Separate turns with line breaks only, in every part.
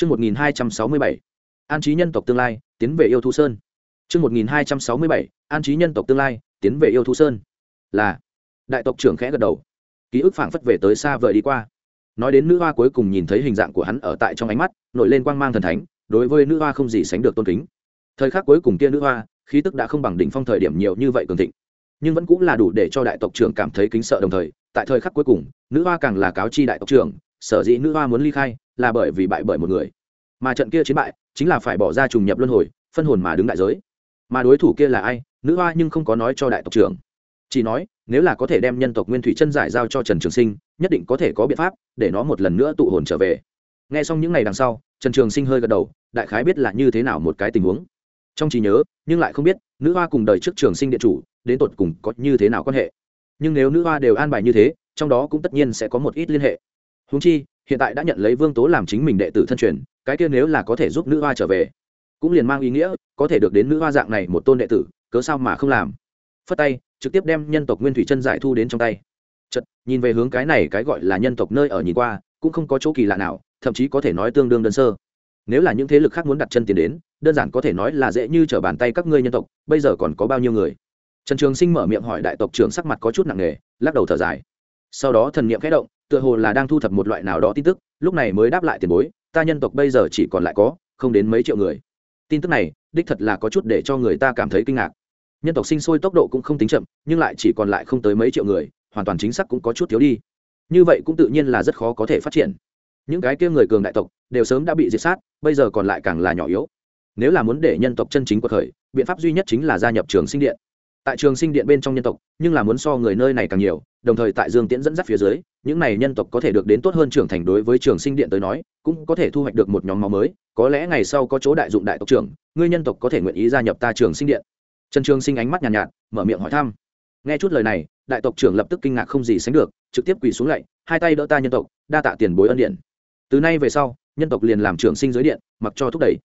Chương 1267. An trí nhân tộc tương lai, tiến về yêu thú sơn. Chương 1267. An trí nhân tộc tương lai, tiến về yêu thú sơn. Là. Đại tộc trưởng khẽ gật đầu. Ký ức phảng phất về tới xa vời đi qua. Nói đến nữ hoa cuối cùng nhìn thấy hình dạng của hắn ở tại trong ánh mắt, nổi lên quang mang thần thánh, đối với nữ hoa không gì sánh được tôn kính. Thời khắc cuối cùng kia nữ hoa, khí tức đã không bằng đỉnh phong thời điểm nhiều như vậy cường thịnh, nhưng vẫn cũng là đủ để cho đại tộc trưởng cảm thấy kính sợ đồng thời, tại thời khắc cuối cùng, nữ hoa càng là cáo chi đại tộc trưởng, sở dĩ nữ hoa muốn ly khai, là bởi vì bại bởi một người. Mà trận kia chiến bại chính là phải bỏ ra trùng nhập luân hồi, phân hồn mà đứng đại giới. Mà đối thủ kia là ai? Nữ hoa nhưng không có nói cho đại tộc trưởng. Chỉ nói, nếu là có thể đem nhân tộc nguyên thủy chân giải giao cho trần trường sinh, nhất định có thể có biện pháp để nó một lần nữa tụ hồn trở về. Nghe xong những ngày đằng sau, trần trường sinh hơi gật đầu, đại khái biết là như thế nào một cái tình huống. Trong trí nhớ, nhưng lại không biết, nữ hoa cùng đời trước trường sinh điện chủ, đến tột cùng có như thế nào quan hệ. Nhưng nếu nữ hoa đều an bài như thế, trong đó cũng tất nhiên sẽ có một ít liên hệ. Húng chi hiện tại đã nhận lấy vương tố làm chính mình đệ tử thân truyền, cái kia nếu là có thể giúp nữ hoa trở về, cũng liền mang ý nghĩa, có thể được đến nữ hoa dạng này một tôn đệ tử, cớ sao mà không làm. Phất tay, trực tiếp đem nhân tộc nguyên thủy chân giải thu đến trong tay. Chật nhìn về hướng cái này, cái gọi là nhân tộc nơi ở nhìn qua, cũng không có chỗ kỳ lạ nào, thậm chí có thể nói tương đương đơn sơ. Nếu là những thế lực khác muốn đặt chân tiền đến, đơn giản có thể nói là dễ như trở bàn tay các ngươi nhân tộc, bây giờ còn có bao nhiêu người? Trần trường sinh mở miệng hỏi đại tộc trưởng sắc mặt có chút nặng nề, lắc đầu thở dài. Sau đó thần niệm khẽ động tựa hồ là đang thu thập một loại nào đó tin tức, lúc này mới đáp lại tiền bối, ta nhân tộc bây giờ chỉ còn lại có không đến mấy triệu người. Tin tức này, đích thật là có chút để cho người ta cảm thấy kinh ngạc. Nhân tộc sinh sôi tốc độ cũng không tính chậm, nhưng lại chỉ còn lại không tới mấy triệu người, hoàn toàn chính xác cũng có chút thiếu đi. Như vậy cũng tự nhiên là rất khó có thể phát triển. Những cái kia người cường đại tộc, đều sớm đã bị diệt sát, bây giờ còn lại càng là nhỏ yếu. Nếu là muốn để nhân tộc chân chính cuộc khởi, biện pháp duy nhất chính là gia nhập trường sinh điện tại trường sinh điện bên trong nhân tộc nhưng là muốn so người nơi này càng nhiều đồng thời tại dương tiễn dẫn dắt phía dưới những này nhân tộc có thể được đến tốt hơn trưởng thành đối với trường sinh điện tới nói cũng có thể thu hoạch được một nhóm máu mới có lẽ ngày sau có chỗ đại dụng đại tộc trưởng ngươi nhân tộc có thể nguyện ý gia nhập ta trường sinh điện. Trần trường sinh ánh mắt nhàn nhạt, nhạt mở miệng hỏi thăm. Nghe chút lời này đại tộc trưởng lập tức kinh ngạc không gì sánh được trực tiếp quỳ xuống lạy hai tay đỡ ta nhân tộc đa tạ tiền bối ân điện từ nay về sau nhân tộc liền làm trường sinh giới điện mặc cho thúc đẩy.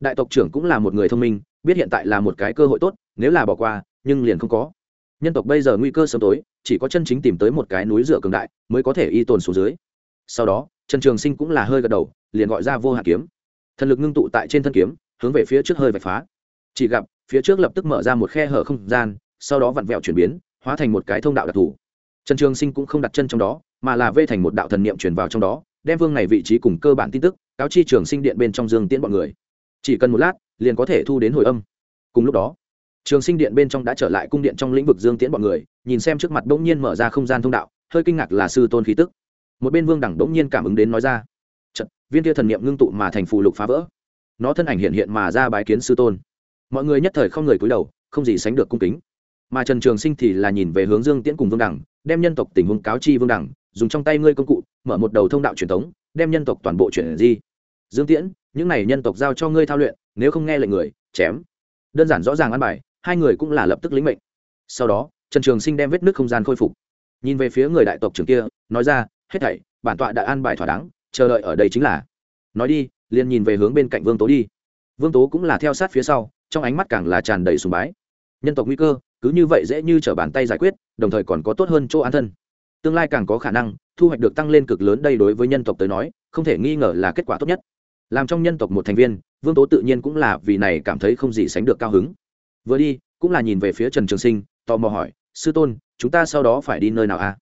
Đại tộc trưởng cũng là một người thông minh biết hiện tại là một cái cơ hội tốt nếu là bỏ qua nhưng liền không có. Nhân tộc bây giờ nguy cơ sớm tối, chỉ có chân chính tìm tới một cái núi dựa cường đại mới có thể y tồn xuống dưới. Sau đó, trần trường sinh cũng là hơi gật đầu, liền gọi ra vô hạn kiếm. Thần lực ngưng tụ tại trên thân kiếm, hướng về phía trước hơi vạch phá. Chỉ gặp, phía trước lập tức mở ra một khe hở không gian, sau đó vặn vẹo chuyển biến, hóa thành một cái thông đạo đặc thù. Trần trường sinh cũng không đặt chân trong đó, mà là vây thành một đạo thần niệm chuyển vào trong đó, đem vương này vị trí cùng cơ bản tin tức, cáo chi trường sinh điện bên trong dương tiễn bọn người. Chỉ cần một lát, liền có thể thu đến hồi âm. Cùng lúc đó trường sinh điện bên trong đã trở lại cung điện trong lĩnh vực dương tiễn bọn người nhìn xem trước mặt bỗng nhiên mở ra không gian thông đạo hơi kinh ngạc là sư tôn khí tức. Một bên vương đẳng bỗng nhiên cảm ứng đến nói ra Chật, viên kia thần niệm ngưng tụ mà thành phù lục phá vỡ. Nó thân ảnh hiện hiện mà ra bái kiến sư tôn. Mọi người nhất thời không người cúi đầu không gì sánh được cung kính. Mà trần trường sinh thì là nhìn về hướng dương tiễn cùng vương đẳng đem nhân tộc tình huống cáo chi vương đẳng dùng trong tay ngươi công cụ mở một đầu thông đạo truyền thống đem nhân tộc toàn bộ chuyển di. Dương tiễn những này nhân tộc giao cho ngươi thao luyện nếu không nghe lệnh người chém. Đơn giản rõ ràng ăn bài hai người cũng là lập tức lĩnh mệnh. Sau đó, trần trường sinh đem vết nước không gian khôi phục. Nhìn về phía người đại tộc trưởng kia, nói ra, hết thảy, bản tọa đã an bài thỏa đáng, chờ đợi ở đây chính là. Nói đi, liền nhìn về hướng bên cạnh vương tố đi. Vương tố cũng là theo sát phía sau, trong ánh mắt càng là tràn đầy sùng bái. Nhân tộc nguy cơ, cứ như vậy dễ như t r ở bàn tay giải quyết, đồng thời còn có tốt hơn chỗ an thân. Tương lai càng có khả năng, thu hoạch được tăng lên cực lớn đây đối với nhân tộc tới nói, không thể nghi ngờ là kết quả tốt nhất. Làm trong nhân tộc một thành viên, vương tố tự nhiên cũng là vì này cảm thấy không gì sánh được cao hứng vừa đi, cũng là nhìn về phía trần trường sinh, tò mò hỏi, sư tôn, chúng ta sau đó phải đi nơi nào à?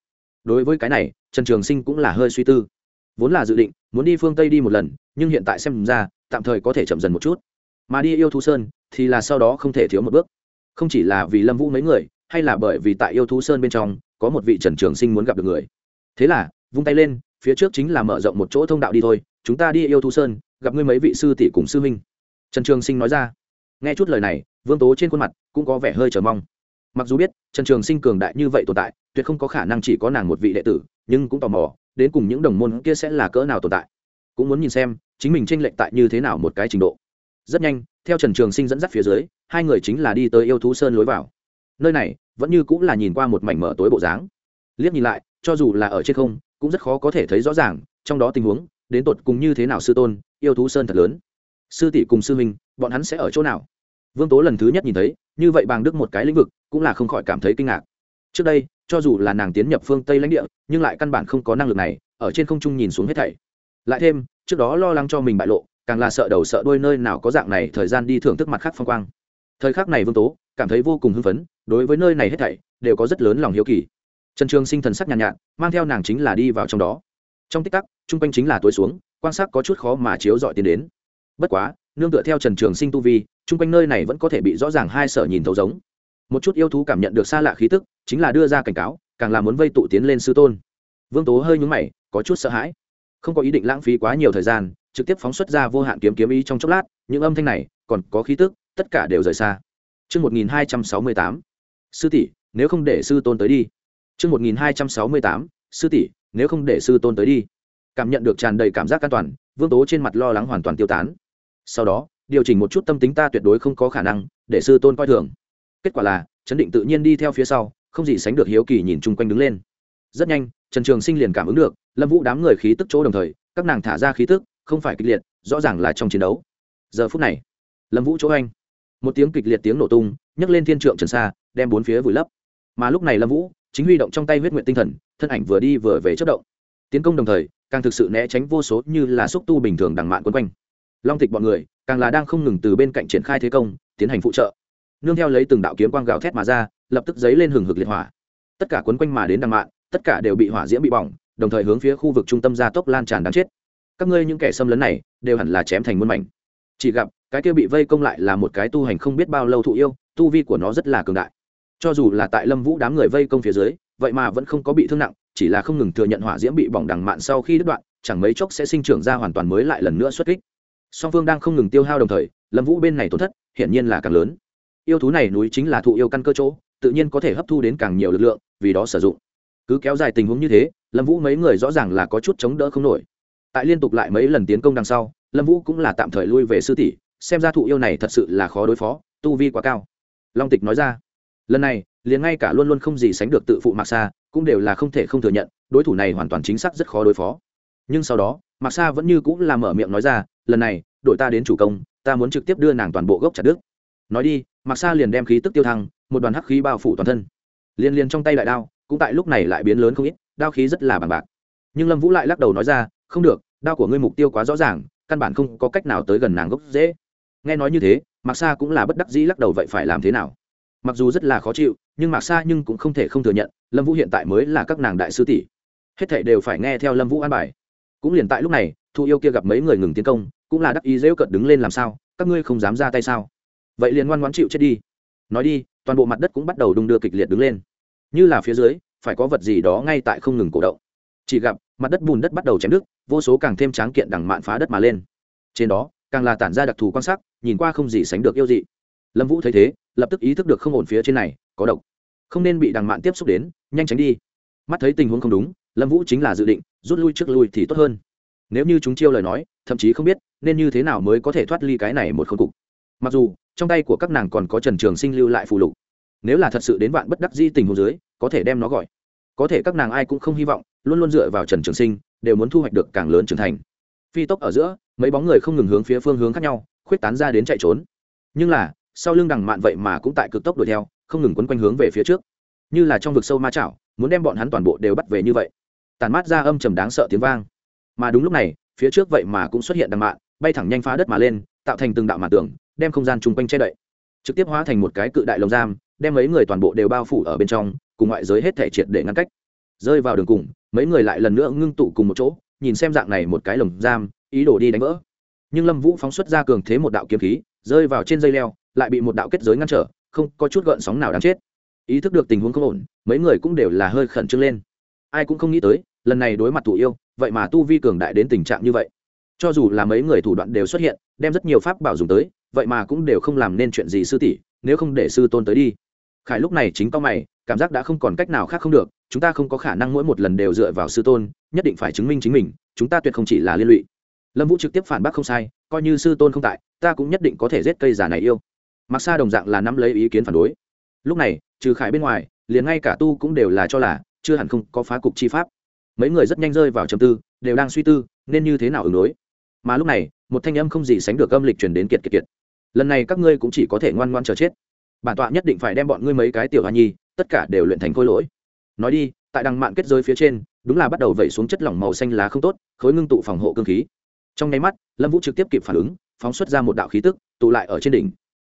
Đối với cái này, trần trường sinh cũng là hơi suy tư. Vốn là dự định, muốn đi phương tây đi một lần, nhưng hiện tại xem ra, tạm thời có thể chậm dần một chút. Mà đi yêu thú sơn, thì là sau đó không thể thiếu một bước. Không chỉ là vì lâm vũ mấy người, hay là bởi vì tại yêu thú sơn bên trong, có một vị trần trường sinh muốn gặp được người. Thế là, vung tay lên, phía trước chính là mở rộng một chỗ thông đạo đi thôi, chúng ta đi yêu thú sơn, gặp ngươi mấy vị sư tỷ cùng sư huynh. Trần trường sinh nói ra. Nghe chút lời này vương tố trên khuôn mặt cũng có vẻ hơi chờ mong. Mặc dù biết, trần trường sinh cường đại như vậy tồn tại, tuyệt không có khả năng chỉ có nàng một vị đệ tử, nhưng cũng tò mò, đến cùng những đồng môn kia sẽ là cỡ nào tồn tại. Cũng muốn nhìn xem, chính mình tranh lệch tại như thế nào một cái trình độ. Rất nhanh, theo trần trường sinh dẫn dắt phía dưới, hai người chính là đi tới yêu thú sơn lối vào. Nơi này vẫn như cũng là nhìn qua một mảnh mở tối bộ dáng. Liếc nhìn lại, cho dù là ở trên không, cũng rất khó có thể thấy rõ ràng, trong đó tình huống, đến tột cùng như thế nào sư tôn, yêu thú sơn thật lớn. Sư tỷ cùng sư huynh, bọn hắn sẽ ở chỗ nào? Vương tố lần thứ nhất nhìn thấy như vậy bàng đức một cái lĩnh vực cũng là không khỏi cảm thấy kinh ngạc. Trước đây cho dù là nàng tiến nhập phương tây lãnh địa nhưng lại căn bản không có năng lực này ở trên không trung nhìn xuống hết thảy. Lại thêm trước đó lo lắng cho mình bại lộ càng là sợ đầu sợ đuôi nơi nào có dạng này thời gian đi thưởng thức mặt khác phong quang. Thời khắc này vương tố cảm thấy vô cùng hưng phấn đối với nơi này hết thảy đều có rất lớn lòng hiếu kỳ. Trần trường sinh thần sắc nhàn nhạt, nhạt mang theo nàng chính là đi vào trong đó. Trong tích tắc chung quanh chính là tối xuống quan sát có chút khó mà chiếu dọi tiến đến. Bất quá nương tựa theo trần trường sinh tu vi chung quanh nơi này vẫn có thể bị rõ ràng hai sở nhìn thấu giống một chút yêu thú cảm nhận được xa lạ khí tức chính là đưa ra cảnh cáo càng là muốn vây tụ tiến lên sư tôn vương tố hơi nhúng mày có chút sợ hãi không có ý định lãng phí quá nhiều thời gian trực tiếp phóng xuất ra vô hạn kiếm kiếm ý trong chốc lát những âm thanh này còn có khí tức tất cả đều rời xa Trước 1268, sư tỷ nếu không để sư tôn tới đi. Trước 1268, sư tỷ nếu không để sư tôn tới đi. Cảm nhận được tràn đầy cảm giác an toàn, Vương Tố trên mặt lo lắng hoàn toàn tiêu tán. Sau đó, điều chỉnh một chút tâm tính ta tuyệt đối không có khả năng để sư tôn coi thường. Kết quả là, chấn định tự nhiên đi theo phía sau, không gì sánh được hiếu kỳ nhìn chung quanh đứng lên. Rất nhanh, Trần Trường Sinh liền cảm ứng được, Lâm Vũ đám người khí tức chỗ đồng thời, các nàng thả ra khí tức, không phải kịch liệt, rõ ràng là trong chiến đấu. Giờ phút này, Lâm Vũ chỗ anh, một tiếng kịch liệt tiếng nổ tung, nhấc lên thiên trượng trần xa, đem bốn phía vùi lấp. Mà lúc này Lâm Vũ, chính huy động trong tay huyết nguyện tinh thần, thân ảnh vừa đi vừa về chớp động. Tiến công đồng thời, càng thực sự né tránh vô số như là xúc tu bình thường đằng mạn quân quanh. Long Tịch bọn người, càng là đang không ngừng từ bên cạnh triển khai thế công, tiến hành phụ trợ. Nương theo lấy từng đạo kiếm quang gào thét mà ra, lập tức dấy lên hừng hực liệt hỏa. Tất cả quấn quanh mà đến đằng mạn, tất cả đều bị hỏa diễm bị bỏng, đồng thời hướng phía khu vực trung tâm gia tốc lan tràn đáng chết các ngươi những kẻ xâm lấn này đều hẳn là chém thành muôn mảnh chỉ gặp cái kia bị vây công lại là một cái tu hành không biết bao lâu thụ yêu tu vi của nó rất là cường đại cho dù là tại lâm vũ đám người vây công phía dưới vậy mà vẫn không có bị thương nặng chỉ là không ngừng thừa nhận hỏa diễm bị bỏng đằng mạn sau khi đứt đoạn chẳng mấy chốc sẽ sinh trưởng ra hoàn toàn mới lại lần nữa xuất kích song phương đang không ngừng tiêu hao đồng thời, lâm vũ bên này tổn thất, hiển nhiên là càng lớn. Yêu thú này núi chính là thụ yêu căn cơ chỗ, tự nhiên có thể hấp thu đến càng nhiều lực lượng, vì đó sử dụng. Cứ kéo dài tình huống như thế, lâm vũ mấy người rõ ràng là có chút chống đỡ không nổi. Tại liên tục lại mấy lần tiến công đằng sau, lâm vũ cũng là tạm thời lui về sư tỷ, xem ra thụ yêu này thật sự là khó đối phó, tu vi quá cao. Long tịch nói ra, lần này, liền ngay cả luôn luôn không gì sánh được tự phụ mạc sa cũng đều là không thể không thừa nhận, đối thủ này hoàn toàn chính xác rất khó đối phó. Nhưng sau đó, mạc sa vẫn như cũng là mở miệng nói ra lần này, đội ta đến chủ công, ta muốn trực tiếp đưa nàng toàn bộ gốc chặt đứt. Nói đi Mặc sa liền đem khí tức tiêu thăng, một đoàn hắc khí bao phủ toàn thân. Liên liên trong tay đại đao, cũng tại lúc này lại biến lớn không ít, đao khí rất là bằng bạc. Nhưng lâm vũ lại lắc đầu nói ra, không được, đao của ngươi mục tiêu quá rõ ràng, căn bản không có cách nào tới gần nàng gốc dễ. Nghe nói như thế Mặc sa cũng là bất đắc dĩ lắc đầu, vậy phải làm thế nào? Mặc dù rất là khó chịu, nhưng Mặc sa nhưng cũng không thể không thừa nhận, lâm vũ hiện tại mới là các nàng đại sư tỷ. Hết thệ đều phải nghe theo lâm vũ an bài. Cũng liền tại lúc này, thu yêu kia gặp mấy người ngừng tiến công cũng là đắc ý dễu cợt đứng lên làm sao các ngươi không dám ra tay sao? Vậy liền ngoan ngoãn chịu chết đi. Nói đi toàn bộ mặt đất cũng bắt đầu đung đưa kịch liệt đứng lên. Như là phía dưới phải có vật gì đó ngay tại không ngừng cổ động. Chỉ gặp mặt đất bùn đất bắt đầu chém nước, vô số càng thêm tráng kiện đằng mạn phá đất mà lên. Trên đó càng là tản ra đặc thù quan sắc nhìn qua không gì sánh được yêu dị. Lâm vũ thấy thế lập tức ý thức được không ổn phía trên này có độc. Không nên bị đằng mạn tiếp xúc đến nhanh tránh đi. Mắt thấy tình huống không đúng lâm vũ chính là dự định rút lui trước lui thì tốt hơn nếu như chúng chiêu lời nói, thậm chí không biết, nên như thế nào mới có thể thoát ly cái này một khâu cục. Mặc dù, trong tay của các nàng còn có trần trường sinh lưu lại phù lục. Nếu là thật sự đến vạn bất đắc di tình huống dưới, có thể đem nó gọi. Có thể các nàng ai cũng không hy vọng, luôn luôn dựa vào trần trường sinh, đều muốn thu hoạch được càng lớn trưởng thành. Phi tốc ở giữa, mấy bóng người không ngừng hướng phía phương hướng khác nhau, khuyết tán ra đến chạy trốn. Nhưng là, sau lưng đằng mạn vậy mà cũng tại cực tốc đuổi theo, không ngừng quấn quanh hướng về phía trước. Như là trong vực sâu ma chảo, muốn đem bọn hắn toàn bộ đều bắt về như vậy. Tàn mát ra âm trầm đáng sợ tiếng vang mà đúng lúc này, phía trước vậy mà cũng xuất hiện đằng mạn, bay thẳng nhanh phá đất mà lên, tạo thành từng đạo mạn tường, đem không gian chung quanh che đậy. Trực tiếp hóa thành một cái cự đại lồng giam, đem mấy người toàn bộ đều bao phủ ở bên trong, cùng ngoại giới hết thể triệt để ngăn cách. Rơi vào đường cùng, mấy người lại lần nữa ngưng tụ cùng một chỗ, nhìn xem dạng này một cái lồng giam, ý đồ đi đánh vỡ. Nhưng lâm vũ phóng xuất ra cường thế một đạo kiếm khí, rơi vào trên dây leo, lại bị một đạo kết giới ngăn trở, không có chút gợn sóng nào đáng chết. Ý thức được tình huống không ổn, mấy người cũng đều là hơi khẩn trương lên. Ai cũng không nghĩ tới, lần này đối mặt thủ yêu vậy mà tu vi cường đại đến tình trạng như vậy. Cho dù là mấy người thủ đoạn đều xuất hiện, đem rất nhiều pháp bảo dùng tới, vậy mà cũng đều không làm nên chuyện gì sư tỷ, nếu không để sư tôn tới đi. Khải lúc này chính cao mày, cảm giác đã không còn cách nào khác không được, chúng ta không có khả năng mỗi một lần đều dựa vào sư tôn, nhất định phải chứng minh chính mình, chúng ta tuyệt không chỉ là liên lụy. Lâm vũ trực tiếp phản bác không sai, coi như sư tôn không tại, ta cũng nhất định có thể giết cây giả này yêu. Mặc xa đồng dạng là nắm lấy ý kiến phản đối. Lúc này, trừ khải bên ngoài, liền ngay cả tu cũng đều là cho là, chưa hẳn không có phá cục chi pháp mấy người rất nhanh rơi vào trầm tư, đều đang suy tư, nên như thế nào ứng đối. Mà lúc này, một thanh âm không gì sánh được âm lịch truyền đến kiệt kiệt kiệt. Lần này các ngươi cũng chỉ có thể ngoan ngoan chờ chết. Bản tọa nhất định phải đem bọn ngươi mấy cái tiểu hoa nhi, tất cả đều luyện thành khối lỗi. Nói đi, tại đằng mạn kết giới phía trên, đúng là bắt đầu vẩy xuống chất lỏng màu xanh lá không tốt, khối ngưng tụ phòng hộ cơ khí. Trong nháy mắt, lâm vũ trực tiếp kịp phản ứng, phóng xuất ra một đạo khí tức, tụ lại ở trên đỉnh.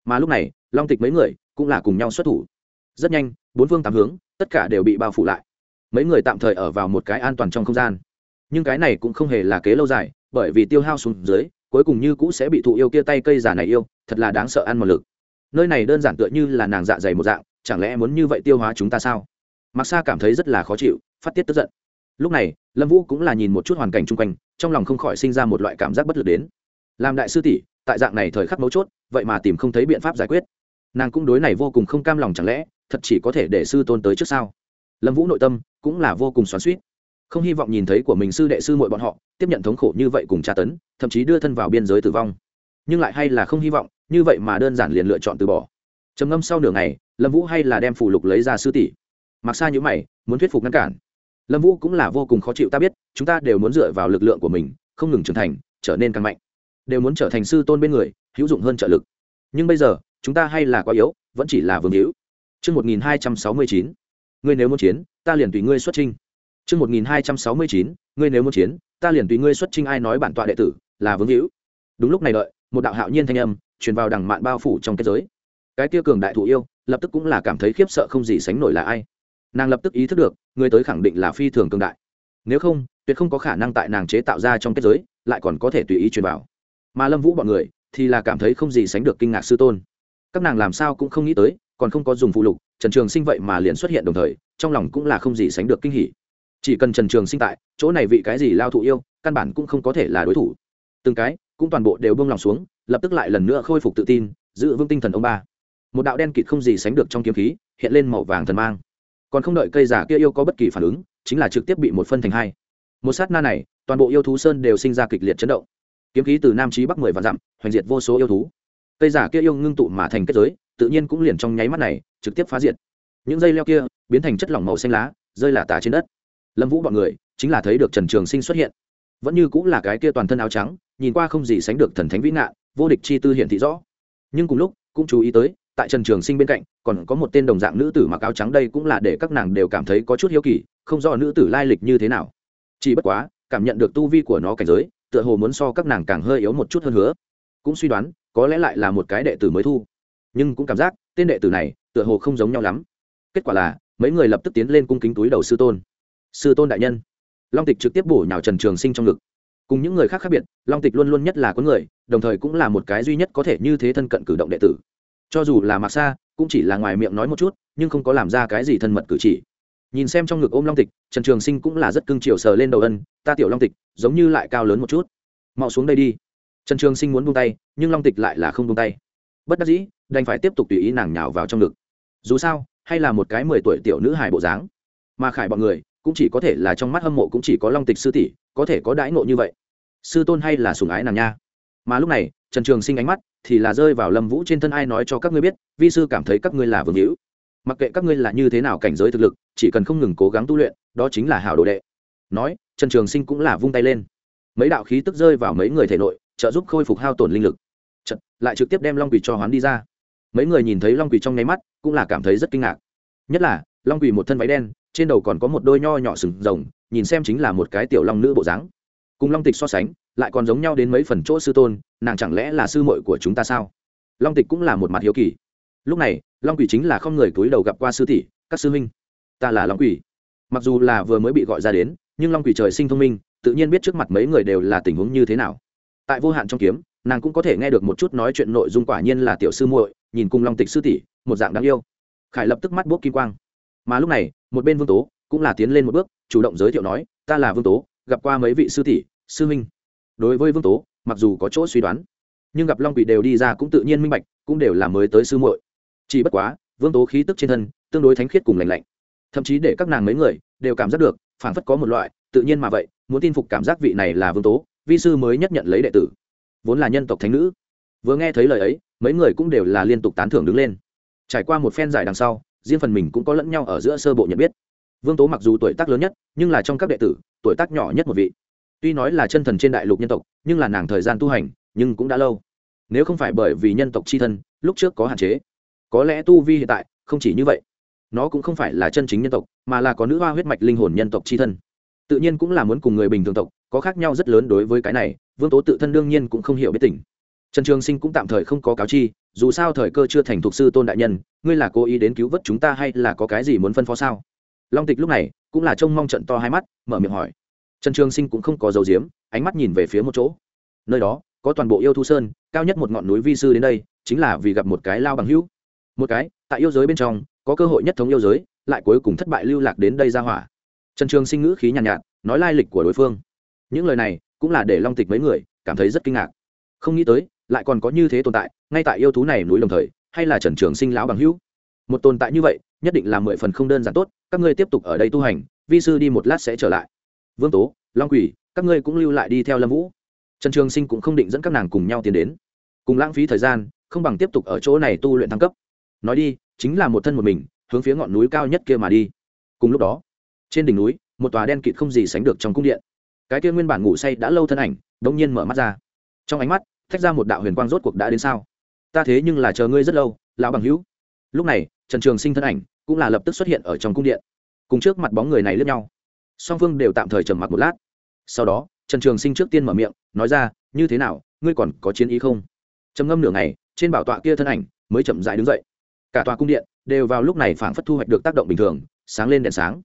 Mà lúc này, long tịch mấy người cũng là cùng nhau xuất thủ. Rất nhanh, bốn phương tám hướng, tất cả đều bị bao phủ lại mấy người tạm thời ở vào một cái an toàn trong không gian. Nhưng cái này cũng không hề là kế lâu dài, bởi vì tiêu hao xuống dưới, cuối cùng như cũ sẽ bị thụ yêu kia tay cây giả này yêu, thật là đáng sợ ăn một lực. Nơi này đơn giản tựa như là nàng dạ dày một dạng, chẳng lẽ muốn như vậy tiêu hóa chúng ta sao? Mặc sa cảm thấy rất là khó chịu, phát tiết tức giận. Lúc này, lâm vũ cũng là nhìn một chút hoàn cảnh chung quanh, trong lòng không khỏi sinh ra một loại cảm giác bất lực đến. Làm đại sư tỷ, tại dạng này thời khắc mấu chốt, vậy mà tìm không thấy biện pháp giải quyết. Nàng cũng đối này vô cùng không cam lòng chẳng lẽ, thật chỉ có thể để sư tôn tới trước sao? Lâm vũ nội tâm cũng là vô cùng xoắn suýt không hy vọng nhìn thấy của mình sư đệ sư mội bọn họ tiếp nhận thống khổ như vậy cùng tra tấn thậm chí đưa thân vào biên giới tử vong. Nhưng lại hay là không hy vọng như vậy mà đơn giản liền lựa chọn từ bỏ. Trầm ngâm sau nửa ngày lâm vũ hay là đem phủ lục lấy ra sư tỷ. Mặc xa nhữ mày muốn thuyết phục ngăn cản. Lâm vũ cũng là vô cùng khó chịu ta biết chúng ta đều muốn dựa vào lực lượng của mình không ngừng trưởng thành trở nên càng mạnh. Đều muốn trở thành sư tôn bên người hữu dụng hơn trợ lực. Nhưng bây giờ chúng ta hay là quá yếu vẫn chỉ là vương hữu. Trước 1269, ngươi nếu muốn chiến, ta liền tùy ngươi xuất trinh. Trước 1269, ngươi nếu muốn chiến, ta liền tùy ngươi xuất trinh ai nói bản tọa đệ tử là vương hữu. Đúng lúc này đợi, một đạo hạo nhiên thanh âm truyền vào đằng mạn bao phủ trong kết giới. Cái kia cường đại thủ yêu, lập tức cũng là cảm thấy khiếp sợ không gì sánh nổi là ai. Nàng lập tức ý thức được, người tới khẳng định là phi thường cường đại. Nếu không, tuyệt không có khả năng tại nàng chế tạo ra trong kết giới, lại còn có thể tùy ý truyền vào. Mà Lâm Vũ bọn người thì là cảm thấy không gì sánh được kinh ngạc sư tôn các nàng làm sao cũng không nghĩ tới còn không có dùng phụ lục, trần trường sinh vậy mà liền xuất hiện đồng thời, trong lòng cũng là không gì sánh được kinh hỉ. Chỉ cần trần trường sinh tại, chỗ này vị cái gì lao thụ yêu, căn bản cũng không có thể là đối thủ. Từng cái, cũng toàn bộ đều bông lòng xuống, lập tức lại lần nữa khôi phục tự tin, giữ vững tinh thần ông ba. Một đạo đen kịt không gì sánh được trong kiếm khí, hiện lên màu vàng thần mang. Còn không đợi cây giả kia yêu có bất kỳ phản ứng, chính là trực tiếp bị một phân thành hai. Một sát na này, toàn bộ yêu thú sơn đều sinh ra kịch liệt chấn động. Kiếm khí từ nam trí bắc mười và dặm, hoành diệt vô số yêu thú. Cây giả kia yêu ngưng tụ mà thành kết giới tự nhiên cũng liền trong nháy mắt này, trực tiếp phá diệt. Những dây leo kia biến thành chất lỏng màu xanh lá, rơi là tả trên đất. Lâm vũ bọn người chính là thấy được trần trường sinh xuất hiện. Vẫn như cũng là cái kia toàn thân áo trắng, nhìn qua không gì sánh được thần thánh vĩ ngạn vô địch chi tư hiện thị rõ. Nhưng cùng lúc, cũng chú ý tới, tại trần trường sinh bên cạnh, còn có một tên đồng dạng nữ tử mặc áo trắng đây cũng là để các nàng đều cảm thấy có chút hiếu kỳ, không rõ nữ tử lai lịch như thế nào. Chỉ bất quá, cảm nhận được tu vi của nó cảnh giới, tựa hồ muốn so các nàng càng hơi yếu một chút hơn hứa. Cũng suy đoán, có lẽ lại là một cái đệ tử mới thu nhưng cũng cảm giác tên đệ tử này tựa hồ không giống nhau lắm. Kết quả là, mấy người lập tức tiến lên cung kính túi đầu sư tôn. Sư tôn đại nhân. Long tịch trực tiếp bổ nhào trần trường sinh trong ngực. Cùng những người khác khác biệt, long tịch luôn luôn nhất là có người, đồng thời cũng là một cái duy nhất có thể như thế thân cận cử động đệ tử. Cho dù là mặc xa cũng chỉ là ngoài miệng nói một chút, nhưng không có làm ra cái gì thân mật cử chỉ. Nhìn xem trong ngực ôm long tịch, trần trường sinh cũng là rất cưng chiều sờ lên đầu ân, ta tiểu long tịch, giống như lại cao lớn một chút. Mau xuống đây đi. Trần trường sinh muốn buông tay, nhưng long tịch lại là không buông tay bất đắc dĩ, đành phải tiếp tục tùy ý nàng nhào vào trong ngực. Dù sao, hay là một cái mười tuổi tiểu nữ hài bộ dáng, mà khải bọn người cũng chỉ có thể là trong mắt hâm mộ cũng chỉ có long tịch sư tỷ, có thể có đãi ngộ như vậy. Sư tôn hay là sùng ái nàng nha. Mà lúc này, trần trường sinh ánh mắt thì là rơi vào lâm vũ trên thân ai nói cho các ngươi biết, vi sư cảm thấy các ngươi là vương hữu. Mặc kệ các ngươi là như thế nào cảnh giới thực lực, chỉ cần không ngừng cố gắng tu luyện, đó chính là hảo đồ đệ. Nói, trần trường sinh cũng là vung tay lên. Mấy đạo khí tức rơi vào mấy người thể nội, trợ giúp khôi phục hao tổn linh lực. Chật, lại trực tiếp đem long quỷ cho hoán đi ra. Mấy người nhìn thấy long quỷ trong nháy mắt cũng là cảm thấy rất kinh ngạc. Nhất là long quỷ một thân váy đen trên đầu còn có một đôi nho nhỏ sừng rồng nhìn xem chính là một cái tiểu long nữ bộ dáng. Cùng long tịch so sánh lại còn giống nhau đến mấy phần chỗ sư tôn nàng chẳng lẽ là sư muội của chúng ta sao? Long tịch cũng là một mặt hiếu kỳ. Lúc này long quỷ chính là không người cúi đầu gặp qua sư tỷ các sư huynh ta là long quỷ. Mặc dù là vừa mới bị gọi ra đến nhưng long quỷ trời sinh thông minh tự nhiên biết trước mặt mấy người đều là tình huống như thế nào. Tại vô hạn trong kiếm nàng cũng có thể nghe được một chút nói chuyện nội dung quả nhiên là tiểu sư muội, nhìn cùng long tịch sư tỷ, một dạng đáng yêu. Khải lập tức mắt bốc kim quang. Mà lúc này, một bên vương tố cũng là tiến lên một bước, chủ động giới thiệu nói, ta là vương tố, gặp qua mấy vị sư tỷ, sư huynh. Đối với vương tố, mặc dù có chỗ suy đoán, nhưng gặp long quỷ đều đi ra cũng tự nhiên minh bạch, cũng đều là mới tới sư muội. Chỉ bất quá, vương tố khí tức trên thân tương đối thánh khiết cùng lành lạnh. Thậm chí để các nàng mấy người đều cảm giác được phản phất có một loại tự nhiên mà vậy, muốn tin phục cảm giác vị này là vương tố, vi sư mới nhất nhận lấy đệ tử vốn là nhân tộc thánh nữ. Vừa nghe thấy lời ấy, mấy người cũng đều là liên tục tán thưởng đứng lên. Trải qua một phen giải đằng sau, riêng phần mình cũng có lẫn nhau ở giữa sơ bộ nhận biết. Vương tố mặc dù tuổi tác lớn nhất, nhưng là trong các đệ tử, tuổi tác nhỏ nhất một vị. Tuy nói là chân thần trên đại lục nhân tộc, nhưng là nàng thời gian tu hành, nhưng cũng đã lâu. Nếu không phải bởi vì nhân tộc c h i thân, lúc trước có hạn chế. Có lẽ tu vi hiện tại, không chỉ như vậy. Nó cũng không phải là chân chính nhân tộc, mà là có nữ hoa huyết mạch linh hồn nhân tộc c h i thân. Tự nhiên cũng là muốn cùng người bình thường tộc, có khác nhau rất lớn đối với cái này vương tố tự thân đương nhiên cũng không hiểu biết tình. Trần trường sinh cũng tạm thời không có cáo chi dù sao thời cơ chưa thành thục sư tôn đại nhân ngươi là cố ý đến cứu vớt chúng ta hay là có cái gì muốn phân phó sao? Long tịch lúc này cũng là trông mong trận to hai mắt mở miệng hỏi. Trần trường sinh cũng không có dấu diếm ánh mắt nhìn về phía một chỗ. Nơi đó có toàn bộ yêu thu sơn cao nhất một ngọn núi vi sư đến đây chính là vì gặp một cái lao bằng hữu. Một cái tại yêu giới bên trong có cơ hội nhất thống yêu giới lại cuối cùng thất bại lưu lạc đến đây ra hỏa. Trần trường sinh ngữ khí nhàn nhạt, nhạt nói lai lịch của đối phương. Những lời này cũng là để long tịch mấy người cảm thấy rất kinh ngạc. Không nghĩ tới, lại còn có như thế tồn tại, ngay tại yêu thú này núi đồng thời, hay là trần trường sinh lão bằng hữu. Một tồn tại như vậy, nhất định là mười phần không đơn giản tốt, các ngươi tiếp tục ở đây tu hành, vi sư đi một lát sẽ trở lại. Vương tố, long quỷ các ngươi cũng lưu lại đi theo lâm vũ. Trần trường sinh cũng không định dẫn các nàng cùng nhau tiến đến. Cùng lãng phí thời gian, không bằng tiếp tục ở chỗ này tu luyện thăng cấp. Nói đi, chính là một thân một mình, hướng phía ngọn núi cao nhất kia mà đi. Cùng lúc đó, trên đỉnh núi, một tòa đen kịt không gì sánh được trong cung điện cái kia nguyên bản ngủ say đã lâu thân ảnh đ ỗ n g nhiên mở mắt ra. Trong ánh mắt, thách ra một đạo huyền quang rốt cuộc đã đến sao? Ta thế nhưng là chờ ngươi rất lâu, lão bằng hữu. Lúc này, trần trường sinh thân ảnh cũng là lập tức xuất hiện ở trong cung điện. Cùng trước mặt bóng người này lướt nhau, song phương đều tạm thời trầm mặc một lát. Sau đó, trần trường sinh trước tiên mở miệng, nói ra, như thế nào, ngươi còn có chiến ý không? Trầm ngâm nửa ngày, trên bảo tọa kia thân ảnh mới chậm dại đứng dậy. Cả tòa cung điện đều vào lúc này phảng phất thu hoạch được tác động bình thường, sáng lên đèn sáng.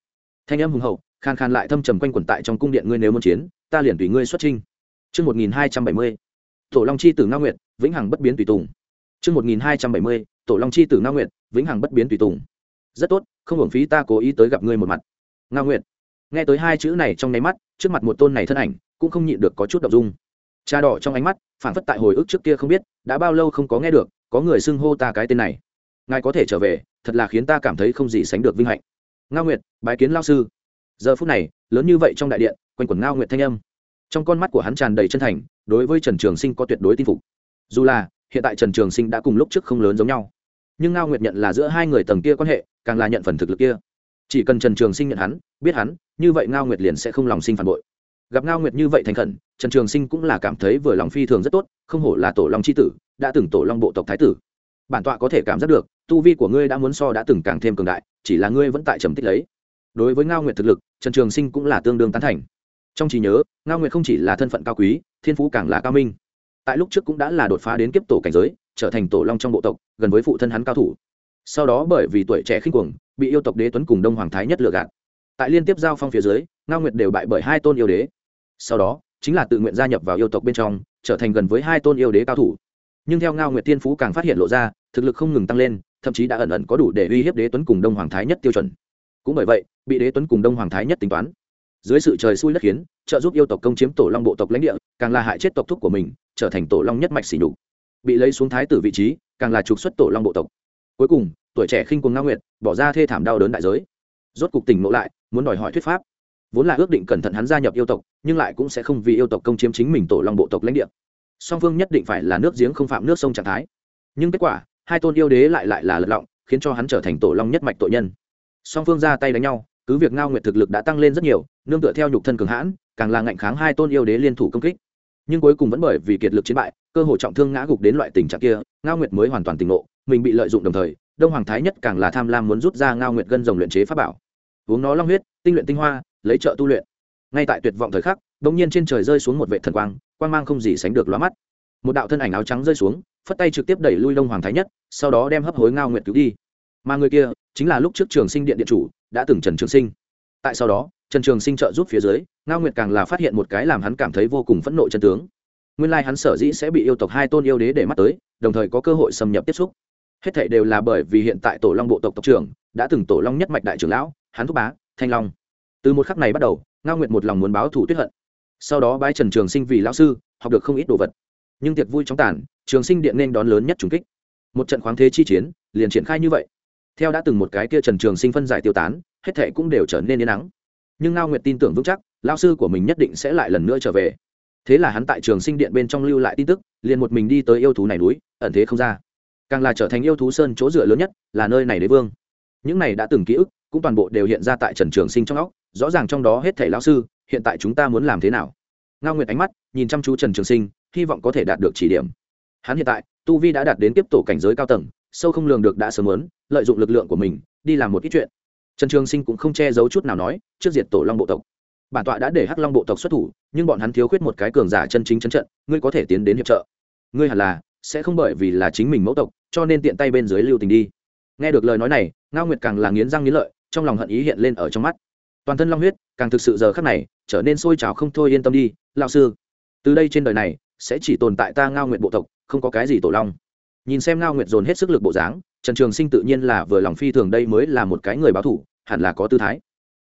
Thanh âm hùng hậu khan khan lại thâm trầm quanh quẩn tại trong cung điện ngươi nếu muốn chiến ta liền tùy ngươi xuất trinh Trước 1270, tổ long chi tử nga nguyệt vĩnh hằng bất biến tùy tùng. Trước 1270, tổ long chi tử nga nguyệt vĩnh hằng bất biến tùy tùng. Rất tốt không hưởng phí ta cố ý tới gặp ngươi một mặt. Nga nguyệt. Nghe tới hai chữ này trong nháy mắt trước mặt một tôn này thân ảnh cũng không nhịn được có chút đ ộ n g dung. Cha đỏ trong ánh mắt phản phất tại hồi ức trước kia không biết đã bao lâu không có nghe được có người xưng hô ta cái tên này. Ngài có thể trở về thật là khiến ta cảm thấy không gì sánh được vinh hạnh. Nga nguyệt bái kiến lao sư giờ phút này, lớn như vậy trong đại điện, quanh quần ngao nguyệt thanh âm. Trong con mắt của hắn tràn đầy chân thành, đối với trần trường sinh có tuyệt đối tin phục. Dù là, hiện tại trần trường sinh đã cùng lúc trước không lớn giống nhau. Nhưng ngao nguyệt nhận là giữa hai người tầng kia quan hệ, càng là nhận phần thực lực kia. Chỉ cần trần trường sinh nhận hắn, biết hắn, như vậy ngao nguyệt liền sẽ không lòng sinh phản bội. Gặp ngao nguyệt như vậy thành khẩn, trần trường sinh cũng là cảm thấy vừa lòng phi thường rất tốt, không hổ là tổ long c h i tử, đã từng tổ long bộ tộc thái tử. Bản tọa có thể cảm giác được, tu vi của ngươi đã muốn so đã từng càng thêm cường đại, chỉ là ngươi vẫn tại trầm tích lấy đối với ngao nguyệt thực lực, trần trường sinh cũng là tương đương tán thành. Trong trí nhớ, ngao nguyệt không chỉ là thân phận cao quý, thiên phú càng là cao minh. Tại lúc trước cũng đã là đột phá đến kiếp tổ cảnh giới, trở thành tổ long trong bộ tộc, gần với phụ thân hắn cao thủ. Sau đó bởi vì tuổi trẻ khinh cuồng, bị yêu tộc đế tuấn cùng đông hoàng thái nhất lừa gạt. Tại liên tiếp giao phong phía dưới, ngao nguyệt đều bại bởi hai tôn yêu đế. Sau đó, chính là tự nguyện gia nhập vào yêu tộc bên trong, trở thành gần với hai tôn yêu đế cao thủ. Nhưng theo ngao nguyệt tiên phú càng phát hiện lộ ra, thực lực không ngừng tăng lên, thậm chí đã ẩn ẩn có đủ để uy hiếp đế tuấn cùng đông hoàng thái nhất tiêu chuẩn cũng bởi vậy, bị đế tuấn cùng đông hoàng thái nhất tính toán. Dưới sự trời xui đất khiến, trợ giúp yêu tộc công chiếm tổ long bộ tộc lãnh địa, càng là hại chết tộc thúc của mình, trở thành tổ long nhất mạch xỉ nhục. Bị lấy xuống thái tử vị trí, càng là trục xuất tổ long bộ tộc. Cuối cùng, tuổi trẻ khinh cuồng ngao nguyệt, bỏ ra thê thảm đau đớn đại giới. Rốt cục tỉnh ngộ lại, muốn đòi hỏi thuyết pháp. Vốn là ước định cẩn thận hắn gia nhập yêu tộc, nhưng lại cũng sẽ không vì yêu tộc công chiếm chính mình tổ long bộ tộc lãnh địa. Song phương nhất định phải là nước giếng không phạm nước sông trạng thái. Nhưng kết quả, hai tôn yêu đế lại lại là lật lọng, khiến cho hắn trở thành tổ long nhất mạch tội nhân song phương ra tay đánh nhau, cứ việc ngao nguyệt thực lực đã tăng lên rất nhiều, nương tựa theo nhục thân cường hãn, càng là ngạnh kháng hai tôn yêu đế liên thủ công kích. Nhưng cuối cùng vẫn bởi vì kiệt lực chiến bại, cơ hội trọng thương ngã gục đến loại tình trạng kia, ngao nguyệt mới hoàn toàn tỉnh ngộ, mình bị lợi dụng đồng thời, đông hoàng thái nhất càng là tham lam muốn rút ra ngao nguyệt gân rồng luyện chế pháp bảo. Uống nó long huyết, tinh luyện tinh hoa, lấy trợ tu luyện. Ngay tại tuyệt vọng thời khắc bỗng nhiên trên trời rơi xuống một vệ thần quang quang mang không gì sánh được lóa mắt. Một đạo thân ảnh áo trắng rơi xuống, phất tay trực tiếp đẩy lui đông hoàng thái nhất, sau đó đem hấp hối ngao nguyệt cứu đi mà người kia chính là lúc trước trường sinh điện điện chủ đã từng trần trường sinh tại sau đó trần trường sinh trợ giúp phía dưới ngao nguyệt càng là phát hiện một cái làm hắn cảm thấy vô cùng phẫn nộ chân tướng nguyên lai hắn sở dĩ sẽ bị yêu tộc hai tôn yêu đế để mắt tới đồng thời có cơ hội xâm nhập tiếp xúc hết thảy đều là bởi vì hiện tại tổ long bộ tộc tộc trưởng đã từng tổ long nhất mạch đại trưởng lão hắn thúc bá thanh long từ một khắc này bắt đầu ngao nguyệt một lòng muốn báo thủ tuyết hận sau đó bái trần trường sinh vì lão sư học được không ít đồ vật nhưng tiệc vui trong tàn trường sinh điện nên đón lớn nhất trùng kích một trận khoáng thế chi chiến liền triển khai như vậy theo đã từng một cái kia trần trường sinh phân giải tiêu tán, hết thệ cũng đều trở nên yên nắng. Nhưng ngao nguyệt tin tưởng vững chắc lao sư của mình nhất định sẽ lại lần nữa trở về. Thế là hắn tại trường sinh điện bên trong lưu lại tin tức, liền một mình đi tới yêu thú này núi, ẩn thế không ra. Càng là trở thành yêu thú sơn chỗ dựa lớn nhất, là nơi này đế vương. Những này đã từng ký ức, cũng toàn bộ đều hiện ra tại trần trường sinh trong óc, rõ ràng trong đó hết thảy lão sư, hiện tại chúng ta muốn làm thế nào? Ngao nguyệt ánh mắt, nhìn chăm chú trần trường sinh, hy vọng có thể đạt được chỉ điểm. Hắn hiện tại, tu vi đã đạt đến tiếp tổ cảnh giới cao tầng, sâu không lường được đã sớm muốn lợi dụng lực lượng của mình, đi làm một ít chuyện. Trần trường sinh cũng không che giấu chút nào nói, trước diệt tổ long bộ tộc. Bản tọa đã để hắc long bộ tộc xuất thủ, nhưng bọn hắn thiếu khuyết một cái cường giả chân chính chân trận, ngươi có thể tiến đến hiệp trợ. Ngươi hẳn là, sẽ không bởi vì là chính mình mẫu tộc, cho nên tiện tay bên dưới lưu tình đi. Nghe được lời nói này, ngao nguyệt càng là nghiến răng nghiến lợi, trong lòng hận ý hiện lên ở trong mắt. Toàn thân long huyết, càng thực sự giờ khắc này, trở nên sôi trào không thôi yên tâm đi lao sư. Từ đây trên đời này, sẽ chỉ tồn tại ta ngao nguyện bộ tộc, không có cái gì tổ long nhìn xem ngao nguyệt dồn hết sức lực bộ dáng, trần trường sinh tự nhiên là vừa lòng phi thường đây mới là một cái người báo thủ, hẳn là có tư thái.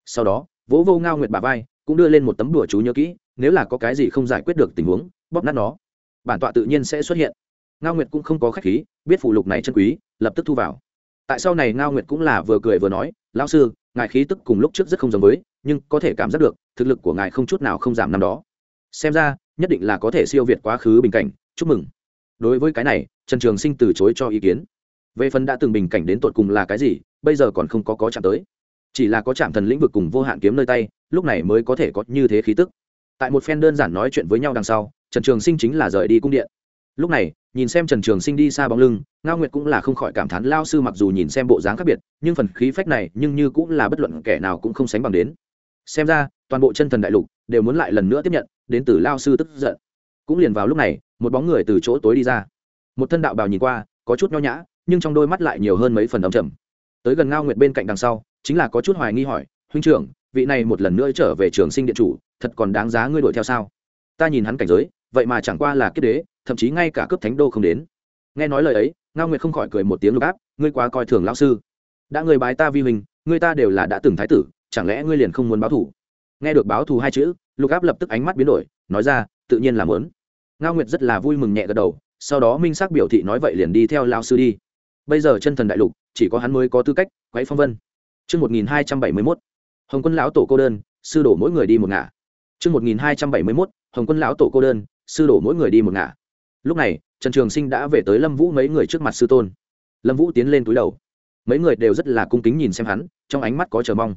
Sau đó, vỗ vô ngao nguyệt bà vai, cũng đưa lên một tấm đùa chú nhớ kỹ, nếu là có cái gì không giải quyết được tình huống, bóp nát nó. Bản tọa tự nhiên sẽ xuất hiện. Ngao nguyệt cũng không có khách khí, biết phụ lục này chân quý, lập tức thu vào. Tại sau này ngao nguyệt cũng là vừa cười vừa nói, lão sư, ngài khí tức cùng lúc trước rất không giống với, nhưng có thể cảm giác được, thực lực của ngài không chút nào không giảm năm đó. Xem ra, nhất định là có thể siêu việt quá khứ bình cảnh. Chúc mừng. Đối với cái này trần trường sinh từ chối cho ý kiến. Về phần đã từng bình cảnh đến tột cùng là cái gì, bây giờ còn không có có chạm tới. Chỉ là có chạm thần lĩnh vực cùng vô hạn kiếm nơi tay, lúc này mới có thể có như thế khí tức. Tại một phen đơn giản nói chuyện với nhau đằng sau, trần trường sinh chính là rời đi cung điện. Lúc này, nhìn xem trần trường sinh đi xa bóng lưng, ngao nguyệt cũng là không khỏi cảm thán lao sư mặc dù nhìn xem bộ dáng khác biệt, nhưng phần khí phách này nhưng như cũng là bất luận kẻ nào cũng không sánh bằng đến. Xem ra, toàn bộ chân thần đại lục đều muốn lại lần nữa tiếp nhận, đến từ lao sư tức giận. Cũng liền vào lúc này, một bóng người từ chỗ tối đi ra một thân đạo bào nhìn qua, có chút nho nhã, nhưng trong đôi mắt lại nhiều hơn mấy phần đ trầm. Tới gần ngao nguyệt bên cạnh đằng sau, chính là có chút hoài nghi hỏi, huynh trưởng, vị này một lần nữa trở về trường sinh điện chủ, thật còn đáng giá ngươi đuổi theo sao? Ta nhìn hắn cảnh giới, vậy mà chẳng qua là kiếp đế, thậm chí ngay cả cướp thánh đô không đến. Nghe nói lời ấy, ngao nguyệt không khỏi cười một tiếng lục áp, ngươi quá coi thường lão sư. Đã người bái ta vi huynh, ngươi ta đều là đã từng thái tử, chẳng lẽ ngươi liền không muốn báo thù? Nghe được báo thù hai chữ, lục áp lập tức ánh mắt biến đổi, nói ra, tự nhiên là muốn. Ngao nguyệt rất là vui mừng nhẹ gật đầu sau đó minh sắc biểu thị nói vậy liền đi theo lao sư đi bây giờ chân thần đại lục chỉ có hắn mới có tư cách quấy phong vân Trước 1271, Hồng quân lão tổ cô đơn, sư đổ mỗi người đi một ngả. Trước 1271, Hồng quân lão tổ cô đơn, sư đổ mỗi người đi một ngả. Lúc này, Trần Trường Sinh đã về tới Lâm Vũ mấy người trước mặt sư tôn. Lâm Vũ tiến lên túi đầu. Mấy người đều rất là cung kính nhìn xem hắn, trong ánh mắt có chờ mong.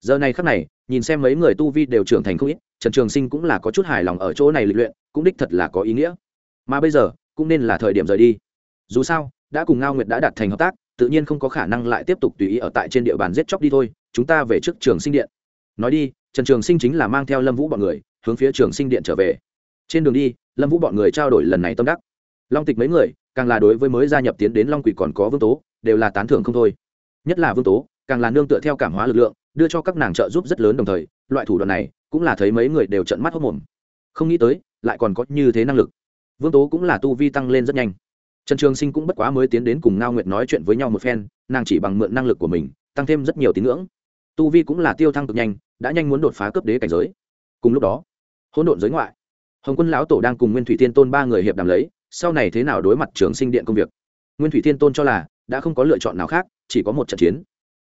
Giờ này khắc này, nhìn xem mấy người tu vi đều trưởng thành không ít, Trần Trường Sinh cũng là có chút hài lòng ở chỗ này lịch luyện, cũng đích thật là có ý nghĩa. Mà bây giờ, cũng nên là thời điểm rời đi. Dù sao, đã cùng Ngao Nguyệt đã đạt thành hợp tác, tự nhiên không có khả năng lại tiếp tục tùy ý ở tại trên địa bàn giết chóc đi thôi chúng ta về trước trường sinh điện. Nói đi trần trường sinh chính là mang theo lâm vũ bọn người hướng phía trường sinh điện trở về. Trên đường đi lâm vũ bọn người trao đổi lần này tâm đắc. Long tịch mấy người càng là đối với mới gia nhập tiến đến long quỷ còn có vương tố đều là tán thưởng không thôi. Nhất là vương tố càng là nương tựa theo cảm hóa lực lượng đưa cho các nàng trợ giúp rất lớn đồng thời loại thủ đoạn này cũng là thấy mấy người đều trận mắt hốc mồm. Không nghĩ tới lại còn có như thế năng lực vương tố cũng là tu vi tăng lên rất nhanh. Trần trường sinh cũng bất quá mới tiến đến cùng ngao nguyệt nói chuyện với nhau một phen, nàng chỉ bằng mượn năng lực của mình, tăng thêm rất nhiều tín ngưỡng. Tu vi cũng là tiêu thăng cực nhanh, đã nhanh muốn đột phá cấp đế cảnh giới. Cùng lúc đó, hỗn độn giới ngoại, hồng quân lão tổ đang cùng nguyên thủy thiên tôn ba người hiệp đàm lấy, sau này thế nào đối mặt trường sinh điện công việc? Nguyên thủy thiên tôn cho là đã không có lựa chọn nào khác, chỉ có một trận chiến.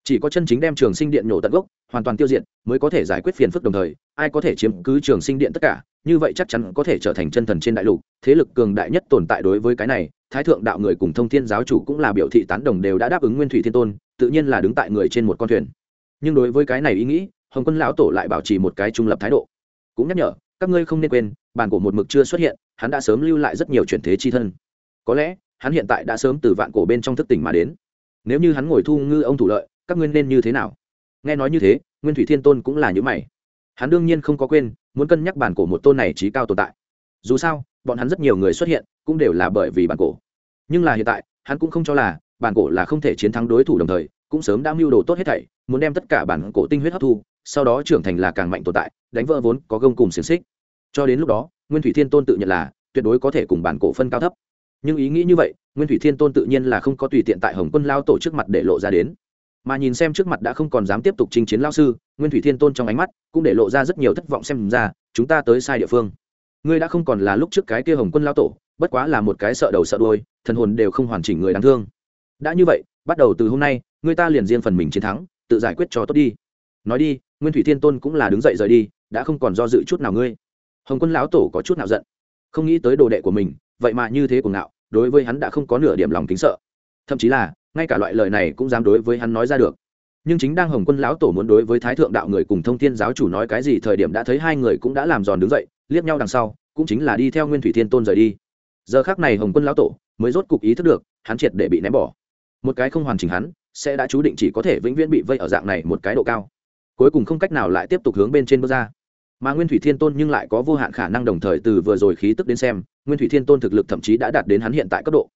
Chỉ có chân chính đem trường sinh điện nhổ tận gốc, hoàn toàn tiêu diệt, mới có thể giải quyết phiền phức đồng thời, ai có thể chiếm cứ trường sinh điện tất cả? Như vậy chắc chắn có thể trở thành chân thần trên đại lục, thế lực cường đại nhất tồn tại đối với cái này, thái thượng đạo người cùng thông thiên giáo chủ cũng là biểu thị tán đồng đều đã đáp ứng nguyên thủy thiên tôn, tự nhiên là đứng tại người trên một con thuyền. Nhưng đối với cái này ý nghĩ, hồng quân lão tổ lại bảo trì một cái trung lập thái độ. Cũng nhắc nhở, các ngươi không nên quên bản cổ một mực chưa xuất hiện, hắn đã sớm lưu lại rất nhiều chuyển thế chi thân. Có lẽ, hắn hiện tại đã sớm từ vạn cổ bên trong thức tỉnh mà đến. Nếu như hắn ngồi thu ngư ông thủ lợi, các ngươi nên như thế nào? Nghe nói như thế, nguyên thủy thiên tôn cũng là những mày hắn đương nhiên không có quên, muốn cân nhắc bản cổ một tôn này trí cao tồn tại. Dù sao, bọn hắn rất nhiều người xuất hiện, cũng đều là bởi vì bản cổ. Nhưng là hiện tại, hắn cũng không cho là, bản cổ là không thể chiến thắng đối thủ đồng thời, cũng sớm đã mưu đồ tốt hết thảy, muốn đem tất cả bản cổ tinh huyết hấp thu, sau đó trưởng thành là càng mạnh tồn tại, đánh vỡ vốn có gông cùng xiềng xích. Cho đến lúc đó, nguyên thủy thiên tôn tự nhận là tuyệt đối có thể cùng bản cổ phân cao thấp. Nhưng ý nghĩ như vậy, nguyên thủy thiên tôn tự nhiên là không có tùy tiện tại hồng quân lao tổ trước mặt để lộ ra đến mà nhìn xem trước mặt đã không còn dám tiếp tục chinh chiến lao sư, nguyên thủy thiên tôn trong ánh mắt cũng để lộ ra rất nhiều thất vọng xem ra, chúng ta tới sai địa phương. Ngươi đã không còn là lúc trước cái kia hồng quân lao tổ, bất quá là một cái sợ đầu sợ đuôi, thần hồn đều không hoàn chỉnh người đáng thương. Đã như vậy, bắt đầu từ hôm nay người ta liền riêng phần mình chiến thắng, tự giải quyết cho tốt đi. Nói đi, nguyên thủy thiên tôn cũng là đứng dậy rời đi, đã không còn do dự chút nào ngươi. Hồng quân lão tổ có chút nào giận. Không nghĩ tới đồ đệ của mình, vậy mà như thế cùng ngạo, đối với hắn đã không có nửa điểm lòng kính sợ. Thậm chí là ngay cả loại lời này cũng dám đối với hắn nói ra được. Nhưng chính đang hồng quân lão tổ muốn đối với thái thượng đạo người cùng thông thiên giáo chủ nói cái gì thời điểm đã thấy hai người cũng đã làm giòn đứng dậy, liếc nhau đằng sau, cũng chính là đi theo nguyên thủy thiên tôn rời đi. Giờ khác này hồng quân lão tổ mới rốt cục ý thức được, hắn triệt để bị ném bỏ. Một cái không hoàn chỉnh hắn, sẽ đã chú định chỉ có thể vĩnh viễn bị vây ở dạng này một cái độ cao. Cuối cùng không cách nào lại tiếp tục hướng bên trên bước ra. Mà nguyên thủy thiên tôn nhưng lại có vô hạn khả năng đồng thời từ vừa rồi khí tức đến xem, nguyên thủy thiên tôn thực lực thậm chí đã đạt đến hắn hiện tại cấp độ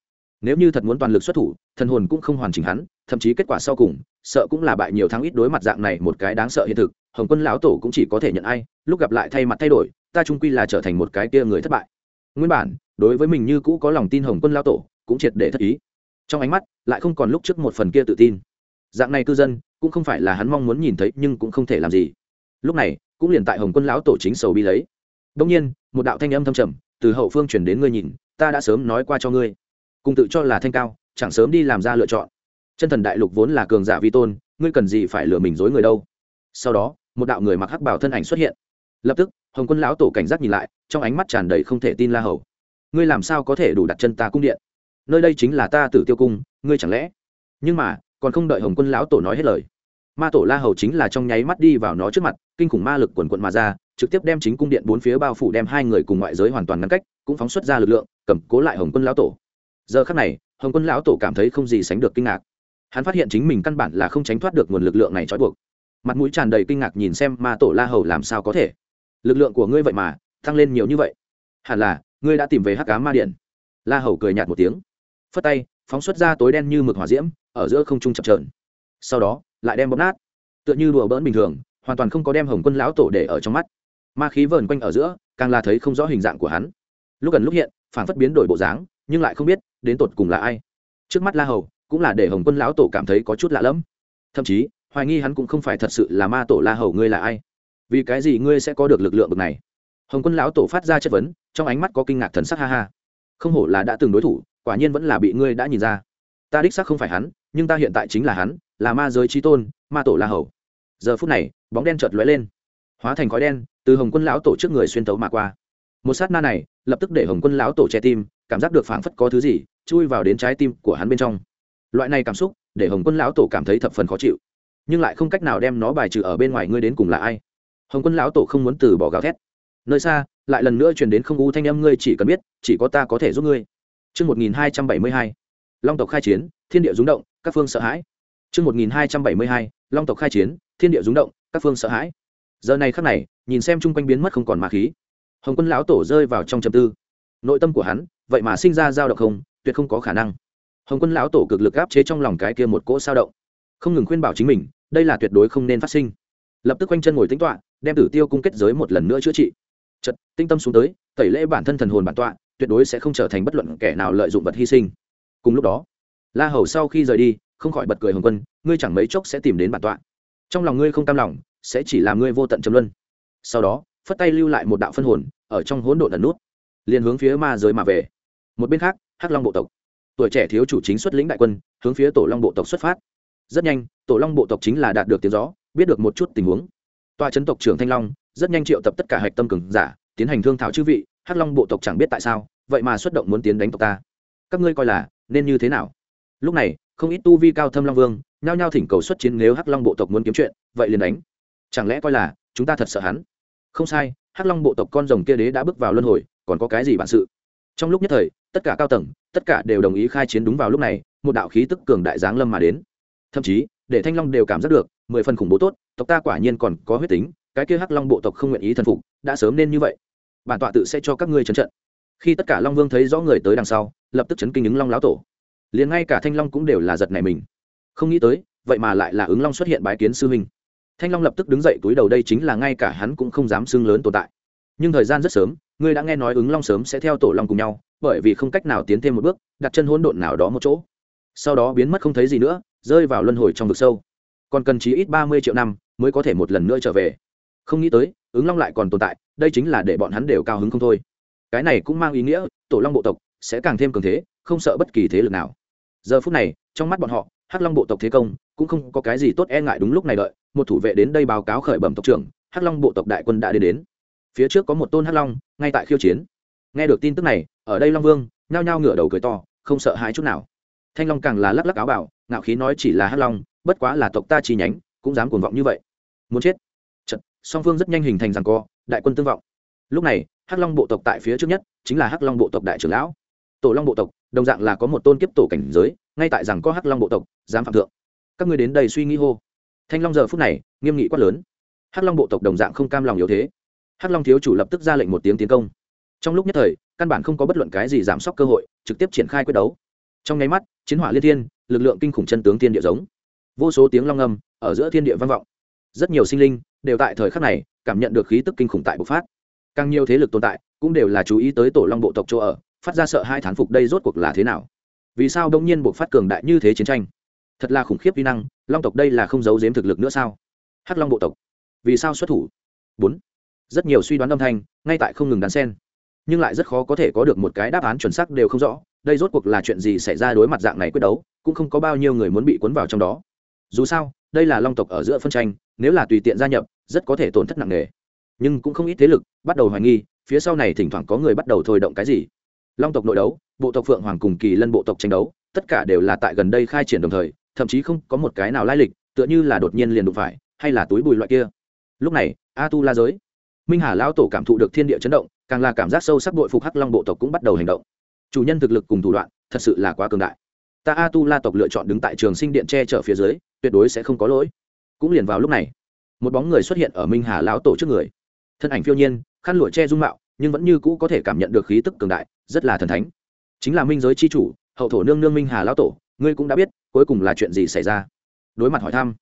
nếu như thật muốn toàn lực xuất thủ, thần hồn cũng không hoàn chỉnh hắn, thậm chí kết quả sau cùng, sợ cũng là bại nhiều thắng ít đối mặt dạng này một cái đáng sợ hiện thực, hồng quân lão tổ cũng chỉ có thể nhận ai, lúc gặp lại thay mặt thay đổi, ta trung quy là trở thành một cái kia người thất bại. Nguyên bản, đối với mình như cũ có lòng tin hồng quân lão tổ, cũng triệt để thất ý. Trong ánh mắt, lại không còn lúc trước một phần kia tự tin. Dạng này cư dân, cũng không phải là hắn mong muốn nhìn thấy, nhưng cũng không thể làm gì. Lúc này, cũng liền tại hồng quân lão tổ chính sầu bi lấy. Đông nhiên, một đạo thanh âm thâm trầm, từ hậu phương chuyển đến ngươi nhìn, ta đã sớm nói qua cho ngươi cùng tự cho là thanh cao, chẳng sớm đi làm ra lựa chọn. Chân thần đại lục vốn là cường giả vi tôn, ngươi cần gì phải lừa mình dối người đâu? Sau đó, một đạo người mặc hắc bảo thân ảnh xuất hiện. Lập tức, hồng quân lão tổ cảnh giác nhìn lại, trong ánh mắt tràn đầy không thể tin la hầu. Ngươi làm sao có thể đủ đặt chân ta cung điện? Nơi đây chính là ta tử tiêu cung, ngươi chẳng lẽ? Nhưng mà, còn không đợi hồng quân lão tổ nói hết lời, ma tổ la hầu chính là trong nháy mắt đi vào nó trước mặt, kinh khủng ma lực quần quận mà ra, trực tiếp đem chính cung điện bốn phía bao phủ, đem hai người cùng ngoại giới hoàn toàn ngăn cách, cũng phóng xuất ra lực lượng, cầm cố lại hồng quân lão tổ giờ khắc này, hồng quân lão tổ cảm thấy không gì sánh được kinh ngạc. Hắn phát hiện chính mình căn bản là không tránh thoát được nguồn lực lượng này trói buộc. Mặt mũi tràn đầy kinh ngạc nhìn xem ma tổ la hầu làm sao có thể. Lực lượng của ngươi vậy mà, tăng lên nhiều như vậy. Hẳn là, ngươi đã tìm về hắc cá ma điện. La hầu cười nhạt một tiếng. Phất tay, phóng xuất ra tối đen như mực hỏa diễm, ở giữa không trung chập trờn sau đó, lại đem bóp nát. Tựa như đùa bỡn bình thường, hoàn toàn không có đem hồng quân lão tổ để ở trong mắt. Ma khí vờn quanh ở giữa, càng là thấy không rõ hình dạng của hắn. Lúc gần lúc hiện, phản phất biến đổi bộ dáng nhưng lại không biết đến tột cùng là ai. Trước mắt la hầu cũng là để hồng quân lão tổ cảm thấy có chút lạ lẫm. Thậm chí, hoài nghi hắn cũng không phải thật sự là ma tổ la hầu ngươi là ai. Vì cái gì ngươi sẽ có được lực lượng bực này? Hồng quân lão tổ phát ra chất vấn, trong ánh mắt có kinh ngạc thần sắc ha ha. Không hổ là đã từng đối thủ, quả nhiên vẫn là bị ngươi đã nhìn ra. Ta đích xác không phải hắn, nhưng ta hiện tại chính là hắn, là ma giới trí tôn, ma tổ la hầu. Giờ phút này, bóng đen chợt lóe lên. Hóa thành khói đen, từ hồng quân lão tổ trước người xuyên tấu mà qua. Một sát na này, lập tức để hồng quân lão tổ che tim cảm giác được phảng phất có thứ gì chui vào đến trái tim của hắn bên trong loại này cảm xúc để hồng quân lão tổ cảm thấy thập phần khó chịu nhưng lại không cách nào đem nó bài trừ ở bên ngoài ngươi đến cùng là ai hồng quân lão tổ không muốn từ bỏ gào thét nơi xa lại lần nữa truyền đến không u thanh âm ngươi chỉ cần biết chỉ có ta có thể giúp ngươi Trước 1272, Long tộc khai chiến, thiên địa rúng động, các phương sợ hãi. Trước 1272, Long tộc khai chiến, thiên địa rúng động, các phương sợ hãi. Giờ này khắc này, nhìn xem chung quanh biến mất không còn ma khí. Hồng Quân lão tổ rơi vào trong trầm tư. Nội tâm của hắn, vậy mà sinh ra dao động không, tuyệt không có khả năng. Hồng Quân lão tổ cực lực áp chế trong lòng cái kia một cỗ sao động, không ngừng khuyên bảo chính mình, đây là tuyệt đối không nên phát sinh. Lập tức quanh chân ngồi tĩnh tọa, đem Tử Tiêu cung kết giới một lần nữa chữa trị. Chật, tinh tâm xuống tới, tẩy lễ bản thân thần hồn bản tọa, tuyệt đối sẽ không trở thành bất luận kẻ nào lợi dụng vật hy sinh. Cùng lúc đó, La Hầu sau khi rời đi, không khỏi bật cười Hồng Quân, ngươi chẳng mấy chốc sẽ tìm đến bản tọa. Trong lòng ngươi không tam lòng, sẽ chỉ làm ngươi vô tận trầm luân. Sau đó, phất tay lưu lại một đạo phân hồn, ở trong hỗn độn ẩn nút, liền hướng phía ma giới mà về. Một bên khác, Hắc Long bộ tộc, tuổi trẻ thiếu chủ chính xuất lĩnh đại quân, hướng phía Tổ Long bộ tộc xuất phát. Rất nhanh, Tổ Long bộ tộc chính là đạt được tiếng gió, biết được một chút tình huống. Tòa chấn tộc trưởng Thanh Long, rất nhanh triệu tập tất cả hạch tâm cường giả, tiến hành thương thảo chư vị, Hắc Long bộ tộc chẳng biết tại sao, vậy mà xuất động muốn tiến đánh tộc ta. Các ngươi coi là nên như thế nào? Lúc này, không ít tu vi cao thâm long vương, nhao nhao thỉnh cầu xuất chiến nếu Hắc Long bộ tộc muốn kiếm chuyện, vậy liền đánh. Chẳng lẽ coi là chúng ta thật sợ hắn? Không sai, Hắc Long bộ tộc con rồng kia đế đã bước vào luân hồi, còn có cái gì bản sự? Trong lúc nhất thời, tất cả cao tầng, tất cả đều đồng ý khai chiến đúng vào lúc này, một đạo khí tức cường đại giáng lâm mà đến. Thậm chí, để Thanh Long đều cảm giác được, mười phần khủng bố tốt, tộc ta quả nhiên còn có huyết tính, cái kia Hắc Long bộ tộc không nguyện ý thần phục, đã sớm nên như vậy. Bản tọa tự sẽ cho các ngươi trấn trận. Khi tất cả Long Vương thấy rõ người tới đằng sau, lập tức chấn kinh ứng Long lão tổ. Liền ngay cả Thanh Long cũng đều là giật này mình. Không nghĩ tới, vậy mà lại là ứng Long xuất hiện bái kiến sư huynh. Thanh Long lập tức đứng dậy túi đầu đây chính là ngay cả hắn cũng không dám xưng lớn tồn tại. Nhưng thời gian rất sớm, ngươi đã nghe nói ứng Long sớm sẽ theo tổ Long cùng nhau, bởi vì không cách nào tiến thêm một bước, đặt chân hỗn độn nào đó một chỗ. Sau đó biến mất không thấy gì nữa, rơi vào luân hồi trong vực sâu. Còn cần chí ít ba mươi triệu năm mới có thể một lần nữa trở về. Không nghĩ tới ứng long lại còn tồn tại đây chính là để bọn hắn đều cao hứng không thôi. Cái này cũng mang ý nghĩa tổ long bộ tộc sẽ càng thêm cường thế không sợ bất kỳ thế lực nào. Giờ phút này trong mắt bọn họ hắc long bộ tộc thế công cũng không có cái gì tốt e ngại đúng lúc này đợi một thủ vệ đến đây báo cáo khởi bẩm tộc trưởng hắc long bộ tộc đại quân đã đến đến. Phía trước có một tôn hắc long ngay tại khiêu chiến. Nghe được tin tức này ở đây long vương nhao nhao ngửa đầu cười to không sợ hãi chút nào. Thanh long càng là lắc lắc áo bảo ngạo khí nói chỉ là hắc long bất quá là tộc ta chi nhánh cũng dám cuồng vọng như vậy. Muốn chết. Chật, song phương rất nhanh hình thành rằng co đại quân tương vọng. Lúc này hắc long bộ tộc tại phía trước nhất chính là hắc long bộ tộc đại trưởng lão. Tổ long bộ tộc đồng dạng là có một tôn kiếp tổ cảnh giới ngay tại rằng có hắc long bộ tộc dám phạm thượng. Các người đến đây suy nghĩ hô thanh long giờ phút này, nghiêm nghị quát lớn. Hắc long bộ tộc đồng dạng không cam lòng yếu thế. Hắc long thiếu chủ lập tức ra lệnh một tiếng tiến công. Trong lúc nhất thời, căn bản không có bất luận cái gì giảm sốc cơ hội, trực tiếp triển khai quyết đấu. Trong nháy mắt, chiến hỏa liên thiên, lực lượng kinh khủng chân tướng thiên địa giống. Vô số tiếng long âm, ở giữa thiên địa vang vọng. Rất nhiều sinh linh, đều tại thời khắc này, cảm nhận được khí tức kinh khủng tại bộc phát. Càng nhiều thế lực tồn tại, cũng đều là chú ý tới tổ long bộ tộc chỗ ở, phát ra sợ hai thán phục đây rốt cuộc là thế nào. Vì sao đông nhiên bộc phát cường đại như thế chiến tranh? Thật là khủng khiếp vi năng, long tộc đây là không giấu giếm thực lực nữa sao? Hắc long bộ tộc, vì sao xuất thủ? Bốn. Rất nhiều suy đoán âm thanh, ngay tại không ngừng đàn sen nhưng lại rất khó có thể có được một cái đáp án chuẩn xác đều không rõ, đây rốt cuộc là chuyện gì xảy ra đối mặt dạng này quyết đấu, cũng không có bao nhiêu người muốn bị cuốn vào trong đó. Dù sao, đây là long tộc ở giữa phân tranh, nếu là tùy tiện gia nhập, rất có thể tổn thất nặng nề. Nhưng cũng không ít thế lực, bắt đầu hoài nghi, phía sau này thỉnh thoảng có người bắt đầu thôi động cái gì. Long tộc nội đấu, bộ tộc phượng hoàng cùng kỳ lân bộ tộc tranh đấu, tất cả đều là tại gần đây khai triển đồng thời thậm chí không có một cái nào lai lịch, tựa như là đột nhiên liền đụng phải, hay là túi bùi loại kia. Lúc này, a tu la giới, minh hà lão tổ cảm thụ được thiên địa chấn động, càng là cảm giác sâu sắc bội phục hắc long bộ tộc cũng bắt đầu hành động. Chủ nhân thực lực cùng thủ đoạn, thật sự là quá cường đại. Ta a tu la tộc lựa chọn đứng tại trường sinh điện che chở phía dưới, tuyệt đối sẽ không có lỗi. Cũng liền vào lúc này, một bóng người xuất hiện ở minh hà lão tổ trước người. Thân ảnh phiêu nhiên, khăn lụa che dung mạo, nhưng vẫn như cũ có thể cảm nhận được khí tức cường đại, rất là thần thánh. Chính là minh giới c h i chủ, hậu thổ nương nương minh hà lão tổ ngươi cũng đã biết, cuối cùng là chuyện gì xảy ra. Đối mặt hỏi thăm,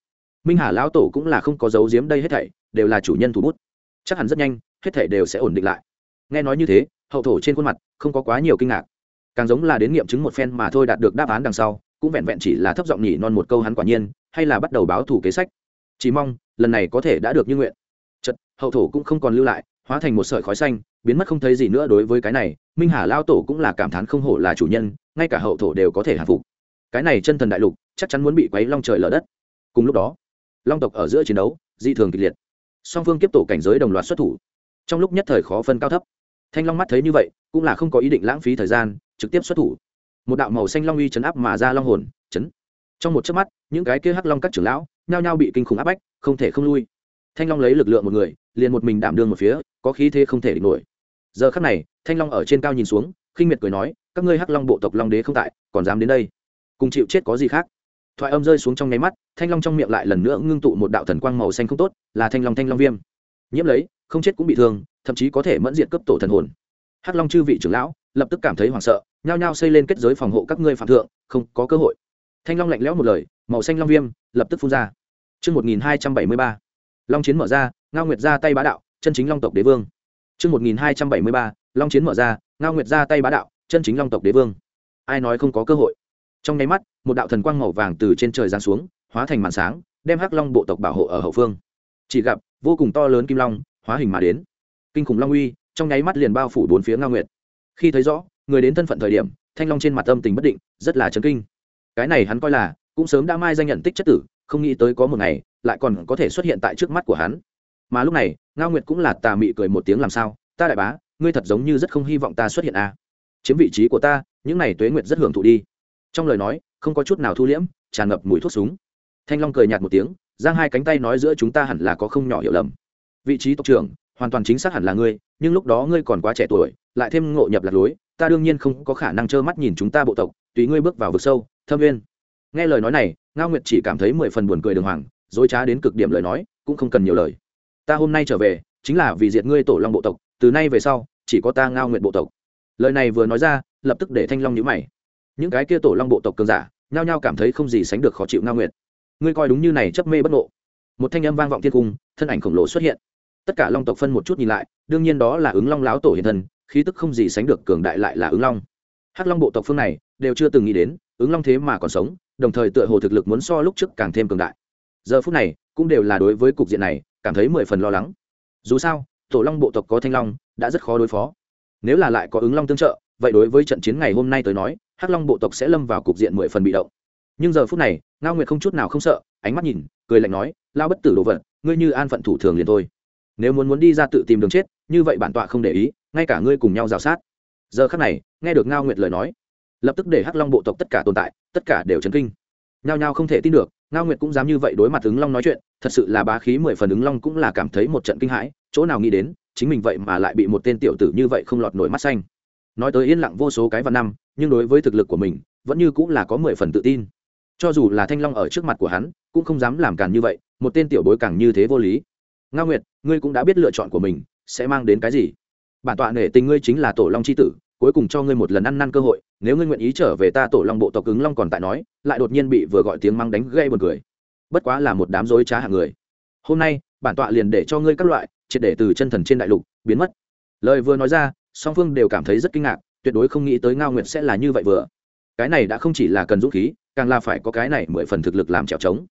minh hà lão tổ cũng là không có dấu giếm đây hết thảy, đều là chủ nhân thủ bút. Chắc hẳn rất nhanh, hết thảy đều sẽ ổn định lại. Nghe nói như thế, hậu thổ trên khuôn mặt không có quá nhiều kinh ngạc. Càng giống là đến nghiệm chứng một phen mà thôi đạt được đáp án đằng sau, cũng vẹn vẹn chỉ là thấp giọng nhỉ non một câu hắn quả nhiên, hay là bắt đầu báo thủ kế sách. Chỉ mong, lần này có thể đã được như nguyện. Chật hậu thổ cũng không còn lưu lại, hóa thành một sợi khói xanh, biến mất không thấy gì nữa đối với cái này, minh hà lao tổ cũng là cảm thán không hổ là chủ nhân, ngay cả hậu thổ đều có thể hạ phục cái này chân thần đại lục chắc chắn muốn bị quấy long trời lở đất. Cùng lúc đó, long tộc ở giữa chiến đấu, dị thường kịch liệt. Song phương tiếp tổ cảnh giới đồng loạt xuất thủ. Trong lúc nhất thời khó phân cao thấp. Thanh long mắt thấy như vậy, cũng là không có ý định lãng phí thời gian, trực tiếp xuất thủ. Một đạo màu xanh long uy chấn áp mà ra long hồn, chấn. Trong một chớp mắt, những cái kia hắc long các trưởng lão, nhao nhao bị kinh khủng áp bách, không thể không lui. Thanh long lấy lực lượng một người, liền một mình đảm đương một phía, có khí thế không thể địch nổi. Giờ khắc này, thanh long ở trên cao nhìn xuống, khinh miệt cười nói, các ngươi hắc long bộ tộc long đế không tại, còn dám đến đây cùng chịu chết có gì khác. Thoại âm rơi xuống trong nháy mắt thanh long trong miệng lại lần nữa ngưng tụ một đạo thần quang màu xanh không tốt là thanh long thanh long viêm. Nhiễm lấy không chết cũng bị thương thậm chí có thể mẫn diện cấp tổ thần hồn. Hắc long chư vị trưởng lão lập tức cảm thấy hoảng sợ nhao nhao xây lên kết giới phòng hộ các ngươi phạm thượng không có cơ hội. Thanh long lạnh lẽo một lời màu xanh long viêm lập tức phun ra. Trước 1273, long chiến mở ra ngao nguyệt ra tay bá đạo chân chính long tộc đế vương. Trước 1273, long chiến mở ra ngao nguyệt ra tay bá đạo chân chính long tộc đế vương. Ai nói không có cơ hội? Trong nháy mắt, một đạo thần quang màu vàng từ trên trời giáng xuống, hóa thành màn sáng, đem hắc long bộ tộc bảo hộ ở hậu phương. Chỉ gặp, vô cùng to lớn kim long, hóa hình mà đến. Kinh khủng long uy, trong nháy mắt liền bao phủ bốn phía ngao nguyệt. Khi thấy rõ, người đến thân phận thời điểm, thanh long trên mặt âm tình bất định, rất là chấn kinh. Cái này hắn coi là, cũng sớm đã mai danh nhận tích chất tử, không nghĩ tới có một ngày, lại còn có thể xuất hiện tại trước mắt của hắn. Mà lúc này, ngao nguyệt cũng là tà mị cười một tiếng làm sao, ta đại bá, ngươi thật giống như rất không hy vọng ta xuất hiện à. chiếm vị trí của ta, những này tuế nguyệt rất hưởng thụ đi trong lời nói, không có chút nào thu liễm, tràn ngập mùi thuốc súng. Thanh long cười nhạt một tiếng, giang hai cánh tay nói giữa chúng ta hẳn là có không nhỏ hiểu lầm. Vị trí tộc trưởng, hoàn toàn chính xác hẳn là ngươi, nhưng lúc đó ngươi còn quá trẻ tuổi, lại thêm ngộ nhập lạc lối, ta đương nhiên không có khả năng trơ mắt nhìn chúng ta bộ tộc, tùy ngươi bước vào vực sâu, thâm nguyên nghe lời nói này, ngao nguyệt chỉ cảm thấy mười phần buồn cười đường hoàng, dối trá đến cực điểm lời nói, cũng không cần nhiều lời. Ta hôm nay trở về, chính là vì diệt ngươi tổ long bộ tộc, từ nay về sau, chỉ có ta ngao nguyệt bộ tộc. Lời này vừa nói ra, lập tức để thanh long nhữ mày những cái kia tổ long bộ tộc cường giả, nhao nhao cảm thấy không gì sánh được khó chịu ngao nguyệt. Ngươi coi đúng như này chấp mê bất ngộ. Một thanh âm vang vọng thiên cung, thân ảnh khổng lồ xuất hiện. Tất cả long tộc phân một chút nhìn lại, đương nhiên đó là ứng long láo tổ hiện thân, khí tức không gì sánh được cường đại lại là ứng long. Hắc long bộ tộc phương này, đều chưa từng nghĩ đến, ứng long thế mà còn sống, đồng thời tựa hồ thực lực muốn so lúc trước càng thêm cường đại. Giờ phút này, cũng đều là đối với cục diện này, cảm thấy mười phần lo lắng. Dù sao, tổ long bộ tộc có thanh long, đã rất khó đối phó. Nếu là lại có ứng long tương trợ vậy đối với trận chiến ngày hôm nay tới nói, hắc long bộ tộc sẽ lâm vào cục diện mười phần bị động. Nhưng giờ phút này, ngao nguyệt không chút nào không sợ, ánh mắt nhìn, cười lạnh nói lao bất tử đồ vật, ngươi như an phận thủ thường liền thôi. Nếu muốn muốn đi ra tự tìm đường chết, như vậy bản tọa không để ý, ngay cả ngươi cùng nhau rào sát. Giờ khắc này, nghe được ngao nguyệt lời nói, lập tức để hắc long bộ tộc tất cả tồn tại, tất cả đều chấn kinh. Nhao nhao không thể tin được, ngao nguyệt cũng dám như vậy đối mặt ứng long nói chuyện, thật sự là bá khí mười phần ứng long cũng là cảm thấy một trận kinh hãi, chỗ nào nghĩ đến, chính mình vậy mà lại bị một tên tiểu tử như vậy không lọt nổi mắt xanh nói tới yên lặng vô số cái văn năm, nhưng đối với thực lực của mình, vẫn như cũng là có mười phần tự tin. Cho dù là thanh long ở trước mặt của hắn, cũng không dám làm càn như vậy, một tên tiểu bối càng như thế vô lý. Ngao nguyệt, ngươi cũng đã biết lựa chọn của mình, sẽ mang đến cái gì? Bản tọa nể tình ngươi chính là tổ long c h i tử, cuối cùng cho ngươi một lần ăn năn cơ hội, nếu ngươi nguyện ý trở về ta tổ long bộ tộc ứng long còn tại nói, lại đột nhiên bị vừa gọi tiếng mang đánh gây buồn cười. Bất quá là một đám dối trá hạng người. Hôm nay, bản tọa liền để cho ngươi các loại, triệt để từ chân thần trên đại lục, biến mất. Lời vừa nói ra song phương đều cảm thấy rất kinh ngạc, tuyệt đối không nghĩ tới ngao nguyệt sẽ là như vậy vừa. Cái này đã không chỉ là cần dũng khí, càng là phải có cái này mười phần thực lực làm trèo trống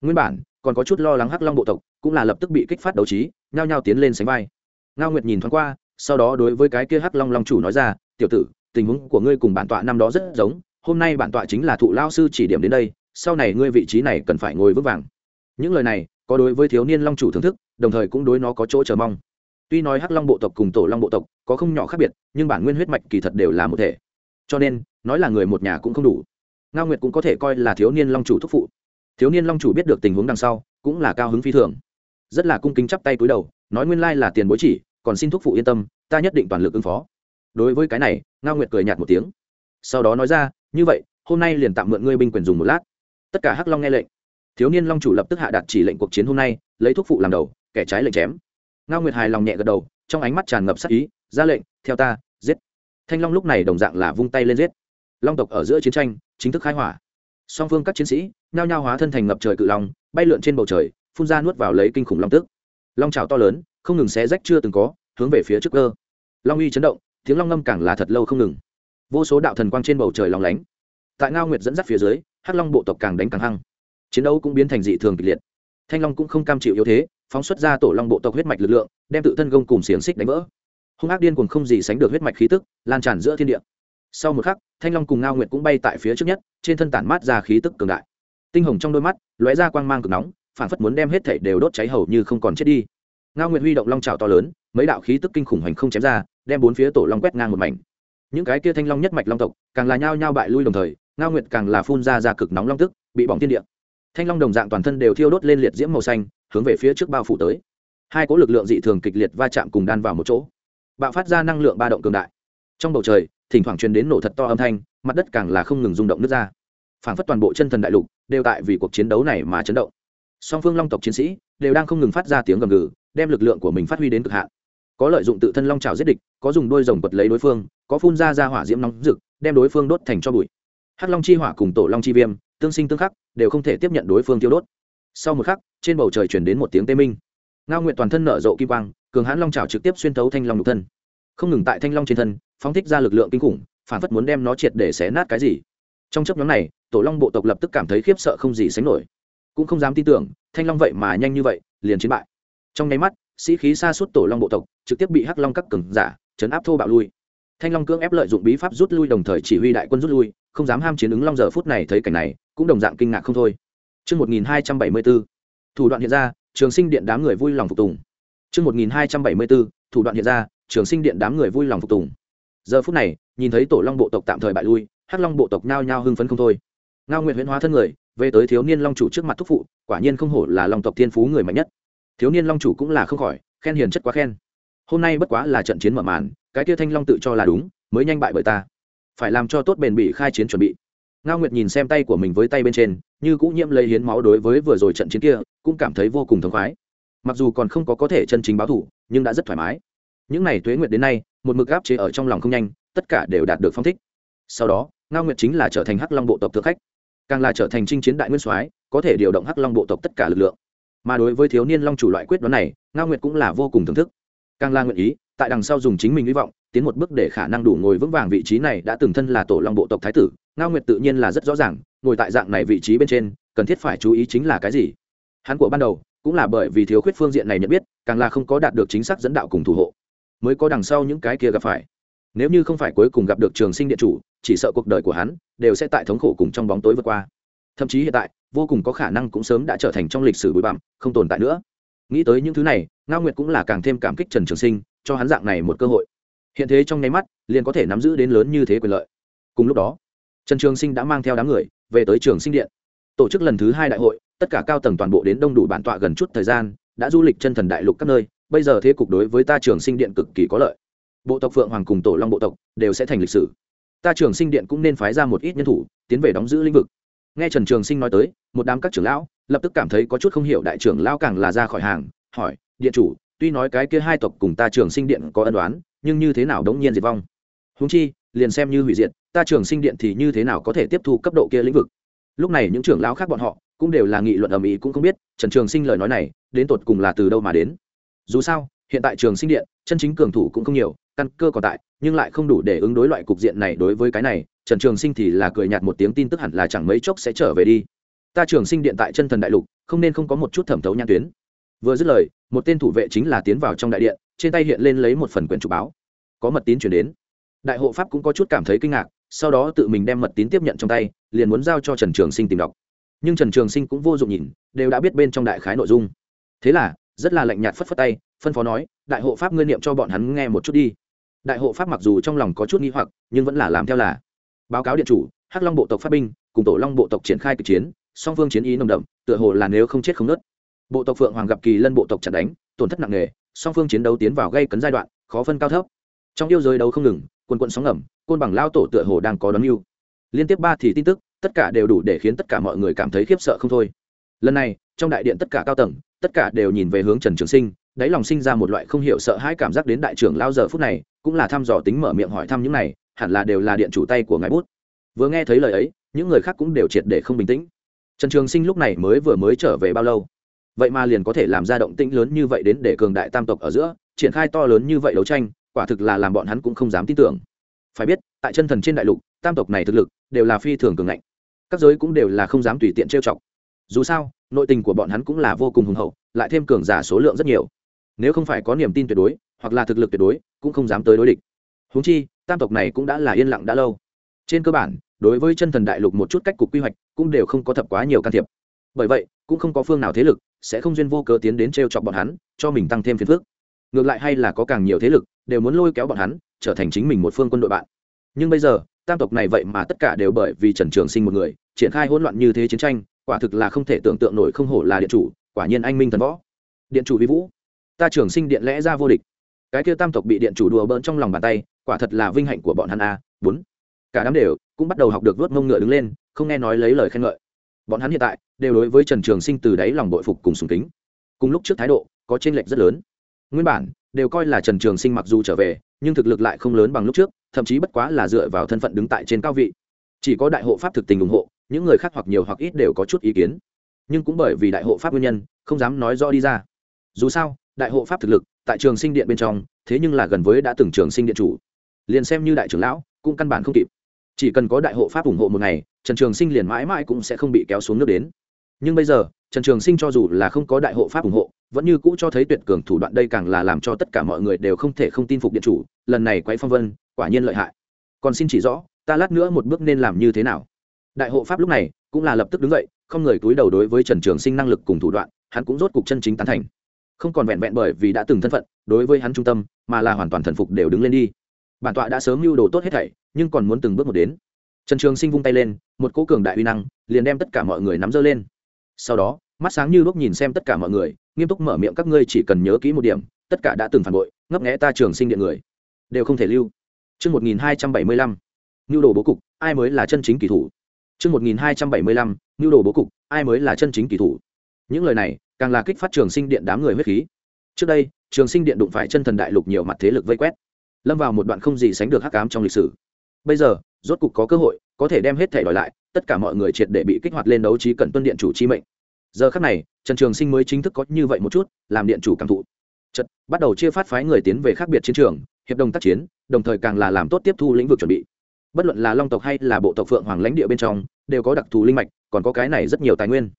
nguyên bản, còn có chút lo lắng hắc long bộ tộc, cũng là lập tức bị kích phát đấu trí, nhao nhao tiến lên sánh vai. Ngao nguyệt nhìn thoáng qua, sau đó đối với cái kia hắc long long chủ nói ra, tiểu tử, tình huống của ngươi cùng bản tọa năm đó rất giống, hôm nay bản tọa chính là thụ lao sư chỉ điểm đến đây, sau này ngươi vị trí này cần phải ngồi vững vàng. Những lời này, có đối với thiếu niên long chủ thưởng thức, đồng thời cũng đối nó có chỗ chờ mong tuy nói hắc long bộ tộc cùng tổ long bộ tộc có không nhỏ khác biệt, nhưng bản nguyên huyết mạch kỳ thật đều là một thể. Cho nên, nói là người một nhà cũng không đủ. Ngao nguyệt cũng có thể coi là thiếu niên long chủ thúc phụ. Thiếu niên long chủ biết được tình huống đằng sau, cũng là cao hứng phi thường. Rất là cung kính chắp tay cúi đầu, nói nguyên lai là tiền bối chỉ, còn xin thúc phụ yên tâm, ta nhất định toàn lực ứng phó. Đối với cái này, ngao nguyệt cười nhạt một tiếng. Sau đó nói ra, như vậy, hôm nay liền tạm mượn ngươi binh quyền dùng một lát. Tất cả hắc long nghe lệnh. Thiếu niên long chủ lập tức hạ đặt chỉ lệnh cuộc chiến hôm nay, lấy thúc phụ làm đầu, kẻ trái lệnh chém ngao nguyệt hài lòng nhẹ gật đầu, trong ánh mắt tràn ngập sắc ý, ra lệnh, theo ta, giết. Thanh long lúc này đồng dạng là vung tay lên giết. Long tộc ở giữa chiến tranh, chính thức khai hỏa. Song phương các chiến sĩ, nhao nhao hóa thân thành ngập trời cự long, bay lượn trên bầu trời, phun ra nuốt vào lấy kinh khủng long tức. Long trào to lớn, không ngừng xé rách chưa từng có, hướng về phía trước cơ. Long uy chấn động, tiếng long ngâm càng là thật lâu không ngừng. Vô số đạo thần quang trên bầu trời long lánh. Tại ngao nguyệt dẫn dắt phía dưới, hắc long bộ tộc càng đánh càng hăng. Chiến đấu cũng biến thành dị thường kịch liệt. Thanh long cũng không cam chịu yếu thế phóng xuất ra tổ long bộ tộc huyết mạch lực lượng, đem tự thân gông cùng xiềng xích đánh vỡ. Hung ác điên cuồng không gì sánh được huyết mạch khí tức, lan tràn giữa thiên địa. Sau một khắc, thanh long cùng ngao nguyệt cũng bay tại phía trước nhất, trên thân tản mát ra khí tức cường đại. Tinh hồng trong đôi mắt, lóe ra quang mang cực nóng, phản phất muốn đem hết thể đều đốt cháy hầu như không còn chết đi. Ngao nguyệt huy động long trào to lớn, mấy đạo khí tức kinh khủng hành không chém ra, đem bốn phía tổ long quét ngang một mảnh. Những cái kia thanh long nhất mạch long tộc, càng là nhao nhao bại lui đồng thời, ngao nguyệt càng là phun ra ra cực nóng long tức, bị bỏng thiên địa thanh long đồng dạng toàn thân đều thiêu đốt lên liệt diễm màu xanh, hướng về phía trước bao phủ tới. Hai cỗ lực lượng dị thường kịch liệt va chạm cùng đan vào một chỗ. Bạo phát ra năng lượng ba động cường đại. Trong bầu trời, thỉnh thoảng truyền đến nổ thật to âm thanh, mặt đất càng là không ngừng rung động nước ra. Phảng phất toàn bộ chân thần đại lục đều tại vì cuộc chiến đấu này mà chấn động. Song phương long tộc chiến sĩ đều đang không ngừng phát ra tiếng gầm gừ, đem lực lượng của mình phát huy đến cực hạn. Có lợi dụng tự thân long trào giết địch, có dùng đôi rồng quật lấy đối phương, có phun ra ra hỏa diễm nóng rực, đem đối phương đốt thành cho bụi. Hắc long chi hỏa cùng tổ long chi viêm tương sinh tương khắc, đều không thể tiếp nhận đối phương tiêu đốt. Sau một khắc, trên bầu trời chuyển đến một tiếng tê minh. Ngao nguyện toàn thân nở rộ kim quang, cường hãn long trào trực tiếp xuyên thấu thanh long nhục thân. Không ngừng tại thanh long trên thân, phóng thích ra lực lượng kinh khủng, phản phất muốn đem nó triệt để xé nát cái gì. Trong chấp nhóm này, tổ long bộ tộc lập tức cảm thấy khiếp sợ không gì sánh nổi. Cũng không dám tin tưởng, thanh long vậy mà nhanh như vậy, liền chiến bại. Trong nháy mắt, sĩ khí xa suốt tổ long bộ tộc, trực tiếp bị hắc long các cường giả chấn áp thô bạo lui. Thanh long cưỡng ép lợi dụng bí pháp rút lui đồng thời chỉ huy đại quân rút lui không dám ham chiến ứng long giờ phút này thấy cảnh này cũng đồng dạng kinh ngạc không thôi Trước 1274, thủ đoạn hiện ra, trường sinh điện đám người vui lòng phục tùng. Trước 1274, thủ đoạn hiện ra, trường sinh điện đám người vui lòng phục tùng. Giờ phút này, nhìn thấy tổ long bộ tộc tạm thời bại lui, hắc long bộ tộc nhao nhao hưng phấn không thôi. Ngao Nguyệt huyễn hóa thân người, về tới thiếu niên long chủ trước mặt thúc phụ, quả nhiên không hổ là long tộc thiên phú người mạnh nhất. Thiếu niên long chủ cũng là không khỏi, khen hiền chất quá khen. Hôm nay bất quá là trận chiến mở màn, cái kia thanh long tự cho là đúng, mới nhanh bại bởi ta phải làm cho tốt bền bỉ khai chiến chuẩn bị. Ngao nguyệt nhìn xem tay của mình với tay bên trên, như cũng nhiễm lấy hiến máu đối với vừa rồi trận chiến kia, cũng cảm thấy vô cùng thống khoái. Mặc dù còn không có có thể chân chính báo thủ, nhưng đã rất thoải mái. Những n à y tuế nguyệt đến nay, một mực gáp chế ở trong lòng không nhanh, tất cả đều đạt được phong thích. Sau đó, ngao nguyệt chính là trở thành hắc long bộ tộc thượng khách. Càng là trở thành chinh chiến đại nguyên soái, có thể điều động hắc long bộ tộc tất cả lực lượng. Mà đối với thiếu niên long chủ loại quyết đoán này, ngao nguyệt cũng là vô cùng thưởng thức. Càng la nguyện ý, tại đằng sau dùng chính mình hy vọng tiến một bước để khả năng đủ ngồi vững vàng vị trí này đã từng thân là tổ long bộ tộc thái tử, ngao nguyệt tự nhiên là rất rõ ràng, ngồi tại dạng này vị trí bên trên, cần thiết phải chú ý chính là cái gì. Hắn của ban đầu, cũng là bởi vì thiếu khuyết phương diện này nhận biết, càng là không có đạt được chính xác dẫn đạo cùng thủ hộ, mới có đằng sau những cái kia gặp phải. Nếu như không phải cuối cùng gặp được trường sinh điện chủ, chỉ sợ cuộc đời của hắn đều sẽ tại thống khổ cùng trong bóng tối vượt qua. Thậm chí hiện tại, vô cùng có khả năng cũng sớm đã trở thành trong lịch sử bụi bặm, không tồn tại nữa. Nghĩ tới những thứ này, ngao nguyệt cũng là càng thêm cảm kích trần trường sinh, cho hắn dạng này một cơ hội hiện thế trong nháy mắt, liền có thể nắm giữ đến lớn như thế quyền lợi. Cùng lúc đó, trần trường sinh đã mang theo đám người về tới trường sinh điện. Tổ chức lần thứ hai đại hội, tất cả cao tầng toàn bộ đến đông đủ bản tọa gần chút thời gian, đã du lịch chân thần đại lục các nơi, bây giờ thế cục đối với ta trường sinh điện cực kỳ có lợi. Bộ tộc phượng hoàng cùng tổ long bộ tộc đều sẽ thành lịch sử. Ta trường sinh điện cũng nên phái ra một ít nhân thủ, tiến về đóng giữ lĩnh vực. Nghe trần trường sinh nói tới, một đám các trưởng lão lập tức cảm thấy có chút không hiểu đại trưởng lão càng là ra khỏi hàng, hỏi, điện chủ, tuy nói cái kia hai tộc cùng ta trường sinh điện có ân đoán nhưng như thế nào đống nhiên diệt vong? Húng chi, liền xem như hủy diệt, ta trường sinh điện thì như thế nào có thể tiếp thu cấp độ kia lĩnh vực? Lúc này những trưởng lão khác bọn họ cũng đều là nghị luận ầm ĩ cũng không biết, trần trường sinh lời nói này đến tột cùng là từ đâu mà đến. Dù sao, hiện tại trường sinh điện, chân chính cường thủ cũng không nhiều, căn cơ còn tại, nhưng lại không đủ để ứng đối loại cục diện này đối với cái này, trần trường sinh thì là cười nhạt một tiếng tin tức hẳn là chẳng mấy chốc sẽ trở về đi. Ta trường sinh điện tại chân thần đại lục, không nên không có một chút thẩm thấu nhan tuyến. Vừa dứt lời, một tên thủ vệ chính là tiến vào trong đại điện trên tay hiện lên lấy một phần quyển trục báo. Có mật tín chuyển đến. Đại hộ pháp cũng có chút cảm thấy kinh ngạc, sau đó tự mình đem mật tín tiếp nhận trong tay, liền muốn giao cho trần trường sinh tìm đọc. Nhưng trần trường sinh cũng vô dụng nhìn, đều đã biết bên trong đại khái nội dung. Thế là, rất là lạnh nhạt phất phất tay, phân phó nói, đại hộ pháp ngươi niệm cho bọn hắn nghe một chút đi. Đại hộ pháp mặc dù trong lòng có chút nghi hoặc, nhưng vẫn là làm theo là. Báo cáo điện chủ, hắc long bộ tộc phát binh, cùng tổ long bộ tộc triển khai kịch chiến, song phương chiến ý nồng đậm, tựa hồ là nếu không chết không nớt bộ tộc phượng hoàng gặp kỳ lân bộ tộc chặt đánh tổn thất nặng nề, song phương chiến đấu tiến vào gây cấn giai đoạn, khó phân cao thấp. Trong yêu giới đấu không ngừng, quần quận sóng ngầm, côn bằng lao tổ tựa hồ đang có đón mưu. Liên tiếp ba thì tin tức, tất cả đều đủ để khiến tất cả mọi người cảm thấy khiếp sợ không thôi. Lần này, trong đại điện tất cả cao tầng, tất cả đều nhìn về hướng trần trường sinh, đáy lòng sinh ra một loại không hiểu sợ hãi cảm giác đến đại trưởng lao giờ phút này, cũng là thăm dò tính mở miệng hỏi thăm những này, hẳn là đều là điện chủ tay của ngài bút. Vừa nghe thấy lời ấy, những người khác cũng đều triệt để không bình tĩnh. Trần trường sinh lúc này mới vừa mới trở về bao lâu? Vậy mà liền có thể làm ra động tĩnh lớn như vậy đến để cường đại tam tộc ở giữa, triển khai to lớn như vậy đấu tranh, quả thực là làm bọn hắn cũng không dám tin tưởng. Phải biết, tại chân thần trên đại lục, tam tộc này thực lực đều là phi thường cường ngạnh. Các giới cũng đều là không dám tùy tiện trêu chọc. Dù sao, nội tình của bọn hắn cũng là vô cùng hùng hậu, lại thêm cường giả số lượng rất nhiều. Nếu không phải có niềm tin tuyệt đối, hoặc là thực lực tuyệt đối, cũng không dám tới đối địch. Húng chi, tam tộc này cũng đã là yên lặng đã lâu. Trên cơ bản, đối với chân thần đại lục một chút cách cục quy hoạch cũng đều không có thập quá nhiều can thiệp. Bởi vậy, cũng không có phương nào thế lực sẽ không duyên vô cớ tiến đến t r e o chọc bọn hắn, cho mình tăng thêm phiền phức. ngược lại hay là có càng nhiều thế lực, đều muốn lôi kéo bọn hắn, trở thành chính mình một phương quân đội bạn. Nhưng bây giờ, tam tộc này vậy mà tất cả đều bởi vì trần trường sinh một người, triển khai hỗn loạn như thế chiến tranh, quả thực là không thể tưởng tượng nổi không hổ là điện chủ, quả nhiên anh minh thần võ. Điện chủ vi vũ, ta trường sinh điện lẽ ra vô địch. Cái kia tam tộc bị điện chủ đùa bỡn trong lòng bàn tay, quả thật là vinh hạnh của bọn hắn a, bốn. Cả đám đều cũng bắt đầu học được vớt mông ngựa đứng lên, không nghe nói lấy lời khen ngợi bọn hắn hiện tại đều đối với trần trường sinh từ đáy lòng bội phục cùng sùng kính. Cùng lúc trước thái độ có t r ê n lệch rất lớn. Nguyên bản đều coi là trần trường sinh mặc dù trở về, nhưng thực lực lại không lớn bằng lúc trước, thậm chí bất quá là dựa vào thân phận đứng tại trên cao vị. Chỉ có đại hộ pháp thực tình ủng hộ, những người khác hoặc nhiều hoặc ít đều có chút ý kiến. Nhưng cũng bởi vì đại hộ pháp nguyên nhân, không dám nói rõ đi ra. Dù sao, đại hộ pháp thực lực tại trường sinh điện bên trong, thế nhưng là gần với đã từng trường sinh điện chủ. Liền xem như đại trưởng lão, cũng căn bản không kịp. Chỉ cần có đại hộ pháp ủng hộ một ngày trần trường sinh liền mãi mãi cũng sẽ không bị kéo xuống nước đến. Nhưng bây giờ, trần trường sinh cho dù là không có đại hộ pháp ủng hộ, vẫn như cũ cho thấy tuyệt cường thủ đoạn đây càng là làm cho tất cả mọi người đều không thể không tin phục điện chủ, lần này quay phong vân, quả nhiên lợi hại. Còn xin chỉ rõ, ta lát nữa một bước nên làm như thế nào? Đại hộ pháp lúc này cũng là lập tức đứng dậy, không người túi đầu đối với trần trường sinh năng lực cùng thủ đoạn, hắn cũng rốt cục chân chính tán thành. Không còn vẹn vẹn bởi vì đã từng thân phận, đối với hắn trung tâm, mà là hoàn toàn thần phục đều đứng lên đi. Bản tọa đã sớm mưu đồ tốt hết thảy, nhưng còn muốn từng bước một đến trần trường sinh vung tay lên một cỗ cường đại uy năng liền đem tất cả mọi người nắm dơ lên sau đó mắt sáng như lúc nhìn xem tất cả mọi người nghiêm túc mở miệng các ngươi chỉ cần nhớ kỹ một điểm tất cả đã từng phản bội ngấp nghẽ ta trường sinh điện người đều không thể lưu Trước 1275, nhu đồ bố cục, ai mới là chân chính kỳ thủ? Trước 1275, nhu đồ bố cục, ai mới là chân chính kỳ thủ? Những lời này, càng là kích phát trường sinh điện đám người huyết khí. Trước đây, trường sinh điện đụng phải chân thần đại lục nhiều mặt thế lực vây quét lâm vào một đoạn không gì sánh được hắc ám trong lịch sử bây giờ rốt cục có cơ hội, có thể đem hết thể đòi lại, tất cả mọi người triệt để bị kích hoạt lên đấu trí cần tuân điện chủ chi mệnh. Giờ khắc này, trần trường sinh mới chính thức có như vậy một chút, làm điện chủ cảm thụ. Chật bắt đầu chia phát phái người tiến về khác biệt chiến trường, hiệp đồng tác chiến, đồng thời càng là làm tốt tiếp thu lĩnh vực chuẩn bị. Bất luận là long tộc hay là bộ tộc phượng hoàng lãnh địa bên trong, đều có đặc thù linh mạch, còn có cái này rất nhiều tài nguyên.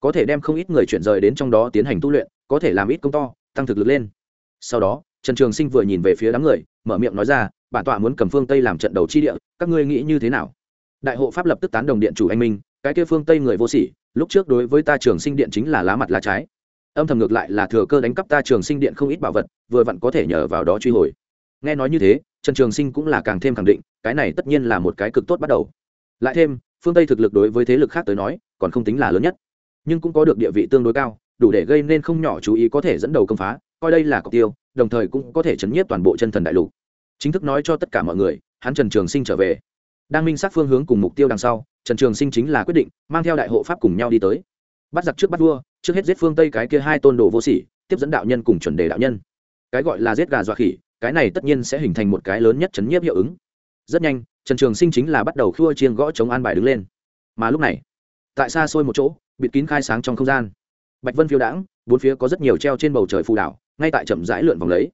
Có thể đem không ít người chuyển rời đến trong đó tiến hành tu luyện, có thể làm ít công to, tăng thực lực lên. Sau đó, trần trường sinh vừa nhìn về phía đám người, mở miệng nói ra bản tọa muốn cầm phương tây làm trận đầu chi địa, các ngươi nghĩ như thế nào? Đại hộ pháp lập tức tán đồng điện chủ anh minh, cái kia phương tây người vô sỉ, lúc trước đối với ta trường sinh điện chính là lá mặt lá trái. Âm thầm ngược lại là thừa cơ đánh cắp ta trường sinh điện không ít bảo vật, vừa vặn có thể nhờ vào đó truy hồi. Nghe nói như thế, trần trường sinh cũng là càng thêm khẳng định, cái này tất nhiên là một cái cực tốt bắt đầu. Lại thêm, phương tây thực lực đối với thế lực khác tới nói, còn không tính là lớn nhất. Nhưng cũng có được địa vị tương đối cao, đủ để gây nên không nhỏ chú ý có thể dẫn đầu công phá, coi đây là cọc tiêu, đồng thời cũng có thể chấn nhiếp toàn bộ chân thần đại lục chính thức nói cho tất cả mọi người, hắn trần trường sinh trở về. Đang minh sát phương hướng cùng mục tiêu đằng sau, trần trường sinh chính là quyết định, mang theo đại hộ pháp cùng nhau đi tới. Bắt giặc trước bắt vua, trước hết giết phương tây cái kia hai tôn đồ vô sỉ, tiếp dẫn đạo nhân cùng chuẩn đề đạo nhân. Cái gọi là giết gà dọa khỉ, cái này tất nhiên sẽ hình thành một cái lớn nhất chấn nhiếp hiệu ứng. Rất nhanh, trần trường sinh chính là bắt đầu khua chiên gõ chống an bài đứng lên. Mà lúc này, tại xa xôi một chỗ, bịt kín khai sáng trong không gian. Bạch vân phiêu đãng, bốn phía có rất nhiều treo trên bầu trời phù đảo, ngay tại chậm rãi lượn vòng lấy.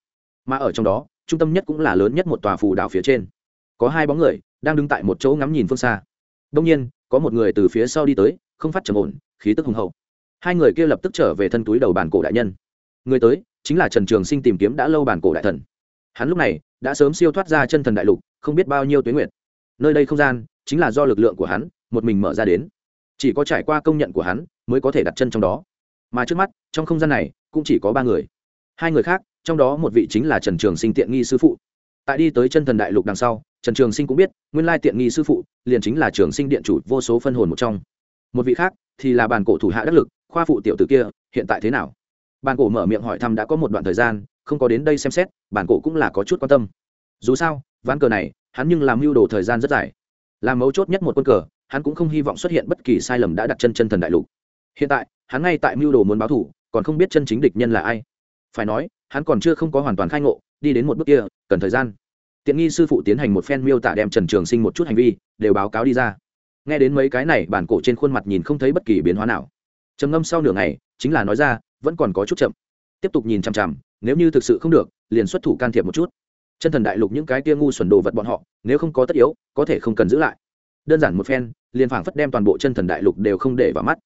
Mà ở trong đó trung tâm nhất cũng là lớn nhất một tòa phù đảo phía trên. Có hai bóng người đang đứng tại một chỗ ngắm nhìn phương xa. Đông nhiên, có một người từ phía sau đi tới, không phát trầm ổn, khí tức hùng hậu. Hai người kia lập tức trở về thân túi đầu bàn cổ đại nhân. Người tới chính là trần trường sinh tìm kiếm đã lâu bàn cổ đại thần. Hắn lúc này đã sớm siêu thoát ra chân thần đại lục, không biết bao nhiêu tuyến nguyện nơi đây không gian chính là do lực lượng của hắn một mình mở ra đến. Chỉ có trải qua công nhận của hắn mới có thể đặt chân trong đó. Mà trước mắt, trong không gian này cũng chỉ có ba người. Hai người khác trong đó một vị chính là trần trường sinh tiện nghi sư phụ. Tại đi tới chân thần đại lục đằng sau, trần trường sinh cũng biết, nguyên lai tiện nghi sư phụ liền chính là trường sinh điện chủ vô số phân hồn một trong. Một vị khác thì là bàn cổ thủ hạ đắc lực, khoa phụ tiểu t ử kia, hiện tại thế nào? Bàn cổ mở miệng hỏi thăm đã có một đoạn thời gian, không có đến đây xem xét bàn cổ cũng là có chút quan tâm. Dù sao, ván cờ này, hắn nhưng làm mưu đồ thời gian rất dài. Làm mấu chốt nhất một quân cờ, hắn cũng không hy vọng xuất hiện bất kỳ sai lầm đã đặt chân chân thần đại lục. Hiện tại, hắn ngay tại mưu đồ muốn báo thủ, còn không biết chân chính địch nhân là ai. Phải nói hắn còn chưa không có hoàn toàn khai ngộ, đi đến một bước kia, cần thời gian. Tiện nghi sư phụ tiến hành một phen miêu tả đem trần trường sinh một chút hành vi, đều báo cáo đi ra. Nghe đến mấy cái này, bản cổ trên khuôn mặt nhìn không thấy bất kỳ biến hóa nào. Trầm ngâm sau nửa ngày, chính là nói ra, vẫn còn có chút chậm. Tiếp tục nhìn chằm chằm, nếu như thực sự không được, liền xuất thủ can thiệp một chút. Chân thần đại lục những cái tia ngu xuẩn đồ vật bọn họ, nếu không có tất yếu, có thể không cần giữ lại. Đơn giản một phen, liền phảng phất đem toàn bộ chân thần đại lục đều không để vào mắt.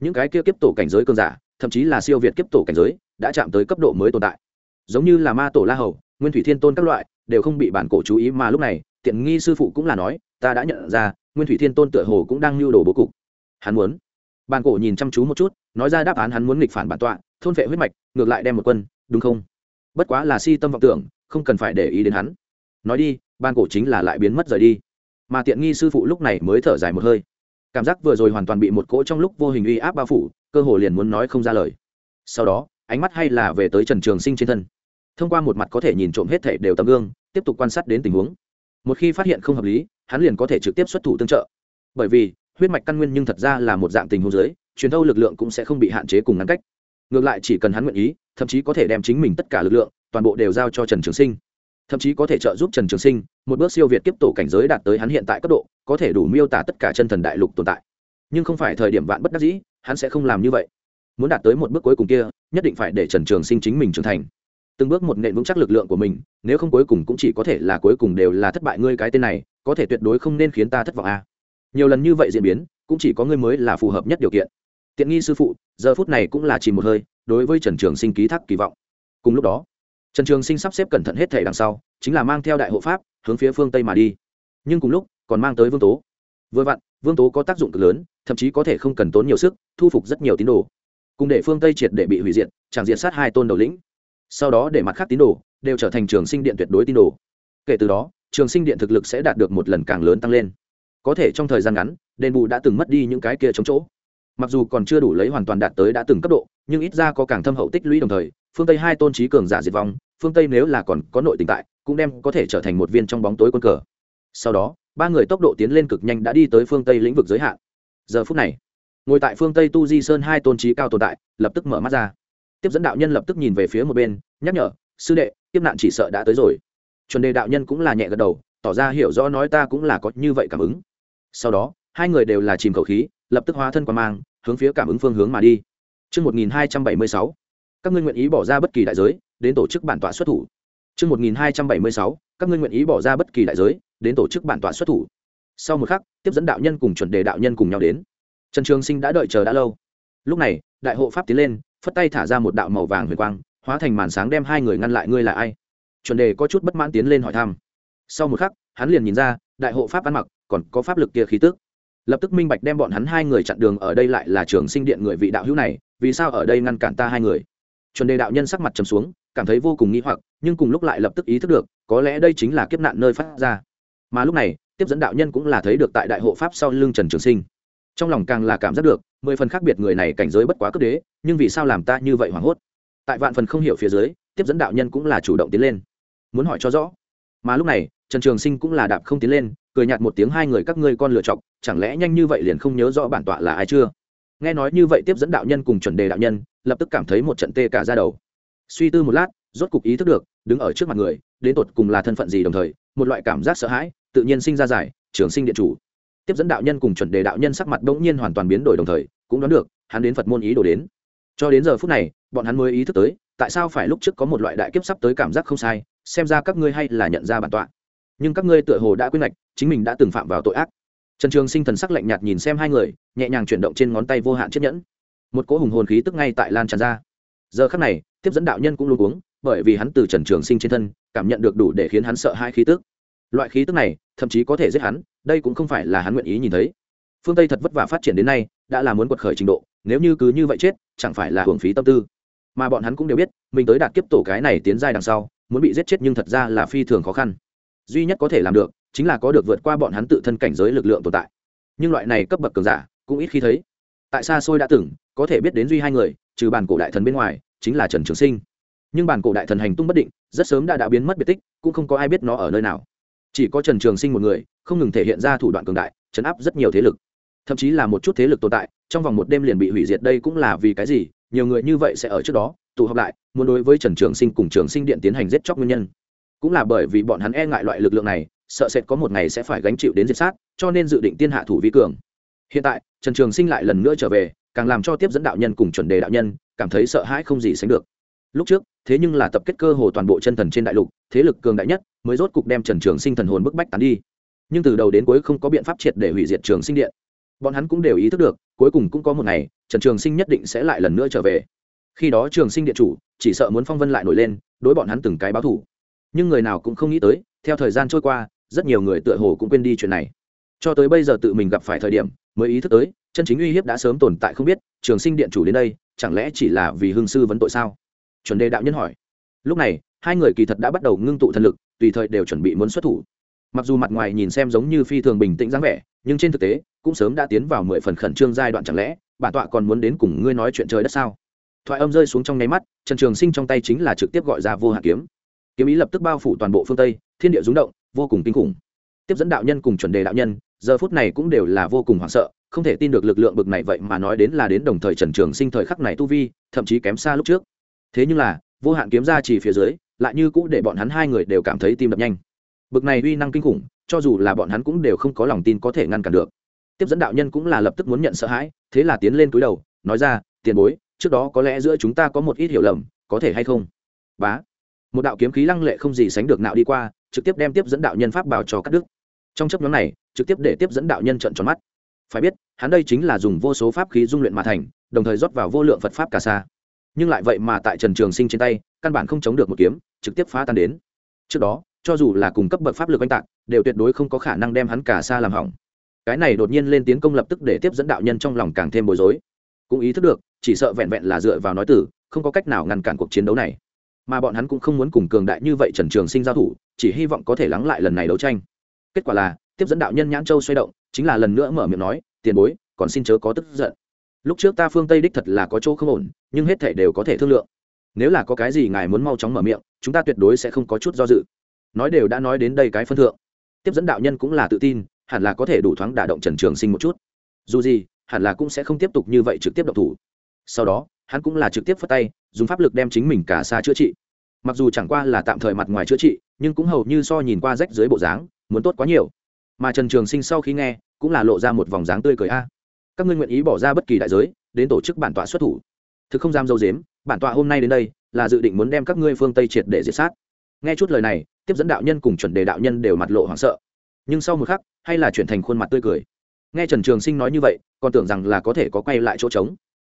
Những cái kia kiếp tổ cảnh giới cơn giả, thậm chí là siêu việt kiếp tổ cảnh giới, đã chạm tới cấp độ mới tồn tại giống như là ma tổ la hầu, nguyên thủy thiên tôn các loại, đều không bị bản cổ chú ý mà lúc này, tiện nghi sư phụ cũng là nói, ta đã nhận ra, nguyên thủy thiên tôn tựa hồ cũng đang lưu đồ bố cục. Hắn muốn. Bản cổ nhìn chăm chú một chút, nói ra đáp án hắn muốn nghịch phản bản tọa, thôn vệ huyết mạch, ngược lại đem một quân, đúng không? Bất quá là si tâm vọng tưởng, không cần phải để ý đến hắn. Nói đi ban cổ chính là lại biến mất rời đi. Mà tiện nghi sư phụ lúc này mới thở dài một hơi. Cảm giác vừa rồi hoàn toàn bị một cỗ trong lúc vô hình uy áp bao phủ, cơ hồ liền muốn nói không ra lời. Sau đó, ánh mắt hay là về tới trần trường sinh trên thân thông qua một mặt có thể nhìn trộm hết thể đều tấm gương, tiếp tục quan sát đến tình huống. Một khi phát hiện không hợp lý, hắn liền có thể trực tiếp xuất thủ tương trợ. Bởi vì, huyết mạch căn nguyên nhưng thật ra là một dạng tình huống giới truyền thâu lực lượng cũng sẽ không bị hạn chế cùng ngăn cách. Ngược lại chỉ cần hắn nguyện ý, thậm chí có thể đem chính mình tất cả lực lượng, toàn bộ đều giao cho trần trường sinh. Thậm chí có thể trợ giúp trần trường sinh, một bước siêu việt tiếp tổ cảnh giới đạt tới hắn hiện tại cấp độ, có thể đủ miêu tả tất cả chân thần đại lục tồn tại. Nhưng không phải thời điểm vạn bất đắc dĩ, hắn sẽ không làm như vậy. Muốn đạt tới một bước cuối cùng kia, nhất định phải để trần trường sinh chính mình trưởng thành từng bước một nện vững chắc lực lượng của mình, nếu không cuối cùng cũng chỉ có thể là cuối cùng đều là thất bại ngươi cái tên này, có thể tuyệt đối không nên khiến ta thất vọng a. À. nhiều lần như vậy diễn biến, cũng chỉ có ngươi mới là phù hợp nhất điều kiện. Tiện nghi sư phụ, giờ phút này cũng là chỉ một hơi, đối với trần trường sinh ký thác kỳ vọng. Cùng lúc đó, trần trường sinh sắp xếp cẩn thận hết thể đằng sau, chính là mang theo đại hộ pháp, hướng phía phương tây mà đi. Nhưng cùng lúc, còn mang tới vương tố. Vừa vặn, vương tố có tác dụng cực lớn, thậm chí có thể không cần tốn nhiều sức, thu phục rất nhiều tín đồ. Cùng để phương tây triệt để bị hủy diệt, chẳng diệt sát hai tôn đầu lĩnh sau đó để mặt khác tín đồ đều trở thành trường sinh điện tuyệt đối tín đồ. Kể từ đó, trường sinh điện thực lực sẽ đạt được một lần càng lớn tăng lên. Có thể trong thời gian ngắn, đền bù đã từng mất đi những cái kia chống chỗ. Mặc dù còn chưa đủ lấy hoàn toàn đạt tới đã từng cấp độ, nhưng ít ra có càng thâm hậu tích lũy đồng thời, phương tây hai tôn trí cường giả diệt vong, phương tây nếu là còn có nội tình tại, cũng đem có thể trở thành một viên trong bóng tối quân cờ. Sau đó, ba người tốc độ tiến lên cực nhanh đã đi tới phương tây lĩnh vực giới hạn. Giờ phút này, ngồi tại phương tây tu di sơn hai tôn trí cao tồn tại, lập tức mở mắt ra tiếp dẫn đạo nhân lập tức nhìn về phía một bên nhắc nhở sư đệ tiếp nạn chỉ sợ đã tới rồi chuẩn đề đạo nhân cũng là nhẹ gật đầu tỏ ra hiểu rõ nói ta cũng là có như vậy cảm ứng sau đó hai người đều là chìm khẩu khí lập tức hóa thân qua mang hướng phía cảm ứng phương hướng mà đi Trước 1276, các ngươi nguyện ý bỏ ra bất kỳ đại giới, đến tổ chức bản tọa xuất thủ. Trước 1276, các ngươi nguyện ý bỏ ra bất kỳ đại giới, đến tổ chức bản tọa xuất thủ. Sau một khắc, tiếp dẫn đạo nhân cùng chuẩn đề đạo nhân cùng nhau đến. Trần Trường Sinh đã đợi chờ đã lâu. Lúc này, đại hộ pháp tiến lên, phất tay thả ra một đạo màu vàng huyền quang, hóa thành màn sáng đem hai người ngăn lại ngươi là ai? Chuẩn đề có chút bất mãn tiến lên hỏi thăm. Sau một khắc, hắn liền nhìn ra, đại hộ pháp ăn mặc, còn có pháp lực kia khí tức lập tức minh bạch đem bọn hắn hai người chặn đường ở đây lại là trường sinh điện người vị đạo hữu này vì sao ở đây ngăn cản ta hai người chuẩn đề đạo nhân sắc mặt trầm xuống cảm thấy vô cùng nghi hoặc nhưng cùng lúc lại lập tức ý thức được có lẽ đây chính là kiếp nạn nơi phát ra mà lúc này tiếp dẫn đạo nhân cũng là thấy được tại đại hộ pháp sau lưng trần trường sinh trong lòng càng là cảm giác được, mười phần khác biệt người này cảnh giới bất quá cấp đế, nhưng vì sao làm ta như vậy hoảng hốt? Tại vạn phần không hiểu phía dưới, tiếp dẫn đạo nhân cũng là chủ động tiến lên. Muốn hỏi cho rõ. Mà lúc này, trần trường sinh cũng là đạp không tiến lên, cười nhạt một tiếng hai người các ngươi con lựa chọc chẳng lẽ nhanh như vậy liền không nhớ rõ bản tọa là ai chưa? Nghe nói như vậy tiếp dẫn đạo nhân cùng chuẩn đề đạo nhân, lập tức cảm thấy một trận tê cả ra đầu. Suy tư một lát, rốt cục ý thức được, đứng ở trước mặt người, đến tột cùng là thân phận gì đồng thời, một loại cảm giác sợ hãi, tự nhiên sinh ra giải, trường sinh điện chủ tiếp dẫn đạo nhân cùng chuẩn đề đạo nhân sắc mặt bỗng nhiên hoàn toàn biến đổi đồng thời, cũng đoán được, hắn đến phật môn ý đồ đến. Cho đến giờ phút này, bọn hắn mới ý thức tới, tại sao phải lúc trước có một loại đại kiếp sắp tới cảm giác không sai, xem ra các ngươi hay là nhận ra bản tọa. Nhưng các ngươi tựa hồ đã quyết ngạch chính mình đã từng phạm vào tội ác. Trần trường sinh thần sắc lạnh nhạt nhìn xem hai người, nhẹ nhàng chuyển động trên ngón tay vô hạn chiếc nhẫn. Một cỗ hùng hồn khí tức ngay tại lan tràn ra. Giờ khắc này, tiếp dẫn đạo nhân cũng luôn uống bởi vì hắn từ trần trường sinh trên thân, cảm nhận được đủ để khiến hắn sợ hai khí tức. Loại khí tức này thậm chí có thể giết hắn, đây cũng không phải là hắn nguyện ý nhìn thấy. Phương tây thật vất vả phát triển đến nay, đã là muốn quật khởi trình độ, nếu như cứ như vậy chết, chẳng phải là hưởng phí tâm tư. Mà bọn hắn cũng đều biết, mình tới đạt kiếp tổ cái này tiến giai đằng sau, muốn bị giết chết nhưng thật ra là phi thường khó khăn. Duy nhất có thể làm được, chính là có được vượt qua bọn hắn tự thân cảnh giới lực lượng tồn tại. Nhưng loại này cấp bậc cường giả, cũng ít khi thấy. Tại xa xôi đã từng, có thể biết đến duy hai người, trừ bản cổ đại thần bên ngoài, chính là trần trường sinh. Nhưng bản cổ đại thần hành tung bất định, rất sớm đã đã biến mất biệt tích, cũng không có ai biết nó ở nơi nào chỉ có trần trường sinh một người, không ngừng thể hiện ra thủ đoạn cường đại, chấn áp rất nhiều thế lực. Thậm chí là một chút thế lực tồn tại, trong vòng một đêm liền bị hủy diệt đây cũng là vì cái gì, nhiều người như vậy sẽ ở trước đó, tụ họp lại, muốn đối với trần trường sinh cùng trường sinh điện tiến hành giết chóc nguyên nhân. Cũng là bởi vì bọn hắn e ngại loại lực lượng này, sợ sệt có một ngày sẽ phải gánh chịu đến diệt sát, cho nên dự định tiên hạ thủ vi cường. Hiện tại, trần trường sinh lại lần nữa trở về, càng làm cho tiếp dẫn đạo nhân cùng chuẩn đề đạo nhân cảm thấy sợ hãi không gì sánh được lúc trước, thế nhưng là tập kết cơ hồ toàn bộ chân thần trên đại lục, thế lực cường đại nhất mới rốt cục đem trần trường sinh thần hồn bức bách tán đi. Nhưng từ đầu đến cuối không có biện pháp triệt để hủy diệt trường sinh điện. Bọn hắn cũng đều ý thức được, cuối cùng cũng có một ngày, trần trường sinh nhất định sẽ lại lần nữa trở về. Khi đó trường sinh điện chủ chỉ sợ muốn phong vân lại nổi lên, đối bọn hắn từng cái báo thủ nhưng người nào cũng không nghĩ tới, theo thời gian trôi qua, rất nhiều người tựa hồ cũng quên đi chuyện này. Cho tới bây giờ tự mình gặp phải thời điểm, mới ý thức tới, chân chính uy hiếp đã sớm tồn tại không biết, trường sinh điện chủ đến đây, chẳng lẽ chỉ là vì hương sư vấn tội sao? Chuẩn đề đạo nhân hỏi. Lúc này, hai người kỳ thật đã bắt đầu ngưng tụ thần lực, tùy thời đều chuẩn bị muốn xuất thủ. Mặc dù mặt ngoài nhìn xem giống như phi thường bình tĩnh dáng vẻ, nhưng trên thực tế, cũng sớm đã tiến vào mười phần khẩn trương giai đoạn chẳng lẽ bản tọa còn muốn đến cùng ngươi nói chuyện trời đất sao? Thoại âm rơi xuống trong nháy mắt, trần trường sinh trong tay chính là trực tiếp gọi ra vô hạn kiếm. Kiếm ý lập tức bao phủ toàn bộ phương tây, thiên địa rúng động, vô cùng kinh khủng. Tiếp dẫn đạo nhân cùng chuẩn đề đạo nhân, giờ phút này cũng đều là vô cùng hoảng sợ, không thể tin được lực lượng bực này vậy mà nói đến là đến đồng thời trần trường sinh thời khắc này tu vi, thậm chí kém xa lúc trước thế nhưng là, vô hạn kiếm ra chỉ phía dưới, lại như cũ để bọn hắn hai người đều cảm thấy tim đập nhanh. Bực này uy năng kinh khủng, cho dù là bọn hắn cũng đều không có lòng tin có thể ngăn cản được. Tiếp dẫn đạo nhân cũng là lập tức muốn nhận sợ hãi, thế là tiến lên túi đầu, nói ra, tiền bối, trước đó có lẽ giữa chúng ta có một ít hiểu lầm, có thể hay không? Bá. Một đạo kiếm khí lăng lệ không gì sánh được nạo đi qua, trực tiếp đem tiếp dẫn đạo nhân pháp bảo cho cắt đứt. Trong chấp nhóm này, trực tiếp để tiếp dẫn đạo nhân trận tròn mắt. Phải biết, hắn đây chính là dùng vô số pháp khí dung luyện mà thành, đồng thời rót vào vô lượng phật pháp cả xa nhưng lại vậy mà tại trần trường sinh trên tay, căn bản không chống được một kiếm, trực tiếp phá tan đến. Trước đó, cho dù là cùng cấp bậc pháp lực oanh tạc, đều tuyệt đối không có khả năng đem hắn cả xa làm hỏng. Cái này đột nhiên lên tiến công lập tức để tiếp dẫn đạo nhân trong lòng càng thêm bối rối. Cũng ý thức được, chỉ sợ vẹn vẹn là dựa vào nói tử, không có cách nào ngăn cản cuộc chiến đấu này. Mà bọn hắn cũng không muốn cùng cường đại như vậy trần trường sinh giao thủ, chỉ hy vọng có thể lắng lại lần này đấu tranh. Kết quả là, tiếp dẫn đạo nhân nhãn châu xoay động, chính là lần nữa mở miệng nói, tiền bối, còn xin chớ có tức giận lúc trước ta phương tây đích thật là có chỗ không ổn, nhưng hết thể đều có thể thương lượng. Nếu là có cái gì ngài muốn mau chóng mở miệng, chúng ta tuyệt đối sẽ không có chút do dự. Nói đều đã nói đến đây cái phân thượng. Tiếp dẫn đạo nhân cũng là tự tin, hẳn là có thể đủ thoáng đả động trần trường sinh một chút. Dù gì, hẳn là cũng sẽ không tiếp tục như vậy trực tiếp động thủ. Sau đó, hắn cũng là trực tiếp phất tay, dùng pháp lực đem chính mình cả xa chữa trị. Mặc dù chẳng qua là tạm thời mặt ngoài chữa trị, nhưng cũng hầu như so nhìn qua rách dưới bộ dáng, muốn tốt quá nhiều. Mà trần trường sinh sau khi nghe, cũng là lộ ra một vòng dáng tươi cười a các ngươi nguyện ý bỏ ra bất kỳ đại giới đến tổ chức bản tọa xuất thủ. Thực không dám dâu dếm, bản tọa hôm nay đến đây là dự định muốn đem các ngươi phương tây triệt để diệt sát. Nghe chút lời này, tiếp dẫn đạo nhân cùng chuẩn đề đạo nhân đều mặt lộ hoảng sợ. Nhưng sau một khắc, hay là chuyển thành khuôn mặt tươi cười. Nghe trần trường sinh nói như vậy, còn tưởng rằng là có thể có quay lại chỗ trống.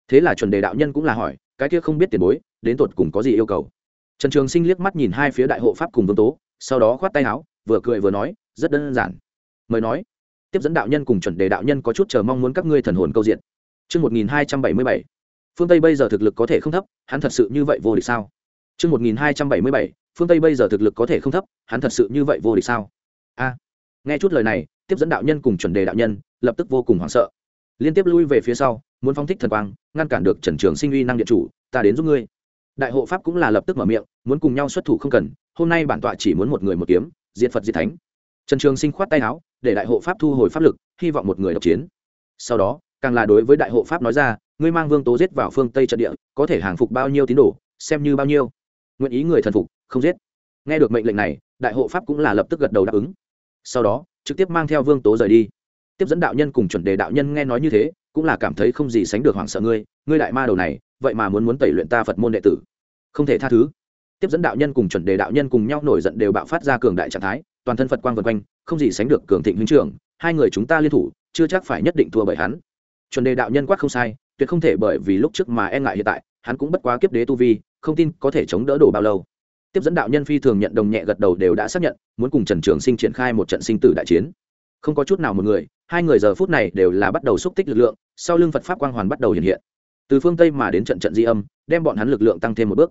Thế là chuẩn đề đạo nhân cũng là hỏi, cái kia không biết tiền bối, đến tột cùng có gì yêu cầu? Trần trường sinh liếc mắt nhìn hai phía đại hộ pháp cùng vương tố, sau đó khoát tay áo, vừa cười vừa nói, rất đơn giản. Mời nói tiếp dẫn đạo nhân cùng chuẩn đề đạo nhân có chút chờ mong muốn các ngươi thần hồn câu diện Trước 1277, phương Tây bây giờ thực lực có thể không thấp, hắn thật sự như vậy vô địch sao? Trước 1277, phương Tây bây giờ thực lực có thể không thấp, hắn thật sự như vậy vô địch sao? A. nghe chút lời này, tiếp dẫn đạo nhân cùng chuẩn đề đạo nhân lập tức vô cùng hoảng sợ. Liên tiếp lui về phía sau, muốn phóng thích thần quang, ngăn cản được Trần Trường Sinh uy năng điện chủ, ta đến giúp ngươi. Đại hộ pháp cũng là lập tức mở miệng, muốn cùng nhau xuất thủ không cần, hôm nay bản tọa chỉ muốn một người một kiếm, diệt Phật diệt thánh. Trần Trường Sinh khoát tay áo, để đại hộ pháp thu hồi pháp lực, hy vọng một người độc chiến. Sau đó, càng là đối với đại hộ pháp nói ra, ngươi mang vương tố giết vào phương tây trận địa, có thể hàng phục bao nhiêu tín đồ, xem như bao nhiêu. Nguyện ý người thần phục, không giết. Nghe được mệnh lệnh này, đại hộ pháp cũng là lập tức gật đầu đáp ứng. Sau đó, trực tiếp mang theo vương tố rời đi. Tiếp dẫn đạo nhân cùng chuẩn đề đạo nhân nghe nói như thế, cũng là cảm thấy không gì sánh được hoảng sợ ngươi ngươi đại ma đầu này, vậy mà muốn muốn tẩy luyện ta phật môn đệ tử. Không thể tha thứ. Tiếp dẫn đạo nhân cùng chuẩn đề đạo nhân cùng nhau nổi giận đều bạo phát ra cường đại trạng thái toàn thân phật quang vân quanh, không gì sánh được cường thịnh huynh trưởng, hai người chúng ta liên thủ, chưa chắc phải nhất định thua bởi hắn. Chuẩn đề đạo nhân quát không sai, tuyệt không thể bởi vì lúc trước mà e ngại hiện tại, hắn cũng bất quá kiếp đế tu vi, không tin có thể chống đỡ đổ bao lâu. Tiếp dẫn đạo nhân phi thường nhận đồng nhẹ gật đầu đều đã xác nhận, muốn cùng trần trường sinh triển khai một trận sinh tử đại chiến. Không có chút nào một người, hai người giờ phút này đều là bắt đầu xúc tích lực lượng, sau lưng phật pháp quang hoàn bắt đầu hiện hiện. Từ phương tây mà đến trận trận di âm, đem bọn hắn lực lượng tăng thêm một bước.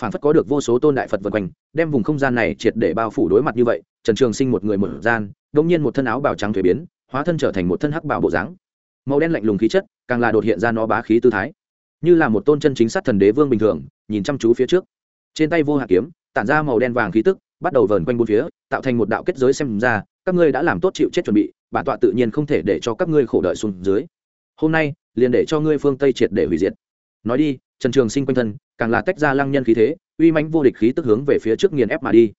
Phản phất có được vô số tôn đại phật vân quanh, đem vùng không gian này triệt để bao phủ đối mặt như vậy trần trường sinh một người một gian đông nhiên một thân áo bào trắng thuế biến, hóa thân trở thành một thân hắc bảo bộ dáng. Màu đen lạnh lùng khí chất, càng là đột hiện ra nó bá khí tư thái. Như là một tôn chân chính sát thần đế vương bình thường, nhìn chăm chú phía trước. Trên tay vô hạ kiếm, tản ra màu đen vàng khí tức, bắt đầu vờn quanh bốn phía, tạo thành một đạo kết giới xem ra, các ngươi đã làm tốt chịu chết chuẩn bị, bản tọa tự nhiên không thể để cho các ngươi khổ đợi xuống dưới. Hôm nay, liền để cho ngươi phương tây triệt để hủy diệt. Nói đi, trần trường sinh quanh thân, càng là tách ra lăng nhân khí thế, uy mãnh vô địch khí tức hướng về phía trước nghiền ép mà đi.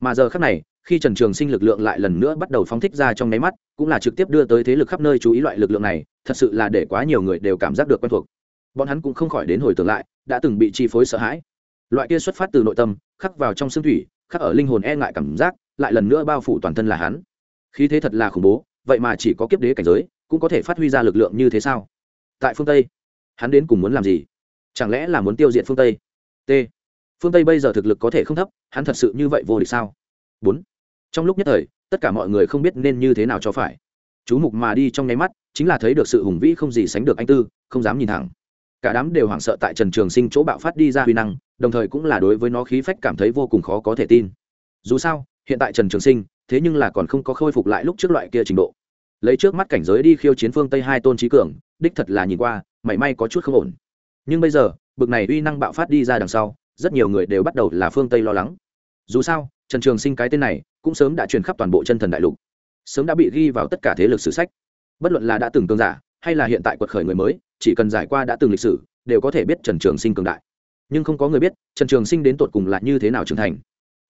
Mà giờ khắc này khi trần trường sinh lực lượng lại lần nữa bắt đầu phóng thích ra trong nháy mắt, cũng là trực tiếp đưa tới thế lực khắp nơi chú ý loại lực lượng này, thật sự là để quá nhiều người đều cảm giác được quen thuộc. Bọn hắn cũng không khỏi đến hồi tưởng lại, đã từng bị chi phối sợ hãi. Loại kia xuất phát từ nội tâm, khắc vào trong xương thủy, khắc ở linh hồn e ngại cảm giác, lại lần nữa bao phủ toàn thân là hắn. Khí thế thật là khủng bố, vậy mà chỉ có kiếp đế cảnh giới, cũng có thể phát huy ra lực lượng như thế sao? Tại phương tây, hắn đến cùng muốn làm gì? Chẳng lẽ là muốn tiêu diệt phương tây? T. Phương tây bây giờ thực lực có thể không thấp, hắn thật sự như vậy vô địch sao? Bốn trong lúc nhất thời, tất cả mọi người không biết nên như thế nào cho phải. Chú mục mà đi trong nháy mắt, chính là thấy được sự hùng vĩ không gì sánh được anh tư, không dám nhìn thẳng. Cả đám đều hoảng sợ tại trần trường sinh chỗ bạo phát đi ra huy năng, đồng thời cũng là đối với nó khí phách cảm thấy vô cùng khó có thể tin. Dù sao, hiện tại trần trường sinh, thế nhưng là còn không có khôi phục lại lúc trước loại kia trình độ. Lấy trước mắt cảnh giới đi khiêu chiến phương tây hai tôn trí cường, đích thật là nhìn qua, mảy may có chút không ổn. Nhưng bây giờ, bực này uy năng bạo phát đi ra đằng sau, rất nhiều người đều bắt đầu là phương tây lo lắng. Dù sao, trần trường sinh cái tên này cũng sớm đã truyền khắp toàn bộ chân thần đại lục. Sớm đã bị ghi vào tất cả thế lực sử sách. Bất luận là đã từng tương giả, hay là hiện tại quật khởi người mới, chỉ cần giải qua đã từng lịch sử, đều có thể biết trần trường sinh cường đại. Nhưng không có người biết, trần trường sinh đến tột cùng là như thế nào trưởng thành.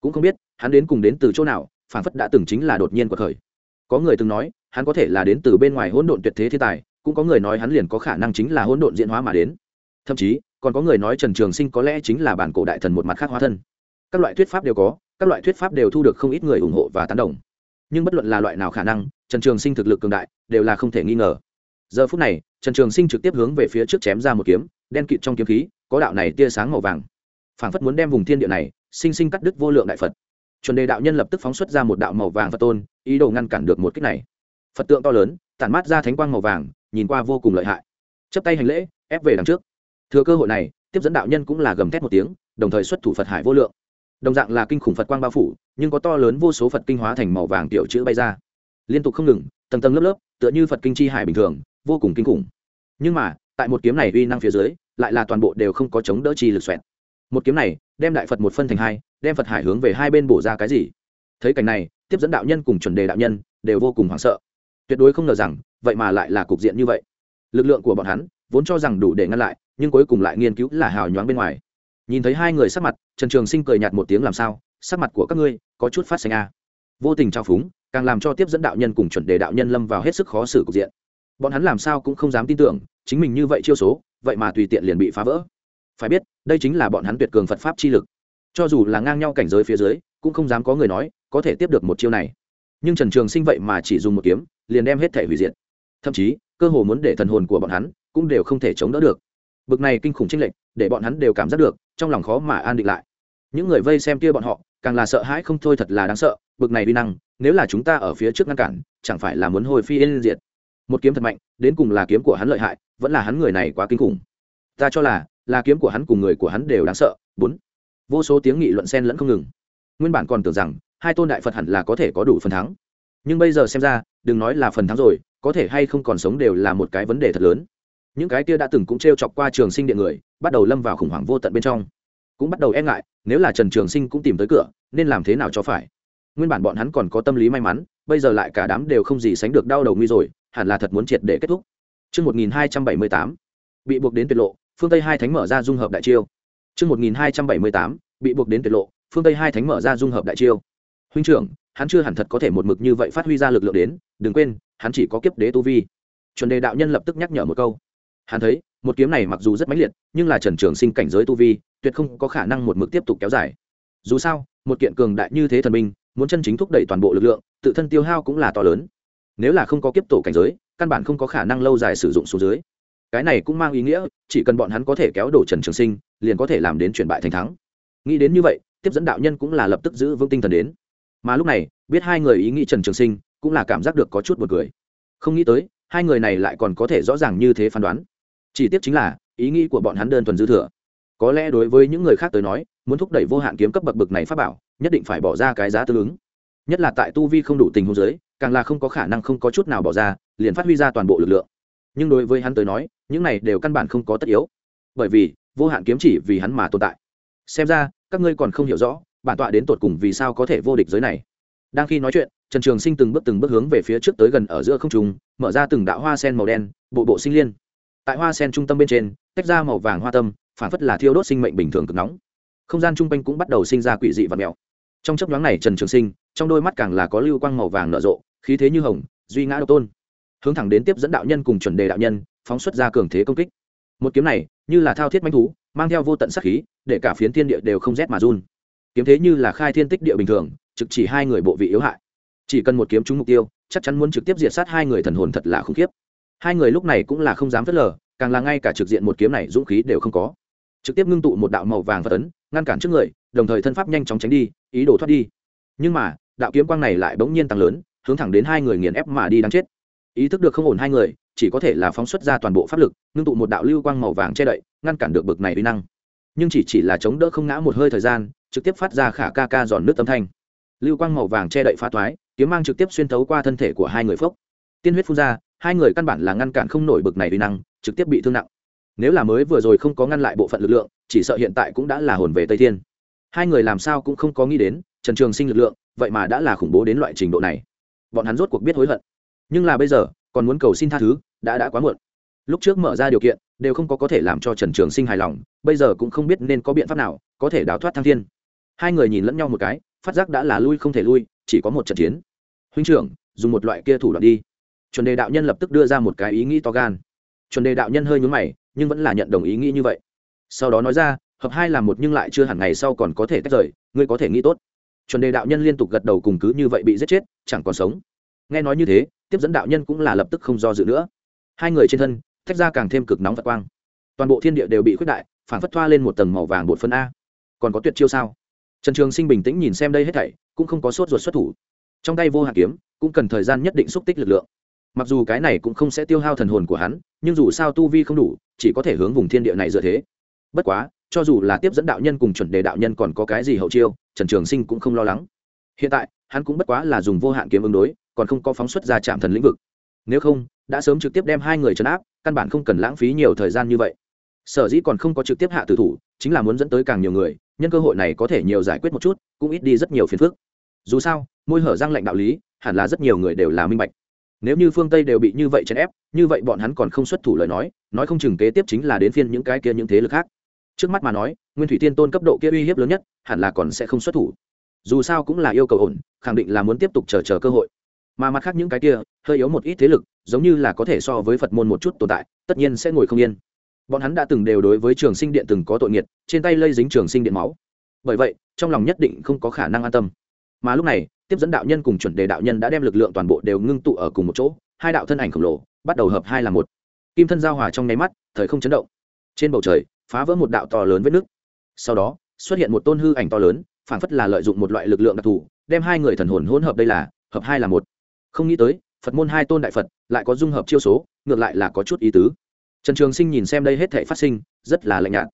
Cũng không biết, hắn đến cùng đến từ chỗ nào, phản phất đã từng chính là đột nhiên quật khởi. Có người từng nói, hắn có thể là đến từ bên ngoài hỗn độn tuyệt thế thiên tài, cũng có người nói hắn liền có khả năng chính là hỗn độn diễn hóa mà đến. Thậm chí, còn có người nói trần trường sinh có lẽ chính là bản cổ đại thần một mặt khác hóa thân. Các loại thuyết pháp đều có các loại thuyết pháp đều thu được không ít người ủng hộ và tán đồng. Nhưng bất luận là loại nào khả năng, trần trường sinh thực lực cường đại, đều là không thể nghi ngờ. Giờ phút này, trần trường sinh trực tiếp hướng về phía trước chém ra một kiếm, đen kịt trong kiếm khí, có đạo này tia sáng màu vàng. Phảng phất muốn đem vùng thiên địa này, sinh sinh cắt đứt vô lượng đại phật. Chuẩn đề đạo nhân lập tức phóng xuất ra một đạo màu vàng phật tôn, ý đồ ngăn cản được một cách này. Phật tượng to lớn, tản mát ra thánh quang màu vàng, nhìn qua vô cùng lợi hại. Chấp tay hành lễ, ép về đằng trước. Thừa cơ hội này, tiếp dẫn đạo nhân cũng là gầm thét một tiếng, đồng thời xuất thủ phật hải vô lượng đồng dạng là kinh khủng phật quang bao phủ, nhưng có to lớn vô số phật kinh hóa thành màu vàng tiểu chữ bay ra. Liên tục không ngừng, tầng tầng lớp lớp, tựa như phật kinh chi hải bình thường, vô cùng kinh khủng. Nhưng mà, tại một kiếm này uy năng phía dưới, lại là toàn bộ đều không có chống đỡ chi lực xoẹt. Một kiếm này, đem đại phật một phân thành hai, đem phật hải hướng về hai bên bổ ra cái gì? Thấy cảnh này, tiếp dẫn đạo nhân cùng chuẩn đề đạo nhân đều vô cùng hoảng sợ. Tuyệt đối không ngờ rằng, vậy mà lại là cục diện như vậy. Lực lượng của bọn hắn vốn cho rằng đủ để ngăn lại, nhưng cuối cùng lại nghiên cứu là hào nhoáng bên ngoài nhìn thấy hai người sắc mặt, trần trường sinh cười nhạt một tiếng, làm sao? Sắc mặt của các ngươi có chút phát xanh a à? vô tình trao phúng, càng làm cho tiếp dẫn đạo nhân cùng chuẩn đề đạo nhân lâm vào hết sức khó xử cục diện. Bọn hắn làm sao cũng không dám tin tưởng, chính mình như vậy chiêu số, vậy mà tùy tiện liền bị phá vỡ. Phải biết, đây chính là bọn hắn tuyệt cường phật pháp chi lực. Cho dù là ngang nhau cảnh giới phía dưới, cũng không dám có người nói, có thể tiếp được một chiêu này. Nhưng trần trường sinh vậy mà chỉ dùng một kiếm, liền đem hết thể hủy diệt. Thậm chí, cơ hồ muốn để thần hồn của bọn hắn cũng đều không thể chống đỡ được. Bực này kinh khủng tranh lệch, để bọn hắn đều cảm giác được trong lòng khó mà an định lại. Những người vây xem kia bọn họ, càng là sợ hãi không thôi thật là đáng sợ, bực này uy năng, nếu là chúng ta ở phía trước ngăn cản, chẳng phải là muốn hồi phi yên diệt. Một kiếm thật mạnh, đến cùng là kiếm của hắn lợi hại, vẫn là hắn người này quá kinh khủng. Ta cho là là kiếm của hắn cùng người của hắn đều đáng sợ. Bốn. Vô số tiếng nghị luận xen lẫn không ngừng. Nguyên bản còn tưởng rằng, hai tôn đại phật hẳn là có thể có đủ phần thắng. Nhưng bây giờ xem ra, đừng nói là phần thắng rồi, có thể hay không còn sống đều là một cái vấn đề thật lớn những cái kia đã từng cũng t r e o chọc qua trường sinh điện người bắt đầu lâm vào khủng hoảng vô tận bên trong. Cũng bắt đầu e ngại nếu là trần trường sinh cũng tìm tới cửa nên làm thế nào cho phải? Nguyên bản bọn hắn còn có tâm lý may mắn bây giờ lại cả đám đều không gì sánh được đau đầu nguy rồi hẳn là thật muốn triệt để kết thúc. Trước 1278, bị buộc đến tuyệt lộ, phương Tây hai thánh mở ra dung hợp đại chiêu. Trước 1278, bị buộc đến tuyệt lộ phương tây hai thánh mở ra dung hợp đại chiêu. Huynh trưởng hắn chưa hẳn thật có thể một mực như vậy phát huy ra lực lượng đến đừng quên hắn chỉ có kiếp đế tu vi. Chuẩn đề đạo nhân lập tức nhắc nhở một câu hắn thấy, một kiếm này mặc dù rất mãnh liệt, nhưng là trần trường sinh cảnh giới tu vi, tuyệt không có khả năng một mực tiếp tục kéo dài. Dù sao, một kiện cường đại như thế thần minh muốn chân chính thúc đẩy toàn bộ lực lượng, tự thân tiêu hao cũng là to lớn. Nếu là không có kiếp tổ cảnh giới, căn bản không có khả năng lâu dài sử dụng số dưới. Cái này cũng mang ý nghĩa, chỉ cần bọn hắn có thể kéo đổ trần trường sinh, liền có thể làm đến chuyển bại thành thắng. Nghĩ đến như vậy, tiếp dẫn đạo nhân cũng là lập tức giữ vững tinh thần đến. Mà lúc này, biết hai người ý nghĩ trần trường sinh, cũng là cảm giác được có chút b u ồ n cười. Không nghĩ tới, hai người này lại còn có thể rõ ràng như thế phán đoán chỉ tiếc chính là, ý nghĩ của bọn hắn đơn thuần dư thừa. Có lẽ đối với những người khác tới nói, muốn thúc đẩy vô hạn kiếm cấp bậc bậc này pháp bảo, nhất định phải bỏ ra cái giá tương ứng. Nhất là tại tu vi không đủ tình huống giới càng là không có khả năng không có chút nào bỏ ra, liền phát huy ra toàn bộ lực lượng. Nhưng đối với hắn tới nói, những này đều căn bản không có tất yếu. Bởi vì, vô hạn kiếm chỉ vì hắn mà tồn tại. Xem ra, các ngươi còn không hiểu rõ, bản tọa đến tột cùng vì sao có thể vô địch giới này. Đang khi nói chuyện, trần trường sinh từng bước từng bước hướng về phía trước tới gần ở giữa không trùng mở ra từng đạo hoa sen màu đen, bộ bộ sinh liên tại hoa sen trung tâm bên trên, tách ra màu vàng hoa tâm, phản phất là thiêu đốt sinh mệnh bình thường cực nóng. Không gian chung quanh cũng bắt đầu sinh ra quỷ dị và mèo. Trong chấp nhoáng này trần trường sinh, trong đôi mắt càng là có lưu quang màu vàng nở rộ, khí thế như hồng, duy ngã độc tôn. Hướng thẳng đến tiếp dẫn đạo nhân cùng chuẩn đề đạo nhân, phóng xuất ra cường thế công kích. Một kiếm này, như là thao thiết manh thú, mang theo vô tận sắc khí, để cả phiến thiên địa đều không rét mà run. Kiếm thế như là khai thiên tích địa bình thường, trực chỉ hai người bộ vị yếu hại. Chỉ cần một kiếm trúng mục tiêu, chắc chắn muốn trực tiếp diệt sát hai người thần hồn thật là khủng khiếp hai người lúc này cũng là không dám phớt lờ, càng là ngay cả trực diện một kiếm này dũng khí đều không có. Trực tiếp ngưng tụ một đạo màu vàng phật ấn, ngăn cản trước người, đồng thời thân pháp nhanh chóng tránh đi, ý đồ thoát đi. Nhưng mà, đạo kiếm quang này lại bỗng nhiên tăng lớn, hướng thẳng đến hai người nghiền ép mà đi đáng chết. Ý thức được không ổn hai người, chỉ có thể là phóng xuất ra toàn bộ pháp lực, ngưng tụ một đạo lưu quang màu vàng che đậy, ngăn cản được bực này uy năng. Nhưng chỉ chỉ là chống đỡ không ngã một hơi thời gian, trực tiếp phát ra khả ca ca giòn nước âm thanh. Lưu quang màu vàng che đậy phá toái, kiếm mang trực tiếp xuyên thấu qua thân thể của hai người phốc. Tiên huyết phun ra hai người căn bản là ngăn cản không nổi bực này uy năng, trực tiếp bị thương nặng. Nếu là mới vừa rồi không có ngăn lại bộ phận lực lượng, chỉ sợ hiện tại cũng đã là hồn về tây thiên. Hai người làm sao cũng không có nghĩ đến, trần trường sinh lực lượng, vậy mà đã là khủng bố đến loại trình độ này. Bọn hắn rốt cuộc biết hối hận. Nhưng là bây giờ, còn muốn cầu xin tha thứ, đã đã quá muộn. Lúc trước mở ra điều kiện, đều không có có thể làm cho trần trường sinh hài lòng, bây giờ cũng không biết nên có biện pháp nào, có thể đào thoát thăng thiên. Hai người nhìn lẫn nhau một cái, phát giác đã là lui không thể lui, chỉ có một trận chiến. Huynh trưởng, dùng một loại kia thủ đoạn đi chuẩn đề đạo nhân lập tức đưa ra một cái ý nghĩ to gan. Chuẩn đề đạo nhân hơi nhướng mày, nhưng vẫn là nhận đồng ý nghĩ như vậy. Sau đó nói ra, hợp hai làm một nhưng lại chưa hẳn ngày sau còn có thể tách rời, ngươi có thể nghĩ tốt. Chuẩn đề đạo nhân liên tục gật đầu cùng cứ như vậy bị giết chết, chẳng còn sống. Nghe nói như thế, tiếp dẫn đạo nhân cũng là lập tức không do dự nữa. Hai người trên thân, tách ra càng thêm cực nóng vật quang. Toàn bộ thiên địa đều bị khuyết đại, phản phất thoa lên một tầng màu vàng bột phân a. Còn có tuyệt chiêu sao? Trần trường sinh bình tĩnh nhìn xem đây hết thảy, cũng không có sốt ruột xuất thủ. Trong tay vô hạn kiếm, cũng cần thời gian nhất định xúc tích lực lượng mặc dù cái này cũng không sẽ tiêu hao thần hồn của hắn, nhưng dù sao tu vi không đủ, chỉ có thể hướng vùng thiên địa này dựa thế. Bất quá, cho dù là tiếp dẫn đạo nhân cùng chuẩn đề đạo nhân còn có cái gì hậu chiêu, trần trường sinh cũng không lo lắng. Hiện tại, hắn cũng bất quá là dùng vô hạn kiếm ứng đối, còn không có phóng xuất ra chạm thần lĩnh vực. Nếu không, đã sớm trực tiếp đem hai người trấn áp, căn bản không cần lãng phí nhiều thời gian như vậy. Sở dĩ còn không có trực tiếp hạ tử thủ, chính là muốn dẫn tới càng nhiều người, nhân cơ hội này có thể nhiều giải quyết một chút, cũng ít đi rất nhiều phiền phức. Dù sao, môi hở răng lệnh đạo lý, hẳn là rất nhiều người đều là minh bạch nếu như phương tây đều bị như vậy chèn ép, như vậy bọn hắn còn không xuất thủ lời nói nói không chừng kế tiếp chính là đến phiên những cái kia những thế lực khác. Trước mắt mà nói, nguyên thủy tiên tôn cấp độ kia uy hiếp lớn nhất, hẳn là còn sẽ không xuất thủ. Dù sao cũng là yêu cầu ổn, khẳng định là muốn tiếp tục chờ chờ cơ hội. Mà mặt khác những cái kia, hơi yếu một ít thế lực, giống như là có thể so với phật môn một chút tồn tại, tất nhiên sẽ ngồi không yên. Bọn hắn đã từng đều đối với trường sinh điện từng có tội nghiệt, trên tay lây dính trường sinh điện máu. Bởi vậy, trong lòng nhất định không có khả năng an tâm. Mà lúc này tiếp dẫn đạo nhân cùng chuẩn đề đạo nhân đã đem lực lượng toàn bộ đều ngưng tụ ở cùng một chỗ, hai đạo thân ảnh khổng lồ bắt đầu hợp hai là một. Kim thân giao hòa trong nháy mắt, thời không chấn động. Trên bầu trời, phá vỡ một đạo to lớn vết nước sau đó, xuất hiện một tôn hư ảnh to lớn, phản phất là lợi dụng một loại lực lượng đặc thù, đem hai người thần hồn hỗn hợp đây là, hợp hai là một. Không nghĩ tới, phật môn hai tôn đại phật lại có dung hợp chiêu số, ngược lại là có chút ý tứ. Trần trường sinh nhìn xem đây hết thể phát sinh, rất là lạnh nhạt.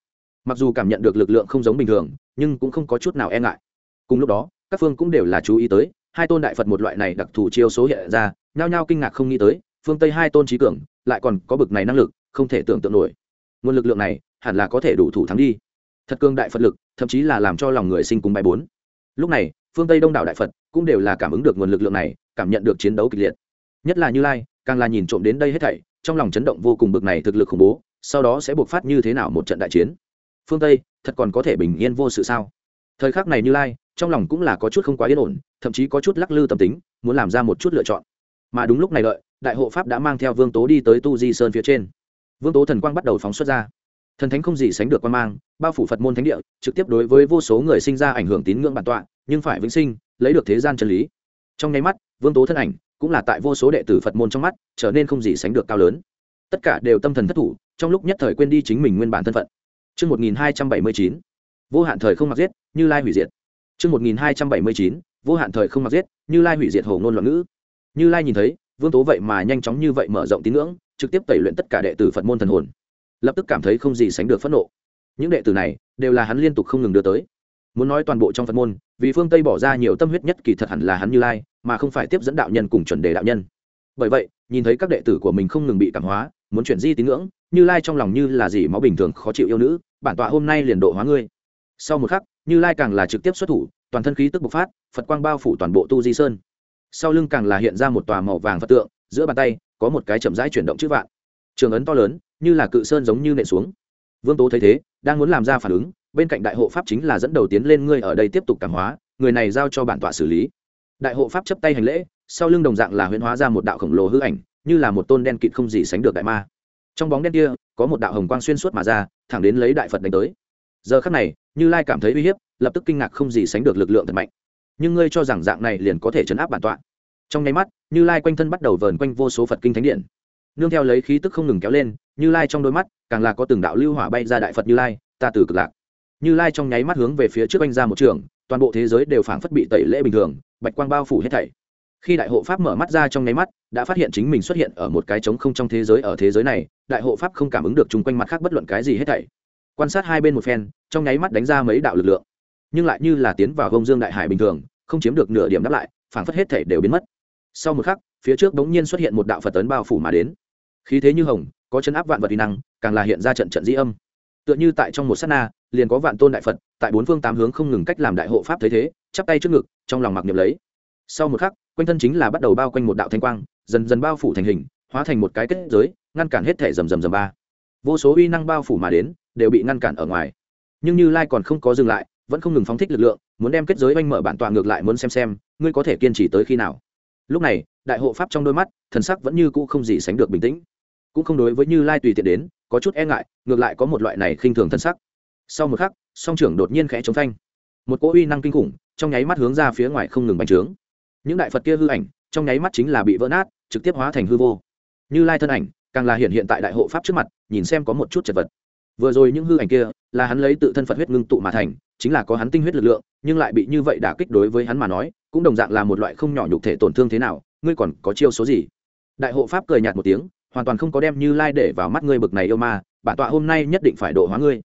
Mặc dù cảm nhận được lực lượng không giống bình thường, nhưng cũng không có chút nào e ngại. Cùng lúc đó các phương cũng đều là chú ý tới, hai tôn đại phật một loại này đặc thù chiêu số hiện ra, nhao nhao kinh ngạc không nghĩ tới, phương tây hai tôn trí cường, lại còn có bực này năng lực, không thể tưởng tượng nổi. Nguồn lực lượng này, hẳn là có thể đủ thủ thắng đi. Thật cương đại phật lực, thậm chí là làm cho lòng người sinh cùng bài bốn. Lúc này, phương tây đông đảo đại phật, cũng đều là cảm ứng được nguồn lực lượng này, cảm nhận được chiến đấu kịch liệt. Nhất là như lai, càng là nhìn trộm đến đây hết thảy, trong lòng chấn động vô cùng bực này thực lực khủng bố, sau đó sẽ buộc phát như thế nào một trận đại chiến. Phương tây, thật còn có thể bình yên vô sự sao? Thời khắc này như lai trong lòng cũng là có chút không quá yên ổn thậm chí có chút lắc lư tâm tính muốn làm ra một chút lựa chọn. Mà đúng lúc này đợi đại hộ pháp đã mang theo vương tố đi tới tu di sơn phía trên. Vương tố thần quang bắt đầu phóng xuất ra. Thần thánh không gì sánh được quan mang bao phủ phật môn thánh địa trực tiếp đối với vô số người sinh ra ảnh hưởng tín ngưỡng bản tọa nhưng phải vĩnh sinh lấy được thế gian chân lý. Trong nháy mắt vương tố thân ảnh cũng là tại vô số đệ tử phật môn trong mắt trở nên không gì sánh được cao lớn. Tất cả đều tâm thần thất thủ trong lúc nhất thời quên đi chính mình nguyên bản thân phận. Trước 1279, vô hạn thời không mặc giết, như lai hủy diệt. Trước 1279, vô hạn thời không mặc giết, như lai hủy diệt hồ ngôn loạn ngữ. Như lai nhìn thấy, vương tố vậy mà nhanh chóng như vậy mở rộng tín ngưỡng, trực tiếp tẩy luyện tất cả đệ tử phật môn thần hồn. Lập tức cảm thấy không gì sánh được phẫn nộ. Những đệ tử này đều là hắn liên tục không ngừng đưa tới. Muốn nói toàn bộ trong phật môn vì phương tây bỏ ra nhiều tâm huyết nhất kỳ thật hẳn là hắn như lai mà không phải tiếp dẫn đạo nhân cùng chuẩn đề đạo nhân. Bởi vậy nhìn thấy các đệ tử của mình không ngừng bị cảm hóa muốn chuyển di tín ngưỡng như lai trong lòng như là gì máu bình thường khó chịu yêu nữ bản tọa hôm nay liền độ hóa ngươi. Sau một khắc như lai càng là trực tiếp xuất thủ, toàn thân khí tức bộc phát, phật quang bao phủ toàn bộ tu di sơn. Sau lưng càng là hiện ra một tòa màu vàng phật tượng, giữa bàn tay có một cái chậm rãi chuyển động chữ vạn. Trường ấn to lớn, như là cự sơn giống như nện xuống. Vương tố thấy thế, đang muốn làm ra phản ứng, bên cạnh đại hộ pháp chính là dẫn đầu tiến lên, ngươi ở đây tiếp tục cảm hóa, người này giao cho bản tọa xử lý. Đại hộ pháp chấp tay hành lễ, sau lưng đồng dạng là huyễn hóa ra một đạo khổng lồ hư ảnh, như là một tôn đen kịt không gì sánh được đại ma. Trong bóng đen kia, có một đạo hồng quang xuyên suốt mà ra, thẳng đến lấy đại phật đánh tới. Giờ khắc này như lai cảm thấy uy hiếp, lập tức kinh ngạc không gì sánh được lực lượng thật mạnh. Nhưng ngươi cho rằng dạng này liền có thể chấn áp bản tọa? Trong nháy mắt, như lai quanh thân bắt đầu vờn quanh vô số phật kinh thánh điện. Nương theo lấy khí tức không ngừng kéo lên, như lai trong đôi mắt, càng là có từng đạo lưu hỏa bay ra đại phật như lai, ta từ cực lạc. Như lai trong nháy mắt hướng về phía trước anh ra một trường, toàn bộ thế giới đều phảng phất bị tẩy lễ bình thường, bạch quang bao phủ hết thảy. Khi đại hộ pháp mở mắt ra trong nháy mắt, đã phát hiện chính mình xuất hiện ở một cái trống không trong thế giới, ở thế giới này, đại hộ pháp không cảm ứng được chung quanh mặt khác bất luận cái gì hết thảy quan sát hai bên một phen, trong nháy mắt đánh ra mấy đạo lực lượng. Nhưng lại như là tiến vào hông dương đại hải bình thường, không chiếm được nửa điểm đáp lại, phảng phất hết thể đều biến mất. Sau một khắc, phía trước bỗng nhiên xuất hiện một đạo phật tấn bao phủ mà đến. Khí thế như hồng, có chấn áp vạn vật uy năng, càng là hiện ra trận trận dĩ âm. Tựa như tại trong một sát na, liền có vạn tôn đại phật, tại bốn phương tám hướng không ngừng cách làm đại hộ pháp thấy thế, chắp tay trước ngực, trong lòng mặc niệm lấy. Sau một khắc, quanh thân chính là bắt đầu bao quanh một đạo thanh quang, dần dần bao phủ thành hình, hóa thành một cái kết giới, ngăn cản hết thể rầm rầm rầm ba vô số uy năng bao phủ mà đến, đều bị ngăn cản ở ngoài. Nhưng như lai còn không có dừng lại, vẫn không ngừng phóng thích lực lượng, muốn đem kết giới oanh mở bản tọa ngược lại muốn xem xem, ngươi có thể kiên trì tới khi nào. Lúc này, đại hộ pháp trong đôi mắt, thần sắc vẫn như cũ không gì sánh được bình tĩnh. Cũng không đối với như lai tùy tiện đến, có chút e ngại, ngược lại có một loại này khinh thường thần sắc. Sau một khắc, song trưởng đột nhiên khẽ chống thanh một cỗ uy năng kinh khủng, trong nháy mắt hướng ra phía ngoài không ngừng bành trướng. Những đại phật kia hư ảnh, trong nháy mắt chính là bị vỡ nát, trực tiếp hóa thành hư vô. Như lai thân ảnh càng là hiện hiện tại đại hộ pháp trước mặt, nhìn xem có một chút chật vật. Vừa rồi những hư ảnh kia, là hắn lấy tự thân phật huyết ngưng tụ mà thành, chính là có hắn tinh huyết lực lượng, nhưng lại bị như vậy đả kích đối với hắn mà nói, cũng đồng dạng là một loại không nhỏ nhục thể tổn thương thế nào, ngươi còn có chiêu số gì? Đại hộ pháp cười nhạt một tiếng, hoàn toàn không có đem như lai để vào mắt ngươi bực này yêu ma, bản tọa hôm nay nhất định phải độ hóa ngươi.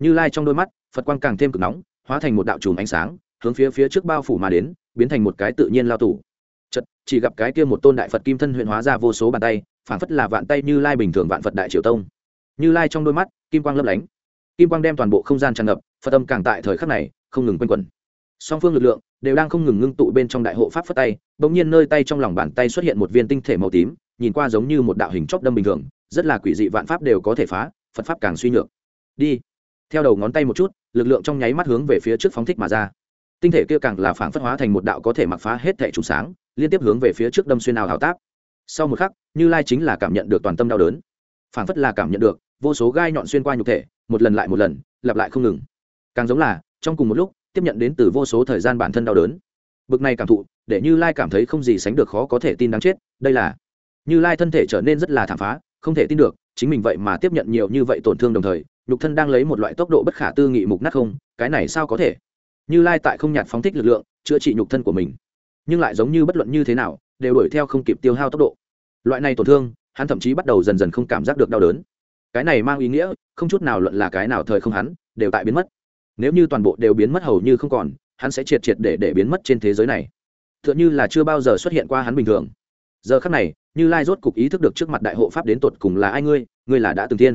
Như lai trong đôi mắt, phật quang càng thêm cực nóng, hóa thành một đạo chùm ánh sáng, hướng phía phía trước bao phủ mà đến, biến thành một cái tự nhiên lao tủ chật, chỉ gặp cái kia một tôn đại phật kim thân huyện hóa ra vô số bàn tay, phảng phất là vạn tay như lai bình thường vạn phật đại triều tông. Như lai trong đôi mắt, kim quang lấp lánh. Kim quang đem toàn bộ không gian tràn ngập, phật âm càng tại thời khắc này, không ngừng quanh quẩn. Song phương lực lượng đều đang không ngừng ngưng tụ bên trong đại hộ pháp phất tay, bỗng nhiên nơi tay trong lòng bàn tay xuất hiện một viên tinh thể màu tím, nhìn qua giống như một đạo hình chóp đâm bình thường, rất là quỷ dị vạn pháp đều có thể phá, phật pháp càng suy nhược. Đi. Theo đầu ngón tay một chút, lực lượng trong nháy mắt hướng về phía trước phóng thích mà ra. Tinh thể kia càng là phản phất hóa thành một đạo có thể mặc phá hết thẻ trùng sáng liên tiếp hướng về phía trước đâm xuyên nào hào tác sau một khắc, như lai chính là cảm nhận được toàn tâm đau đớn. Phản phất là cảm nhận được, vô số gai nhọn xuyên qua nhục thể, một lần lại một lần, lặp lại không ngừng. Càng giống là, trong cùng một lúc, tiếp nhận đến từ vô số thời gian bản thân đau đớn. Bực này cảm thụ, để như lai cảm thấy không gì sánh được khó có thể tin đáng chết, đây là như lai thân thể trở nên rất là thảm phá, không thể tin được, chính mình vậy mà tiếp nhận nhiều như vậy tổn thương đồng thời, nhục thân đang lấy một loại tốc độ bất khả tư nghị mục nát không, cái này sao có thể? Như lai tại không nhạt phóng thích lực lượng, chữa trị nhục thân của mình nhưng lại giống như bất luận như thế nào, đều đuổi theo không kịp tiêu hao tốc độ. Loại này tổn thương, hắn thậm chí bắt đầu dần dần không cảm giác được đau đớn. Cái này mang ý nghĩa, không chút nào luận là cái nào thời không hắn, đều tại biến mất. Nếu như toàn bộ đều biến mất hầu như không còn, hắn sẽ triệt triệt để để biến mất trên thế giới này. T h ư ợ n h ư là chưa bao giờ xuất hiện qua hắn bình thường. Giờ khắc này, như lai rốt cục ý thức được trước mặt đại hộ pháp đến tột cùng là ai ngươi ngươi là đã từng thiên.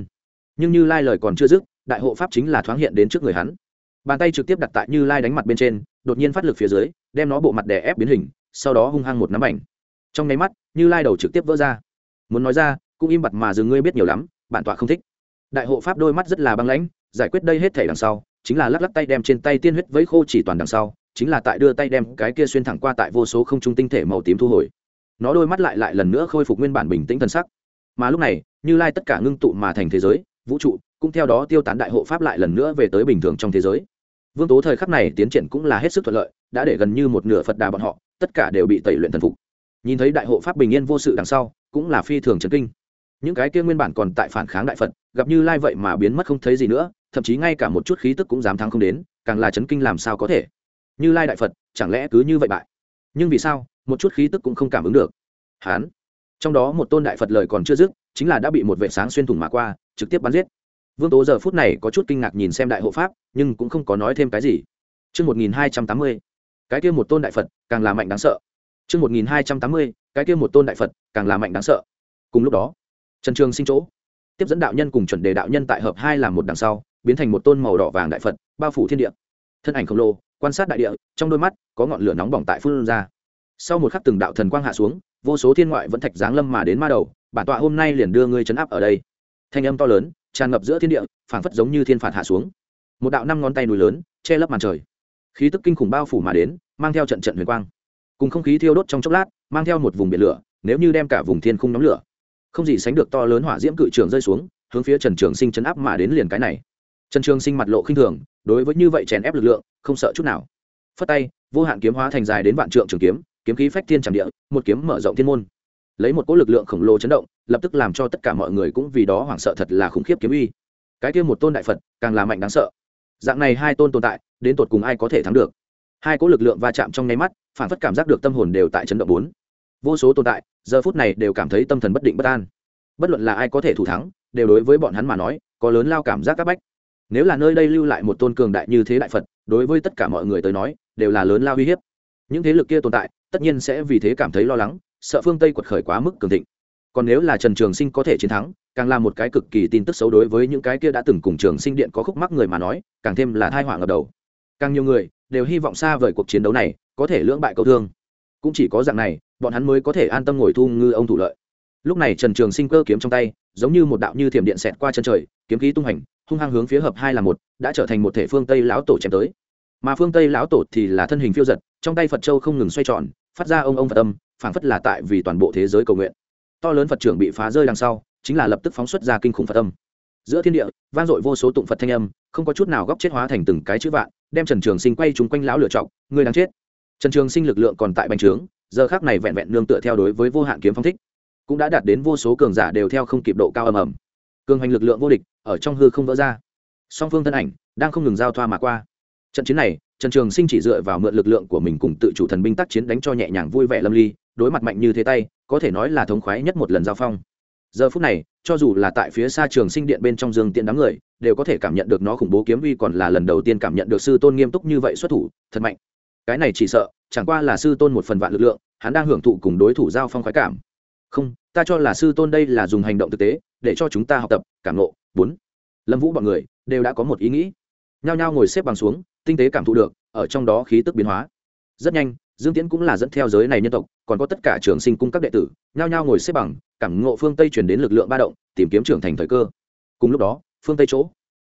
Nhưng như lai lời còn chưa dứt, đại hộ pháp chính là thoáng hiện đến trước người hắn bàn tay trực tiếp đặt tại như lai đánh mặt bên trên, đột nhiên phát lực phía dưới, đem nó bộ mặt đè ép biến hình, sau đó hung hăng một nắm ảnh. Trong nháy mắt, như lai đầu trực tiếp vỡ ra. Muốn nói ra, cũng im bặt mà dừng ngươi biết nhiều lắm, bản tọa không thích. Đại hộ pháp đôi mắt rất là băng lãnh, giải quyết đây hết thể đằng sau, chính là lắc lắc tay đem trên tay tiên huyết vấy khô chỉ toàn đằng sau, chính là tại đưa tay đem cái kia xuyên thẳng qua tại vô số không trung tinh thể màu tím thu hồi. Nó đôi mắt lại lại lần nữa khôi phục nguyên bản bình tĩnh thân sắc. Mà lúc này, như lai tất cả ngưng tụ mà thành thế giới, vũ trụ, cũng theo đó tiêu tán đại hộ pháp lại lần nữa về tới bình thường trong thế giới vương tố thời khắc này tiến triển cũng là hết sức thuận lợi, đã để gần như một nửa phật đà bọn họ, tất cả đều bị tẩy luyện thần phục. Nhìn thấy đại hộ pháp bình yên vô sự đằng sau, cũng là phi thường trấn kinh. Những cái kia nguyên bản còn tại phản kháng đại phật, gặp như lai vậy mà biến mất không thấy gì nữa, thậm chí ngay cả một chút khí tức cũng dám thắng không đến, càng là chấn kinh làm sao có thể. Như lai đại phật, chẳng lẽ cứ như vậy bại? Nhưng vì sao, một chút khí tức cũng không cảm ứng được? Hán. Trong đó một tôn đại phật lời còn chưa dứt, chính là đã bị một vệ sáng xuyên thủng mà qua, trực tiếp bắn giết vương tố giờ phút này có chút kinh ngạc nhìn xem đại hộ pháp nhưng cũng không có nói thêm cái gì Trước 1280, cái kia một tôn đại phật càng là mạnh đáng sợ. Trước 1280, cái kia một tôn đại phật càng là mạnh đáng sợ. Cùng lúc đó, Trần Trường sinh chỗ, tiếp dẫn đạo nhân cùng chuẩn đề đạo nhân tại hợp hai làm một đằng sau, biến thành một tôn màu đỏ vàng đại phật, bao phủ thiên địa. Thân ảnh khổng lồ, quan sát đại địa, trong đôi mắt có ngọn lửa nóng bỏng tại phun ra. Sau một khắc từng đạo thần quang hạ xuống, vô số thiên ngoại vẫn thạch giáng lâm mà đến ma đầu, bản tọa hôm nay liền đưa ngươi trấn áp ở đây. Thanh âm to lớn, tràn ngập giữa thiên địa, phảng phất giống như thiên phạt hạ xuống. Một đạo năm ngón tay núi lớn, che lấp màn trời. Khí tức kinh khủng bao phủ mà đến, mang theo trận trận huyền quang. Cùng không khí thiêu đốt trong chốc lát, mang theo một vùng biển lửa, nếu như đem cả vùng thiên khung nóng lửa không gì sánh được to lớn hỏa diễm cự trường rơi xuống hướng phía trần trường sinh chấn áp mà đến liền cái này trần trường sinh mặt lộ khinh thường đối với như vậy chèn ép lực lượng không sợ chút nào phất tay vô hạn kiếm hóa thành dài đến vạn trượng trường kiếm kiếm khí phách thiên tràng địa một kiếm mở rộng thiên môn lấy một cỗ lực lượng khổng lồ chấn động, lập tức làm cho tất cả mọi người cũng vì đó hoảng sợ thật là khủng khiếp kiếm uy. Cái kia một tôn đại phật, càng là mạnh đáng sợ. Dạng này hai tôn tồn tại, đến tột cùng ai có thể thắng được? Hai cỗ lực lượng va chạm trong nháy mắt, phản phất cảm giác được tâm hồn đều tại chấn động bốn. Vô số tồn tại, giờ phút này đều cảm thấy tâm thần bất định bất an. Bất luận là ai có thể thủ thắng, đều đối với bọn hắn mà nói, có lớn lao cảm giác các bách. Nếu là nơi đây lưu lại một tôn cường đại như thế đại phật, đối với tất cả mọi người tới nói, đều là lớn lao uy hiếp. Những thế lực kia tồn tại, tất nhiên sẽ vì thế cảm thấy lo lắng sợ phương tây quật khởi quá mức cường thịnh còn nếu là trần trường sinh có thể chiến thắng càng là một cái cực kỳ tin tức xấu đối với những cái kia đã từng cùng trường sinh điện có khúc mắc người mà nói càng thêm là thai họa ngập đầu càng nhiều người đều hy vọng xa vời cuộc chiến đấu này có thể lưỡng bại cầu thương cũng chỉ có dạng này bọn hắn mới có thể an tâm ngồi thu ngư ông thủ lợi lúc này trần trường sinh cơ kiếm trong tay giống như một đạo như thiểm điện xẹt qua chân trời kiếm khí tung hành hung hăng hướng phía hợp hai là một đã trở thành một thể phương tây lão tổ chém tới mà phương tây lão tổ thì là thân hình phiêu giật trong tay phật châu không ngừng xoay tròn phát ra ông ông phật âm phảng phất là tại vì toàn bộ thế giới cầu nguyện. To lớn phật trưởng bị phá rơi đằng sau, chính là lập tức phóng xuất ra kinh khủng phật âm. Giữa thiên địa, vang dội vô số tụng phật thanh âm, không có chút nào góc chết hóa thành từng cái chữ vạn, đem trần trường sinh quay chúng quanh lão lựa trọng người đang chết. Trần trường sinh lực lượng còn tại bành trướng, giờ khác này vẹn vẹn nương tựa theo đối với vô hạn kiếm phong thích, cũng đã đạt đến vô số cường giả đều theo không kịp độ cao ầm ầm. Cường hành lực lượng vô địch, ở trong hư không vỡ ra. Song phương thân ảnh đang không ngừng giao thoa mà qua. Trận chiến này trần trường sinh chỉ dựa vào mượn lực lượng của mình cùng tự chủ thần binh tác chiến đánh cho nhẹ nhàng vui vẻ lâm ly, đối mặt mạnh như thế tay, có thể nói là thống khoái nhất một lần giao phong. Giờ phút này, cho dù là tại phía xa trường sinh điện bên trong dương tiện đám người, đều có thể cảm nhận được nó khủng bố kiếm uy còn là lần đầu tiên cảm nhận được sư tôn nghiêm túc như vậy xuất thủ, thật mạnh. Cái này chỉ sợ, chẳng qua là sư tôn một phần vạn lực lượng, hắn đang hưởng thụ cùng đối thủ giao phong khoái cảm. Không, ta cho là sư tôn đây là dùng hành động thực tế, để cho chúng ta học tập, cảm nộ bốn, lâm vũ bọn người đều đã có một ý nghĩ. Nhao nhao ngồi xếp bằng xuống tinh tế cảm thụ được, ở trong đó khí tức biến hóa. Rất nhanh, dương tiễn cũng là dẫn theo giới này nhân tộc, còn có tất cả trường sinh cung các đệ tử, nhao nhao ngồi xếp bằng, cảm ngộ phương tây chuyển đến lực lượng ba động, tìm kiếm trưởng thành thời cơ. Cùng lúc đó, phương tây chỗ,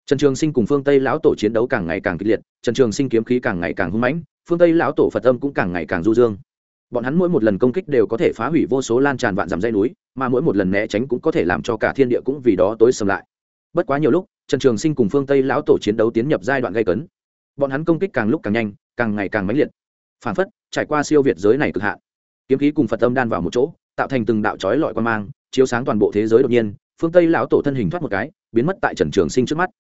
trần trường sinh cùng phương tây lão tổ chiến đấu càng ngày càng kịch liệt, trần trường sinh kiếm khí càng ngày càng hung mãnh, phương tây lão tổ phật âm cũng càng ngày càng du dương. Bọn hắn mỗi một lần công kích đều có thể phá hủy vô số lan tràn vạn dặm dây núi, mà mỗi một lần né tránh cũng có thể làm cho cả thiên địa cũng vì đó tối sầm lại. Bất quá nhiều lúc, trần trường sinh cùng phương tây lão tổ chiến đấu tiến nhập giai đoạn gây cấn bọn hắn công kích càng lúc càng nhanh, càng ngày càng mãnh liệt. Phản phất, trải qua siêu việt giới này cực hạn. Kiếm khí cùng phật âm đan vào một chỗ, tạo thành từng đạo trói lọi quan mang, chiếu sáng toàn bộ thế giới đột nhiên, phương tây lão tổ thân hình thoát một cái, biến mất tại trần trường sinh trước mắt.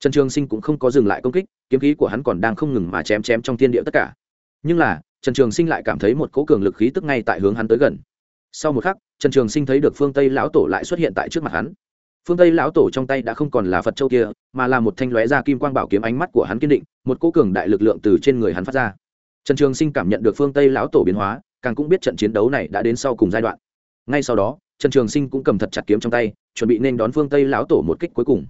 Trần trường sinh cũng không có dừng lại công kích, kiếm khí của hắn còn đang không ngừng mà chém chém trong thiên địa tất cả. Nhưng là, trần trường sinh lại cảm thấy một cỗ cường lực khí tức ngay tại hướng hắn tới gần. Sau một khắc, trần trường sinh thấy được phương tây lão tổ lại xuất hiện tại trước mặt hắn phương tây lão tổ trong tay đã không còn là phật châu kia, mà là một thanh lóe ra kim quang bảo kiếm ánh mắt của hắn kiên định, một cỗ cường đại lực lượng từ trên người hắn phát ra. Trần trường sinh cảm nhận được phương tây lão tổ biến hóa, càng cũng biết trận chiến đấu này đã đến sau cùng giai đoạn. Ngay sau đó, trần trường sinh cũng cầm thật chặt kiếm trong tay, chuẩn bị nên đón phương tây lão tổ một kích cuối cùng.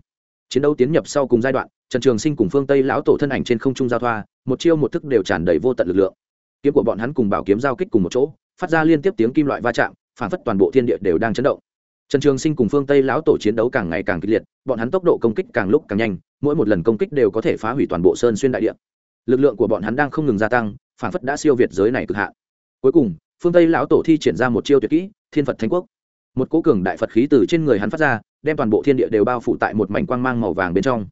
Chiến đấu tiến nhập sau cùng giai đoạn, trần trường sinh cùng phương tây lão tổ thân ảnh trên không trung giao thoa, một chiêu một thức đều tràn đầy vô tận lực lượng. Kiếm của bọn hắn cùng bảo kiếm giao kích cùng một chỗ, phát ra liên tiếp tiếng kim loại va chạm, phản phất toàn bộ thiên địa đều đang chấn động trần trường sinh cùng phương tây lão tổ chiến đấu càng ngày càng kịch liệt, bọn hắn tốc độ công kích càng lúc càng nhanh, mỗi một lần công kích đều có thể phá hủy toàn bộ sơn xuyên đại địa. Lực lượng của bọn hắn đang không ngừng gia tăng, phản phất đã siêu việt giới này cực hạn. Cuối cùng, phương tây lão tổ thi triển ra một chiêu tuyệt kỹ, thiên phật thánh quốc. Một cố cường đại phật khí từ trên người hắn phát ra, đem toàn bộ thiên địa đều bao phủ tại một mảnh quang mang màu vàng bên trong.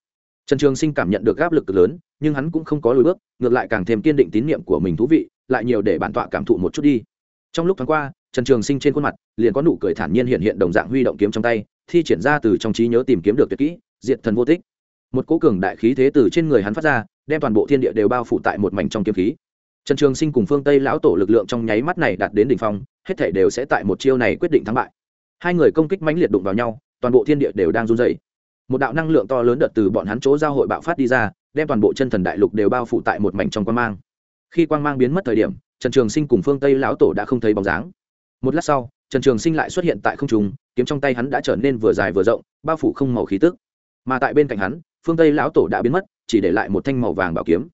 Trần trường sinh cảm nhận được áp lực cực lớn, nhưng hắn cũng không có lùi bước, ngược lại càng thêm kiên định tín nhiệm của mình thú vị, lại nhiều để bản tọa cảm thụ một chút đi. Trong lúc thoáng qua trần trường sinh trên khuôn mặt liền có nụ cười thản nhiên hiện hiện đồng dạng huy động kiếm trong tay, thi triển ra từ trong trí nhớ tìm kiếm được tuyệt kỹ, diệt thần vô tích. Một cố cường đại khí thế từ trên người hắn phát ra, đem toàn bộ thiên địa đều bao phủ tại một mảnh trong kiếm khí. Trần trường sinh cùng phương tây lão tổ lực lượng trong nháy mắt này đạt đến đ ỉ n h phong, hết thể đều sẽ tại một chiêu này quyết định thắng bại. Hai người công kích mãnh liệt đụng vào nhau, toàn bộ thiên địa đều đang run dày một đạo năng lượng to lớn đợt từ bọn hắn chỗ giao hội bạo phát đi ra, đem toàn bộ chân thần đại lục đều bao phủ tại một mảnh trong quan mang. Khi quang mang biến mất thời điểm, trần trường sinh cùng phương tây lão tổ đã không thấy bóng dáng một lát sau trần trường sinh lại xuất hiện tại không trung kiếm trong tay hắn đã trở nên vừa dài vừa rộng bao phủ không màu khí tức mà tại bên cạnh hắn phương tây lão tổ đã biến mất chỉ để lại một thanh màu vàng bảo kiếm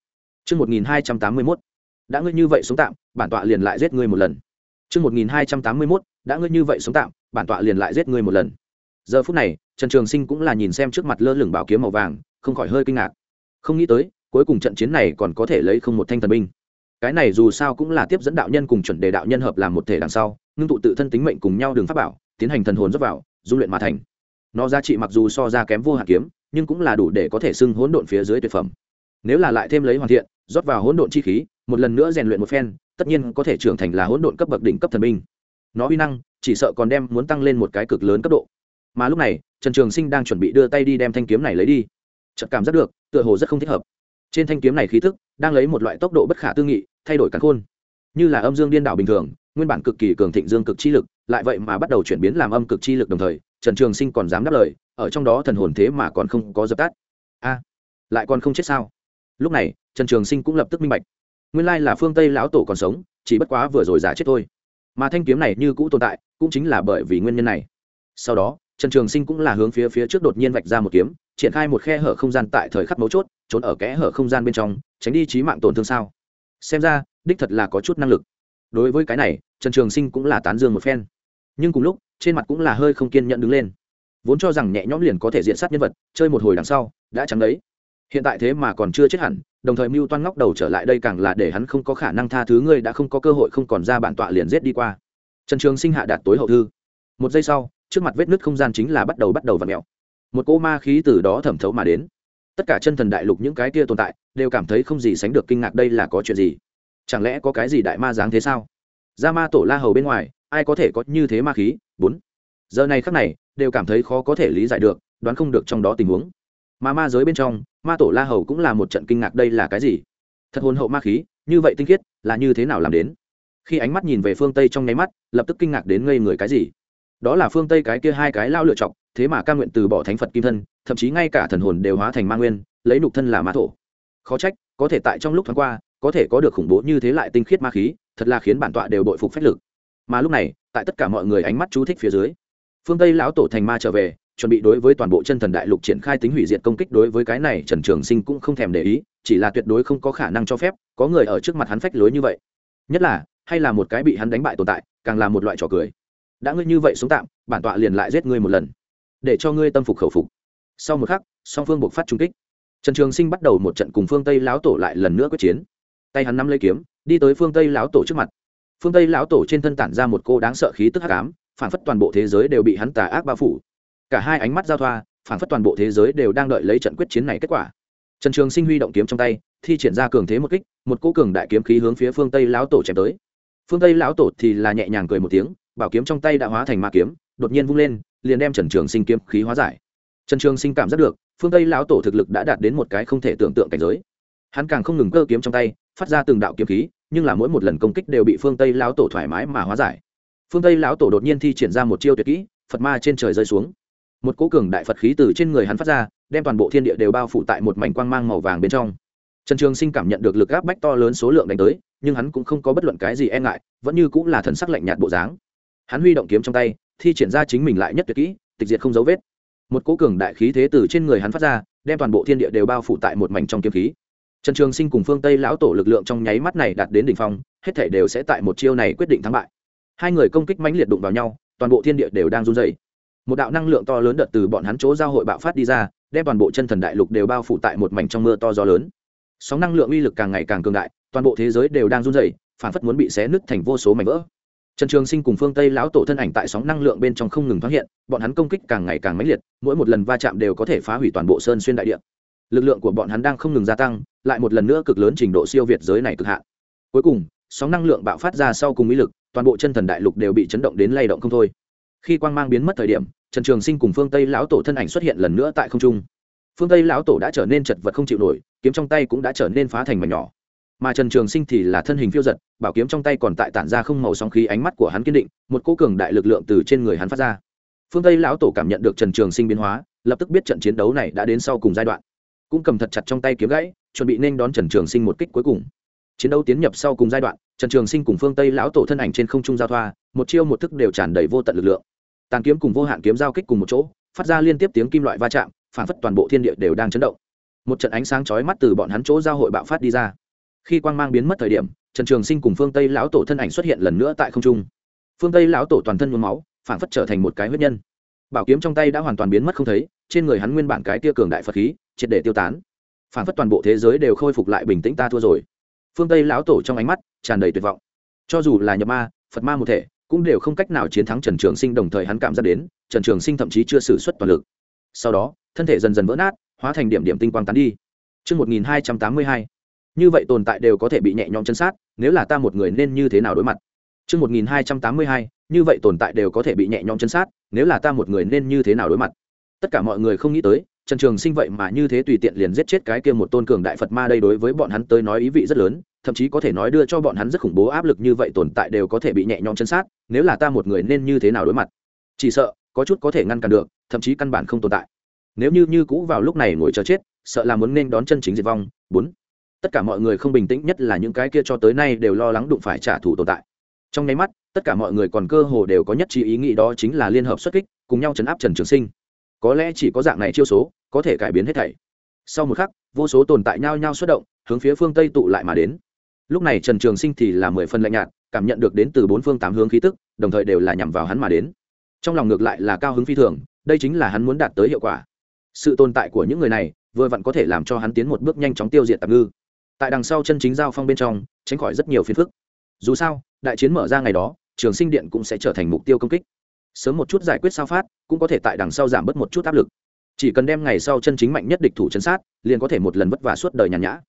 Trước 1281, đã ngươi như vậy sống tạm, bản tọa liền lại giết ngươi một lần. Trước 1281, đã ngươi như vậy sống tạm, bản tọa liền lại giết ngươi một lần. Giờ phút này, Trần Trường Sinh cũng là nhìn xem trước mặt lơ lửng bảo kiếm màu vàng, không khỏi hơi kinh ngạc. Không nghĩ tới, cuối cùng trận chiến này còn có thể lấy không một thanh thần binh cái này dù sao cũng là tiếp dẫn đạo nhân cùng chuẩn đề đạo nhân hợp làm một thể đằng sau ngưng tụ tự thân tính mệnh cùng nhau đường pháp bảo, tiến hành thần hồn dốc vào, dung luyện mà thành. Nó giá trị mặc dù so ra kém vô hạn kiếm, nhưng cũng là đủ để có thể xưng hỗn độn phía dưới tuyệt phẩm. Nếu là lại thêm lấy hoàn thiện, rót vào hỗn độn chi khí, một lần nữa rèn luyện một phen, tất nhiên có thể trưởng thành là hỗn độn cấp bậc đỉnh cấp thần binh. Nó uy năng, chỉ sợ còn đem muốn tăng lên một cái cực lớn cấp độ. Mà lúc này, trần trường sinh đang chuẩn bị đưa tay đi đem thanh kiếm này lấy đi. Chợt cảm giác được, tựa hồ rất không thích hợp. Trên thanh kiếm này khí thức đang lấy một loại tốc độ bất khả tư nghị, thay đổi cắn khôn. Như là âm dương điên đảo bình thường nguyên bản cực kỳ cường thịnh dương cực chi lực, lại vậy mà bắt đầu chuyển biến làm âm cực chi lực đồng thời, trần trường sinh còn dám đáp lời, ở trong đó thần hồn thế mà còn không có dập tắt. A, lại còn không chết sao? Lúc này, trần trường sinh cũng lập tức minh bạch. Nguyên lai là phương tây lão tổ còn sống, chỉ bất quá vừa rồi giả chết thôi. Mà thanh kiếm này như cũ tồn tại, cũng chính là bởi vì nguyên nhân này. Sau đó, trần trường sinh cũng là hướng phía phía trước đột nhiên vạch ra một kiếm, triển khai một khe hở không gian tại thời khắc mấu chốt, trốn ở kẽ hở không gian bên trong, tránh đi trí mạng tổn thương sao? Xem ra, đích thật là có chút năng lực. Đối với cái này trần trường sinh cũng là tán dương một phen. Nhưng cùng lúc, trên mặt cũng là hơi không kiên nhẫn đứng lên. Vốn cho rằng nhẹ nhõm liền có thể diện sát nhân vật, chơi một hồi đằng sau, đã chẳng đấy. Hiện tại thế mà còn chưa chết hẳn, đồng thời mưu toan ngóc đầu trở lại đây càng là để hắn không có khả năng tha thứ ngươi đã không có cơ hội không còn ra bản tọa liền giết đi qua. Trần trường sinh hạ đạt tối hậu thư. Một giây sau, trước mặt vết nứt không gian chính là bắt đầu bắt đầu và ặ mẹo một cỗ ma khí từ đó thẩm thấu mà đến. Tất cả chân thần đại lục những cái kia tồn tại, đều cảm thấy không gì sánh được kinh ngạc đây là có chuyện gì? Chẳng lẽ có cái gì đại ma dáng thế sao? Ra ma tổ la hầu bên ngoài, ai có thể có như thế ma khí? Bốn. Giờ này khắc này, đều cảm thấy khó có thể lý giải được, đoán không được trong đó tình huống. Mà ma giới bên trong, ma tổ la hầu cũng là một trận kinh ngạc đây là cái gì? Thật hồn hậu ma khí, như vậy tinh khiết, là như thế nào làm đến? Khi ánh mắt nhìn về phương tây trong nháy mắt, lập tức kinh ngạc đến ngây người cái gì? Đó là phương tây cái kia hai cái lao lựa chọc thế mà ca nguyện từ bỏ thánh phật kim thân, thậm chí ngay cả thần hồn đều hóa thành ma nguyên, lấy nục thân là ma thổ. Khó trách, có thể tại trong lúc thoáng qua, có thể có được khủng bố như thế lại tinh khiết ma khí thật là khiến bản tọa đều bội phục phách lực. Mà lúc này, tại tất cả mọi người ánh mắt chú thích phía dưới, phương tây lão tổ thành ma trở về, chuẩn bị đối với toàn bộ chân thần đại lục triển khai tính hủy diệt công kích đối với cái này trần trường sinh cũng không thèm để ý, chỉ là tuyệt đối không có khả năng cho phép, có người ở trước mặt hắn phách lối như vậy. Nhất là, hay là một cái bị hắn đánh bại tồn tại, càng là một loại trò cười. Đã ngươi như vậy xuống tạm, bản tọa liền lại giết ngươi một lần, để cho ngươi tâm phục khẩu phục. Sau một khắc, song phương buộc phát trung kích. Trần trường sinh bắt đầu một trận cùng phương tây lão tổ lại lần nữa quyết chiến. Tay hắn nắm lấy kiếm đi tới phương tây lão tổ trước mặt. Phương tây lão tổ trên thân tản ra một cô đáng sợ khí tức hắc ám, phản phất toàn bộ thế giới đều bị hắn tà ác bao phủ. Cả hai ánh mắt giao thoa, phản phất toàn bộ thế giới đều đang đợi lấy trận quyết chiến này kết quả. Trần trường sinh huy động kiếm trong tay, thi triển ra cường thế một kích, một cỗ cường đại kiếm khí hướng phía phương tây lão tổ chém tới. Phương tây lão tổ thì là nhẹ nhàng cười một tiếng, bảo kiếm trong tay đã hóa thành ma kiếm, đột nhiên vung lên, liền đem trần trường sinh kiếm khí hóa giải. Trần trường sinh cảm giác được, phương tây lão tổ thực lực đã đạt đến một cái không thể tưởng tượng cảnh giới. Hắn càng không ngừng cơ kiếm trong tay, phát ra từng đạo kiếm khí nhưng là mỗi một lần công kích đều bị phương tây lão tổ thoải mái mà hóa giải phương tây lão tổ đột nhiên thi triển ra một chiêu tuyệt kỹ phật ma trên trời rơi xuống một cố cường đại phật khí từ trên người hắn phát ra đem toàn bộ thiên địa đều bao phủ tại một mảnh quang mang màu vàng bên trong trần trường sinh cảm nhận được lực áp bách to lớn số lượng đánh tới nhưng hắn cũng không có bất luận cái gì e ngại vẫn như cũng là thần sắc lạnh nhạt bộ dáng hắn huy động kiếm trong tay thi triển ra chính mình lại nhất tuyệt kỹ tịch diệt không dấu vết một cố cường đại khí thế từ trên người hắn phát ra đem toàn bộ thiên địa đều bao phủ tại một mảnh trong kiếm khí trần trường sinh cùng phương tây lão tổ lực lượng trong nháy mắt này đạt đến đỉnh phong, hết thể đều sẽ tại một chiêu này quyết định thắng bại. Hai người công kích mãnh liệt đụng vào nhau, toàn bộ thiên địa đều đang run dày một đạo năng lượng to lớn đợt từ bọn hắn chỗ giao hội bạo phát đi ra, đem toàn bộ chân thần đại lục đều bao phủ tại một mảnh trong mưa to gió lớn. Sóng năng lượng uy lực càng ngày càng cường đại, toàn bộ thế giới đều đang run rẩy, phản phất muốn bị xé nứt thành vô số mảnh vỡ. Trần trường sinh cùng phương tây lão tổ thân ảnh tại sóng năng lượng bên trong không ngừng thoát hiện, bọn hắn công kích càng ngày càng mãnh liệt, mỗi một lần va chạm đều có thể phá hủy toàn bộ sơn xuyên đại địa lực lượng của bọn hắn đang không ngừng gia tăng, lại một lần nữa cực lớn trình độ siêu việt giới này cực hạn. Cuối cùng, sóng năng lượng bạo phát ra sau cùng ý lực, toàn bộ chân thần đại lục đều bị chấn động đến lay động không thôi. Khi quang mang biến mất thời điểm, trần trường sinh cùng phương tây lão tổ thân ảnh xuất hiện lần nữa tại không trung. Phương tây lão tổ đã trở nên chật vật không chịu nổi, kiếm trong tay cũng đã trở nên phá thành mảnh nhỏ. Mà trần trường sinh thì là thân hình phiêu giật, bảo kiếm trong tay còn tại tản ra không màu sóng khí ánh mắt của hắn kiên định, một cố cường đại lực lượng từ trên người hắn phát ra. Phương tây lão tổ cảm nhận được trần trường sinh biến hóa, lập tức biết trận chiến đấu này đã đến sau cùng giai đoạn cũng cầm thật chặt trong tay kiếm gãy, chuẩn bị nên đón trần trường sinh một kích cuối cùng. Chiến đấu tiến nhập sau cùng giai đoạn, trần trường sinh cùng phương tây lão tổ thân ảnh trên không trung giao thoa, một chiêu một thức đều tràn đầy vô tận lực lượng. Tàn kiếm cùng vô hạn kiếm giao kích cùng một chỗ, phát ra liên tiếp tiếng kim loại va chạm, phản phất toàn bộ thiên địa đều đang chấn động. Một trận ánh sáng chói mắt từ bọn hắn chỗ giao hội bạo phát đi ra. Khi quang mang biến mất thời điểm, trần trường sinh cùng phương tây lão tổ thân ảnh xuất hiện lần nữa tại không trung. Phương tây lão tổ toàn thân nhuốm máu, phản phất trở thành một cái huyết nhân. Bảo kiếm trong tay đã hoàn toàn biến mất không thấy trên người hắn nguyên bản cái tia cường đại phật khí triệt để tiêu tán. Phản phất toàn bộ thế giới đều khôi phục lại bình tĩnh ta thua rồi. Phương tây lão tổ trong ánh mắt tràn đầy tuyệt vọng. Cho dù là nhập ma phật ma một thể cũng đều không cách nào chiến thắng trần trường sinh đồng thời hắn cảm giác đến trần trường sinh thậm chí chưa xử suất toàn lực. Sau đó thân thể dần dần vỡ nát hóa thành điểm điểm tinh quang tán đi. Trước 1282, như vậy tồn tại đều có thể bị nhẹ nhõm chân sát nếu là ta một người nên như thế nào đối mặt? Trước 1282, như vậy tồn tại đều có thể bị nhẹ nhõm chân sát nếu là ta một người nên như thế nào đối mặt? Tất cả mọi người không nghĩ tới, trần trường sinh vậy mà như thế tùy tiện liền giết chết cái kia một tôn cường đại phật ma đây đối với bọn hắn tới nói ý vị rất lớn, thậm chí có thể nói đưa cho bọn hắn rất khủng bố áp lực như vậy tồn tại đều có thể bị nhẹ nhõm chân sát, nếu là ta một người nên như thế nào đối mặt? Chỉ sợ, có chút có thể ngăn cản được, thậm chí căn bản không tồn tại. Nếu như như cũ vào lúc này ngồi chờ chết, sợ là muốn nên đón chân chính diệt vong. Bốn, tất cả mọi người không bình tĩnh, nhất là những cái kia cho tới nay đều lo lắng đụng phải trả thù tồn tại. Trong nháy mắt, tất cả mọi người còn cơ hồ đều có nhất trí ý nghĩ đó chính là liên hợp xuất kích, cùng nhau chấn áp trần trường sinh có lẽ chỉ có dạng này chiêu số, có thể cải biến hết thảy. Sau một khắc, vô số tồn tại nhao nhao xuất động, hướng phía phương tây tụ lại mà đến. Lúc này trần trường sinh thì là mười phần lạnh nhạt, cảm nhận được đến từ bốn phương tám hướng khí tức, đồng thời đều là nhằm vào hắn mà đến. Trong lòng ngược lại là cao hứng phi thường, đây chính là hắn muốn đạt tới hiệu quả. Sự tồn tại của những người này, vừa vặn có thể làm cho hắn tiến một bước nhanh chóng tiêu diệt tạm ngư. Tại đằng sau chân chính giao phong bên trong, tránh khỏi rất nhiều phiền phức. Dù sao, đại chiến mở ra ngày đó, trường sinh điện cũng sẽ trở thành mục tiêu công kích sớm một chút giải quyết sao phát, cũng có thể tại đằng sau giảm bớt một chút áp lực. Chỉ cần đem ngày sau chân chính mạnh nhất địch thủ chân sát, liền có thể một lần vất vả suốt đời nhàn nhã.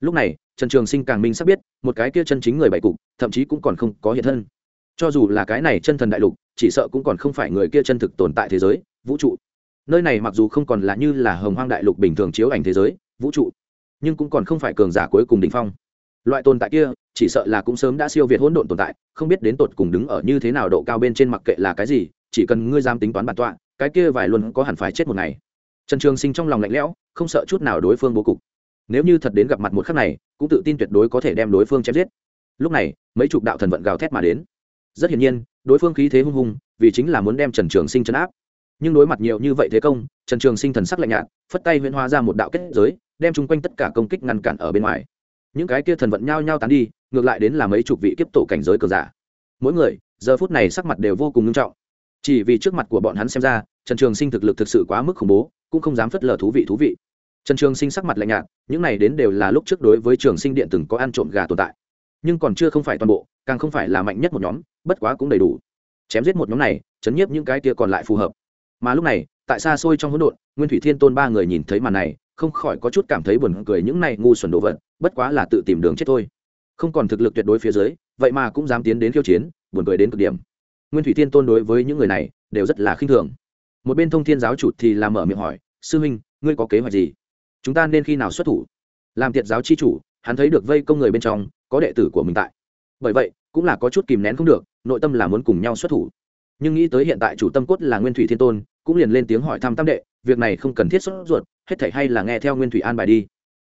Lúc này, trần trường sinh càng minh sắp biết, một cái kia chân chính người bảy cục, thậm chí cũng còn không có hiện thân. Cho dù là cái này chân thần đại lục, chỉ sợ cũng còn không phải người kia chân thực tồn tại thế giới, vũ trụ. Nơi này mặc dù không còn là như là hồng hoang đại lục bình thường chiếu ảnh thế giới, vũ trụ, nhưng cũng còn không phải cường giả cuối cùng đ ỉ n h phong loại tồn tại kia, chỉ sợ là cũng sớm đã siêu việt hỗn độn tồn tại, không biết đến tột cùng đứng ở như thế nào độ cao bên trên mặc kệ là cái gì, chỉ cần ngươi dám tính toán bản tọa, cái kia vài luôn có hẳn phải chết một ngày. Trần trường sinh trong lòng lạnh lẽo, không sợ chút nào đối phương bố cục. Nếu như thật đến gặp mặt một khắc này, cũng tự tin tuyệt đối có thể đem đối phương chém giết. Lúc này, mấy chục đạo thần vận gào thét mà đến. Rất hiển nhiên, đối phương khí thế hung hùng, vì chính là muốn đem trần trường sinh chấn áp. Nhưng đối mặt nhiều như vậy thế công, trần trường sinh thần sắc lạnh nhạt, phất tay huyễn hóa ra một đạo kết giới, đem chung quanh tất cả công kích ngăn cản ở bên ngoài những cái kia thần vận nhao nhao tán đi, ngược lại đến là mấy chục vị kiếp tổ cảnh giới cờ giả. Mỗi người, giờ phút này sắc mặt đều vô cùng nghiêm trọng. Chỉ vì trước mặt của bọn hắn xem ra, trần trường sinh thực lực thực sự quá mức khủng bố, cũng không dám phất lờ thú vị thú vị. Trần trường sinh sắc mặt lạnh nhạt, những này đến đều là lúc trước đối với trường sinh điện từng có ăn trộm gà tồn tại. Nhưng còn chưa không phải toàn bộ, càng không phải là mạnh nhất một nhóm, bất quá cũng đầy đủ. Chém giết một nhóm này, chấn nhiếp những cái kia còn lại phù hợp. Mà lúc này, tại xa xôi trong hỗn độn, nguyên thủy thiên tôn ba người nhìn thấy màn này không khỏi có chút cảm thấy buồn cười những này ngu xuẩn đồ vật, bất quá là tự tìm đường chết thôi. Không còn thực lực tuyệt đối phía dưới, vậy mà cũng dám tiến đến khiêu chiến, buồn cười đến cực điểm. Nguyên thủy thiên tôn đối với những người này đều rất là khinh thường. Một bên thông thiên giáo chủ thì làm mở miệng hỏi, sư huynh ngươi có kế hoạch gì? Chúng ta nên khi nào xuất thủ? Làm tiệt giáo chi chủ, hắn thấy được vây công người bên trong, có đệ tử của mình tại. Bởi vậy, cũng là có chút kìm nén không được, nội tâm là muốn cùng nhau xuất thủ. Nhưng nghĩ tới hiện tại chủ tâm cốt là nguyên thủy thiên tôn, cũng liền lên tiếng hỏi thăm tam đệ việc này không cần thiết sốt ruột, hết thảy hay là nghe theo nguyên thủy an bài đi.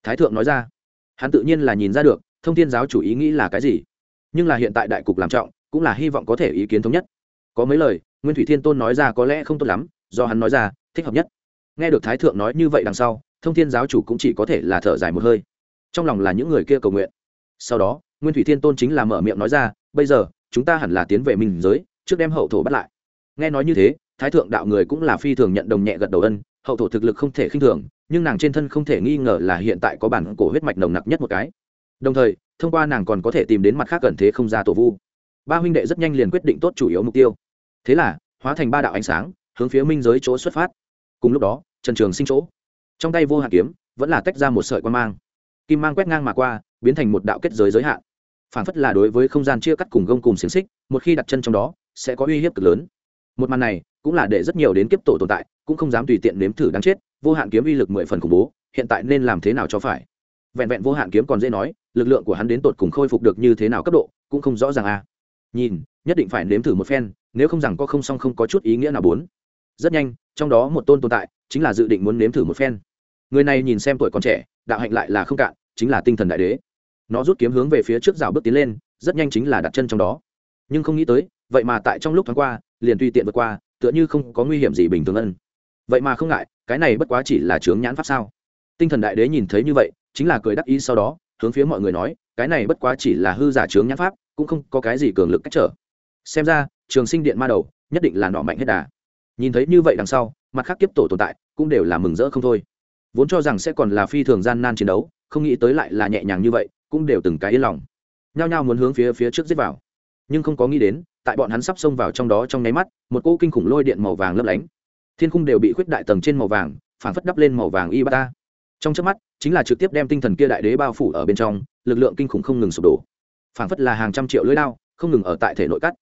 Thái thượng nói ra. Hắn tự nhiên là nhìn ra được, thông thiên giáo chủ ý nghĩ là cái gì. Nhưng là hiện tại đại cục làm trọng, cũng là hy vọng có thể ý kiến thống nhất. Có mấy lời, nguyên thủy thiên tôn nói ra có lẽ không tốt lắm, do hắn nói ra, thích hợp nhất. Nghe được thái thượng nói như vậy đằng sau, thông thiên giáo chủ cũng chỉ có thể là thở dài một hơi. Trong lòng là những người kia cầu nguyện. Sau đó, nguyên thủy thiên tôn chính là mở miệng nói ra, bây giờ, chúng ta hẳn là tiến về mình giới, trước đem hậu thổ bắt lại. Nghe nói như thế thái thượng đạo người cũng là phi thường nhận đồng nhẹ gật đầu ân, hậu thổ thực lực không thể khinh thường, nhưng nàng trên thân không thể nghi ngờ là hiện tại có bản cổ huyết mạch nồng nặc nhất một cái. Đồng thời, thông qua nàng còn có thể tìm đến mặt khác gần thế không ra tổ vu. Ba huynh đệ rất nhanh liền quyết định tốt chủ yếu mục tiêu. Thế là, hóa thành ba đạo ánh sáng, hướng phía minh giới chỗ xuất phát. Cùng lúc đó, trần trường sinh chỗ. Trong tay vô hạn kiếm, vẫn là tách ra một sợi quan mang. Kim mang quét ngang mà qua, biến thành một đạo kết giới giới hạn. Phản phất là đối với không gian chia cắt cùng gông cùng xiềng xích, một khi đặt chân trong đó, sẽ có uy hiếp cực lớn. Một màn này cũng là để rất nhiều đến kiếp tổ tồn tại, cũng không dám tùy tiện nếm thử đáng chết, vô hạn kiếm uy lực mười phần khủng bố, hiện tại nên làm thế nào cho phải? Vẹn vẹn vô hạn kiếm còn dễ nói, lực lượng của hắn đến tột cùng khôi phục được như thế nào cấp độ, cũng không rõ ràng a à. nhìn, nhất định phải nếm thử một phen, nếu không rằng có không song không có chút ý nghĩa nào bốn. Rất nhanh, trong đó một tôn tồn tại, chính là dự định muốn nếm thử một phen. Người này nhìn xem tuổi còn trẻ, đạo hạnh lại là không cạn, chính là tinh thần đại đế. Nó rút kiếm hướng về phía trước rào bước tiến lên, rất nhanh chính là đặt chân trong đó. Nhưng không nghĩ tới, vậy mà tại trong lúc thoáng qua, liền tùy tiện vượt qua tựa như không có nguy hiểm gì bình thường ân. Vậy mà không ngại, cái này bất quá chỉ là chướng nhãn pháp sao? Tinh thần đại đế nhìn thấy như vậy, chính là cười đắc ý sau đó, hướng phía mọi người nói, cái này bất quá chỉ là hư giả chướng nhãn pháp, cũng không có cái gì cường lực cách trở. Xem ra, trường sinh điện ma đầu, nhất định là nọ mạnh hết đà. Nhìn thấy như vậy đằng sau, mặt khác kiếp tổ tồn tại, cũng đều là mừng rỡ không thôi. Vốn cho rằng sẽ còn là phi thường gian nan chiến đấu, không nghĩ tới lại là nhẹ nhàng như vậy, cũng đều từng cái yên lòng. Nhao nhao muốn hướng phía phía trước giết vào. Nhưng không có nghĩ đến tại bọn hắn sắp xông vào trong đó trong nháy mắt, một cỗ kinh khủng lôi điện màu vàng lấp lánh. Thiên khung đều bị khuyết đại tầng trên màu vàng phản phất đắp lên màu vàng y trong chớp mắt, chính là trực tiếp đem tinh thần kia đại đế bao phủ ở bên trong, lực lượng kinh khủng không ngừng sụp đổ. Phản phất là hàng trăm triệu lưỡi lao không ngừng ở tại thể nội cắt.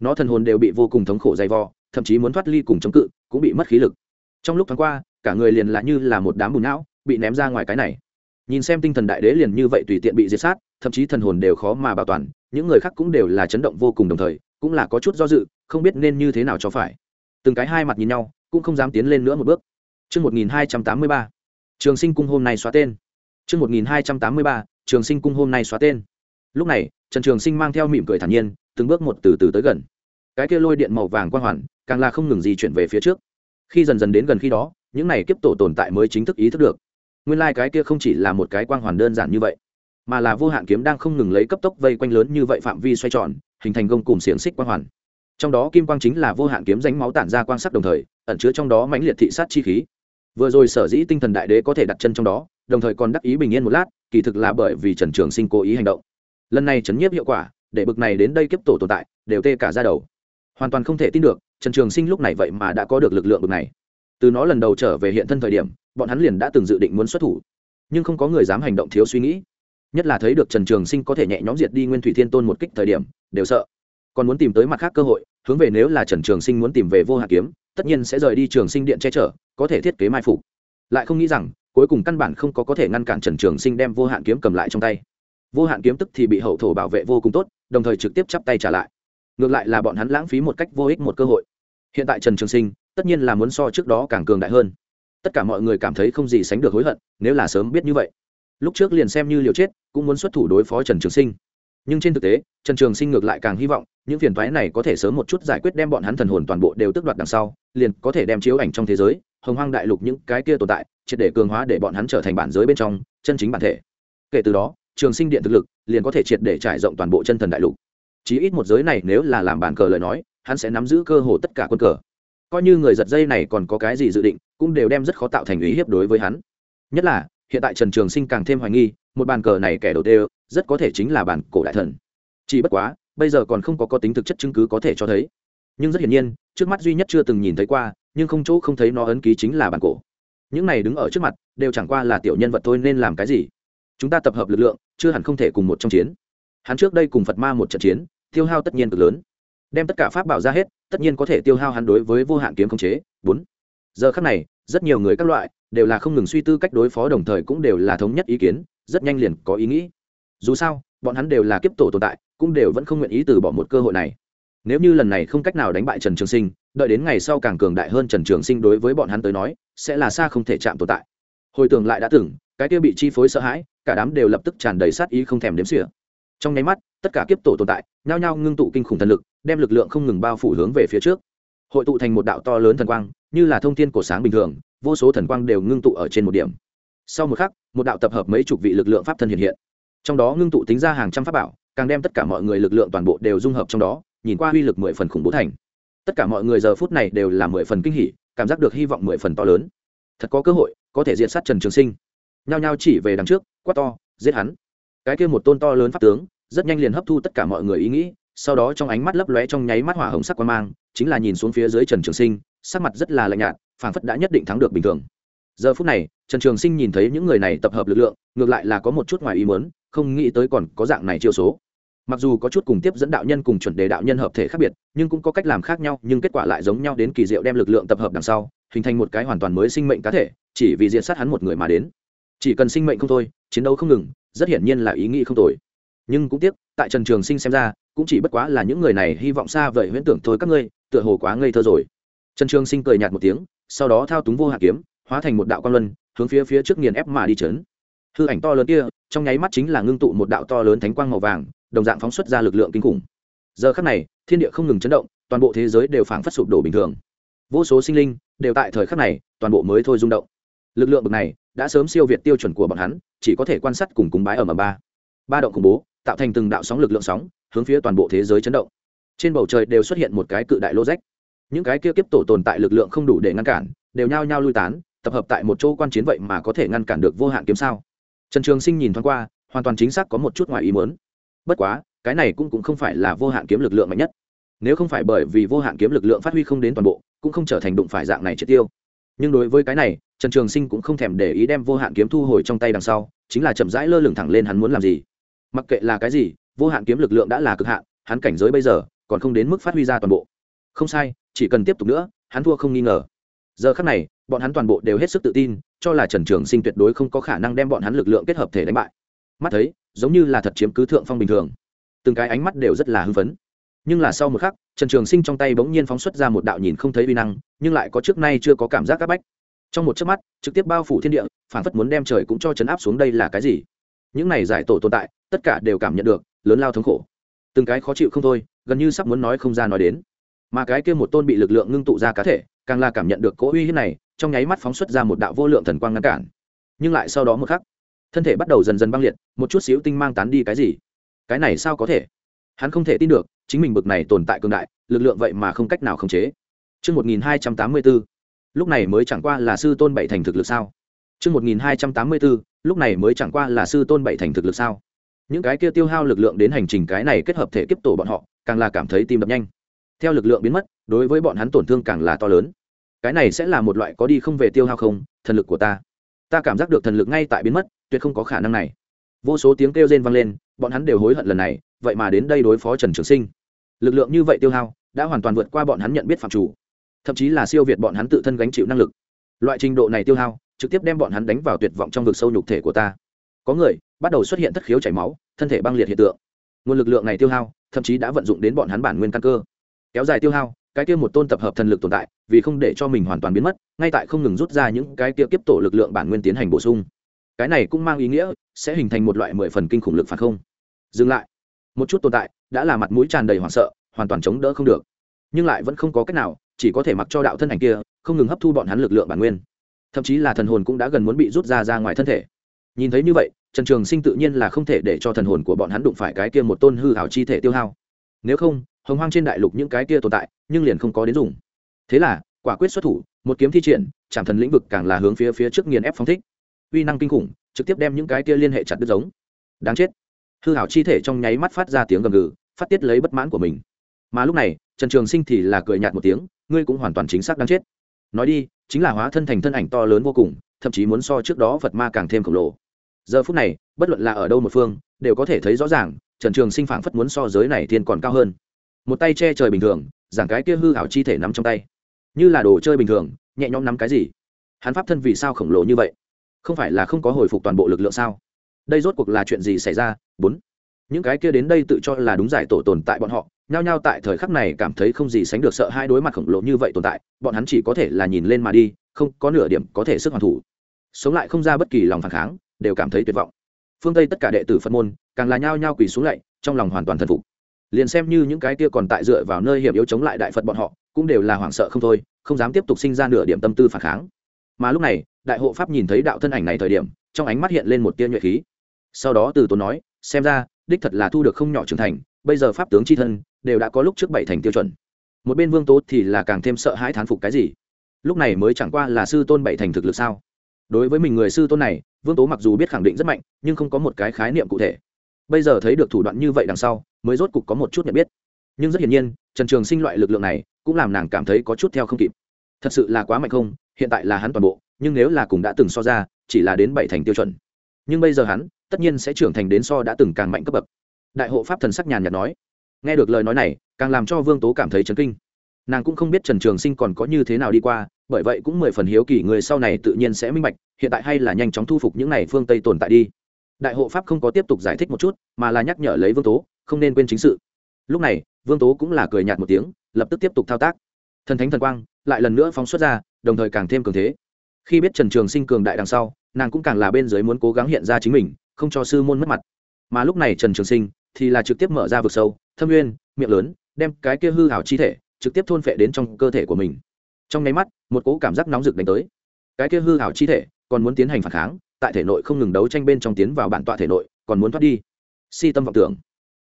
Nó thần hồn đều bị vô cùng thống khổ dày vò, thậm chí muốn thoát ly cùng chống cự, cũng bị mất khí lực. Trong lúc tháng qua, cả người liền là như là một đám bùn não, bị ném ra ngoài cái này. Nhìn xem tinh thần đại đế liền như vậy tùy tiện bị diệt sát, thậm chí thần hồn đều khó mà bảo toàn, những người khác cũng đều là chấn động vô cùng đồng thời cũng là có chút do dự không biết nên như thế nào cho phải từng cái hai mặt nhìn nhau cũng không dám tiến lên nữa một bước Trước 1283, Trường sinh cung hôm nay xóa tên. Trước 1283, Trường sinh cung hôm nay xóa tên. Lúc này, Trần Trường Sinh mang theo mỉm cười thản nhiên, từng bước một từ từ tới gần. Cái kia lôi điện màu vàng quang hoàn, càng là không ngừng di chuyển về phía trước. Khi dần dần đến gần khi đó, những này kiếp tổ tồn tại mới chính thức ý thức được. Nguyên lai like cái kia không chỉ là một cái quang hoàn đơn giản như vậy, mà là vô hạn kiếm đang không ngừng lấy cấp tốc vây quanh lớn như vậy phạm vi xoay tròn, hình thành gông cùng xiềng xích quang hoàn. Trong đó kim quang chính là vô hạn kiếm ránh máu tản ra quang sắc đồng thời, ẩn chứa trong đó mãnh liệt thị sát chi khí. Vừa rồi sở dĩ tinh thần đại đế có thể đặt chân trong đó đồng thời còn đắc ý bình yên một lát kỳ thực là bởi vì trần trường sinh cố ý hành động. Lần này trấn nhiếp hiệu quả để bực này đến đây kiếp tổ tồn tại đều tê cả ra đầu. Hoàn toàn không thể tin được trần trường sinh lúc này vậy mà đã có được lực lượng bực này. Từ nó lần đầu trở về hiện thân thời điểm bọn hắn liền đã từng dự định muốn xuất thủ nhưng không có người dám hành động thiếu suy nghĩ. Nhất là thấy được trần trường sinh có thể nhẹ nhõm diệt đi nguyên thủy thiên tôn một kích thời điểm đều sợ. Còn muốn tìm tới mặt khác cơ hội, hướng về nếu là trần trường sinh muốn tìm về vô hạ kiếm, tất nhiên sẽ rời đi trường sinh điện che chở, có thể thiết kế mai phục. Lại không nghĩ rằng, cuối cùng căn bản không có có thể ngăn cản trần trường sinh đem vô hạn kiếm cầm lại trong tay. Vô hạn kiếm tức thì bị hậu thổ bảo vệ vô cùng tốt, đồng thời trực tiếp chắp tay trả lại. Ngược lại là bọn hắn lãng phí một cách vô ích một cơ hội. Hiện tại trần trường sinh, tất nhiên là muốn so trước đó càng cường đại hơn. Tất cả mọi người cảm thấy không gì sánh được hối hận, nếu là sớm biết như vậy. Lúc trước liền xem như liều chết, cũng muốn xuất thủ đối phó trần trường sinh nhưng trên thực tế, trần trường sinh ngược lại càng hy vọng, những phiền thoái này có thể sớm một chút giải quyết đem bọn hắn thần hồn toàn bộ đều tước đoạt đằng sau, liền có thể đem chiếu ảnh trong thế giới, hồng hoang đại lục những cái kia tồn tại, triệt để cường hóa để bọn hắn trở thành bản giới bên trong, chân chính bản thể. Kể từ đó, trường sinh điện thực lực liền có thể triệt để trải rộng toàn bộ chân thần đại lục. Chí ít một giới này nếu là làm bản cờ lời nói, hắn sẽ nắm giữ cơ hồ tất cả quân cờ. Coi như người giật dây này còn có cái gì dự định, cũng đều đem rất khó tạo thành ý hiếp đối với hắn. Nhất là, hiện tại trần trường sinh càng thêm hoài nghi, một bàn cờ này kẻ đầu tiên rất có thể chính là bản cổ đại thần. Chỉ bất quá, bây giờ còn không có có tính thực chất chứng cứ có thể cho thấy. Nhưng rất hiển nhiên, trước mắt duy nhất chưa từng nhìn thấy qua, nhưng không chỗ không thấy nó ấn ký chính là bản cổ. Những này đứng ở trước mặt, đều chẳng qua là tiểu nhân vật thôi nên làm cái gì. Chúng ta tập hợp lực lượng, chưa hẳn không thể cùng một trong chiến. Hắn trước đây cùng phật ma một trận chiến, tiêu hao tất nhiên cực lớn. Đem tất cả pháp bảo ra hết, tất nhiên có thể tiêu hao hắn đối với vô hạn kiếm khống chế. Bốn. Giờ khắc này, rất nhiều người các loại, đều là không ngừng suy tư cách đối phó đồng thời cũng đều là thống nhất ý kiến, rất nhanh liền có ý nghĩ dù sao, bọn hắn đều là kiếp tổ tồn tại, cũng đều vẫn không nguyện ý từ bỏ một cơ hội này. Nếu như lần này không cách nào đánh bại trần trường sinh, đợi đến ngày sau càng cường đại hơn trần trường sinh đối với bọn hắn tới nói, sẽ là xa không thể chạm tồn tại. Hồi tưởng lại đã từng, cái kia bị chi phối sợ hãi, cả đám đều lập tức tràn đầy sát ý không thèm đếm xỉa. Trong nháy mắt, tất cả kiếp tổ tồn tại, nhao nhao ngưng tụ kinh khủng thần lực, đem lực lượng không ngừng bao phủ hướng về phía trước. Hội tụ thành một đạo to lớn thần quang, như là thông thiên cổ sáng bình thường, vô số thần quang đều ngưng tụ ở trên một điểm. Sau một khắc, một đạo tập hợp mấy chục vị lực lượng pháp thân hiện hiện trong đó ngưng tụ tính ra hàng trăm pháp bảo, càng đem tất cả mọi người lực lượng toàn bộ đều dung hợp trong đó, nhìn qua uy lực mười phần khủng bố thành. Tất cả mọi người giờ phút này đều là mười phần kinh hỉ, cảm giác được hy vọng mười phần to lớn. Thật có cơ hội, có thể diện sát trần trường sinh. Nhao nhao chỉ về đằng trước, quát to, giết hắn. Cái kia một tôn to lớn pháp tướng, rất nhanh liền hấp thu tất cả mọi người ý nghĩ, sau đó trong ánh mắt lấp lóe trong nháy mắt hỏa hồng sắc quan mang, chính là nhìn xuống phía dưới trần trường sinh, sắc mặt rất là lạnh nhạt, phảng phất đã nhất định thắng được bình thường giờ phút này, trần trường sinh nhìn thấy những người này tập hợp lực lượng, ngược lại là có một chút ngoài ý mớn không nghĩ tới còn có dạng này chiêu số. Mặc dù có chút cùng tiếp dẫn đạo nhân cùng chuẩn đề đạo nhân hợp thể khác biệt, nhưng cũng có cách làm khác nhau, nhưng kết quả lại giống nhau đến kỳ diệu đem lực lượng tập hợp đằng sau, hình thành một cái hoàn toàn mới sinh mệnh cá thể, chỉ vì diện sát hắn một người mà đến. Chỉ cần sinh mệnh không thôi, chiến đấu không ngừng, rất hiển nhiên là ý nghĩ không tồi. Nhưng cũng tiếc, tại trần trường sinh xem ra, cũng chỉ bất quá là những người này hy vọng xa vời huyễn tưởng thôi các ngươi, tựa hồ quá ngây thơ rồi. Trần trường sinh cười nhạt một tiếng, sau đó thao túng vô hạ kiếm hóa thành một đạo quan luân, hướng phía phía trước nghiền ép mà đi chấn hư ảnh to lớn kia, trong nháy mắt chính là ngưng tụ một đạo to lớn thánh quang màu vàng, đồng dạng phóng xuất ra lực lượng kinh khủng. Giờ khắc này, thiên địa không ngừng chấn động, toàn bộ thế giới đều phảng phất sụp đổ bình thường. Vô số sinh linh đều tại thời khắc này, toàn bộ mới thôi rung động. Lực lượng bậc này đã sớm siêu việt tiêu chuẩn của bọn hắn, chỉ có thể quan sát cùng cúng bái ở m ba. Ba động khủng bố, tạo thành từng đạo sóng lực lượng sóng, hướng phía toàn bộ thế giới chấn động. Trên bầu trời đều xuất hiện một cái cự đại lô rách. Những cái kia kiếp tổ tồn tại lực lượng không đủ để ngăn cản, đều nhao nhao lui tán tập hợp tại một chỗ quan chiến vậy mà có thể ngăn cản được vô hạn kiếm sao? Trần trường sinh nhìn thoáng qua hoàn toàn chính xác có một chút ngoài ý muốn. Bất quá cái này cũng, cũng không phải là vô hạn kiếm lực lượng mạnh nhất. Nếu không phải bởi vì vô hạn kiếm lực lượng phát huy không đến toàn bộ cũng không trở thành đụng phải dạng này triệt tiêu. Nhưng đối với cái này trần trường sinh cũng không thèm để ý đem vô hạn kiếm thu hồi trong tay đằng sau chính là chậm rãi lơ lửng thẳng lên hắn muốn làm gì. Mặc kệ là cái gì vô hạn kiếm lực lượng đã là cực hạn hắn cảnh giới bây giờ còn không đến mức phát huy ra toàn bộ. Không sai chỉ cần tiếp tục nữa hắn thua không nghi ngờ giờ khắc này, bọn hắn toàn bộ đều hết sức tự tin, cho là trần trường sinh tuyệt đối không có khả năng đem bọn hắn lực lượng kết hợp thể đánh bại. Mắt thấy, giống như là thật chiếm cứ thượng phong bình thường. Từng cái ánh mắt đều rất là hưng phấn. Nhưng là sau một khắc, trần trường sinh trong tay bỗng nhiên phóng xuất ra một đạo nhìn không thấy uy năng, nhưng lại có trước nay chưa có cảm giác áp bách. Trong một chớp mắt, trực tiếp bao phủ thiên địa, phản phất muốn đem trời cũng cho chấn áp xuống đây là cái gì? Những này giải tổ tồn tại, tất cả đều cảm nhận được, lớn lao thống khổ. Từng cái khó chịu không thôi, gần như sắp muốn nói không ra nói đến. Mà cái kia một tôn bị lực lượng ngưng tụ ra cá thể càng là cảm nhận được cỗ uy hiếp này trong nháy mắt phóng xuất ra một đạo vô lượng thần quang ngăn cản nhưng lại sau đó một khắc thân thể bắt đầu dần dần băng liệt một chút xíu tinh mang tán đi cái gì cái này sao có thể hắn không thể tin được chính mình bực này tồn tại cường đại lực lượng vậy mà không cách nào khống chế Trước 1284, lúc này mới chẳng qua là sư tôn bảy thành thực lực sao. Trước 1284, lúc này mới chẳng qua là sư tôn bảy thành thực lực sao. Những cái kia tiêu hao lực lượng đến hành trình cái này kết hợp thể kiếp tổ bọn họ, càng là cảm thấy tim đập nhanh. Theo lực lượng biến mất, đối với bọn hắn tổn thương càng là to lớn. Cái này sẽ là một loại có đi không về tiêu hao không, thần lực của ta. Ta cảm giác được thần lực ngay tại biến mất, tuyệt không có khả năng này. Vô số tiếng kêu rên vang lên, bọn hắn đều hối hận lần này, vậy mà đến đây đối phó Trần Trường Sinh lực lượng như vậy tiêu hao đã hoàn toàn vượt qua bọn hắn nhận biết phạm chủ thậm chí là siêu việt bọn hắn tự thân gánh chịu năng lực loại trình độ này tiêu hao trực tiếp đem bọn hắn đánh vào tuyệt vọng trong vực sâu nhục thể của ta có người bắt đầu xuất hiện thất khiếu chảy máu thân thể băng liệt hiện tượng nguồn lực lượng này tiêu hao thậm chí đã vận dụng đến bọn hắn bản nguyên căn cơ kéo dài tiêu hao cái kia một tôn tập hợp thần lực tồn tại, vì không để cho mình hoàn toàn biến mất, ngay tại không ngừng rút ra những cái kia kiếp tổ lực lượng bản nguyên tiến hành bổ sung. Cái này cũng mang ý nghĩa, sẽ hình thành một loại mười phần kinh khủng lực phản không. Dừng lại. Một chút tồn tại, đã là mặt mũi tràn đầy hoảng sợ, hoàn toàn chống đỡ không được. Nhưng lại vẫn không có cách nào, chỉ có thể mặc cho đạo thân ảnh kia, không ngừng hấp thu bọn hắn lực lượng bản nguyên. Thậm chí là thần hồn cũng đã gần muốn bị rút ra ra ngoài thân thể. Nhìn thấy như vậy, trần trường sinh tự nhiên là không thể để cho thần hồn của bọn hắn đụng phải cái kia một tôn hư hảo chi thể tiêu hao. Nếu không hồng hoang trên đại lục những cái kia tồn tại, nhưng liền không có đến dùng. Thế là, quả quyết xuất thủ, một kiếm thi triển chạm thần lĩnh vực càng là hướng phía phía trước nghiền ép phóng thích. Uy năng kinh khủng, trực tiếp đem những cái kia liên hệ chặt đứt giống. Đáng chết. Hư hảo chi thể trong nháy mắt phát ra tiếng gầm gừ, phát tiết lấy bất mãn của mình. Mà lúc này, trần trường sinh thì là cười nhạt một tiếng, ngươi cũng hoàn toàn chính xác đáng chết. Nói đi, chính là hóa thân thành thân ảnh to lớn vô cùng, thậm chí muốn so trước đó phật ma càng thêm khổng lồ. Giờ phút này, bất luận là ở đâu một phương, đều có thể thấy rõ ràng, trần trường sinh phảng phất muốn so giới này thiên còn cao hơn một tay che trời bình thường, giảng cái kia hư hảo chi thể nắm trong tay. Như là đồ chơi bình thường, nhẹ nhõm nắm cái gì? Hắn pháp thân vì sao khổng lồ như vậy? Không phải là không có hồi phục toàn bộ lực lượng sao? Đây rốt cuộc là chuyện gì xảy ra? Bốn. Những cái kia đến đây tự cho là đúng giải tổ tồn tại bọn họ, nhao nhao tại thời khắc này cảm thấy không gì sánh được sợ hai đối mặt khổng lồ như vậy tồn tại, bọn hắn chỉ có thể là nhìn lên mà đi, không có nửa điểm có thể sức hoàn thủ. Sống lại không ra bất kỳ lòng phản kháng, đều cảm thấy tuyệt vọng. Phương tây tất cả đệ tử phật môn, càng là nhao nhao quỳ xuống lạy trong lòng hoàn toàn thần phục liền xem như những cái kia còn tại dựa vào nơi hiểm yếu chống lại đại phật bọn họ, cũng đều là hoảng sợ không thôi, không dám tiếp tục sinh ra nửa điểm tâm tư phản kháng. Mà lúc này, đại hộ pháp nhìn thấy đạo thân ảnh này thời điểm, trong ánh mắt hiện lên một tia nhuệ khí. Sau đó từ tốn nói, xem ra, đích thật là thu được không nhỏ trưởng thành, bây giờ pháp tướng c h i thân, đều đã có lúc trước bảy thành tiêu chuẩn. Một bên vương tố thì là càng thêm sợ hãi thán phục cái gì? Lúc này mới chẳng qua là sư tôn bảy thành thực lực sao? Đối với mình người sư tôn này, vương tố mặc dù biết khẳng định rất mạnh, nhưng không có một cái khái niệm cụ thể bây giờ thấy được thủ đoạn như vậy đằng sau, mới rốt cục có một chút nhận biết. Nhưng rất hiển nhiên, trần trường sinh loại lực lượng này, cũng làm nàng cảm thấy có chút theo không kịp. Thật sự là quá mạnh không, hiện tại là hắn toàn bộ, nhưng nếu là cùng đã từng so ra, chỉ là đến bảy thành tiêu chuẩn. Nhưng bây giờ hắn, tất nhiên sẽ trưởng thành đến so đã từng càng mạnh cấp bậc. Đại hộ pháp thần sắc nhàn nhạt nói. Nghe được lời nói này, càng làm cho vương tố cảm thấy chấn kinh. Nàng cũng không biết trần trường sinh còn có như thế nào đi qua, bởi vậy cũng mười phần hiếu kỳ người sau này tự nhiên sẽ minh bạch, hiện tại hay là nhanh chóng thu phục những này phương tây tồn tại đi đại hộ pháp không có tiếp tục giải thích một chút, mà là nhắc nhở lấy vương tố, không nên quên chính sự. Lúc này, vương tố cũng là cười nhạt một tiếng, lập tức tiếp tục thao tác. Thần thánh thần quang lại lần nữa phóng xuất ra, đồng thời càng thêm cường thế. Khi biết trần trường sinh cường đại đằng sau, nàng cũng càng là bên dưới muốn cố gắng hiện ra chính mình, không cho sư môn mất mặt. Mà lúc này trần trường sinh thì là trực tiếp mở ra vực sâu, thâm nguyên miệng lớn, đem cái kia hư hảo chi thể trực tiếp thôn phệ đến trong cơ thể của mình. Trong nháy mắt, một cỗ cảm giác nóng rực đánh tới. Cái kia hư hảo chi thể còn muốn tiến hành phản kháng tại thể nội không ngừng đấu tranh bên trong tiến vào bản tọa thể nội, còn muốn thoát đi. Si tâm vọng tưởng.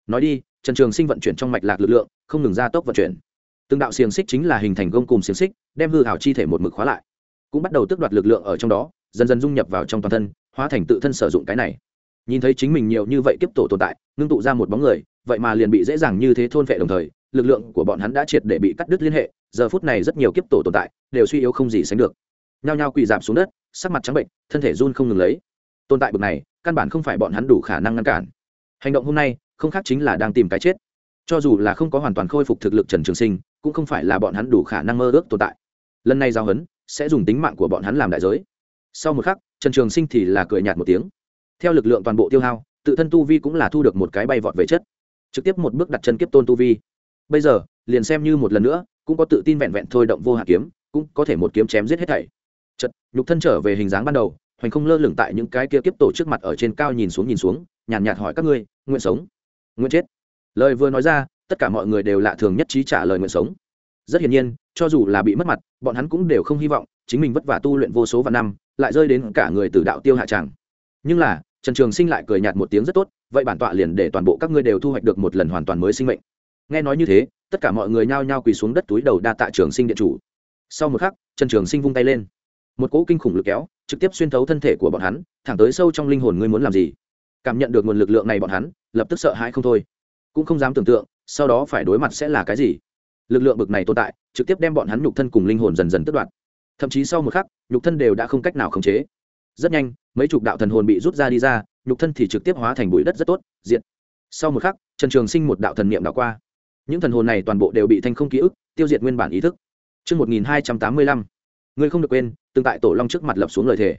Nói đi, trần trường sinh vận chuyển trong mạch lạc lực lượng, không ngừng ra tốc vận chuyển. Từng đạo xiềng xích chính là hình thành gông cùng xiềng xích, đem hư hảo chi thể một mực khóa lại. Cũng bắt đầu tước đoạt lực lượng ở trong đó, dần dần dung nhập vào trong toàn thân, hóa thành tự thân sử dụng cái này. Nhìn thấy chính mình nhiều như vậy kiếp tổ tồn tại, ngưng tụ ra một bóng người, vậy mà liền bị dễ dàng như thế thôn vệ đồng thời, lực lượng của bọn hắn đã triệt để bị cắt đứt liên hệ, giờ phút này rất nhiều kiếp tổ tồn tại, đều suy yếu không gì sánh được nhao nhao quỳ giảm xuống đất, sắc mặt trắng bệnh, thân thể run không ngừng lấy. Tồn tại bực này, căn bản không phải bọn hắn đủ khả năng ngăn cản. Hành động hôm nay, không khác chính là đang tìm cái chết. Cho dù là không có hoàn toàn khôi phục thực lực trần trường sinh, cũng không phải là bọn hắn đủ khả năng mơ ước tồn tại. Lần này giao hấn sẽ dùng tính mạng của bọn hắn làm đại giới. Sau một khắc, trần trường sinh thì là cười nhạt một tiếng. Theo lực lượng toàn bộ tiêu hao, tự thân tu vi cũng là thu được một cái bay vọt về chất. Trực tiếp một bước đặt chân kiếp tôn tu vi. Bây giờ, liền xem như một lần nữa, cũng có tự tin vẹn vẹn thôi động vô hạ kiếm, cũng có thể một kiếm chém giết hết thảy chật nhục thân trở về hình dáng ban đầu, hoành không lơ lửng tại những cái kia kiếp tổ trước mặt ở trên cao nhìn xuống nhìn xuống, nhàn nhạt hỏi các ngươi, nguyện sống? Nguyện chết. Lời vừa nói ra, tất cả mọi người đều lạ thường nhất trí trả lời nguyện sống. Rất hiển nhiên, cho dù là bị mất mặt, bọn hắn cũng đều không hy vọng, chính mình vất vả tu luyện vô số và năm, lại rơi đến cả người từ đạo tiêu hạ tràng. Nhưng là, trần trường sinh lại cười nhạt một tiếng rất tốt, vậy bản tọa liền để toàn bộ các ngươi đều thu hoạch được một lần hoàn toàn mới sinh mệnh. Nghe nói như thế, tất cả mọi người nhao nhao quỳ xuống đất túi đầu đa tạ trường sinh điện chủ. Sau một khắc, trần trường sinh vung tay lên một cỗ kinh khủng lực kéo trực tiếp xuyên thấu thân thể của bọn hắn thẳng tới sâu trong linh hồn ngươi muốn làm gì? Cảm nhận được nguồn lực lượng này bọn hắn lập tức sợ hãi không thôi. Cũng không dám tưởng tượng sau đó phải đối mặt sẽ là cái gì. Lực lượng bực này tồn tại trực tiếp đem bọn hắn nhục thân cùng linh hồn dần dần tất đoạt. Thậm chí sau một khắc nhục thân đều đã không cách nào khống chế. Rất nhanh mấy chục đạo thần hồn bị rút ra đi ra nhục thân thì trực tiếp hóa thành bụi đất rất tốt diện sau một khắc trần trường sinh một đạo thần niệm đạo qua. Những thần hồn này toàn bộ đều bị thanh không ký ức tiêu diệt nguyên bản ý thức. Trước 1285, ngươi không được quên, từng tại tổ long trước mặt lập xuống lời thề.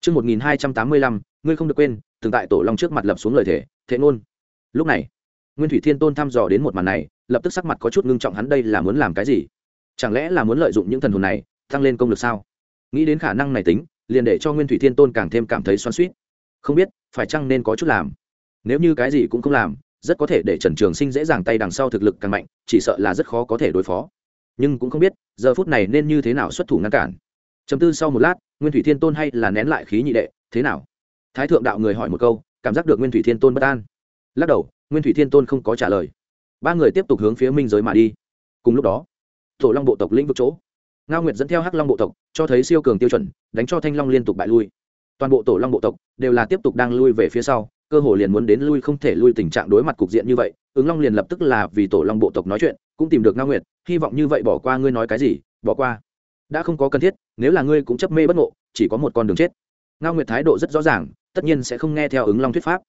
Trước 1285, ngươi không được quên, từng tại tổ long trước mặt lập xuống lời thề, thế ngôn. Lúc này, Nguyên Thủy Thiên Tôn thăm dò đến một màn này, lập tức sắc mặt có chút ngưng trọng hắn đây là muốn làm cái gì? Chẳng lẽ là muốn lợi dụng những thần hồn này, tăng lên công lực sao? Nghĩ đến khả năng này tính, liền để cho Nguyên Thủy Thiên Tôn càng thêm cảm thấy xoắn xuýt. Không biết, phải chăng nên có chút làm. Nếu như cái gì cũng không làm, rất có thể để trần trường sinh dễ dàng tay đằng sau thực lực càng mạnh chỉ sợ là rất khó có thể đối phó nhưng cũng không biết giờ phút này nên như thế nào xuất thủ ngăn cản chấm tư sau một lát, nguyên thủy thiên tôn hay là nén lại khí nhị đệ, thế nào? Thái thượng đạo người hỏi một câu, cảm giác được nguyên thủy thiên tôn bất an. Lắc đầu, nguyên thủy thiên tôn không có trả lời. Ba người tiếp tục hướng phía minh giới mà đi. Cùng lúc đó tổ long bộ tộc lĩnh vực chỗ, ngao nguyệt dẫn theo hắc long bộ tộc, cho thấy siêu cường tiêu chuẩn, đánh cho thanh long liên tục bại lui. Toàn bộ tổ long bộ tộc đều là tiếp tục đang lui về phía sau, cơ hồ liền muốn đến lui không thể lui tình trạng đối mặt cục diện như vậy, ứng long liền lập tức là vì tổ long bộ tộc nói chuyện, cũng tìm được ngao nguyệt, hy vọng như vậy bỏ qua, ngươi nói cái gì, bỏ qua đã không có cần thiết, nếu là ngươi cũng chấp mê bất ngộ, chỉ có một con đường chết. Ngao nguyệt thái độ rất rõ ràng, tất nhiên sẽ không nghe theo ứng long thuyết pháp.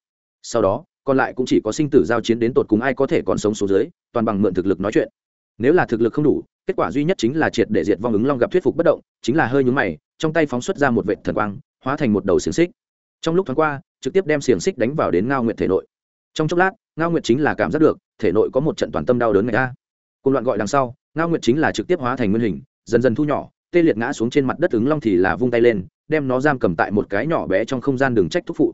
Sau đó, còn lại cũng chỉ có sinh tử giao chiến đến tột cùng ai có thể còn sống số dưới, toàn bằng mượn thực lực nói chuyện. Nếu là thực lực không đủ, kết quả duy nhất chính là triệt để diệt vong ứng long gặp thuyết phục bất động, chính là hơi nhúng mày, trong tay phóng xuất ra một vệ thần quang, hóa thành một đầu xiềng xích. Trong lúc thoáng qua, trực tiếp đem xiềng xích đánh vào đến ngao nguyệt thể nội. Trong chốc lát, ngao nguyệt chính là cảm giác được, thể nội có một trận toàn tâm đau đớn ngày ta cùng loạn gọi đằng sau, ngao nguyệt chính là trực tiếp hóa thành nguyên hình dần dần thu nhỏ, tê liệt ngã xuống trên mặt đất ứng long thì là vung tay lên, đem nó giam cầm tại một cái nhỏ bé trong không gian đường trách thúc phụ.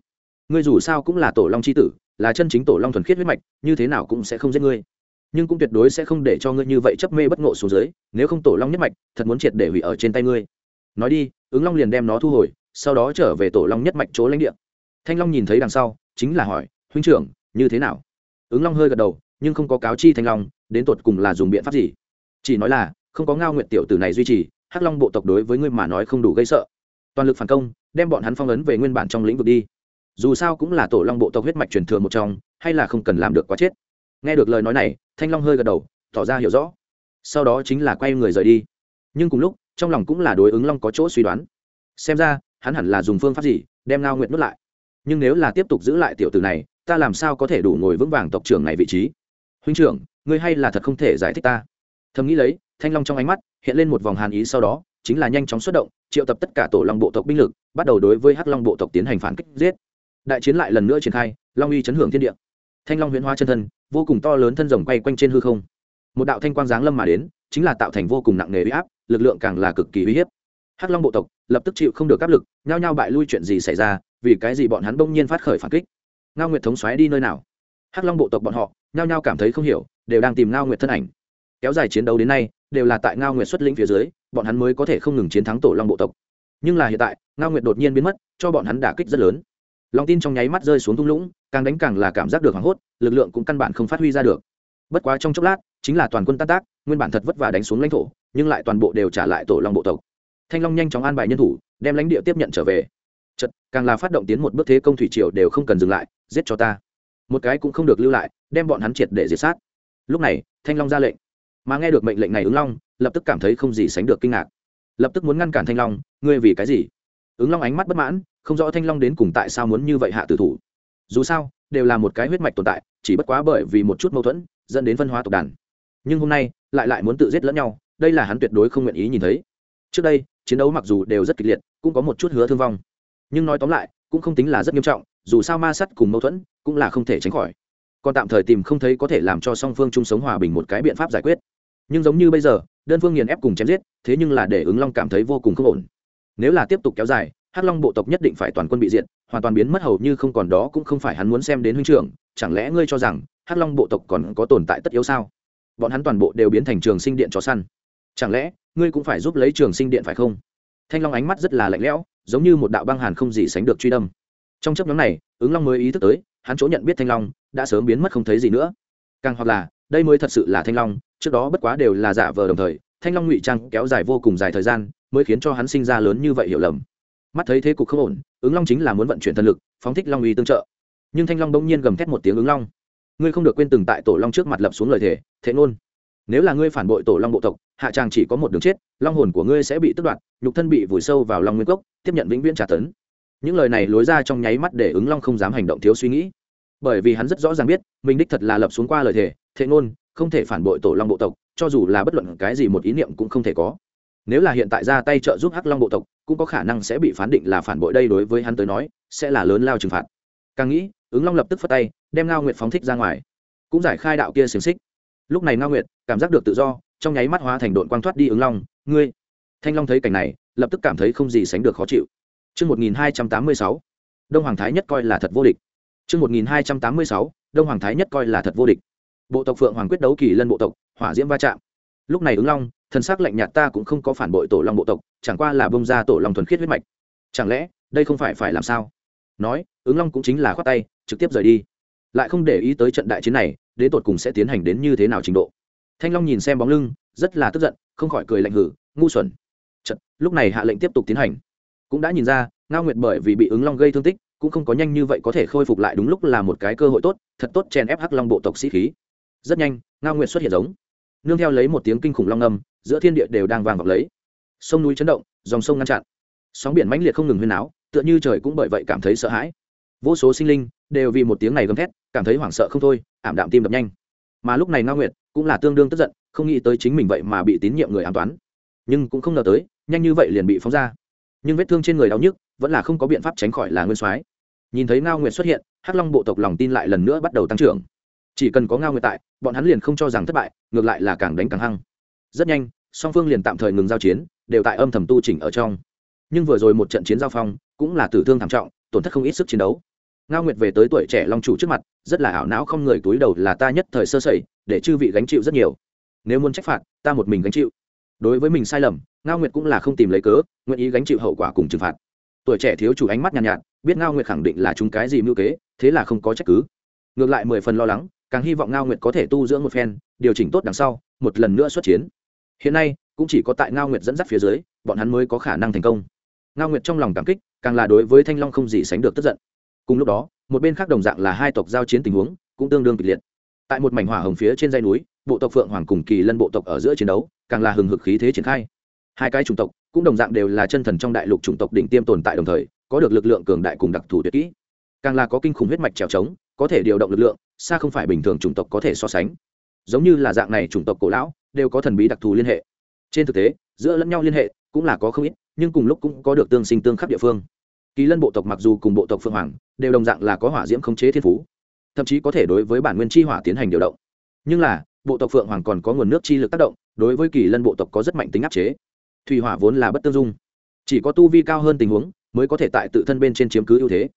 Ngươi dù sao cũng là tổ long c h i tử, là chân chính tổ long thuần khiết huyết mạch, như thế nào cũng sẽ không giết ngươi. Nhưng cũng tuyệt đối sẽ không để cho ngươi như vậy chấp mê bất ngộ xuống dưới, nếu không tổ long nhất mạch, thật muốn triệt để hủy ở trên tay ngươi. Nói đi, ứng long liền đem nó thu hồi, sau đó trở về tổ long nhất mạch chỗ lãnh địa. Thanh long nhìn thấy đằng sau, chính là hỏi, huynh trưởng, như thế nào? Ứng long hơi gật đầu, nhưng không có cáo chi thanh long, đến tột cùng là dùng biện pháp gì? Chỉ nói là không có ngao nguyện tiểu tử này duy trì, hắc long bộ tộc đối với ngươi mà nói không đủ gây sợ. Toàn lực phản công, đem bọn hắn phong ấn về nguyên bản trong lĩnh vực đi. Dù sao cũng là tổ long bộ tộc huyết mạch truyền thừa một trong, hay là không cần làm được quá chết. Nghe được lời nói này, thanh long hơi gật đầu, tỏ ra hiểu rõ. Sau đó chính là quay người rời đi. Nhưng cùng lúc, trong lòng cũng là đối ứng long có chỗ suy đoán. Xem ra, hắn hẳn là dùng phương pháp gì, đem ngao nguyện nuốt lại. Nhưng nếu là tiếp tục giữ lại tiểu tử này, ta làm sao có thể đủ ngồi vững vàng tộc trưởng này vị trí? Huynh trưởng, ngươi hay là thật không thể giải thích ta. Thầm nghĩ lấy thanh long trong ánh mắt hiện lên một vòng hàn ý sau đó, chính là nhanh chóng xuất động, triệu tập tất cả tổ long bộ tộc binh lực, bắt đầu đối với hắc long bộ tộc tiến hành phản kích giết. Đại chiến lại lần nữa triển khai, long uy chấn hưởng thiên địa. Thanh long huyễn hoa chân thân, vô cùng to lớn thân rồng quay quanh trên hư không. Một đạo thanh quang giáng lâm mà đến, chính là tạo thành vô cùng nặng nề uy áp, lực lượng càng là cực kỳ uy hiếp. Hắc long bộ tộc lập tức chịu không được áp lực, nhao nhao bại lui chuyện gì xảy ra, vì cái gì bọn hắn bỗng nhiên phát khởi phản kích? Ngao nguyệt thống xoáy đi nơi nào? Hắc long bộ tộc bọn họ, nhao nhao cảm thấy không hiểu, đều đang tìm ngao nguyệt thân ảnh. Kéo dài chiến đấu đến nay đều là tại ngao nguyệt xuất lĩnh phía dưới, bọn hắn mới có thể không ngừng chiến thắng tổ long bộ tộc. Nhưng là hiện tại, ngao nguyệt đột nhiên biến mất, cho bọn hắn đả kích rất lớn. Lòng tin trong nháy mắt rơi xuống thung lũng, càng đánh càng là cảm giác được hoảng hốt, lực lượng cũng căn bản không phát huy ra được. Bất quá trong chốc lát, chính là toàn quân tan tác, nguyên bản thật vất vả đánh xuống lãnh thổ, nhưng lại toàn bộ đều trả lại tổ long bộ tộc. Thanh long nhanh chóng an bài nhân thủ, đem lãnh địa tiếp nhận trở về. Chật càng là phát động tiến một bước thế công thủy triều đều không cần dừng lại, giết cho ta. Một cái cũng không được lưu lại, đem bọn hắn triệt để diệt sát. Lúc này, thanh long ra lệnh mà nghe được mệnh lệnh này ứng long, lập tức cảm thấy không gì sánh được kinh ngạc. Lập tức muốn ngăn cản thanh long, ngươi vì cái gì? Ứng long ánh mắt bất mãn, không rõ thanh long đến cùng tại sao muốn như vậy hạ tử thủ. Dù sao, đều là một cái huyết mạch tồn tại, chỉ bất quá bởi vì một chút mâu thuẫn, dẫn đến phân hóa tộc đàn. Nhưng hôm nay, lại lại muốn tự giết lẫn nhau, đây là hắn tuyệt đối không nguyện ý nhìn thấy. Trước đây, chiến đấu mặc dù đều rất kịch liệt, cũng có một chút hứa thương vong. Nhưng nói tóm lại, cũng không tính là rất nghiêm trọng, dù sao ma sắt cùng mâu thuẫn, cũng là không thể tránh khỏi. Còn tạm thời tìm không thấy có thể làm cho song phương chung sống hòa bình một cái biện pháp giải quyết nhưng giống như bây giờ, đơn phương nghiền ép cùng chém giết, thế nhưng là để ứng long cảm thấy vô cùng không ổn. Nếu là tiếp tục kéo dài, hắc long bộ tộc nhất định phải toàn quân bị diệt, hoàn toàn biến mất hầu như không còn đó cũng không phải hắn muốn xem đến huynh trưởng. Chẳng lẽ ngươi cho rằng hắc long bộ tộc còn có tồn tại tất yếu sao? Bọn hắn toàn bộ đều biến thành trường sinh điện chó săn. Chẳng lẽ ngươi cũng phải giúp lấy trường sinh điện phải không? Thanh long ánh mắt rất là lạnh lẽo, giống như một đạo băng hàn không gì sánh được truy đâm. Trong chấp nhóm này, ứng long mới ý thức tới, hắn chỗ nhận biết thanh long đã sớm biến mất không thấy gì nữa. Càng hoặc là đây mới thật sự là thanh long, trước đó bất quá đều là giả vờ đồng thời, thanh long ngụy trang kéo dài vô cùng dài thời gian, mới khiến cho hắn sinh ra lớn như vậy hiểu lầm. Mắt thấy thế cục không ổn, ứng long chính là muốn vận chuyển thần lực, phóng thích long uy tương trợ. Nhưng thanh long đông nhiên gầm thét một tiếng ứng long. Ngươi không được quên từng tại tổ long trước mặt lập xuống lời thề thế ngôn, nếu là ngươi phản bội tổ long bộ tộc, hạ tràng chỉ có một đường chết, long hồn của ngươi sẽ bị tức đoạt, nhục thân bị vùi sâu vào long nguyên cốc, tiếp nhận vĩnh viễn trả tấn. Những lời này lối ra trong nháy mắt để ứng long không dám hành động thiếu suy nghĩ. Bởi vì hắn rất rõ ràng biết, mình đích thật là lập xuống qua lời thề thế ngôn không thể phản bội tổ long bộ tộc cho dù là bất luận cái gì một ý niệm cũng không thể có. Nếu là hiện tại ra tay trợ giúp hắc long bộ tộc cũng có khả năng sẽ bị phán định là phản bội đây đối với hắn tới nói sẽ là lớn lao trừng phạt. Càng nghĩ ứng long lập tức phất tay đem ngao nguyệt phóng thích ra ngoài. Cũng giải khai đạo kia xiềng xích. Lúc này ngao nguyệt cảm giác được tự do trong nháy mắt hóa thành đội quang thoát đi ứng long. Ngươi! Thanh long thấy cảnh này lập tức cảm thấy không gì sánh được khó chịu. Trước 1286, Đông Hoàng Thái Nhất coi là thật vô địch. Trước 1286, Đông Hoàng Thái Nhất coi là thật vô địch. Bộ tộc Phượng Hoàng quyết đấu kỳ lân bộ tộc, hỏa diễm va chạm. Lúc này ứng long, thần sắc lạnh nhạt ta cũng không có phản bội tổ long bộ tộc, chẳng qua là bông ra tổ long thuần khiết huyết mạch. Chẳng lẽ, đây không phải phải làm sao? Nói, ứng long cũng chính là khoát tay, trực tiếp rời đi. Lại không để ý tới trận đại chiến này, đến tột cùng sẽ tiến hành đến như thế nào trình độ. Thanh Long nhìn xem bóng lưng, rất là tức giận, không khỏi cười lạnh hử, ngu xuẩn. Trận, lúc này hạ lệnh tiếp tục tiến hành cũng đã nhìn ra ngao nguyệt bởi vì bị ứng long gây thương tích cũng không có nhanh như vậy có thể khôi phục lại đúng lúc là một cái cơ hội tốt thật tốt chèn ép hắc long bộ tộc sĩ khí rất nhanh, ngao nguyệt xuất hiện giống. Nương theo lấy một tiếng kinh khủng long âm, giữa thiên địa đều đang vàng vọng lấy. Sông núi chấn động, dòng sông ngăn chặn. Sóng biển mãnh liệt không ngừng huyên áo tựa như trời cũng bởi vậy cảm thấy sợ hãi. Vô số sinh linh đều vì một tiếng này gầm thét, cảm thấy hoảng sợ không thôi, ảm đạm tim đập nhanh. Mà lúc này ngao nguyệt cũng là tương đương tức giận, không nghĩ tới chính mình vậy mà bị tín nhiệm người an toán. Nhưng cũng không ngờ tới, nhanh như vậy liền bị phóng ra. Nhưng vết thương trên người đau nhức vẫn là không có biện pháp tránh khỏi là nguyên soái. Nhìn thấy ngao nguyệt xuất hiện, hắc long bộ tộc lòng tin lại lần nữa bắt đầu tăng trưởng chỉ cần có ngao nguyệt tại bọn hắn liền không cho rằng thất bại ngược lại là càng đánh càng hăng. Rất nhanh song phương liền tạm thời ngừng giao chiến đều tại âm thầm tu chỉnh ở trong. Nhưng vừa rồi một trận chiến giao phong cũng là tử thương thảm trọng tổn thất không ít sức chiến đấu. Ngao nguyệt về tới tuổi trẻ long chủ trước mặt rất là ảo não không người túi đầu là ta nhất thời sơ sẩy để chư vị gánh chịu rất nhiều. Nếu muốn trách phạt ta một mình gánh chịu. Đối với mình sai lầm ngao nguyệt cũng là không tìm lấy cớ nguyện ý gánh chịu hậu quả cùng trừng phạt. Tuổi trẻ thiếu chủ ánh mắt nhàn nhạt, nhạt biết ngao nguyệt khẳng định là chúng cái gì mưu kế thế là không có trách cứ. Ngược lại mười phần lo lắng càng hy vọng ngao nguyệt có thể tu dưỡng một phen, điều chỉnh tốt đằng sau, một lần nữa xuất chiến. Hiện nay, cũng chỉ có tại ngao nguyệt dẫn dắt phía dưới, bọn hắn mới có khả năng thành công. Ngao nguyệt trong lòng cảm kích, càng là đối với thanh long không gì sánh được tức giận. Cùng lúc đó, một bên khác đồng dạng là hai tộc giao chiến tình huống, cũng tương đương kịch liệt. Tại một mảnh hỏa hồng phía trên dây núi, bộ tộc phượng hoàng cùng kỳ lân bộ tộc ở giữa chiến đấu, càng là hừng hực khí thế triển khai. Hai cái chủng tộc, cũng đồng dạng đều là chân thần trong đại lục chủng tộc đỉnh tiêm tồn tại đồng thời, có được lực lượng cường đại cùng đặc thù tuyệt kỹ. Càng là có kinh khủng huyết mạch trèo trống có thể điều động lực lượng, xa không phải bình thường chủng tộc có thể so sánh. Giống như là dạng này chủng tộc cổ lão, đều có thần bí đặc thù liên hệ. Trên thực tế, giữa lẫn nhau liên hệ cũng là có không ít, nhưng cùng lúc cũng có được tương sinh tương khắc địa phương. Kỳ lân bộ tộc mặc dù cùng bộ tộc phương hoàng, đều đồng dạng là có hỏa diễm khống chế thiên phú, thậm chí có thể đối với bản nguyên chi hỏa tiến hành điều động. Nhưng là, bộ tộc phượng hoàng còn có nguồn nước chi lực tác động, đối với kỳ lân bộ tộc có rất mạnh tính áp chế. Thủy hỏa vốn là bất tương dung, chỉ có tu vi cao hơn tình huống mới có thể tại tự thân bên trên chiếm cứ ưu thế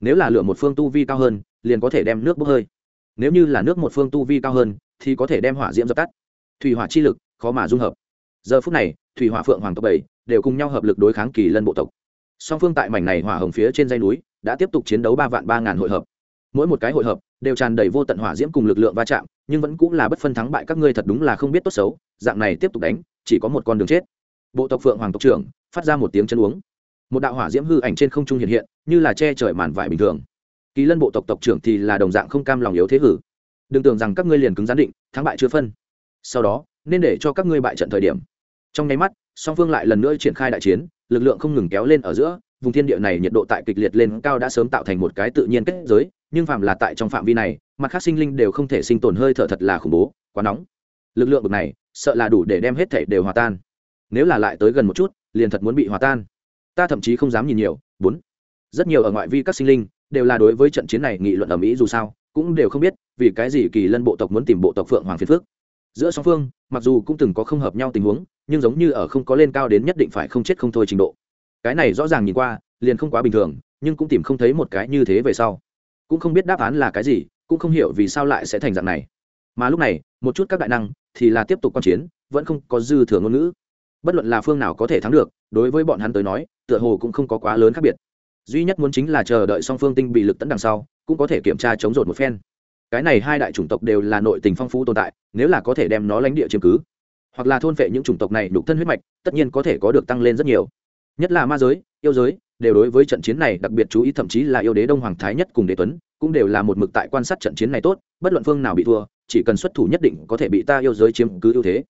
nếu là lửa một phương tu vi cao hơn, liền có thể đem nước bốc hơi. Nếu như là nước một phương tu vi cao hơn, thì có thể đem hỏa diễm dập tắt. Thủy hỏa chi lực, khó mà dung hợp. Giờ phút này, thủy hỏa phượng hoàng tộc bảy đều cùng nhau hợp lực đối kháng kỳ lân bộ tộc. Song phương tại mảnh này hỏa hồng phía trên dây núi, đã tiếp tục chiến đấu ba vạn ba ngàn hội hợp. Mỗi một cái hội hợp đều tràn đầy vô tận hỏa diễm cùng lực lượng va chạm, nhưng vẫn cũng là bất phân thắng bại các ngươi thật đúng là không biết tốt xấu, dạng này tiếp tục đánh, chỉ có một con đường chết. Bộ tộc phượng hoàng tộc trưởng, phát ra một tiếng chân uống một đạo hỏa diễm hư ảnh trên không trung hiện hiện, như là che trời màn vải bình thường. Kỳ lân bộ tộc tộc trưởng thì là đồng dạng không cam lòng yếu thế hử. Đừng tưởng rằng các ngươi liền cứng gián định, thắng bại chưa phân. Sau đó, nên để cho các ngươi bại trận thời điểm. Trong nháy mắt, song phương lại lần nữa triển khai đại chiến, lực lượng không ngừng kéo lên ở giữa, vùng thiên địa này nhiệt độ tại kịch liệt lên cao đã sớm tạo thành một cái tự nhiên kết giới, nhưng phạm là tại trong phạm vi này, mặt khác sinh linh đều không thể sinh tồn hơi thở thật là khủng bố, quá nóng. Lực lượng bực này, sợ là đủ để đem hết thể đều hòa tan. Nếu là lại tới gần một chút, liền thật muốn bị hòa tan ta thậm chí không dám nhìn nhiều, bốn. Rất nhiều ở ngoại vi các sinh linh đều là đối với trận chiến này nghị luận ở mỹ dù sao, cũng đều không biết vì cái gì kỳ lân bộ tộc muốn tìm bộ tộc phượng hoàng phiền phước giữa song phương, mặc dù cũng từng có không hợp nhau tình huống, nhưng giống như ở không có lên cao đến nhất định phải không chết không thôi trình độ. Cái này rõ ràng nhìn qua, liền không quá bình thường, nhưng cũng tìm không thấy một cái như thế về sau. Cũng không biết đáp án là cái gì, cũng không hiểu vì sao lại sẽ thành dạng này. Mà lúc này, một chút các đại năng thì là tiếp tục quan chiến, vẫn không có dư thừa ngôn ngữ. Bất luận là phương nào có thể thắng được, đối với bọn hắn tới nói tựa hồ cũng không có quá lớn khác biệt. Duy nhất muốn chính là chờ đợi song phương tinh bị lực tấn đằng sau, cũng có thể kiểm tra chống rột một phen. Cái này hai đại chủng tộc đều là nội tình phong phú tồn tại, nếu là có thể đem nó lánh địa chiếm cứ, hoặc là thôn vệ những chủng tộc này đục thân huyết mạch, tất nhiên có thể có được tăng lên rất nhiều. Nhất là ma giới, yêu giới, đều đối với trận chiến này đặc biệt chú ý, thậm chí là yêu đế đông hoàng thái nhất cùng đế tuấn, cũng đều là một mực tại quan sát trận chiến này tốt, bất luận phương nào bị thua, chỉ cần xuất thủ nhất định có thể bị ta yêu giới chiếm cứ ưu thế.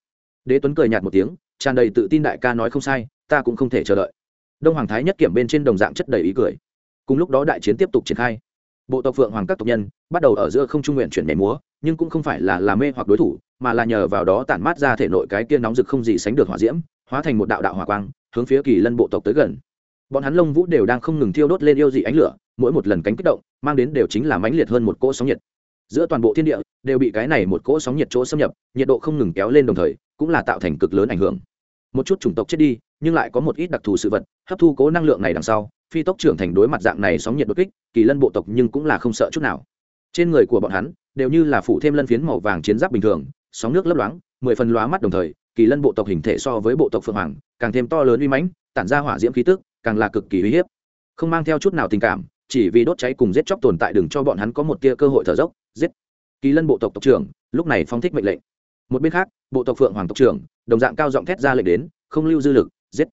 Đế tuấn cười nhạt một tiếng, tràn đầy tự tin đại ca nói không sai, ta cũng không thể chờ đợi đông hoàng thái nhất kiểm bên trên đồng dạng chất đầy ý cười. Cùng lúc đó đại chiến tiếp tục triển khai. Bộ tộc phượng hoàng các tộc nhân bắt đầu ở giữa không trung nguyện chuyển nhảy múa, nhưng cũng không phải là làm mê hoặc đối thủ, mà là nhờ vào đó tản mát ra thể nội cái kia nóng rực không gì sánh được hỏa diễm, hóa thành một đạo đạo hỏa quang, hướng phía kỳ lân bộ tộc tới gần. Bọn hắn lông vũ đều đang không ngừng thiêu đốt lên yêu dị ánh lửa, mỗi một lần cánh kích động, mang đến đều chính là mãnh liệt hơn một cỗ sóng nhiệt. Giữa toàn bộ thiên địa, đều bị cái này một cỗ sóng nhiệt chỗ xâm nhập, nhiệt độ không ngừng kéo lên đồng thời, cũng là tạo thành cực lớn ảnh hưởng. Một chút chủng tộc chết đi nhưng lại có một ít đặc thù sự vật, hấp thu cố năng lượng này đằng sau, phi tốc trưởng thành đối mặt dạng này sóng nhiệt đột kích, kỳ lân bộ tộc nhưng cũng là không sợ chút nào. Trên người của bọn hắn, đều như là phủ thêm lân phiến màu vàng chiến giáp bình thường, sóng nước lấp loáng, mười phần lóa mắt đồng thời, kỳ lân bộ tộc hình thể so với bộ tộc phượng hoàng, càng thêm to lớn uy mãnh, tản ra hỏa diễm khí tức, càng là cực kỳ uy hiếp. Không mang theo chút nào tình cảm, chỉ vì đốt cháy cùng giết chóc tồn tại đừng cho bọn hắn có một tia cơ hội thở dốc, giết. Kỳ lân bộ tộc tộc trưởng, lúc này phong thích mệnh lệnh. Một bên khác, bộ tộc phượng hoàng tộc trưởng, đồng dạng cao giọng thét ra lệnh đến, không lưu dư lực giết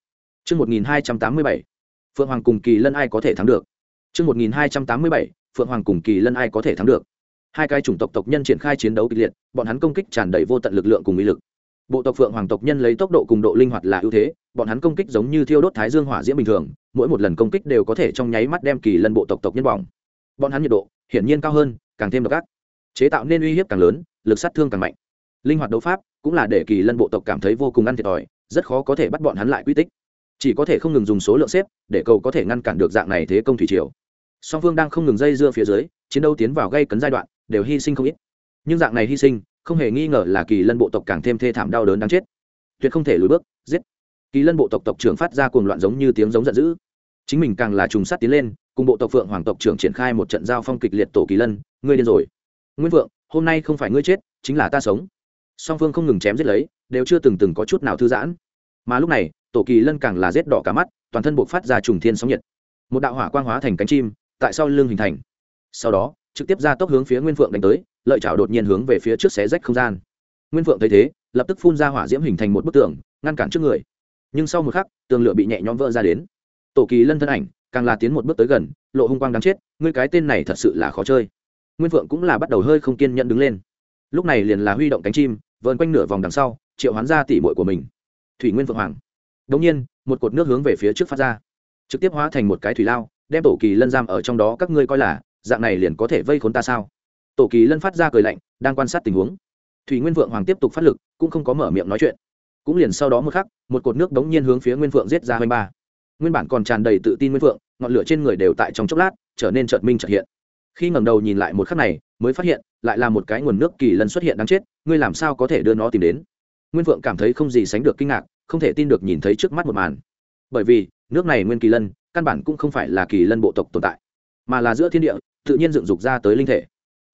Trước 1287, Phượng Hoàng cùng Kỳ Lân ai có thể thắng được? Trước 1287, Phượng Hoàng cùng Kỳ Lân ai có thể thắng được? Hai cái chủng tộc tộc nhân triển khai chiến đấu kịch liệt, bọn hắn công kích tràn đầy vô tận lực lượng cùng uy lực. Bộ tộc Phượng Hoàng tộc nhân lấy tốc độ cùng độ linh hoạt là ưu thế, bọn hắn công kích giống như thiêu đốt thái dương hỏa diễm bình thường, mỗi một lần công kích đều có thể trong nháy mắt đem Kỳ Lân bộ tộc tộc nhân bỏng. Bọn hắn nhiệt độ hiển nhiên cao hơn, càng thêm độc ác. Chế tạo nên uy hiếp càng lớn, lực sát thương càng mạnh. Linh hoạt đấu pháp cũng là để Kỳ Lân bộ tộc cảm thấy vô cùng ăn thiệt thòi, rất khó có thể bắt bọn hắn lại quy tích. Chỉ có thể không ngừng dùng số lượng xếp để cầu có thể ngăn cản được dạng này thế công thủy triều. Song phương đang không ngừng dây dưa phía dưới, chiến đấu tiến vào gây cấn giai đoạn, đều hy sinh không ít. Nhưng dạng này hy sinh, không hề nghi ngờ là kỳ lân bộ tộc càng thêm thê thảm đau đớn đáng chết. Tuyệt không thể lùi bước, giết. Kỳ lân bộ tộc tộc trưởng phát ra cuồng loạn giống như tiếng giống giận dữ. Chính mình càng là trùng sát tiến lên, cùng bộ tộc phượng hoàng tộc trưởng triển khai một trận giao phong kịch liệt tổ kỳ lân, ngươi điên rồi. Nguyên vượng, hôm nay không phải ngươi chết, chính là ta sống song phương không ngừng chém giết lấy, đều chưa từng từng có chút nào thư giãn. Mà lúc này, tổ kỳ lân càng là rét đỏ cả mắt, toàn thân buộc phát ra trùng thiên sóng nhiệt. Một đạo hỏa quang hóa thành cánh chim, tại sau lưng hình thành. Sau đó, trực tiếp ra tốc hướng phía nguyên phượng đánh tới, lợi chảo đột nhiên hướng về phía trước xé rách không gian. Nguyên phượng thấy thế, lập tức phun ra hỏa diễm hình thành một bức tường, ngăn cản trước người. Nhưng sau một khắc, tường lửa bị nhẹ nhõm vỡ ra đến. Tổ kỳ lân thân ảnh, càng là tiến một bước tới gần, lộ hung quang đáng chết, ngươi cái tên này thật sự là khó chơi. Nguyên vượng cũng là bắt đầu hơi không kiên nhẫn đứng lên lúc này liền là huy động cánh chim, vờn quanh nửa vòng đằng sau, triệu hoán ra tỉ mội của mình. Thủy nguyên vượng hoàng. Đ ỗ n g nhiên, một cột nước hướng về phía trước phát ra. Trực tiếp hóa thành một cái thủy lao, đem tổ kỳ lân giam ở trong đó, các ngươi coi là, dạng này liền có thể vây khốn ta sao? Tổ kỳ lân phát ra cười lạnh, đang quan sát tình huống. Thủy nguyên vượng hoàng tiếp tục phát lực, cũng không có mở miệng nói chuyện. Cũng liền sau đó một khắc, một cột nước đống nhiên hướng phía nguyên vượng giết ra hai ba. Nguyên bản còn tràn đầy tự tin nguyên vượng ngọn lửa trên người đều tại trong chốc lát, trở nên trợt minh trợt hiện. Khi ngẩng đầu nhìn lại một khắc này mới phát hiện, lại là một cái nguồn nước kỳ lân xuất hiện đáng chết, ngươi làm sao có thể đưa nó tìm đến? Nguyên vượng cảm thấy không gì sánh được kinh ngạc, không thể tin được nhìn thấy trước mắt một màn. Bởi vì, nước này nguyên kỳ lân, căn bản cũng không phải là kỳ lân bộ tộc tồn tại, mà là giữa thiên địa, tự nhiên dựng dục ra tới linh thể.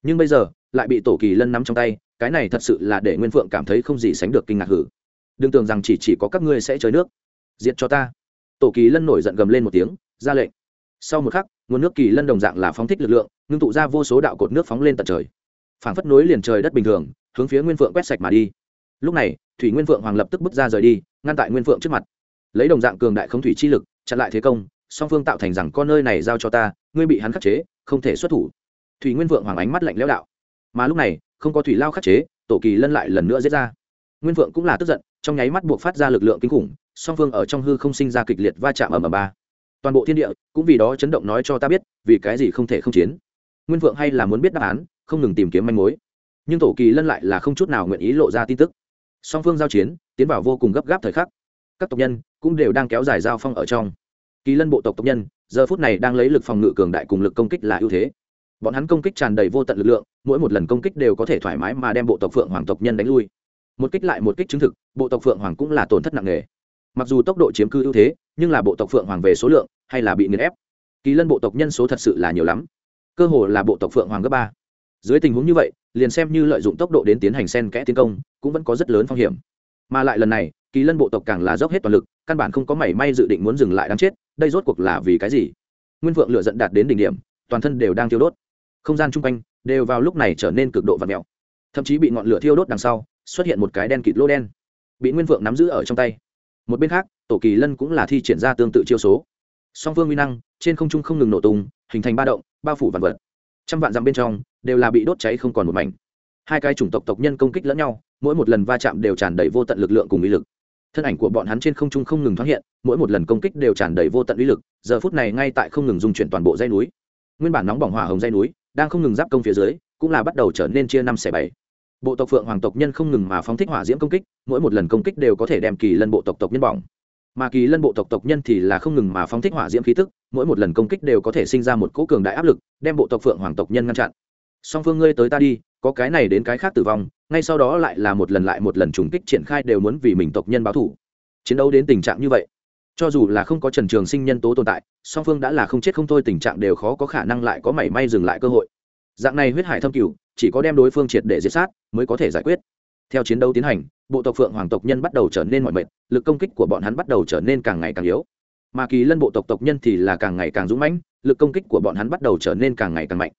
Nhưng bây giờ, lại bị tổ kỳ lân nắm trong tay, cái này thật sự là để nguyên phượng cảm thấy không gì sánh được kinh ngạc hử. Đừng tưởng rằng chỉ chỉ có các ngươi sẽ chơi nước. Diệt cho ta. Tổ kỳ lân nổi giận gầm lên một tiếng, ra lệnh. Sau một khắc, nguồn nước kỳ lân đồng dạng là phóng thích lực lượng ngưng tụ ra vô số đạo cột nước phóng lên tận trời. Phảng phất nối liền trời đất bình thường, hướng phía nguyên phượng quét sạch mà đi. Lúc này, thủy nguyên phượng hoàng lập tức bước ra rời đi, ngăn tại nguyên phượng trước mặt. Lấy đồng dạng cường đại không thủy chi lực, chặn lại thế công, song phương tạo thành rằng con nơi này giao cho ta, ngươi bị hắn khắc chế, không thể xuất thủ. Thủy nguyên vượng hoàng ánh mắt lạnh lẽo đạo. Mà lúc này, không có thủy lao khắc chế, tổ kỳ lân lại lần nữa diễn ra. Nguyên vượng cũng là tức giận, trong nháy mắt buộc phát ra lực lượng kinh khủng, song phương ở trong hư không sinh ra kịch liệt va chạm ở mờ ba. Toàn bộ thiên địa cũng vì đó chấn động nói cho ta biết, vì cái gì không thể không chiến nguyên vượng hay là muốn biết đáp án, không ngừng tìm kiếm manh mối. Nhưng tổ kỳ lân lại là không chút nào nguyện ý lộ ra tin tức. Song phương giao chiến, tiến vào vô cùng gấp gáp thời khắc. Các tộc nhân cũng đều đang kéo dài giao phong ở trong. Kỳ lân bộ tộc tộc nhân, giờ phút này đang lấy lực phòng ngự cường đại cùng lực công kích là ưu thế. Bọn hắn công kích tràn đầy vô tận lực lượng, mỗi một lần công kích đều có thể thoải mái mà đem bộ tộc phượng hoàng tộc nhân đánh lui. Một kích lại một kích chứng thực, bộ tộc phượng hoàng cũng là tổn thất nặng nề. Mặc dù tốc độ chiếm cư ưu thế, nhưng là bộ tộc phượng hoàng về số lượng hay là bị nghiền ép. Kỳ lân bộ tộc nhân số thật sự là nhiều lắm cơ hồ là bộ tộc phượng hoàng cấp ba. Dưới tình huống như vậy, liền xem như lợi dụng tốc độ đến tiến hành sen kẽ tiến công, cũng vẫn có rất lớn phong hiểm. Mà lại lần này, kỳ lân bộ tộc càng là dốc hết toàn lực, căn bản không có mảy may dự định muốn dừng lại đáng chết, đây rốt cuộc là vì cái gì? Nguyên vượng lựa dẫn đạt đến đỉnh điểm, toàn thân đều đang thiêu đốt. Không gian chung quanh đều vào lúc này trở nên cực độ và mèo. Thậm chí bị ngọn lửa thiêu đốt đằng sau, xuất hiện một cái đen kịt lô đen, bị nguyên vượng nắm giữ ở trong tay. Một bên khác, tổ kỳ lân cũng là thi triển ra tương tự chiêu số. Song phương uy năng trên không trung không ngừng nổ tung, hình thành ba động, bao phủ vạn vật. Trăm vạn dặm bên trong, đều là bị đốt cháy không còn một mảnh. Hai cái chủng tộc tộc nhân công kích lẫn nhau, mỗi một lần va chạm đều tràn đầy vô tận lực lượng cùng uy lực. Thân ảnh của bọn hắn trên không trung không ngừng thoáng hiện, mỗi một lần công kích đều tràn đầy vô tận uy lực, giờ phút này ngay tại không ngừng dung chuyển toàn bộ dây núi. Nguyên bản nóng bỏng hỏa hồng dây núi, đang không ngừng giáp công phía dưới, cũng là bắt đầu trở nên chia năm xẻ bảy. Bộ tộc phượng hoàng tộc nhân không ngừng mà phóng thích hỏa diễm công kích, mỗi một lần công kích đều có thể đem kỳ lân bộ tộc tộc nhân bỏng. Mà kỳ lân bộ tộc tộc nhân thì là không ngừng mà phóng thích hỏa diễm khí tức mỗi một lần công kích đều có thể sinh ra một cỗ cường đại áp lực, đem bộ tộc phượng hoàng tộc nhân ngăn chặn. Song phương ngươi tới ta đi, có cái này đến cái khác tử vong, ngay sau đó lại là một lần lại một lần trùng kích triển khai đều muốn vì mình tộc nhân báo thủ. Chiến đấu đến tình trạng như vậy, cho dù là không có trần trường sinh nhân tố tồn tại, song phương đã là không chết không thôi tình trạng đều khó có khả năng lại có mảy may dừng lại cơ hội. Dạng này huyết hải thâm cửu, chỉ có đem đối phương triệt để diệt sát mới có thể giải quyết. Theo chiến đấu tiến hành, bộ tộc phượng hoàng tộc nhân bắt đầu trở nên mọi mệt, lực công kích của bọn hắn bắt đầu trở nên càng ngày càng yếu mà kỳ lân bộ tộc tộc nhân thì là càng ngày càng dũng mãnh, lực công kích của bọn hắn bắt đầu trở nên càng ngày càng mạnh.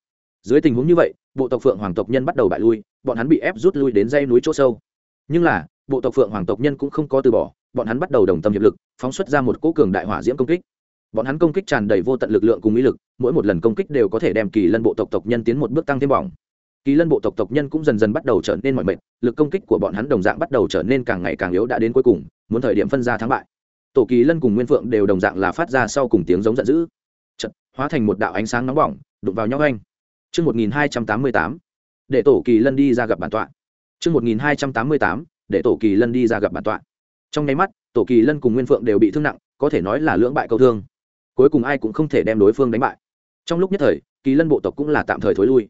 Dưới tình huống như vậy, bộ tộc phượng hoàng tộc nhân bắt đầu bại lui, bọn hắn bị ép rút lui đến dây núi chỗ sâu. Nhưng là, bộ tộc phượng hoàng tộc nhân cũng không có từ bỏ, bọn hắn bắt đầu đồng tâm hiệp lực, phóng xuất ra một cỗ cường đại hỏa diễm công kích. Bọn hắn công kích tràn đầy vô tận lực lượng cùng ý lực, mỗi một lần công kích đều có thể đem kỳ lân bộ tộc tộc nhân tiến một bước tăng thêm bỏng. Kỳ lân bộ tộc tộc nhân cũng dần dần bắt đầu trở nên mọi mệt, lực công kích của bọn hắn đồng dạng bắt đầu trở nên càng ngày càng yếu đã đến cuối cùng, muốn thời điểm phân ra thắng bại tổ kỳ lân cùng nguyên phượng đều đồng dạng là phát ra sau cùng tiếng giống giận dữ Chật, hóa thành một đạo ánh sáng nóng bỏng đụng vào nhau anh Trước 1288, để tổ kỳ lân đi ra gặp bản tọa. Trước 1288, để tổ kỳ lân đi ra gặp bản tọa. Trong nháy mắt, tổ kỳ lân cùng nguyên phượng đều bị thương nặng, có thể nói là lưỡng bại câu thương. Cuối cùng ai cũng không thể đem đối phương đánh bại. Trong lúc nhất thời, kỳ lân bộ tộc cũng là tạm thời thối lui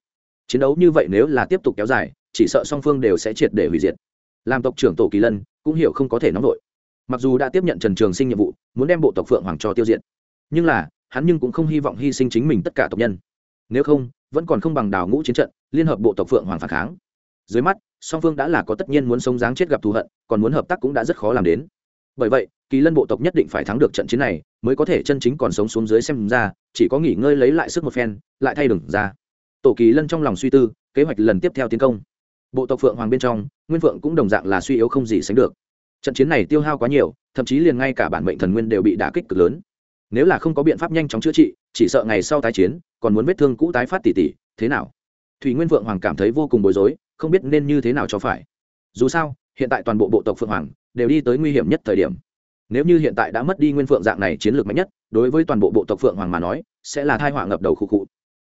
chiến đấu như vậy nếu là tiếp tục kéo dài chỉ sợ song phương đều sẽ triệt để hủy diệt làm tộc trưởng tổ kỳ lân cũng hiểu không có thể nóng vội mặc dù đã tiếp nhận trần trường sinh nhiệm vụ, muốn đem bộ tộc phượng hoàng cho tiêu diệt. Nhưng là, hắn nhưng cũng không hy vọng hy sinh chính mình tất cả tộc nhân. Nếu không, vẫn còn không bằng đào ngũ chiến trận, liên hợp bộ tộc phượng hoàng phản kháng. Dưới mắt, song phương đã là có tất nhiên muốn sống dáng chết gặp thù hận, còn muốn hợp tác cũng đã rất khó làm đến. Bởi vậy, kỳ lân bộ tộc nhất định phải thắng được trận chiến này, mới có thể chân chính còn sống xuống dưới xem ra, chỉ có nghỉ ngơi lấy lại sức một phen, lại thay đừng ra. Tổ kỳ lân trong lòng suy tư, kế hoạch lần tiếp theo tiến công. Bộ tộc phượng hoàng bên trong, nguyên phượng cũng đồng dạng là suy yếu không gì sánh được trận chiến này tiêu hao quá nhiều, thậm chí liền ngay cả bản mệnh thần nguyên đều bị đả kích cực lớn. Nếu là không có biện pháp nhanh chóng chữa trị, chỉ sợ ngày sau tái chiến, còn muốn vết thương cũ tái phát tỉ tỉ, thế nào? Thủy nguyên Vượng hoàng cảm thấy vô cùng bối rối, không biết nên như thế nào cho phải. Dù sao, hiện tại toàn bộ bộ tộc phượng hoàng đều đi tới nguy hiểm nhất thời điểm. Nếu như hiện tại đã mất đi nguyên phượng dạng này chiến lược mạnh nhất, đối với toàn bộ bộ tộc phượng hoàng mà nói, sẽ là thai họa ngập đầu khu cụ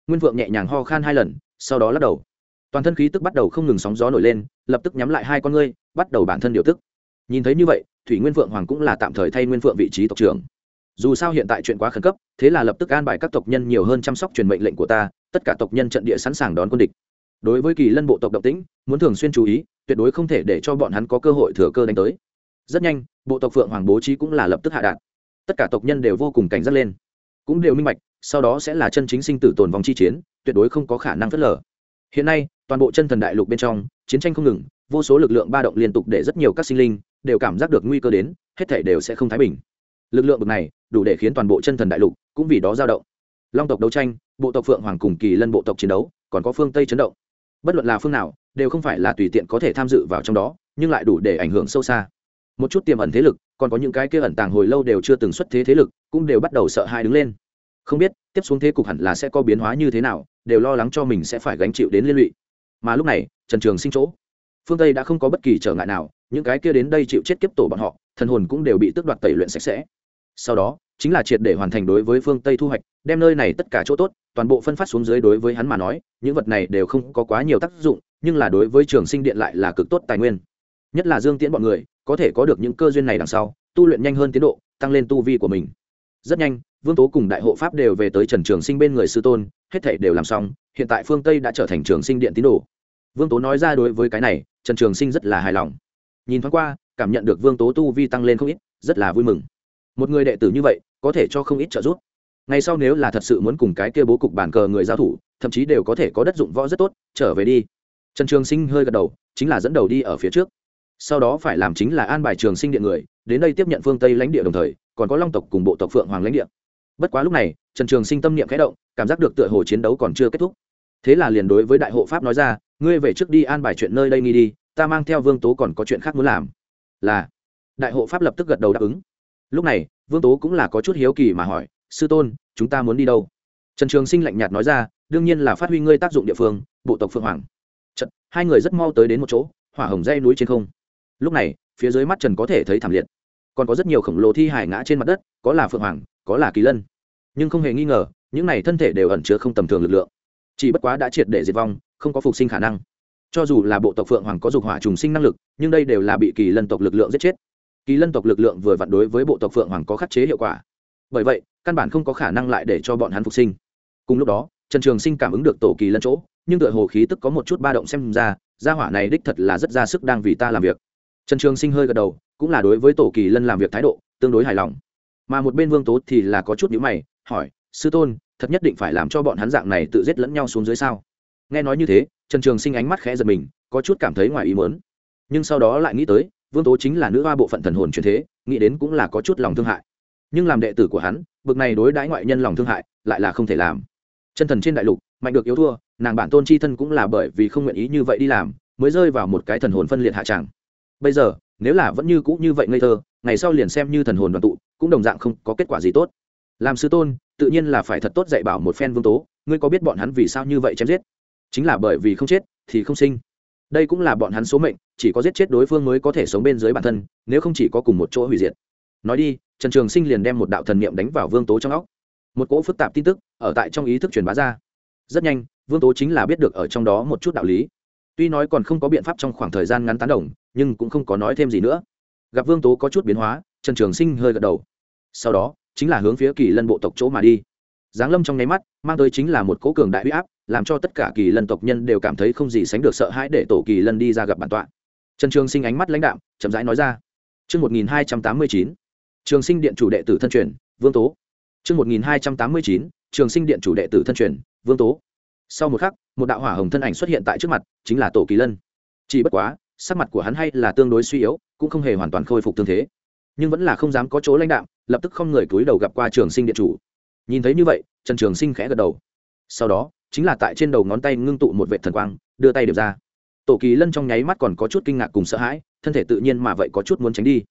nguyên phượng nhẹ nhàng ho khan hai lần, sau đó lắc đầu. Toàn thân khí tức bắt đầu không ngừng sóng gió nổi lên, lập tức nhắm lại hai con ngươi, bắt đầu bản thân điều tức nhìn thấy như vậy, thủy nguyên phượng hoàng cũng là tạm thời thay nguyên phượng vị trí tộc trưởng. Dù sao hiện tại chuyện quá khẩn cấp, thế là lập tức an bài các tộc nhân nhiều hơn chăm sóc truyền mệnh lệnh của ta, tất cả tộc nhân trận địa sẵn sàng đón quân địch. Đối với kỳ lân bộ tộc động tĩnh, muốn thường xuyên chú ý, tuyệt đối không thể để cho bọn hắn có cơ hội thừa cơ đánh tới. Rất nhanh, bộ tộc phượng hoàng bố trí cũng là lập tức hạ đạn tất cả tộc nhân đều vô cùng cảnh giác lên. Cũng đều minh bạch, sau đó sẽ là chân chính sinh tử tồn vong chi chiến, tuyệt đối không có khả năng phớt lờ. Hiện nay, toàn bộ chân thần đại lục bên trong, chiến tranh không ngừng, vô số lực lượng ba động liên tục để rất nhiều các sinh linh đều cảm giác được nguy cơ đến, hết thể đều sẽ không thái bình. Lực lượng bực này, đủ để khiến toàn bộ chân thần đại lục cũng vì đó dao động. Long tộc đấu tranh, bộ tộc phượng hoàng cùng kỳ lân bộ tộc chiến đấu, còn có phương tây chấn động. Bất luận là phương nào, đều không phải là tùy tiện có thể tham dự vào trong đó, nhưng lại đủ để ảnh hưởng sâu xa. Một chút tiềm ẩn thế lực, còn có những cái kia ẩn tàng hồi lâu đều chưa từng xuất thế thế lực, cũng đều bắt đầu sợ hãi đứng lên. Không biết, tiếp xuống thế cục hẳn là sẽ có biến hóa như thế nào, đều lo lắng cho mình sẽ phải gánh chịu đến liên lụy. Mà lúc này, trần trường sinh chỗ phương tây đã không có bất kỳ trở ngại nào, những cái kia đến đây chịu chết kiếp tổ bọn họ, thần hồn cũng đều bị tước đoạt tẩy luyện sạch sẽ. Sau đó, chính là triệt để hoàn thành đối với phương tây thu hoạch, đem nơi này tất cả chỗ tốt, toàn bộ phân phát xuống dưới đối với hắn mà nói, những vật này đều không có quá nhiều tác dụng, nhưng là đối với trường sinh điện lại là cực tốt tài nguyên. Nhất là dương tiễn bọn người, có thể có được những cơ duyên này đằng sau, tu luyện nhanh hơn tiến độ, tăng lên tu vi của mình. Rất nhanh, vương tố cùng đại hộ pháp đều về tới trần trường sinh bên người sư tôn, hết thể đều làm xong, hiện tại phương tây đã trở thành trường sinh điện tín đồ. Vương tố nói ra đối với cái này trần trường sinh rất là hài lòng. Nhìn thoáng qua, cảm nhận được vương tố tu vi tăng lên không ít, rất là vui mừng. Một người đệ tử như vậy, có thể cho không ít trợ giúp. Ngay sau nếu là thật sự muốn cùng cái kia bố cục bàn cờ người giao thủ, thậm chí đều có thể có đất dụng võ rất tốt, trở về đi. Trần trường sinh hơi gật đầu, chính là dẫn đầu đi ở phía trước. Sau đó phải làm chính là an bài trường sinh điện người, đến đây tiếp nhận phương tây lãnh địa đồng thời, còn có long tộc cùng bộ tộc phượng hoàng lãnh địa. Bất quá lúc này, trần trường sinh tâm niệm khẽ động, cảm giác được tựa hồ chiến đấu còn chưa kết thúc. Thế là liền đối với đại hộ pháp nói ra ngươi về trước đi an bài chuyện nơi đây nghi đi ta mang theo vương tố còn có chuyện khác muốn làm. Là. Đại hộ pháp lập tức gật đầu đáp ứng. Lúc này vương tố cũng là có chút hiếu kỳ mà hỏi sư tôn chúng ta muốn đi đâu? Trần trường sinh lạnh nhạt nói ra đương nhiên là phát huy ngươi tác dụng địa phương bộ tộc phượng hoàng. Trật, hai người rất mau tới đến một chỗ hỏa hồng dây núi trên không. Lúc này phía dưới mắt trần có thể thấy thảm liệt. Còn có rất nhiều khổng lồ thi hải ngã trên mặt đất có là phượng hoàng có là kỳ lân. Nhưng không hề nghi ngờ những này thân thể đều ẩn chứa không tầm thường lực lượng chỉ bất quá đã triệt để diệt vong, không có phục sinh khả năng. Cho dù là bộ tộc phượng hoàng có dục hỏa trùng sinh năng lực, nhưng đây đều là bị kỳ lân tộc lực lượng giết chết. Kỳ lân tộc lực lượng vừa vặn đối với bộ tộc phượng hoàng có khắc chế hiệu quả. Bởi vậy, căn bản không có khả năng lại để cho bọn hắn phục sinh. Cùng lúc đó, trần trường sinh cảm ứng được tổ kỳ lân chỗ, nhưng tựa hồ khí tức có một chút ba động xem ra, gia hỏa này đích thật là rất ra sức đang vì ta làm việc. Trần trường sinh hơi gật đầu, cũng là đối với tổ kỳ lân làm việc thái độ tương đối hài lòng. Mà một bên vương tố thì là có chút nhữ mày, hỏi, sư tôn thật nhất định phải làm cho bọn hắn dạng này tự giết lẫn nhau xuống dưới sao? Nghe nói như thế, trần trường sinh ánh mắt khẽ giật mình, có chút cảm thấy ngoài ý mớn nhưng sau đó lại nghĩ tới, vương tố chính là nữ hoa bộ phận thần hồn truyền thế, nghĩ đến cũng là có chút lòng thương hại. Nhưng làm đệ tử của hắn, bực này đối đãi ngoại nhân lòng thương hại, lại là không thể làm. Chân thần trên đại lục, mạnh được yếu thua, nàng bản tôn chi thân cũng là bởi vì không nguyện ý như vậy đi làm, mới rơi vào một cái thần hồn phân liệt hạ tràng. Bây giờ, nếu là vẫn như cũ như vậy ngây thơ, ngày sau liền xem như thần hồn đoàn tụ, cũng đồng dạng không có kết quả gì tốt. Làm sư tôn tự nhiên là phải thật tốt dạy bảo một phen vương tố, ngươi có biết bọn hắn vì sao như vậy chém giết? Chính là bởi vì không chết thì không sinh. Đây cũng là bọn hắn số mệnh, chỉ có giết chết đối phương mới có thể sống bên dưới bản thân, nếu không chỉ có cùng một chỗ hủy diệt. Nói đi, trần trường sinh liền đem một đạo thần niệm đánh vào vương tố trong óc. Một cỗ phức tạp tin tức ở tại trong ý thức truyền bá ra. Rất nhanh, vương tố chính là biết được ở trong đó một chút đạo lý. Tuy nói còn không có biện pháp trong khoảng thời gian ngắn tán đồng, nhưng cũng không có nói thêm gì nữa. Gặp vương tố có chút biến hóa, trần trường sinh hơi gật đầu. Sau đó chính là hướng phía kỳ lân bộ tộc chỗ mà đi giáng lâm trong nháy mắt mang tới chính là một cố cường đại huy áp làm cho tất cả kỳ lân tộc nhân đều cảm thấy không gì sánh được sợ hãi để tổ kỳ lân đi ra gặp bản tọa trần trường sinh ánh mắt lãnh đạm chậm rãi nói ra Trước 1289, trường sinh điện chủ đệ tử thân truyền, Vương Tố. Trước 1289, trường sinh điện chủ đệ tử thân truyền, Vương Tố. Sau một khắc, một đạo hỏa hồng thân ảnh xuất hiện tại trước mặt, chính là Tổ Kỳ Lân. Chỉ bất quá, sắc mặt của hắn hay là tương đối suy yếu, cũng không hề hoàn toàn khôi phục thương thế. Nhưng vẫn là không dám có chỗ lãnh đạm, lập tức không người cúi đầu gặp qua trường sinh điện chủ. Nhìn thấy như vậy, Trần Trường Sinh khẽ gật đầu. Sau đó, chính là tại trên đầu ngón tay ngưng tụ một vệt thần quang, đưa tay điểm ra. tổ kỳ lân trong nháy mắt còn có chút kinh ngạc cùng sợ hãi thân thể tự nhiên mà vậy có chút muốn tránh đi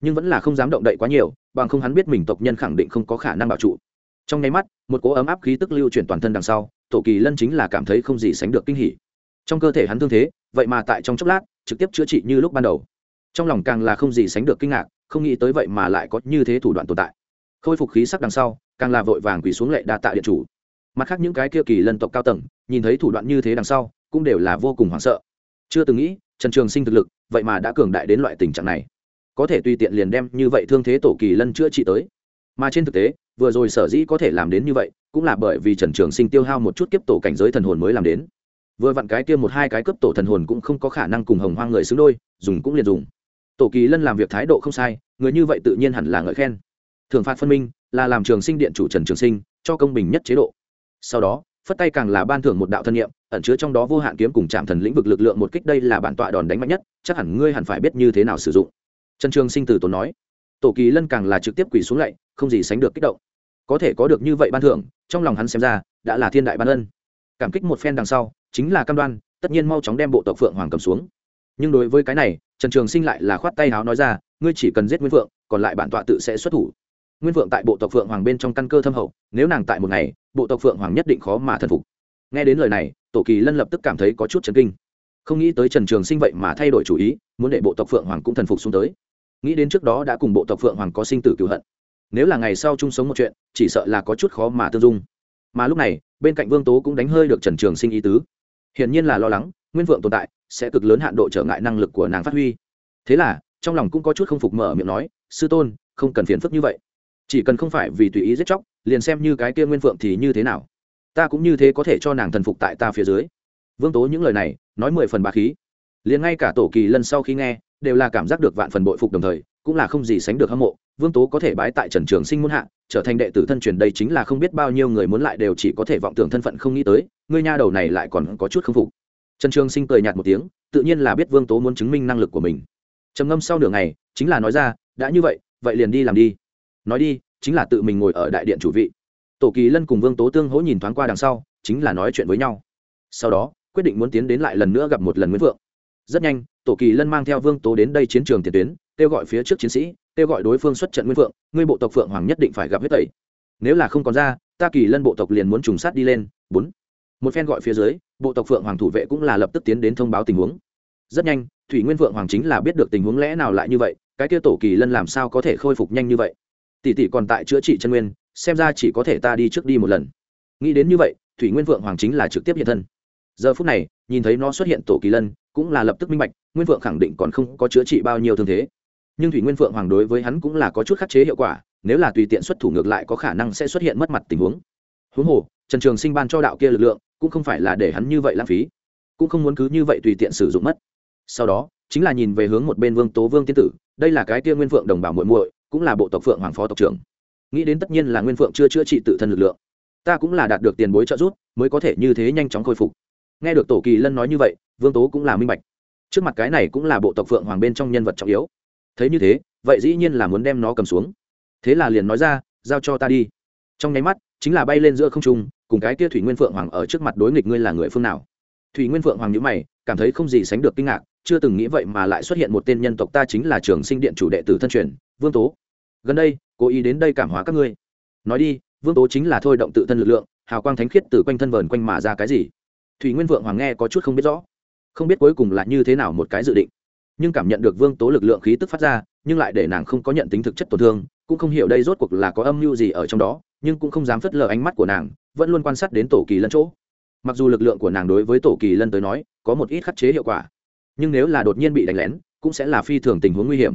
nhưng vẫn là không dám động đậy quá nhiều bằng không hắn biết mình tộc nhân khẳng định không có khả năng bảo trụ trong nháy mắt một cỗ ấm áp khí tức lưu chuyển toàn thân đằng sau tổ kỳ lân chính là cảm thấy không gì sánh được kinh hỉ trong cơ thể hắn thương thế vậy mà tại trong chốc lát trực tiếp chữa trị như lúc ban đầu trong lòng càng là không gì sánh được kinh ngạc không nghĩ tới vậy mà lại có như thế thủ đoạn tồn tại. Khôi phục khí sắc đằng sau, càng là vội vàng quỳ xuống lệ đa tạ điện chủ. Mặt khác những cái kia kỳ lân tộc cao tầng, nhìn thấy thủ đoạn như thế đằng sau, cũng đều là vô cùng hoảng sợ. Chưa từng nghĩ, trần trường sinh thực lực, vậy mà đã cường đại đến loại tình trạng này. Có thể tùy tiện liền đem như vậy thương thế tổ kỳ lân chữa trị tới. Mà trên thực tế, vừa rồi sở dĩ có thể làm đến như vậy, cũng là bởi vì trần trường sinh tiêu hao một chút kiếp tổ cảnh giới thần hồn mới làm đến. Vừa vặn cái kia một hai cái cấp tổ thần hồn cũng không có khả năng cùng hồng hoang người xứng đôi, dùng cũng liền dùng tổ kỳ lân làm việc thái độ không sai, người như vậy tự nhiên hẳn là ngợi khen. Thường phạt phân minh là làm trường sinh điện chủ trần trường sinh, cho công bình nhất chế độ. Sau đó, phất tay càng là ban thưởng một đạo thân nhiệm, ẩn chứa trong đó vô hạn kiếm cùng chạm thần lĩnh vực lực lượng một kích đây là bản tọa đòn đánh mạnh nhất, chắc hẳn ngươi hẳn phải biết như thế nào sử dụng. Trần trường sinh từ tốn nói. Tổ kỳ lân càng là trực tiếp quỳ xuống lạy, không gì sánh được kích động. Có thể có được như vậy ban thưởng, trong lòng hắn xem ra, đã là thiên đại ban ân. Cảm kích một phen đằng sau, chính là cam đoan, tất nhiên mau chóng đem bộ tộc phượng hoàng cầm xuống nhưng đối với cái này, trần trường sinh lại là khoát tay háo nói ra, ngươi chỉ cần giết nguyên phượng, còn lại bản tọa tự sẽ xuất thủ. Nguyên phượng tại bộ tộc phượng hoàng bên trong căn cơ thâm hậu, nếu nàng tại một ngày, bộ tộc phượng hoàng nhất định khó mà thần phục. Nghe đến lời này, tổ kỳ lân lập tức cảm thấy có chút chấn kinh. Không nghĩ tới trần trường sinh vậy mà thay đổi chủ ý, muốn để bộ tộc phượng hoàng cũng thần phục xuống tới. Nghĩ đến trước đó đã cùng bộ tộc phượng hoàng có sinh tử cựu hận. Nếu là ngày sau chung sống một chuyện, chỉ sợ là có chút khó mà tương dung. Mà lúc này, bên cạnh vương tố cũng đánh hơi được trần trường sinh ý tứ. Hiển nhiên là lo lắng nguyên vượng tồn tại, sẽ cực lớn hạn độ trở ngại năng lực của nàng phát huy. Thế là, trong lòng cũng có chút không phục mở miệng nói, sư tôn, không cần phiền phức như vậy. Chỉ cần không phải vì tùy ý giết chóc, liền xem như cái kia nguyên vượng thì như thế nào? Ta cũng như thế có thể cho nàng thần phục tại ta phía dưới. Vương tố những lời này, nói mười phần bà khí. Liền ngay cả tổ kỳ lần sau khi nghe, đều là cảm giác được vạn phần bội phục đồng thời, cũng là không gì sánh được hâm mộ. Vương tố có thể bái tại trần trường sinh muôn hạ, trở thành đệ tử thân truyền đây chính là không biết bao nhiêu người muốn lại đều chỉ có thể vọng tưởng thân phận không nghĩ tới, ngươi nha đầu này lại còn có chút k phục trần trường sinh cười nhạt một tiếng, tự nhiên là biết vương tố muốn chứng minh năng lực của mình. Trầm ngâm sau nửa ngày, chính là nói ra, đã như vậy vậy liền đi làm đi. Nói đi, chính là tự mình ngồi ở đại điện chủ vị. Tổ kỳ lân cùng vương tố tương hỗ nhìn thoáng qua đằng sau, chính là nói chuyện với nhau. Sau đó, quyết định muốn tiến đến lại lần nữa gặp một lần nguyễn vượng rất nhanh, tổ kỳ lân mang theo vương tố đến đây chiến trường tiền tuyến, kêu gọi phía trước chiến sĩ, kêu gọi đối phương xuất trận nguyên phượng, ngươi bộ tộc phượng hoàng nhất định phải gặp huyết tẩy nếu là không còn ra, ta kỳ lân bộ tộc liền muốn trùng sát đi lên. Bốn một phen gọi phía dưới, bộ tộc phượng hoàng thủ vệ cũng là lập tức tiến đến thông báo tình huống. Rất nhanh, thủy nguyên phượng hoàng chính là biết được tình huống lẽ nào lại như vậy, cái kia tổ kỳ lân làm sao có thể khôi phục nhanh như vậy? Tỷ tỷ còn tại chữa trị chân nguyên, xem ra chỉ có thể ta đi trước đi một lần. Nghĩ đến như vậy, thủy nguyên phượng hoàng chính là trực tiếp hiện thân. Giờ phút này, nhìn thấy nó xuất hiện tổ kỳ lân, cũng là lập tức minh bạch, nguyên phượng khẳng định còn không có chữa trị bao nhiêu thương thế. Nhưng thủy nguyên phượng hoàng đối với hắn cũng là có chút khắc chế hiệu quả, nếu là tùy tiện xuất thủ ngược lại có khả năng sẽ xuất hiện mất mặt tình huống. Huống hồ, trần trường sinh ban cho đạo kia lực lượng cũng không phải là để hắn như vậy lãng phí, cũng không muốn cứ như vậy tùy tiện sử dụng mất. Sau đó, chính là nhìn về hướng một bên vương tố vương tiên tử, đây là cái tia nguyên phượng đồng bào muội muội, cũng là bộ tộc phượng hoàng phó tộc trưởng. Nghĩ đến tất nhiên là nguyên phượng chưa chữa trị tự thân lực lượng, ta cũng là đạt được tiền bối trợ giúp, mới có thể như thế nhanh chóng khôi phục. Nghe được tổ kỳ lân nói như vậy, vương tố cũng là minh bạch. Trước mặt cái này cũng là bộ tộc phượng hoàng bên trong nhân vật trọng yếu. Thấy như thế, vậy dĩ nhiên là muốn đem nó cầm xuống. Thế là liền nói ra, giao cho ta đi. Trong nháy mắt, chính là bay lên giữa không trung cùng cái kia thủy nguyên phượng hoàng ở trước mặt đối nghịch ngươi là người phương nào? Thủy nguyên phượng hoàng nhữ mày, cảm thấy không gì sánh được kinh ngạc, chưa từng nghĩ vậy mà lại xuất hiện một tên nhân tộc ta chính là trường sinh điện chủ đệ tử thân truyền, vương tố. Gần đây, cố ý đến đây cảm hóa các ngươi. Nói đi, vương tố chính là thôi động tự thân lực lượng, hào quang thánh khiết từ quanh thân vờn quanh mà ra cái gì? Thủy nguyên vượng hoàng nghe có chút không biết rõ. Không biết cuối cùng là như thế nào một cái dự định. Nhưng cảm nhận được vương tố lực lượng khí tức phát ra, nhưng lại để nàng không có nhận tính thực chất tổn thương, cũng không hiểu đây rốt cuộc là có âm mưu gì ở trong đó, nhưng cũng không dám phớt lờ ánh mắt của nàng vẫn luôn quan sát đến tổ kỳ lân chỗ. Mặc dù lực lượng của nàng đối với tổ kỳ lân tới nói, có một ít khắc chế hiệu quả, nhưng nếu là đột nhiên bị đánh lén, cũng sẽ là phi thường tình huống nguy hiểm.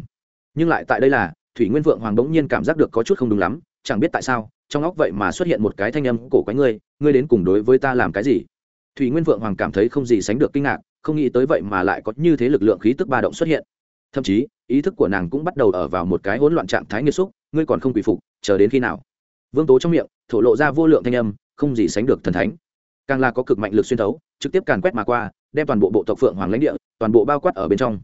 Nhưng lại tại đây là, thủy nguyên vượng hoàng đ ố n g nhiên cảm giác được có chút không đúng lắm, chẳng biết tại sao, trong óc vậy mà xuất hiện một cái thanh âm cổ quái ngươi ngươi đến cùng đối với ta làm cái gì? Thủy nguyên vượng hoàng cảm thấy không gì sánh được kinh ngạc, không nghĩ tới vậy mà lại có như thế lực lượng khí tức ba động xuất hiện. Thậm chí, ý thức của nàng cũng bắt đầu ở vào một cái hỗn loạn trạng thái nghiêm xúc ngươi còn không quỳ phục, chờ đến khi nào? Vương tố trong miệng, thổ lộ ra vô lượng thanh âm không gì sánh được thần thánh. Càng là có cực mạnh lực xuyên thấu trực tiếp càn quét mà qua đem toàn bộ bộ tộc phượng hoàng lãnh địa toàn bộ bao quát ở bên trong.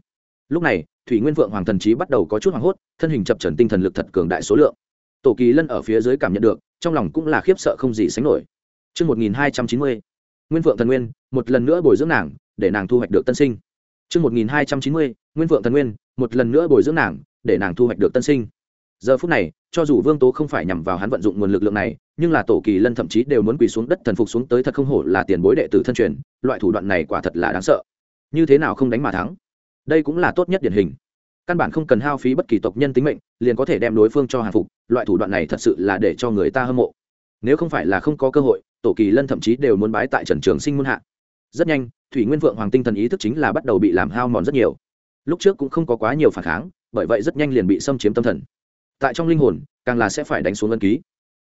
Lúc này thủy nguyên phượng hoàng thần trí bắt đầu có chút hoảng hốt thân hình chập trần tinh thần lực thật cường đại số lượng. Tổ kỳ lân ở phía dưới cảm nhận được trong lòng cũng là khiếp sợ không gì sánh nổi. Trước 1290, nguyên phượng thần nguyên, một lần nữa bồi dưỡng nàng, để nàng thu hoạch được tân sinh. Trước 1290, Nguyên Phượng Thần Nguyên, một lần nữa bồi dưỡng nàng, để nàng thu hoạch được tân sinh. Giờ phút này, cho dù Vương Tố không phải nhằm vào hắn vận dụng nguồn lực lượng này, nhưng là Tổ Kỳ Lân thậm chí đều muốn quỳ xuống đất thần phục xuống tới thật không hổ là tiền bối đệ tử thân truyền, loại thủ đoạn này quả thật là đáng sợ. Như thế nào không đánh mà thắng? Đây cũng là tốt nhất điển hình. Căn bản không cần hao phí bất kỳ tộc nhân tính mệnh, liền có thể đem đối phương cho hàng phục, loại thủ đoạn này thật sự là để cho người ta hâm mộ. Nếu không phải là không có cơ hội, Tổ Kỳ Lân thậm chí đều muốn bái tại Trần Trường Sinh muôn hạ. Rất nhanh, Thủy Nguyên Vượng Hoàng tinh thần ý thức chính là bắt đầu bị làm hao mòn rất nhiều. Lúc trước cũng không có quá nhiều phản kháng, bởi vậy rất nhanh liền bị xâm chiếm tâm thần tại trong linh hồn, càng là sẽ phải đánh xuống ấn ký.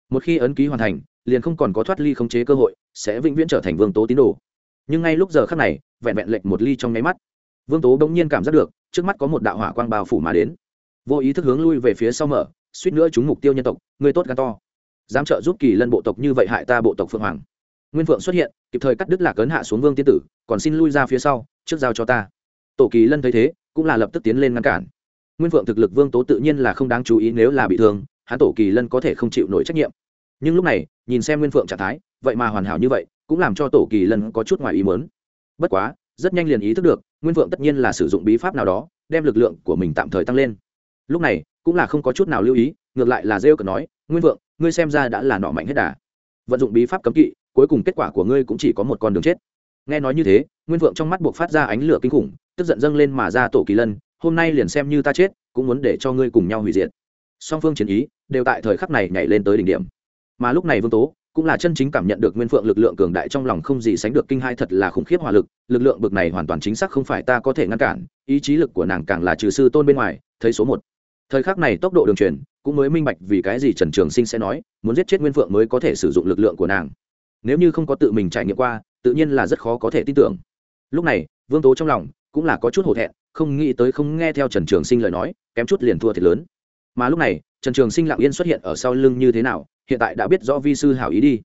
Một khi ấn ký hoàn thành, liền không còn có thoát ly khống chế cơ hội, sẽ vĩnh viễn trở thành vương tố tín đồ. Nhưng ngay lúc giờ khắc này, vẹn vẹn lệch một ly trong nháy mắt, vương tố bỗng nhiên cảm giác được, trước mắt có một đạo hỏa quang bao phủ mà đến. Vô ý thức hướng lui về phía sau mở, suýt nữa chúng mục tiêu nhân tộc, người tốt gan to. Dám trợ giúp kỳ lân bộ tộc như vậy hại ta bộ tộc phượng hoàng. Nguyên phượng xuất hiện, kịp thời cắt đứt lạc ấn hạ xuống vương tiên tử, còn xin lui ra phía sau, trước giao cho ta. Tổ kỳ lân thấy thế, cũng là lập tức tiến lên ngăn cản nguyên phượng thực lực vương tố tự nhiên là không đáng chú ý nếu là bị thương, hắn tổ kỳ lân có thể không chịu nổi trách nhiệm. Nhưng lúc này, nhìn xem nguyên phượng trạng thái, vậy mà hoàn hảo như vậy, cũng làm cho tổ kỳ lân có chút ngoài ý mớn bất quá, rất nhanh liền ý thức được, nguyên phượng tất nhiên là sử dụng bí pháp nào đó, đem lực lượng của mình tạm thời tăng lên. Lúc này, cũng là không có chút nào lưu ý, ngược lại là rêu cờ nói, nguyên vượng ngươi xem ra đã là nọ mạnh hết đà. Vận dụng bí pháp cấm kỵ, cuối cùng kết quả của ngươi cũng chỉ có một con đường chết. Nghe nói như thế, nguyên vượng trong mắt buộc phát ra ánh lửa kinh khủng, tức giận dâng lên mà ra tổ kỳ lân hôm nay liền xem như ta chết, cũng muốn để cho ngươi cùng nhau hủy diệt. Song phương chiến ý đều tại thời khắc này nhảy lên tới đỉnh điểm. Mà lúc này vương tố cũng là chân chính cảm nhận được nguyên phượng lực lượng cường đại trong lòng không gì sánh được kinh hai thật là khủng khiếp hỏa lực lực lượng bực này hoàn toàn chính xác không phải ta có thể ngăn cản, ý chí lực của nàng càng là trừ sư tôn bên ngoài, thấy số một. Thời khắc này tốc độ đường truyền cũng mới minh bạch vì cái gì trần trường sinh sẽ nói, muốn giết chết nguyên phượng mới có thể sử dụng lực lượng của nàng. Nếu như không có tự mình trải nghiệm qua, tự nhiên là rất khó có thể tin tưởng. Lúc này, vương tố trong lòng cũng là có chút hổ thẹn không nghĩ tới không nghe theo trần trường sinh lời nói, kém chút liền thua thiệt lớn. Mà lúc này, trần trường sinh lặng yên xuất hiện ở sau lưng như thế nào, hiện tại đã biết rõ vi sư hảo ý đi.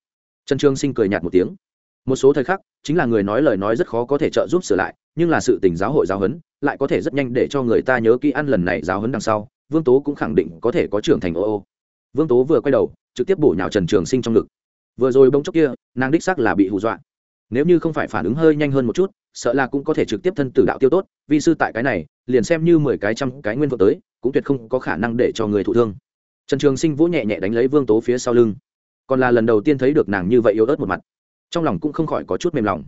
Trần trường sinh cười nhạt một tiếng. Một số thời khắc, chính là người nói lời nói rất khó có thể trợ giúp sửa lại, nhưng là sự tình giáo hội giáo huấn lại có thể rất nhanh để cho người ta nhớ kỹ ăn lần này giáo huấn đằng sau, vương tố cũng khẳng định có thể có trưởng thành ô ô. Vương tố vừa quay đầu, trực tiếp bổ nhào trần trường sinh trong ngực. Vừa rồi bông chốc kia, nàng đích xác là bị hù dọa. Nếu như không phải phản ứng hơi nhanh hơn một chút sợ là cũng có thể trực tiếp thân tử đạo tiêu tốt, vi sư tại cái này, liền xem như mười cái trăm cái nguyên vợ tới, cũng tuyệt không có khả năng để cho người thụ thương. Trần trường sinh vỗ nhẹ nhẹ đánh lấy vương tố phía sau lưng. Còn là lần đầu tiên thấy được nàng như vậy yếu ớt một mặt. Trong lòng cũng không khỏi có chút mềm lòng.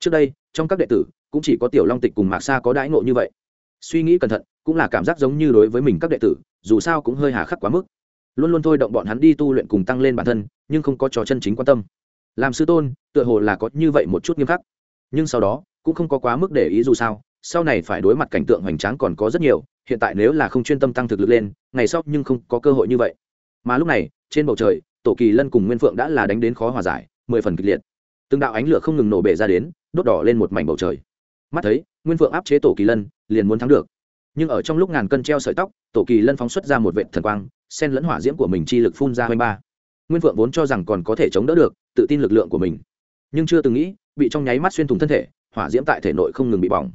Trước đây, trong các đệ tử, cũng chỉ có tiểu long tịch cùng mạc sa có đãi ngộ như vậy. Suy nghĩ cẩn thận, cũng là cảm giác giống như đối với mình các đệ tử, dù sao cũng hơi hà khắc quá mức. Luôn luôn thôi động bọn hắn đi tu luyện cùng tăng lên bản thân, nhưng không có trò chân chính quan tâm. Làm sư tôn, tựa hồ là có như vậy một chút nghiêm khắc. Nhưng sau đó cũng không có quá mức để ý dù sao, sau này phải đối mặt cảnh tượng hoành tráng còn có rất nhiều, hiện tại nếu là không chuyên tâm tăng thực lực lên, ngày sau nhưng không có cơ hội như vậy. Mà lúc này, trên bầu trời, tổ kỳ lân cùng nguyên phượng đã là đánh đến khó hòa giải, mười phần kịch liệt. Từng đạo ánh lửa không ngừng nổ bể ra đến, đốt đỏ lên một mảnh bầu trời. Mắt thấy, nguyên phượng áp chế tổ kỳ lân, liền muốn thắng được. Nhưng ở trong lúc ngàn cân treo sợi tóc, tổ kỳ lân phóng xuất ra một vệ thần quang sen lẫn hỏa diễm của mình chi lực phun ra hai ba. Nguyên phượng vốn cho rằng còn có thể chống đỡ được, tự tin lực lượng của mình. Nhưng chưa từng nghĩ, bị trong nháy mắt xuyên thủng thân thể hỏa diễm tại thể nội không ngừng bị bỏng.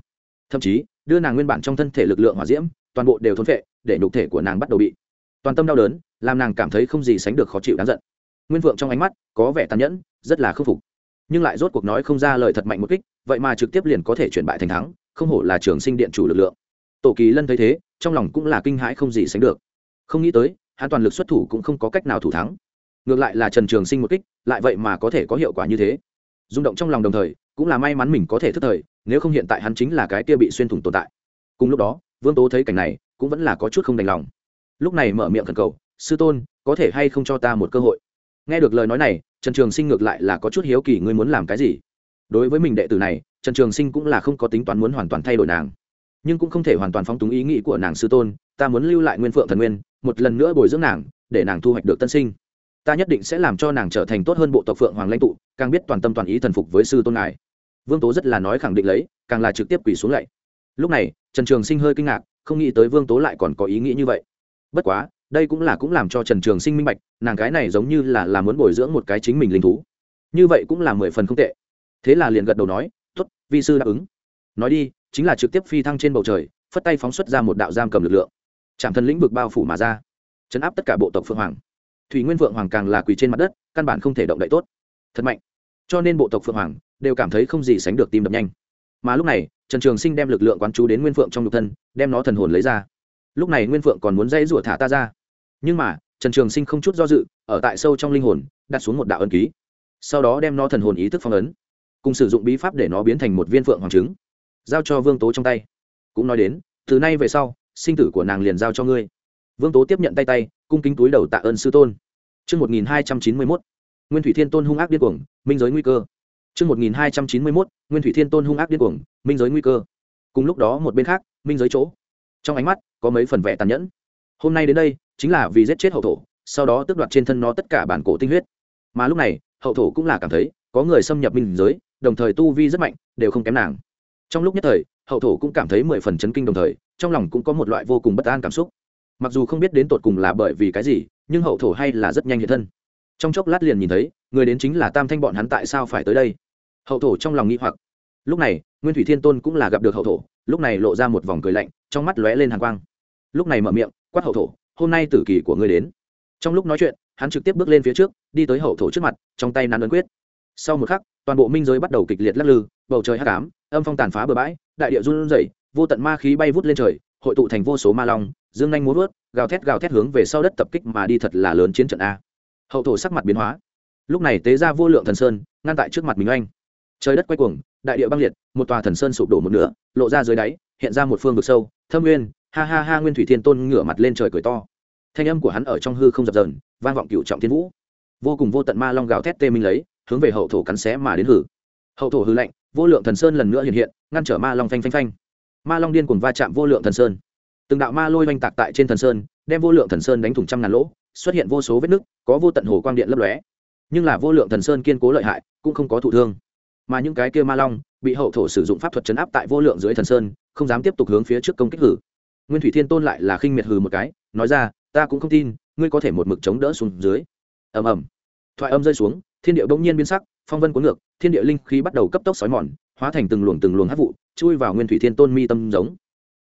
Thậm chí, đưa nàng nguyên bản trong thân thể lực lượng hỏa diễm, toàn bộ đều thốn vệ để nhục thể của nàng bắt đầu bị toàn tâm đau đớn, làm nàng cảm thấy không gì sánh được khó chịu đáng giận. Nguyên vượng trong ánh mắt có vẻ tàn nhẫn, rất là khâm phục. Nhưng lại rốt cuộc nói không ra lời thật mạnh một kích, vậy mà trực tiếp liền có thể chuyển bại thành thắng, không hổ là trường sinh điện chủ lực lượng. Tổ kỳ lân thấy thế, trong lòng cũng là kinh hãi không gì sánh được. Không nghĩ tới, hắn toàn lực xuất thủ cũng không có cách nào thủ thắng. Ngược lại là trần trường sinh một kích, lại vậy mà có thể có hiệu quả như thế rung động trong lòng đồng thời, cũng là may mắn mình có thể thức thời, nếu không hiện tại hắn chính là cái kia bị xuyên thủng tồn tại. Cùng lúc đó, vương tố thấy cảnh này, cũng vẫn là có chút không đành lòng. Lúc này mở miệng thần cầu, sư tôn, có thể hay không cho ta một cơ hội? Nghe được lời nói này, trần trường sinh ngược lại là có chút hiếu kỳ ngươi muốn làm cái gì. Đối với mình đệ tử này, trần trường sinh cũng là không có tính toán muốn hoàn toàn thay đổi nàng. Nhưng cũng không thể hoàn toàn phóng túng ý nghĩ của nàng sư tôn, ta muốn lưu lại nguyên phượng thần nguyên, một lần nữa bồi dưỡng nàng, để nàng thu hoạch được tân sinh ta nhất định sẽ làm cho nàng trở thành tốt hơn bộ tộc phượng hoàng lãnh tụ, càng biết toàn tâm toàn ý thần phục với sư tôn ngài. Vương tố rất là nói khẳng định lấy, càng là trực tiếp quỳ xuống lạy. Lúc này, trần trường sinh hơi kinh ngạc, không nghĩ tới vương tố lại còn có ý nghĩ như vậy. Bất quá, đây cũng là cũng làm cho trần trường sinh minh bạch, nàng cái này giống như là là muốn bồi dưỡng một cái chính mình linh thú. Như vậy cũng là mười phần không tệ. Thế là liền gật đầu nói t ố t vi sư đáp ứng. Nói đi, chính là trực tiếp phi thăng trên bầu trời, phất tay phóng xuất ra một đạo giam cầm lực lượng. Trạm thân lĩnh vực bao phủ mà ra. Chấn áp tất cả bộ tộc phượng hoàng thủy nguyên phượng hoàng càng là quỳ trên mặt đất, căn bản không thể động đậy tốt. Thật mạnh. Cho nên bộ tộc phượng hoàng đều cảm thấy không gì sánh được tim đập nhanh. Mà lúc này, trần trường sinh đem lực lượng quán chú đến nguyên phượng trong nhục thân, đem nó thần hồn lấy ra. Lúc này nguyên phượng còn muốn dây rủa thả ta ra. Nhưng mà, trần trường sinh không chút do dự, ở tại sâu trong linh hồn, đặt xuống một đạo ân ký. Sau đó đem nó thần hồn ý thức phong ấn, cùng sử dụng bí pháp để nó biến thành một viên phượng hoàng trứng. Giao cho vương tố trong tay. Cũng nói đến, từ nay về sau, sinh tử của nàng liền giao cho ngươi vương tố tiếp nhận tay tay cung kính túi đầu tạ ơn sư tôn Trước 1291, Nguyên Thủy Thiên Tôn hung ác điên cuồng, minh giới nguy cơ. Trước 1291, Nguyên Thủy Thiên Tôn hung ác điên cuồng, minh giới nguy cơ. Cùng lúc đó một bên khác, minh giới chỗ. Trong ánh mắt có mấy phần vẻ tàn nhẫn. Hôm nay đến đây, chính là vì giết chết hậu thổ, sau đó tước đoạt trên thân nó tất cả bản cổ tinh huyết. Mà lúc này, hậu thổ cũng là cảm thấy, có người xâm nhập minh giới, đồng thời tu vi rất mạnh, đều không kém nàng. Trong lúc nhất thời, hậu thổ cũng cảm thấy mười phần chấn kinh đồng thời, trong lòng cũng có một loại vô cùng bất an cảm xúc. Mặc dù không biết đến tột cùng là bởi vì cái gì, nhưng hậu thổ hay là rất nhanh hiện thân. Trong chốc lát liền nhìn thấy người đến chính là tam thanh bọn hắn tại sao phải tới đây? Hậu thổ trong lòng nghĩ hoặc. Lúc này nguyên thủy thiên tôn cũng là gặp được hậu thổ lúc này lộ ra một vòng cười lạnh trong mắt lóe lên hàng quang. Lúc này mở miệng quát hậu thổ hôm nay tử kỳ của ngươi đến. Trong lúc nói chuyện hắn trực tiếp bước lên phía trước đi tới hậu thổ trước mặt trong tay nắn ấn quyết. Sau một khắc toàn bộ minh giới bắt đầu kịch liệt lắc lư bầu trời hắc ám âm phong tàn phá bờ bãi đại địa run rẩy vô tận ma khí bay vút lên trời hội tụ thành vô số ma long dương nhanh muốn vớt, gào thét gào thét hướng về sau đất tập kích mà đi thật là lớn chiến trận a. Hậu thổ sắc mặt biến hóa. Lúc này tế ra vô lượng thần sơn, ngăn tại trước mặt mình Anh. trời đất quay cuồng, đại địa băng liệt, một tòa thần sơn sụp đổ một nửa, lộ ra dưới đáy, hiện ra một phương vực sâu, thâm nguyên, ha ha ha nguyên thủy thiên tôn ngửa mặt lên trời cười to. Thanh âm của hắn ở trong hư không dập dờn, vang vọng cựu trọng thiên vũ. Vô cùng vô tận ma long gào thét tê minh lấy, hướng về hậu thổ cắn xé mà đến hử. Hậu thổ hư lạnh, vô lượng thần sơn lần nữa hiện hiện, ngăn trở ma long phanh phanh phanh. Ma long điên cuồng va chạm vô lượng thần sơn từng đạo ma lôi oanh tạc tại trên thần sơn, đem vô lượng thần sơn đánh thủng trăm ngàn lỗ, xuất hiện vô số vết nứt, có vô tận hồ quang điện lấp lóe. Nhưng là vô lượng thần sơn kiên cố lợi hại, cũng không có thụ thương. Mà những cái kia ma long, bị hậu thổ sử dụng pháp thuật chấn áp tại vô lượng dưới thần sơn, không dám tiếp tục hướng phía trước công kích hử. Nguyên thủy thiên tôn lại là khinh miệt hừ một cái, nói ra, ta cũng không tin, ngươi có thể một mực chống đỡ xuống dưới. Ầm ầm. Thoại âm rơi xuống, thiên địa bỗng nhiên biến sắc, phong vân cuốn ngược, thiên địa linh khí bắt đầu cấp tốc sói mòn, hóa thành từng luồng từng luồng hắc vụ, chui vào nguyên thủy thiên tôn mi tâm giống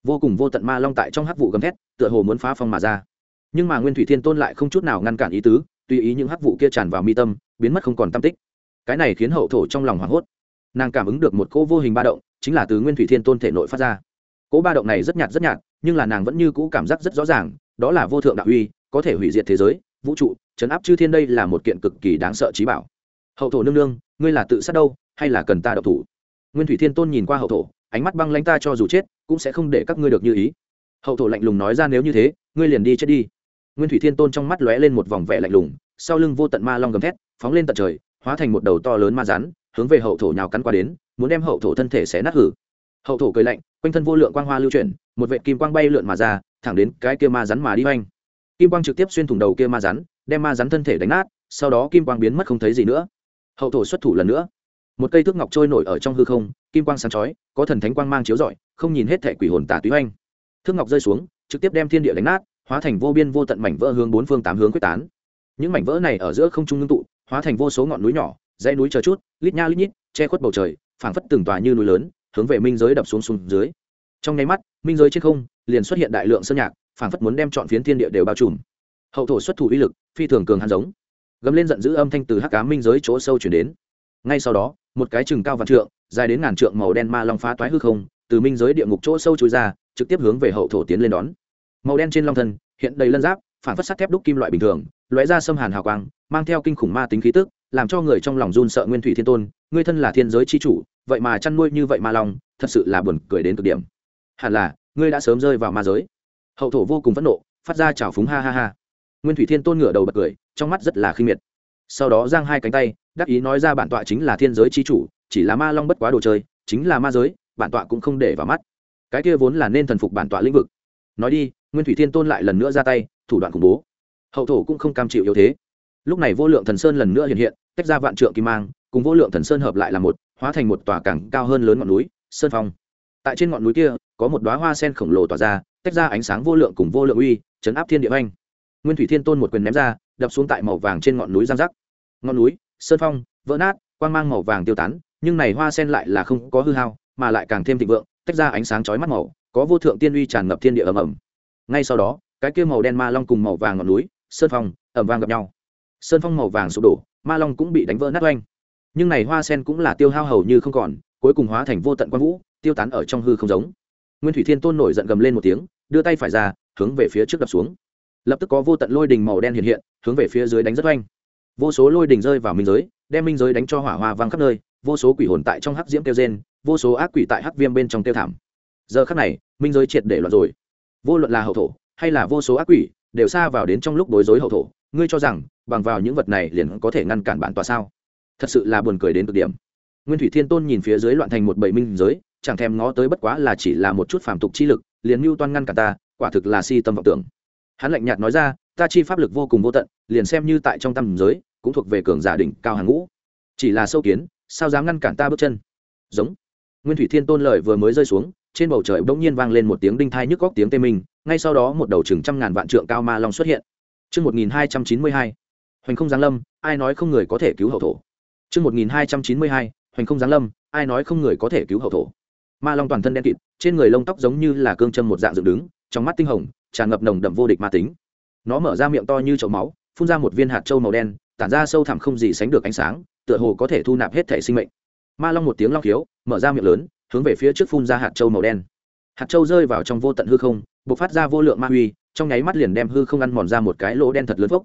vô cùng vô tận ma long tại trong hắc vụ gầm thét, tựa hồ muốn phá phong mà ra. Nhưng mà nguyên thủy thiên tôn lại không chút nào ngăn cản ý tứ, tùy ý những hắc vụ kia tràn vào mi tâm, biến mất không còn tam tích. Cái này khiến hậu thổ trong lòng hoảng hốt. Nàng cảm ứng được một cỗ vô hình ba động, chính là từ nguyên thủy thiên tôn thể nội phát ra. Cỗ ba động này rất nhạt rất nhạt, nhưng là nàng vẫn như cũ cảm giác rất rõ ràng, đó là vô thượng đạo uy, có thể hủy diệt thế giới, vũ trụ chấn áp chư thiên đây là một kiện cực kỳ đáng sợ trí bảo. Hậu thổ nương nương, ngươi là tự sát đâu, hay là cần ta độc thủ? Nguyên thủy thiên tôn nhìn qua hậu thổ ánh mắt băng lãnh ta cho dù chết, cũng sẽ không để các ngươi được như ý. Hậu thổ lạnh lùng nói ra nếu như thế, ngươi liền đi chết đi. Nguyên thủy thiên tôn trong mắt lóe lên một vòng vẻ lạnh lùng, sau lưng vô tận ma long gầm thét, phóng lên tận trời, hóa thành một đầu to lớn ma rắn, hướng về hậu thổ nhào cắn qua đến, muốn đem hậu thổ thân thể xé nát hử. Hậu thổ cười lạnh, quanh thân vô lượng quang hoa lưu chuyển, một vệ kim quang bay lượn mà ra, thẳng đến cái kia ma rắn mà đi hoành. Kim quang trực tiếp xuyên thủng đầu kia ma rắn, đem ma rắn thân thể đánh nát, sau đó kim quang biến mất không thấy gì nữa. Hậu thổ xuất thủ lần nữa. Một cây thước ngọc trôi nổi ở trong hư không kim quang sáng chói, có thần thánh quang mang chiếu rọi, không nhìn hết thẻ quỷ hồn tà túy oanh thương ngọc rơi xuống, trực tiếp đem thiên địa đánh nát, hóa thành vô biên vô tận mảnh vỡ hướng bốn phương tám hướng quyết tán. Những mảnh vỡ này ở giữa không trung ngưng tụ, hóa thành vô số ngọn núi nhỏ, dãy núi chờ chút, lít nha lít nhít, che khuất bầu trời, phảng phất từng tòa như núi lớn, hướng về minh giới đập xuống xuống dưới. Trong nháy mắt, minh giới trên không, liền xuất hiện đại lượng sơn nhạc, phảng phất muốn đem chọn phiến thiên địa đều bao trùm. Hậu thổ xuất thủ uy lực, phi thường cường hàn giống. Gầm lên giận dữ âm thanh từ hắc cá minh giới chỗ sâu chuyển đến ngay sau đó, một cái chừng cao vạn trượng, dài đến ngàn trượng màu đen ma long phá toái hư không, từ minh giới địa ngục chỗ sâu trôi ra, trực tiếp hướng về hậu thổ tiến lên đón. Màu đen trên long thân, hiện đầy lân giáp, phản phất sắt thép đúc kim loại bình thường, lóe ra xâm hàn hào quang, mang theo kinh khủng ma tính khí tức, làm cho người trong lòng run sợ nguyên thủy thiên tôn, ngươi thân là thiên giới c h i chủ, vậy mà chăn nuôi như vậy ma long, thật sự là buồn cười đến cực điểm. Hẳn là, ngươi đã sớm rơi vào ma giới. Hậu thổ vô cùng phẫn nộ, phát ra trào phúng ha ha ha. Nguyên thủy thiên tôn ngửa đầu bật cười, trong mắt rất là khinh miệt. Sau đó giang hai cánh tay đắc ý nói ra bản tọa chính là thiên giới chi chủ, chỉ là ma long bất quá đồ chơi, chính là ma giới, bản tọa cũng không để vào mắt. Cái kia vốn là nên thần phục bản tọa lĩnh vực. Nói đi, nguyên thủy thiên tôn lại lần nữa ra tay, thủ đoạn khủng bố. Hậu thổ cũng không cam chịu yếu thế. Lúc này vô lượng thần sơn lần nữa hiện hiện, tách ra vạn trượng kim mang, cùng vô lượng thần sơn hợp lại là một, hóa thành một tòa cảng cao hơn lớn ngọn núi, sơn phong. Tại trên ngọn núi kia, có một đoá hoa sen khổng lồ tỏa ra, tách ra ánh sáng vô lượng cùng vô lượng uy, chấn áp thiên địa anh nguyên thủy thiên tôn một quyền ném ra, đập xuống tại màu vàng trên ngọn núi giang giác. Ngọn núi sơn phong, vỡ nát, quang mang màu vàng tiêu tán, nhưng này hoa sen lại là không có hư hao, mà lại càng thêm thịnh vượng, tách ra ánh sáng chói mắt màu, có vô thượng tiên uy tràn ngập thiên địa ầm ầm. Ngay sau đó, cái kia màu đen ma long cùng màu vàng ngọn núi, sơn phong ẩm vang gặp nhau. Sơn phong màu vàng sụp đổ, ma long cũng bị đánh vỡ nát oanh. Nhưng này hoa sen cũng là tiêu hao hầu như không còn, cuối cùng hóa thành vô tận quang vũ, tiêu tán ở trong hư không giống. Nguyên thủy thiên tôn nổi giận gầm lên một tiếng, đưa tay phải ra, hướng về phía trước đập xuống. Lập tức có vô tận lôi đình màu đen hiện hiện, hướng về phía dưới đánh rất oanh vô số lôi đình rơi vào minh giới, đem minh giới đánh cho hỏa hoa vang khắp nơi, vô số quỷ hồn tại trong hắc diễm kêu gen vô số ác quỷ tại hắc viêm bên trong tiêu thảm. Giờ khắc này, minh giới triệt để loạn rồi. Vô luận là hậu thổ, hay là vô số ác quỷ, đều xa vào đến trong lúc bối rối hậu thổ. Ngươi cho rằng, bằng vào những vật này liền có thể ngăn cản bản tòa sao? Thật sự là buồn cười đến cực điểm. Nguyên thủy thiên tôn nhìn phía dưới loạn thành một bảy minh giới, chẳng thèm ngó tới bất quá là chỉ là một chút phàm tục chi lực, liền mưu toan ngăn cả ta, quả thực là si tâm vọng tưởng. Hắn lạnh nhạt nói ra, ta chi pháp lực vô cùng vô tận, liền xem như tại trong tâm giới cũng thuộc về cường giả đỉnh cao hàng ngũ chỉ là sâu kiến sao dám ngăn cản ta bước chân giống nguyên thủy thiên tôn lời vừa mới rơi xuống trên bầu trời bỗng nhiên vang lên một tiếng đinh thai nhức góc tiếng tê minh ngay sau đó một đầu chừng trăm ngàn vạn trượng cao ma long xuất hiện Trước 1292, hoành không giáng lâm, ai nói không người có thể cứu hậu thổ. Trước 1292, hoành không giáng lâm, ai nói không người có thể cứu hậu thổ. Ma long toàn thân đen kịt, trên người lông tóc giống như là cương châm một dạng dựng đứng, trong mắt tinh hồng, tràn ngập nồng đậm vô địch ma tính. Nó mở ra miệng to như chậu máu, phun ra một viên hạt châu màu đen, tản ra sâu thẳm không gì sánh được ánh sáng, tựa hồ có thể thu nạp hết thể sinh mệnh. Ma long một tiếng long khiếu, mở ra miệng lớn, hướng về phía trước phun ra hạt châu màu đen. Hạt châu rơi vào trong vô tận hư không b ộ c phát ra vô lượng ma huy trong nháy mắt liền đem hư không ăn mòn ra một cái lỗ đen thật lớn phốc.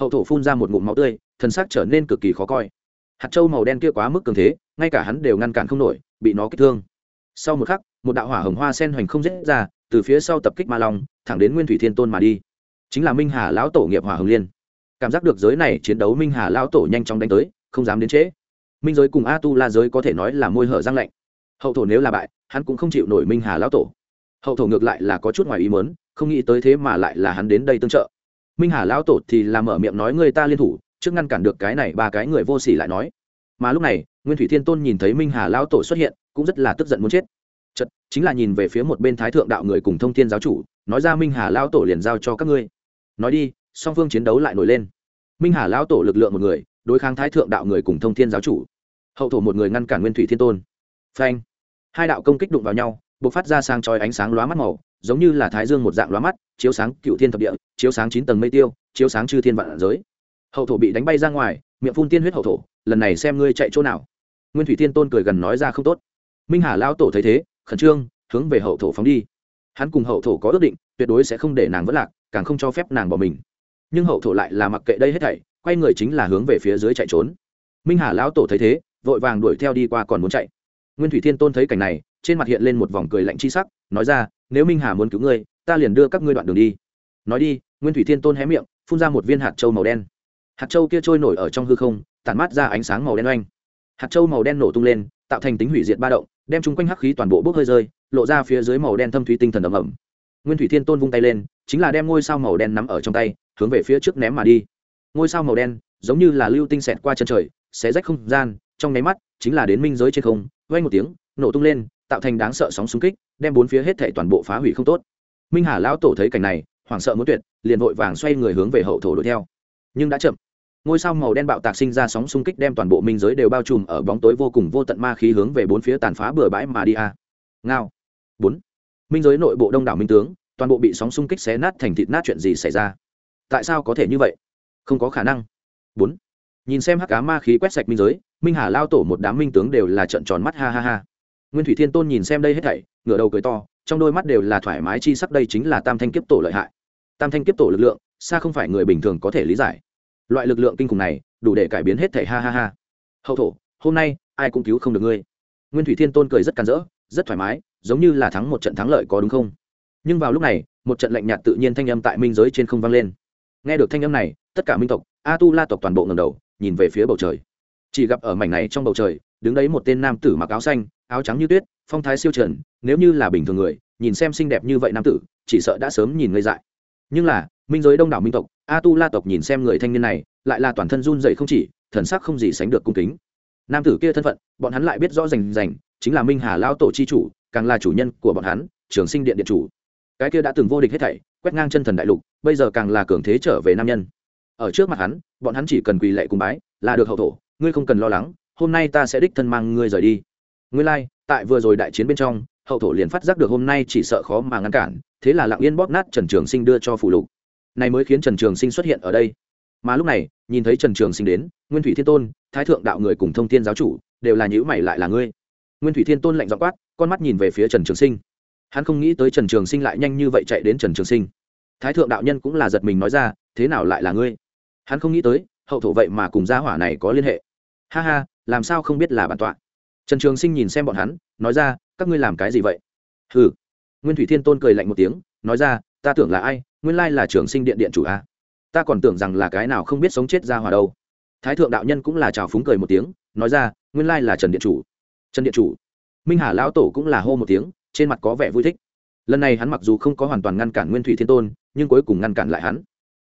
Hậu thổ phun ra một ngụm máu tươi thân xác trở nên cực kỳ khó coi. Hạt châu màu đen kia quá mức cường thế ngay cả hắn đều ngăn cản không nổi bị nó kích thương. Sau một khắc một đạo hỏa hồng hoa sen hoành không dễ ra từ phía sau tập kích ma long thẳng đến nguyên thủy thiên tôn mà đi. Chính là minh hà lão tổ nghiệp hỏa hồng liên cảm giác được giới này chiến đấu minh hà lão tổ nhanh chóng đánh tới, không dám đến trễ. Minh giới cùng a tu la giới có thể nói là môi hở răng lạnh. Hậu thổ nếu là bại, hắn cũng không chịu nổi minh hà lão tổ. Hậu thổ ngược lại là có chút ngoài ý mớn không nghĩ tới thế mà lại là hắn đến đây tương trợ. Minh hà lão tổ thì làm mở miệng nói người ta liên thủ, trước ngăn cản được cái này ba cái người vô s ỉ lại nói. Mà lúc này, nguyên thủy thiên tôn nhìn thấy minh hà lão tổ xuất hiện, cũng rất là tức giận muốn chết. Chật chính là nhìn về phía một bên thái thượng đạo người cùng thông thiên giáo chủ, nói ra minh hà lão tổ liền giao cho các ngươi. Nói đi song phương chiến đấu lại nổi lên. Minh hà lão tổ lực lượng một người, đối kháng thái thượng đạo người cùng thông thiên giáo chủ. Hậu thổ một người ngăn cản nguyên thủy thiên tôn. Phanh! Hai đạo công kích đụng vào nhau b ộ c phát ra sang trói ánh sáng lóa mắt màu, giống như là thái dương một dạng lóa mắt, chiếu sáng cựu thiên thập địa, chiếu sáng chín tầng mây tiêu, chiếu sáng chư thiên vạn giới. Hậu thổ bị đánh bay ra ngoài, miệng phun tiên huyết hậu thổ, lần này xem ngươi chạy chỗ nào. Nguyên thủy Thiên tôn cười gần nói ra không tốt. Minh hà lao tổ thấy thế, khẩn trương, hướng về hậu thổ phóng đi. Hắn cùng hậu thổ có ước định, tuyệt đối sẽ không để nàng vất lạc, càng không cho phép nàng bỏ mình nhưng hậu thổ lại là mặc kệ đây hết thảy, quay người chính là hướng về phía dưới chạy trốn. Minh hà lão tổ thấy thế, vội vàng đuổi theo đi qua còn muốn chạy. Nguyên thủy thiên tôn thấy cảnh này, trên mặt hiện lên một vòng cười lạnh chi sắc, nói ra, nếu minh hà muốn cứu ngươi, ta liền đưa các ngươi đoạn đường đi. Nói đi, nguyên thủy thiên tôn hé miệng, phun ra một viên hạt châu màu đen. Hạt châu kia trôi nổi ở trong hư không, tản mát ra ánh sáng màu đen oanh. Hạt châu màu đen nổ tung lên, tạo thành tính hủy diệt ba động, đem chung quanh hắc khí toàn bộ bốc hơi rơi, lộ ra phía dưới màu đen thâm thủy tinh thần ẩm ẩm nguyên thủy thiên tôn vung tay lên, chính là đem ngôi sao màu đen nắm ở trong tay hướng về phía trước ném mà đi. Ngôi sao màu đen, giống như là lưu tinh xẹt qua chân trời, xé rách không gian, trong nháy mắt, chính là đến minh giới trên không, vang một tiếng, nổ tung lên, tạo thành đáng sợ sóng xung kích, đem bốn phía hết thảy toàn bộ phá hủy không tốt. Minh hà lão tổ thấy cảnh này, hoảng sợ muốn tuyệt, liền vội vàng xoay người hướng về hậu thổ đuổi theo. Nhưng đã chậm. Ngôi sao màu đen bạo tạc sinh ra sóng xung kích đem toàn bộ minh giới đều bao trùm ở bóng tối vô cùng vô tận ma khí hướng về bốn phía tàn phá bừa bãi mà đi a. Ngao. Bốn. Minh giới nội bộ đông đảo minh tướng, toàn bộ bị sóng xung kích xé nát thành thịt nát chuyện gì xảy ra? Tại sao có thể như vậy? Không có khả năng. Bốn. Nhìn xem hắc cá ma khí quét sạch minh giới, minh hà lao tổ một đám minh tướng đều là trận tròn mắt ha ha ha. Nguyên thủy thiên tôn nhìn xem đây hết thảy, ngửa đầu cười to, trong đôi mắt đều là thoải mái chi sắc đây chính là tam thanh kiếp tổ lợi hại. Tam thanh kiếp tổ lực lượng, xa không phải người bình thường có thể lý giải. Loại lực lượng kinh khủng này, đủ để cải biến hết thảy ha ha ha. Hậu thổ, hôm nay, ai cũng cứu không được ngươi. Nguyên thủy thiên tôn cười rất càn rỡ, rất thoải mái, giống như là thắng một trận thắng lợi có đúng không? Nhưng vào lúc này, một trận lạnh nhạt tự nhiên thanh âm tại minh giới trên không vang lên nghe được thanh âm này, tất cả minh tộc a tu la tộc toàn bộ ngầm đầu, nhìn về phía bầu trời. Chỉ gặp ở mảnh này trong bầu trời, đứng đấy một tên nam tử mặc áo xanh, áo trắng như tuyết, phong thái siêu trần, nếu như là bình thường người, nhìn xem xinh đẹp như vậy nam tử, chỉ sợ đã sớm nhìn ngây dại. Nhưng là, minh giới đông đảo minh tộc a tu la tộc nhìn xem người thanh niên này, lại là toàn thân run dậy không chỉ, thần sắc không gì sánh được cung kính. Nam tử kia thân phận, bọn hắn lại biết rõ rành rành, chính là minh hà lao tổ chi chủ, càng là chủ nhân của bọn hắn, trường sinh điện điện chủ. Cái kia đã từng vô địch hết thảy quét ngang chân thần đại lục bây giờ càng là cường thế trở về nam nhân. Ở trước mặt hắn bọn hắn chỉ cần quỳ lệ cùng bái là được hậu thổ ngươi không cần lo lắng hôm nay ta sẽ đích thân mang ngươi rời đi. Ngươi lai、like, tại vừa rồi đại chiến bên trong hậu thổ liền phát giác được hôm nay chỉ sợ khó mà ngăn cản thế là lặng yên bóp nát trần trường sinh đưa cho phủ lục. Này mới khiến trần trường sinh xuất hiện ở đây. Mà lúc này nhìn thấy trần trường sinh đến nguyên thủy thiên tôn thái thượng đạo người cùng thông thiên giáo chủ đều là nhữ mày lại là ngươi. Nguyên thủy thiên tôn lạnh dọ quát con mắt nhìn về phía trần trường sinh hắn không nghĩ tới trần trường sinh lại nhanh như vậy chạy đến trần trường sinh. Thái thượng đạo nhân cũng là giật mình nói ra, thế nào lại là ngươi? Hắn không nghĩ tới, hậu thổ vậy mà cùng gia hỏa này có liên hệ. Ha ha, làm sao không biết là bản tọa? Trần trường sinh nhìn xem bọn hắn, nói ra, các ngươi làm cái gì vậy? Hừ. Nguyên thủy thiên tôn cười lạnh một tiếng, nói ra, ta tưởng là ai? Nguyên lai là trường sinh điện điện chủ a. Ta còn tưởng rằng là cái nào không biết sống chết ra hòa đâu. Thái thượng đạo nhân cũng là trào phúng cười một tiếng, nói ra, nguyên lai là trần điện chủ. Trần điện chủ? Minh hà lão tổ cũng là hô một tiếng trên mặt có vẻ vui thích. Lần này hắn mặc dù không có hoàn toàn ngăn cản nguyên thủy thiên tôn, nhưng cuối cùng ngăn cản lại hắn.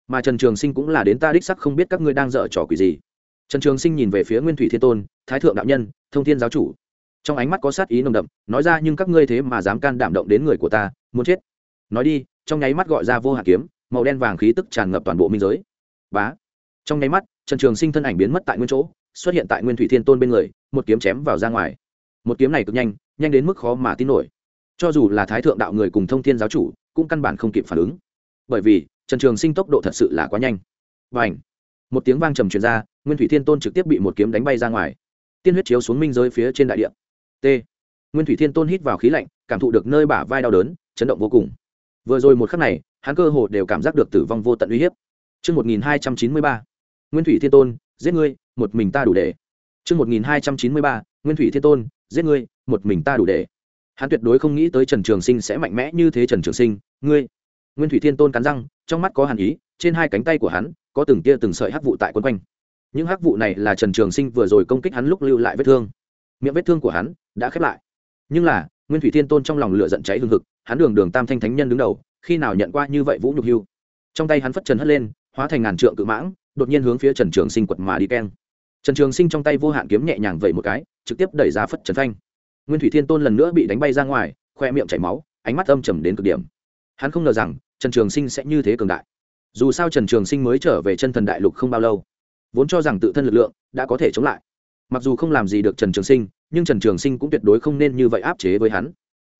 Mà trần trường sinh cũng là đến ta đích sắc không biết các ngươi đang dở trò quỷ gì. Trần trường sinh nhìn về phía nguyên thủy thiên tôn, thái thượng đạo nhân, thông thiên giáo chủ. Trong ánh mắt có sát ý nồng đậm, nói ra, nhưng các ngươi thế mà dám can đảm động đến người của ta, muốn chết. Nói đi, trong nháy mắt gọi ra vô hạ kiếm, màu đen vàng khí tức tràn ngập toàn bộ minh giới. Bá. Trong nháy mắt, trần trường sinh thân ảnh biến mất tại nguyên chỗ, xuất hiện tại nguyên thủy thiên tôn bên người, một kiếm chém vào ra ngoài. Một kiếm này cực nhanh nhanh đến mức khó mà tin nổi cho dù là thái thượng đạo người cùng thông thiên giáo chủ cũng căn bản không kịp phản ứng. Bởi vì trần trường sinh tốc độ thật sự là quá nhanh. Và ảnh một tiếng vang trầm truyền ra nguyên thủy thiên tôn trực tiếp bị một kiếm đánh bay ra ngoài. Tiên huyết chiếu xuống minh giới phía trên đại địa. T. Nguyên thủy thiên tôn hít vào khí lạnh cảm thụ được nơi bả vai đau đớn chấn động vô cùng. Vừa rồi một khắc này hắn cơ hồ đều cảm giác được tử vong vô tận uy hiếp. Trước 1293, Nguyên Thủy Thiên Tôn, giết ngươi, một mình ta đủ để. Trước 1293, Nguyên Thủy Thiên Tôn, giết ngươi, một mình ta đủ để. Hắn tuyệt đối không nghĩ tới Trần Trường Sinh sẽ mạnh mẽ như thế Trần Trường Sinh, ngươi. Nguyên Thủy Thiên Tôn cắn răng, trong mắt có hàn ý, trên hai cánh tay của hắn có từng tia từng sợi hắc vụ tại quấn quanh. Những hắc vụ này là Trần Trường Sinh vừa rồi công kích hắn lúc lưu lại vết thương. Miệng vết thương của hắn đã khép lại. Nhưng là, Nguyên Thủy Thiên Tôn trong lòng lửa giận cháy hừng hực, hắn đường đường Tam Thanh Thánh Nhân đứng đầu, khi nào nhận qua như vậy vũ nhục hưu. Trong tay hắn phất trần hất lên, hóa thành ngàn trượng cự mãng, đột nhiên hướng phía Trần Trường Sinh quật mà đi keng. Trần Trường Sinh trong tay vô hạn kiếm nhẹ nhàng vẩy một cái, trực tiếp đẩy ra phất trần phanh. Nguyên Thủy Thiên Tôn lần nữa bị đánh bay ra ngoài, khoe miệng chảy máu, ánh mắt âm trầm đến cực điểm. Hắn không ngờ rằng Trần Trường Sinh sẽ như thế cường đại. Dù sao Trần Trường Sinh mới trở về chân thần đại lục không bao lâu, vốn cho rằng tự thân lực lượng đã có thể chống lại. Mặc dù không làm gì được Trần Trường Sinh, nhưng Trần Trường Sinh cũng tuyệt đối không nên như vậy áp chế với hắn.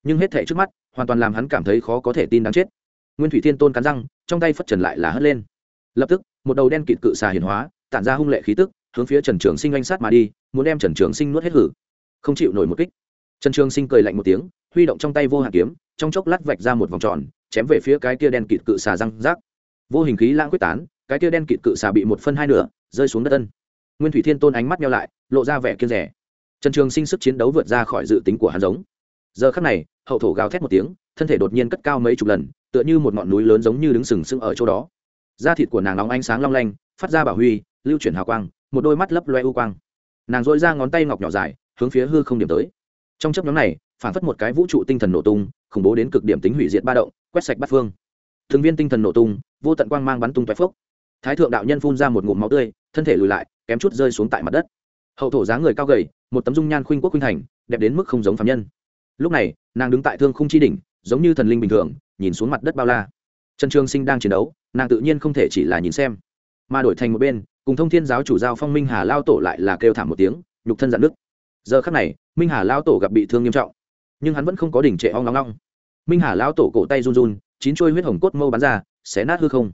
Nhưng hết thảy trước mắt, hoàn toàn làm hắn cảm thấy khó có thể tin đáng chết. Nguyên Thủy Thiên Tôn cắn răng, trong tay phất trần lại là hất lên. Lập tức, một đầu đen kịt cự xà hiển hóa, tản ra hung lệ khí tức, hướng phía Trần Trường Sinh oanh sát mà đi, muốn đem Trần Trường Sinh nuốt hết hử. Không chịu nổi một kích. Trần Trường Sinh cười lạnh một tiếng, huy động trong tay vô hạn kiếm, trong chốc lát vạch ra một vòng tròn, chém về phía cái kia đen kịt cự xà răng rác. Vô hình khí lãng quyết tán, cái kia đen kịt cự xà bị một phân hai nửa, rơi xuống đất ân. Nguyên Thủy Thiên Tôn ánh mắt nheo lại, lộ ra vẻ kiên rẻ. Trần Trường Sinh sức chiến đấu vượt ra khỏi dự tính của hắn giống. Giờ khắc này, hậu thổ gào thét một tiếng, thân thể đột nhiên cất cao mấy chục lần, tựa như một ngọn núi lớn giống như đứng sừng sững ở chỗ đó. Da thịt của nàng nóng ánh sáng long lanh, phát ra bảo huy, lưu chuyển hào quang, một đôi mắt lấp loe u quang. Nàng duỗi ra ngón tay ngọc nhỏ dài, hướng phía hư không điểm tới. Trong chớp nhóm này, phản phất một cái vũ trụ tinh thần nổ tung, khủng bố đến cực điểm tính hủy diệt ba động, quét sạch bát phương. Thường viên tinh thần nổ tung, vô tận quang mang bắn tung tóe phốc. Thái thượng đạo nhân phun ra một ngụm máu tươi, thân thể lùi lại, kém chút rơi xuống tại mặt đất. Hậu thổ dáng người cao gầy, một tấm dung nhan khuynh quốc khuynh thành, đẹp đến mức không giống phàm nhân. Lúc này, nàng đứng tại thương khung chi đỉnh, giống như thần linh bình thường, nhìn xuống mặt đất bao la. Trần Trường Sinh đang chiến đấu, nàng tự nhiên không thể chỉ là nhìn xem, mà đổi thành một bên, cùng Thông Thiên giáo chủ giao Phong Minh Hà lao tổ lại là kêu thảm một tiếng, nhục thân dạn nứt. Giờ khắc này, Minh Hà lao tổ gặp bị thương nghiêm trọng, nhưng hắn vẫn không có đỉnh trệ ong ong ong. Minh Hà lao tổ cổ tay run run, chín chuôi huyết hồng cốt mâu bắn ra, xé nát hư không.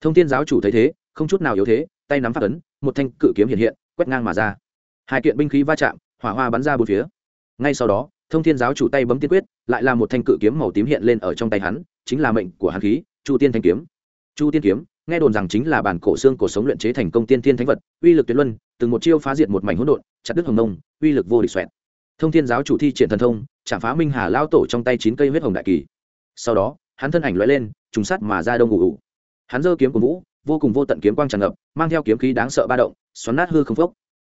Thông Thiên giáo chủ thấy thế, không chút nào yếu thế, tay nắm phát ấn, một thanh cự kiếm hiện hiện, quét ngang mà ra. Hai kiện binh khí va chạm, hỏa hoa bắn ra bốn phía. Ngay sau đó, Thông Thiên giáo chủ tay bấm tiên quyết, lại là một thanh cự kiếm màu tím hiện lên ở trong tay hắn, chính là mệnh của hắn khí, Chu Tiên thanh kiếm. Chu Tiên kiếm, nghe đồn rằng chính là bản cổ xương cổ sống luyện chế thành công tiên thiên thánh vật, uy lực tuyệt luân, từng một chiêu phá diệt một mảnh hỗn độn, chặt đứt hồng nông, uy lực vô địch xoẹt. Thông Thiên giáo chủ thi triển thần thông, chạm phá Minh Hà lao tổ trong tay chín cây huyết hồng đại kỳ. Sau đó, hắn thân ảnh loại lên, trùng sát mà ra đông ngủ ngủ. Hắn giơ kiếm của vũ, vô cùng vô tận kiếm quang tràn ngập, mang theo kiếm khí đáng sợ ba động, xoắn nát hư không phốc.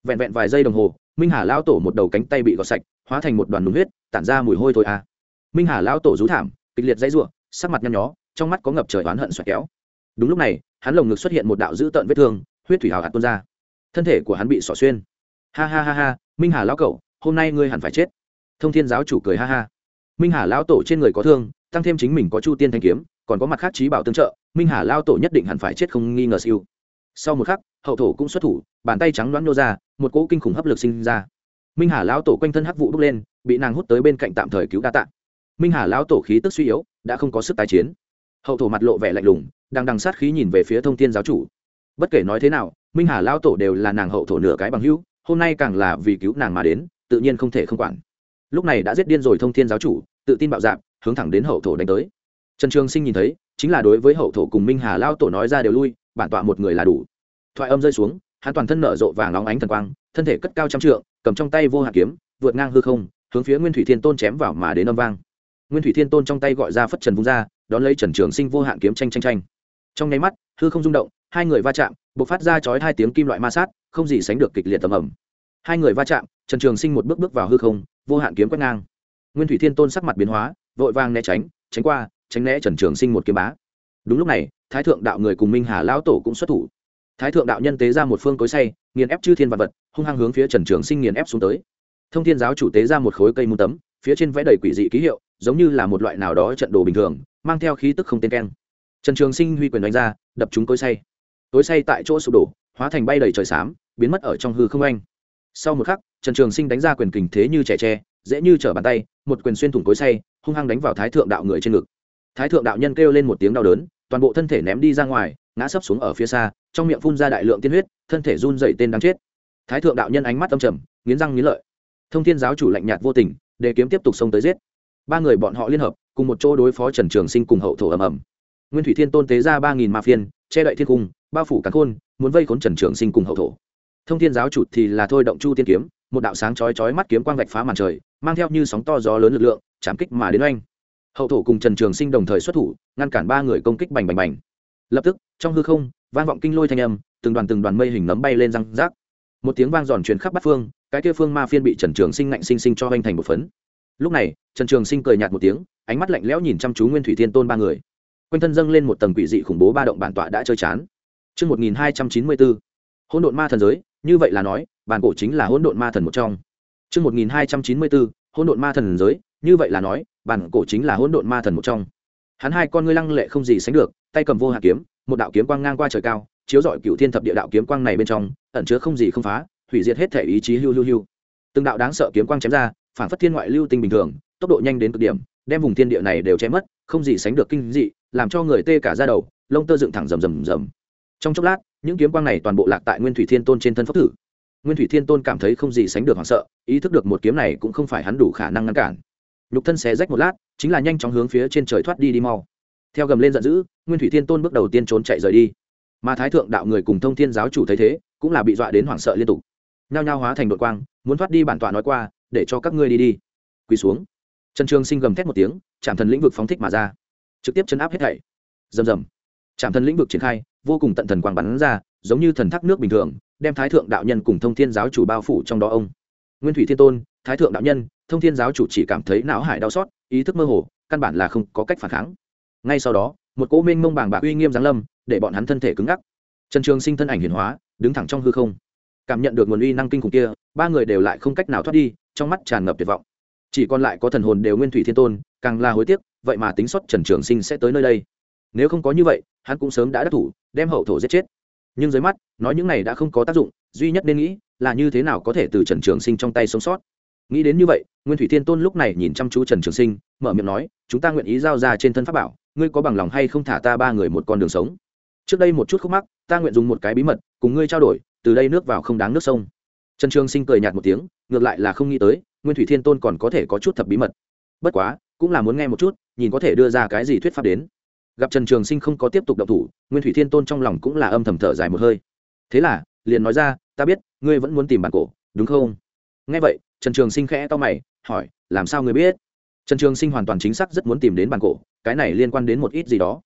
Vẹn vẹn vài giây đồng hồ, Minh Hà lao tổ một đầu cánh tay bị gọt sạch, hóa thành một đoàn nùng huyết, tản ra mùi hôi thôi à. Minh Hà lao tổ rú thảm, kịch liệt dãy rủa, sắc mặt nhăn nhó, trong mắt có ngập trời oán hận xoẹt kéo. Đúng lúc này, hắn lồng ngực xuất hiện một đạo dữ tợn vết thương, huyết thủy hào hạt tuôn ra. Thân thể của hắn bị xỏ xuyên. Ha ha ha ha, Minh Hà lão cậu, hôm nay ngươi hẳn phải chết. Thông Thiên giáo chủ cười ha ha. Minh Hà lão tổ trên người có thương, tăng thêm chính mình có Chu Tiên thanh kiếm, còn có mặt khác trí bảo tương trợ, Minh Hà lão tổ nhất định hẳn phải chết không nghi ngờ siêu. Sau một khắc, hậu thổ cũng xuất thủ, bàn tay trắng loáng nô ra, một cỗ kinh khủng hấp lực sinh ra. Minh Hà lão tổ quanh thân hắc vụ bốc lên, bị nàng hút tới bên cạnh tạm thời cứu đa tạ. Minh Hà lão tổ khí tức suy yếu, đã không có sức tái chiến. Hậu thổ mặt lộ vẻ lạnh lùng, đang đằng sát khí nhìn về phía Thông Thiên giáo chủ. Bất kể nói thế nào, Minh Hà lão tổ đều là nàng hậu thổ nửa cái bằng hữu, hôm nay càng là vì cứu nàng mà đến, tự nhiên không thể không quản. lúc này đã giết điên rồi thông thiên giáo chủ tự tin bạo dạp hướng thẳng đến hậu thổ đánh tới trần trường sinh nhìn thấy chính là đối với hậu thổ cùng minh hà lao tổ nói ra đều lui bản tọa một người là đủ thoại âm rơi xuống hắn toàn thân nở rộ vàng óng ánh thần quang thân thể cất cao trăm trượng cầm trong tay vô hạt kiếm vượt ngang hư không hướng phía nguyên thủy thiên tôn chém vào mà đến âm vang nguyên thủy thiên tôn trong tay gọi ra phất trần vung ra đón lấy trần trường sinh vô hạn kiếm tranh tranh tranh trong nháy mắt, hư không rung động, hai người va chạm b ộ c phát ra chói hai tiếng kim loại ma sát, không gì sánh được kịch liệt tầm ẩm hai người va chạm, trần trường sinh một bước bước vào hư không, vô hạn kiếm quét ngang. Nguyên thủy thiên tôn sắc mặt biến hóa, vội vang né tránh tránh qua, tránh né trần trường sinh một kiếm bá. Đúng lúc này, thái thượng đạo người cùng minh hà lão tổ cũng xuất thủ. Thái thượng đạo nhân tế ra một phương cối say nghiền ép chư thiên vật vật, hung hăng hướng phía trần trường sinh nghiền ép xuống tới. Thông thiên giáo chủ tế ra một khối cây môn tấm, phía trên vẽ đầy quỷ dị ký hiệu, giống như là một loại nào đó trận đồ bình thường, mang theo khí tức không tên keng trần trường sinh huy quyền đánh ra, đập chúng cối say. Cối say tại chỗ sụp đổ, hóa thành bay đầy trời xám, biến mất ở trong hư không anh sau một khắc, trần trường sinh đánh ra quyền kình thế như trẻ tre, dễ như trở bàn tay, một quyền xuyên thủng cối say, hung hăng đánh vào thái thượng đạo người trên ngực. Thái thượng đạo nhân kêu lên một tiếng đau đớn, toàn bộ thân thể ném đi ra ngoài, ngã sấp xuống ở phía xa, trong miệng phun ra đại lượng tiên huyết, thân thể run dậy tên đáng chết. Thái thượng đạo nhân ánh mắt âm trầm, nghiến răng nghiến lợi. Thông thiên giáo chủ lạnh nhạt vô tình để kiếm tiếp tục xông tới giết. Ba người bọn họ liên hợp, cùng một chỗ đối phó trần trường sinh cùng hậu thổ ầm ầm nguyên thủy thiên tôn tế ra ba nghìn ma phiên, che đậy thiên cung, bao phủ cắn khôn, muốn vây khốn trần trường sinh cùng hậu thổ. Thông thiên giáo chủ thì là thôi động chu tiên kiếm, một đạo sáng chói chói mắt kiếm quang vạch phá màn trời, mang theo như sóng to gió lớn lực lượng, chạm kích mà đến oanh. Hậu thổ cùng trần trường sinh đồng thời xuất thủ, ngăn cản ba người công kích bành bành bành. Lập tức, trong hư không, vang vọng kinh lôi thanh âm, từng đoàn từng đoàn mây hình nấm bay lên răng rác. Một tiếng vang giòn truyền khắp bát phương, cái kia phương ma phiên bị trần trường sinh ngạnh sinh sinh cho hoành thành một phấn. Lúc này, trần trường sinh cười nhạt một tiếng, ánh mắt lạnh lẽo nhìn chăm chú nguyên thủy thiên tôn ba người quanh thân dâng lên một tầng quỷ dị khủng bố ba động bản tọa đã chơi chán Trước 1294, hỗn độn ma thần giới, như vậy là nói, bản cổ chính là hỗn độn ma thần một trong. Trước 1294, hỗn độn ma thần giới, như vậy là nói, bản cổ chính là hỗn độn ma thần một trong. Hắn hai con ngươi lăng lệ không gì sánh được, tay cầm vô hạ kiếm, một đạo kiếm quang ngang qua trời cao, chiếu rọi cựu thiên thập địa đạo kiếm quang này bên trong, ẩn chứa không gì không phá, hủy diệt hết thể ý chí hưu hưu hưu. Từng đạo đáng sợ kiếm quang chém ra, phản phất thiên ngoại lưu tinh bình thường, tốc độ nhanh đến cực điểm, đem vùng thiên địa này đều che mất, không gì sánh được kinh dị, làm cho người tê cả da đầu, lông tơ dựng thẳng rầm rầm rầm. Trong chốc lát, những kiếm quang này toàn bộ lạc tại Nguyên Thủy Thiên Tôn trên thân pháp thử. Nguyên Thủy Thiên Tôn cảm thấy không gì sánh được hoảng sợ, ý thức được một kiếm này cũng không phải hắn đủ khả năng ngăn cản. Lục thân xé rách một lát, chính là nhanh chóng hướng phía trên trời thoát đi đi mau. Theo gầm lên giận dữ, Nguyên Thủy Thiên Tôn bước đầu tiên trốn chạy rời đi. Mà Thái thượng đạo người cùng Thông Thiên giáo chủ thấy thế, cũng là bị dọa đến hoảng sợ liên tục. Nhao nhao hóa thành đội quang, muốn thoát đi bản tọa nói qua, để cho các ngươi đi đi. Quỳ xuống trần trường sinh gầm thét một tiếng chạm thần lĩnh vực phóng thích mà ra trực tiếp chấn áp hết thảy. Rầm rầm. Chạm thần lĩnh vực triển khai, vô cùng tận thần quang bắn ra, giống như thần thác nước bình thường, đem thái thượng đạo nhân cùng thông thiên giáo chủ bao phủ trong đó ông. Nguyên thủy thiên tôn, thái thượng đạo nhân, thông thiên giáo chủ chỉ cảm thấy não hải đau xót, ý thức mơ hồ, căn bản là không có cách phản kháng. Ngay sau đó, một cỗ minh mông bàng bạc uy nghiêm giáng lâm, để bọn hắn thân thể cứng ngắc. Trần trường sinh thân ảnh hiển hóa, đứng thẳng trong hư không. Cảm nhận được nguồn uy năng kinh khủng kia, ba người đều lại không cách nào thoát đi, trong mắt tràn ngập tuyệt vọng. Chỉ còn lại có thần hồn đều nguyên thủy thiên tôn, càng là hối tiếc vậy mà tính sót trần trường sinh sẽ tới nơi đây. Nếu không có như vậy, hắn cũng sớm đã đắc thủ, đem hậu thổ giết chết. Nhưng dưới mắt, nói những này đã không có tác dụng, duy nhất nên nghĩ là như thế nào có thể từ trần trường sinh trong tay sống sót. Nghĩ đến như vậy, nguyên thủy thiên tôn lúc này nhìn chăm chú trần trường sinh, mở miệng nói, chúng ta nguyện ý giao ra trên thân pháp bảo, ngươi có bằng lòng hay không thả ta ba người một con đường sống? Trước đây một chút khúc mắc, ta nguyện dùng một cái bí mật, cùng ngươi trao đổi, từ đây nước vào không đáng nước sông. Trần trường sinh cười nhạt một tiếng, ngược lại là không nghĩ tới, nguyên thủy thiên tôn còn có thể có chút thập bí mật. Bất quá cũng là muốn nghe một chút, nhìn có thể đưa ra cái gì thuyết pháp đến. Gặp trần trường sinh không có tiếp tục động thủ, nguyên thủy thiên tôn trong lòng cũng là âm thầm thở dài một hơi. Thế là, liền nói ra, ta biết, ngươi vẫn muốn tìm bản cổ, đúng không? Nghe vậy, trần trường sinh khẽ to mày, hỏi, làm sao ngươi biết? Trần trường sinh hoàn toàn chính xác rất muốn tìm đến bản cổ, cái này liên quan đến một ít gì đó.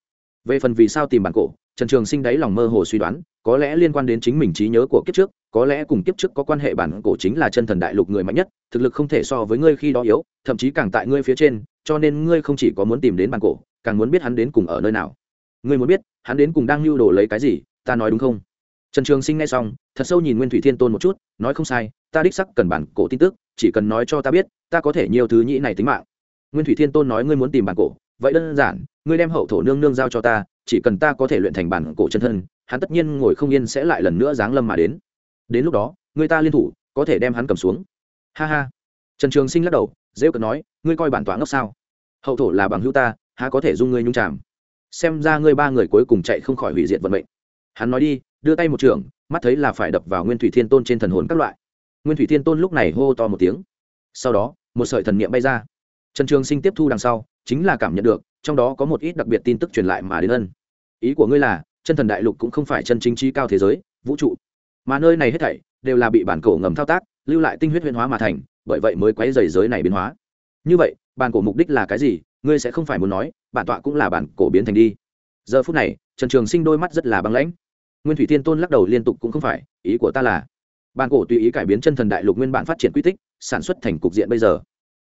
Về phần vì sao tìm bản cổ, trần trường sinh đáy lòng mơ hồ suy đoán, có lẽ liên quan đến chính mình trí nhớ của kiếp trước, có lẽ cùng kiếp trước có quan hệ bản cổ chính là chân thần đại lục người mạnh nhất, thực lực không thể so với ngươi khi đó yếu, thậm chí càng tại ngươi phía trên cho nên ngươi không chỉ có muốn tìm đến bản cổ, càng muốn biết hắn đến cùng ở nơi nào. Ngươi muốn biết, hắn đến cùng đang lưu đồ lấy cái gì, ta nói đúng không? Trần trường sinh nghe xong, thật sâu nhìn nguyên thủy thiên tôn một chút, nói không sai, ta đích sắc cần bản cổ tin tức, chỉ cần nói cho ta biết, ta có thể nhiều thứ nhĩ này tính mạng. Nguyên thủy thiên tôn nói ngươi muốn tìm bản cổ, vậy đơn giản, ngươi đem hậu thổ nương nương giao cho ta, chỉ cần ta có thể luyện thành bản cổ chân thân, hắn tất nhiên ngồi không yên sẽ lại lần nữa giáng lâm mà đến. Đến lúc đó người ta liên thủ, có thể đem hắn cầm xuống. Ha ha. Trần trường sinh lắc đầu dễ cận nói, ngươi coi bản tọa ngốc sao? Hậu thổ là bằng hữu ta, há có thể dung ngươi nhung chàm? Xem ra ngươi ba người cuối cùng chạy không khỏi hủy diệt vận mệnh. Hắn nói đi, đưa tay một trường, mắt thấy là phải đập vào nguyên thủy thiên tôn trên thần hồn các loại. Nguyên thủy thiên tôn lúc này hô to một tiếng. Sau đó, một sợi thần niệm bay ra. Trần trường sinh tiếp thu đằng sau, chính là cảm nhận được, trong đó có một ít đặc biệt tin tức truyền lại mà đến ân. Ý của ngươi là, chân thần đại lục cũng không phải chân chính trí cao thế giới, vũ trụ. Mà nơi này hết thảy, đều là bị bản cổ ngầm thao tác, lưu lại tinh huyết huyên hóa mà thành bởi vậy mới quấy rầy giới này biến hóa. Như vậy, bản cổ mục đích là cái gì, ngươi sẽ không phải muốn nói, bản tọa cũng là bản cổ biến thành đi. Giờ phút này, trần trường sinh đôi mắt rất là băng lãnh. Nguyên thủy thiên tôn lắc đầu liên tục cũng không phải, ý của ta là, bản cổ tùy ý cải biến chân thần đại lục nguyên bản phát triển quy tích, sản xuất thành cục diện bây giờ.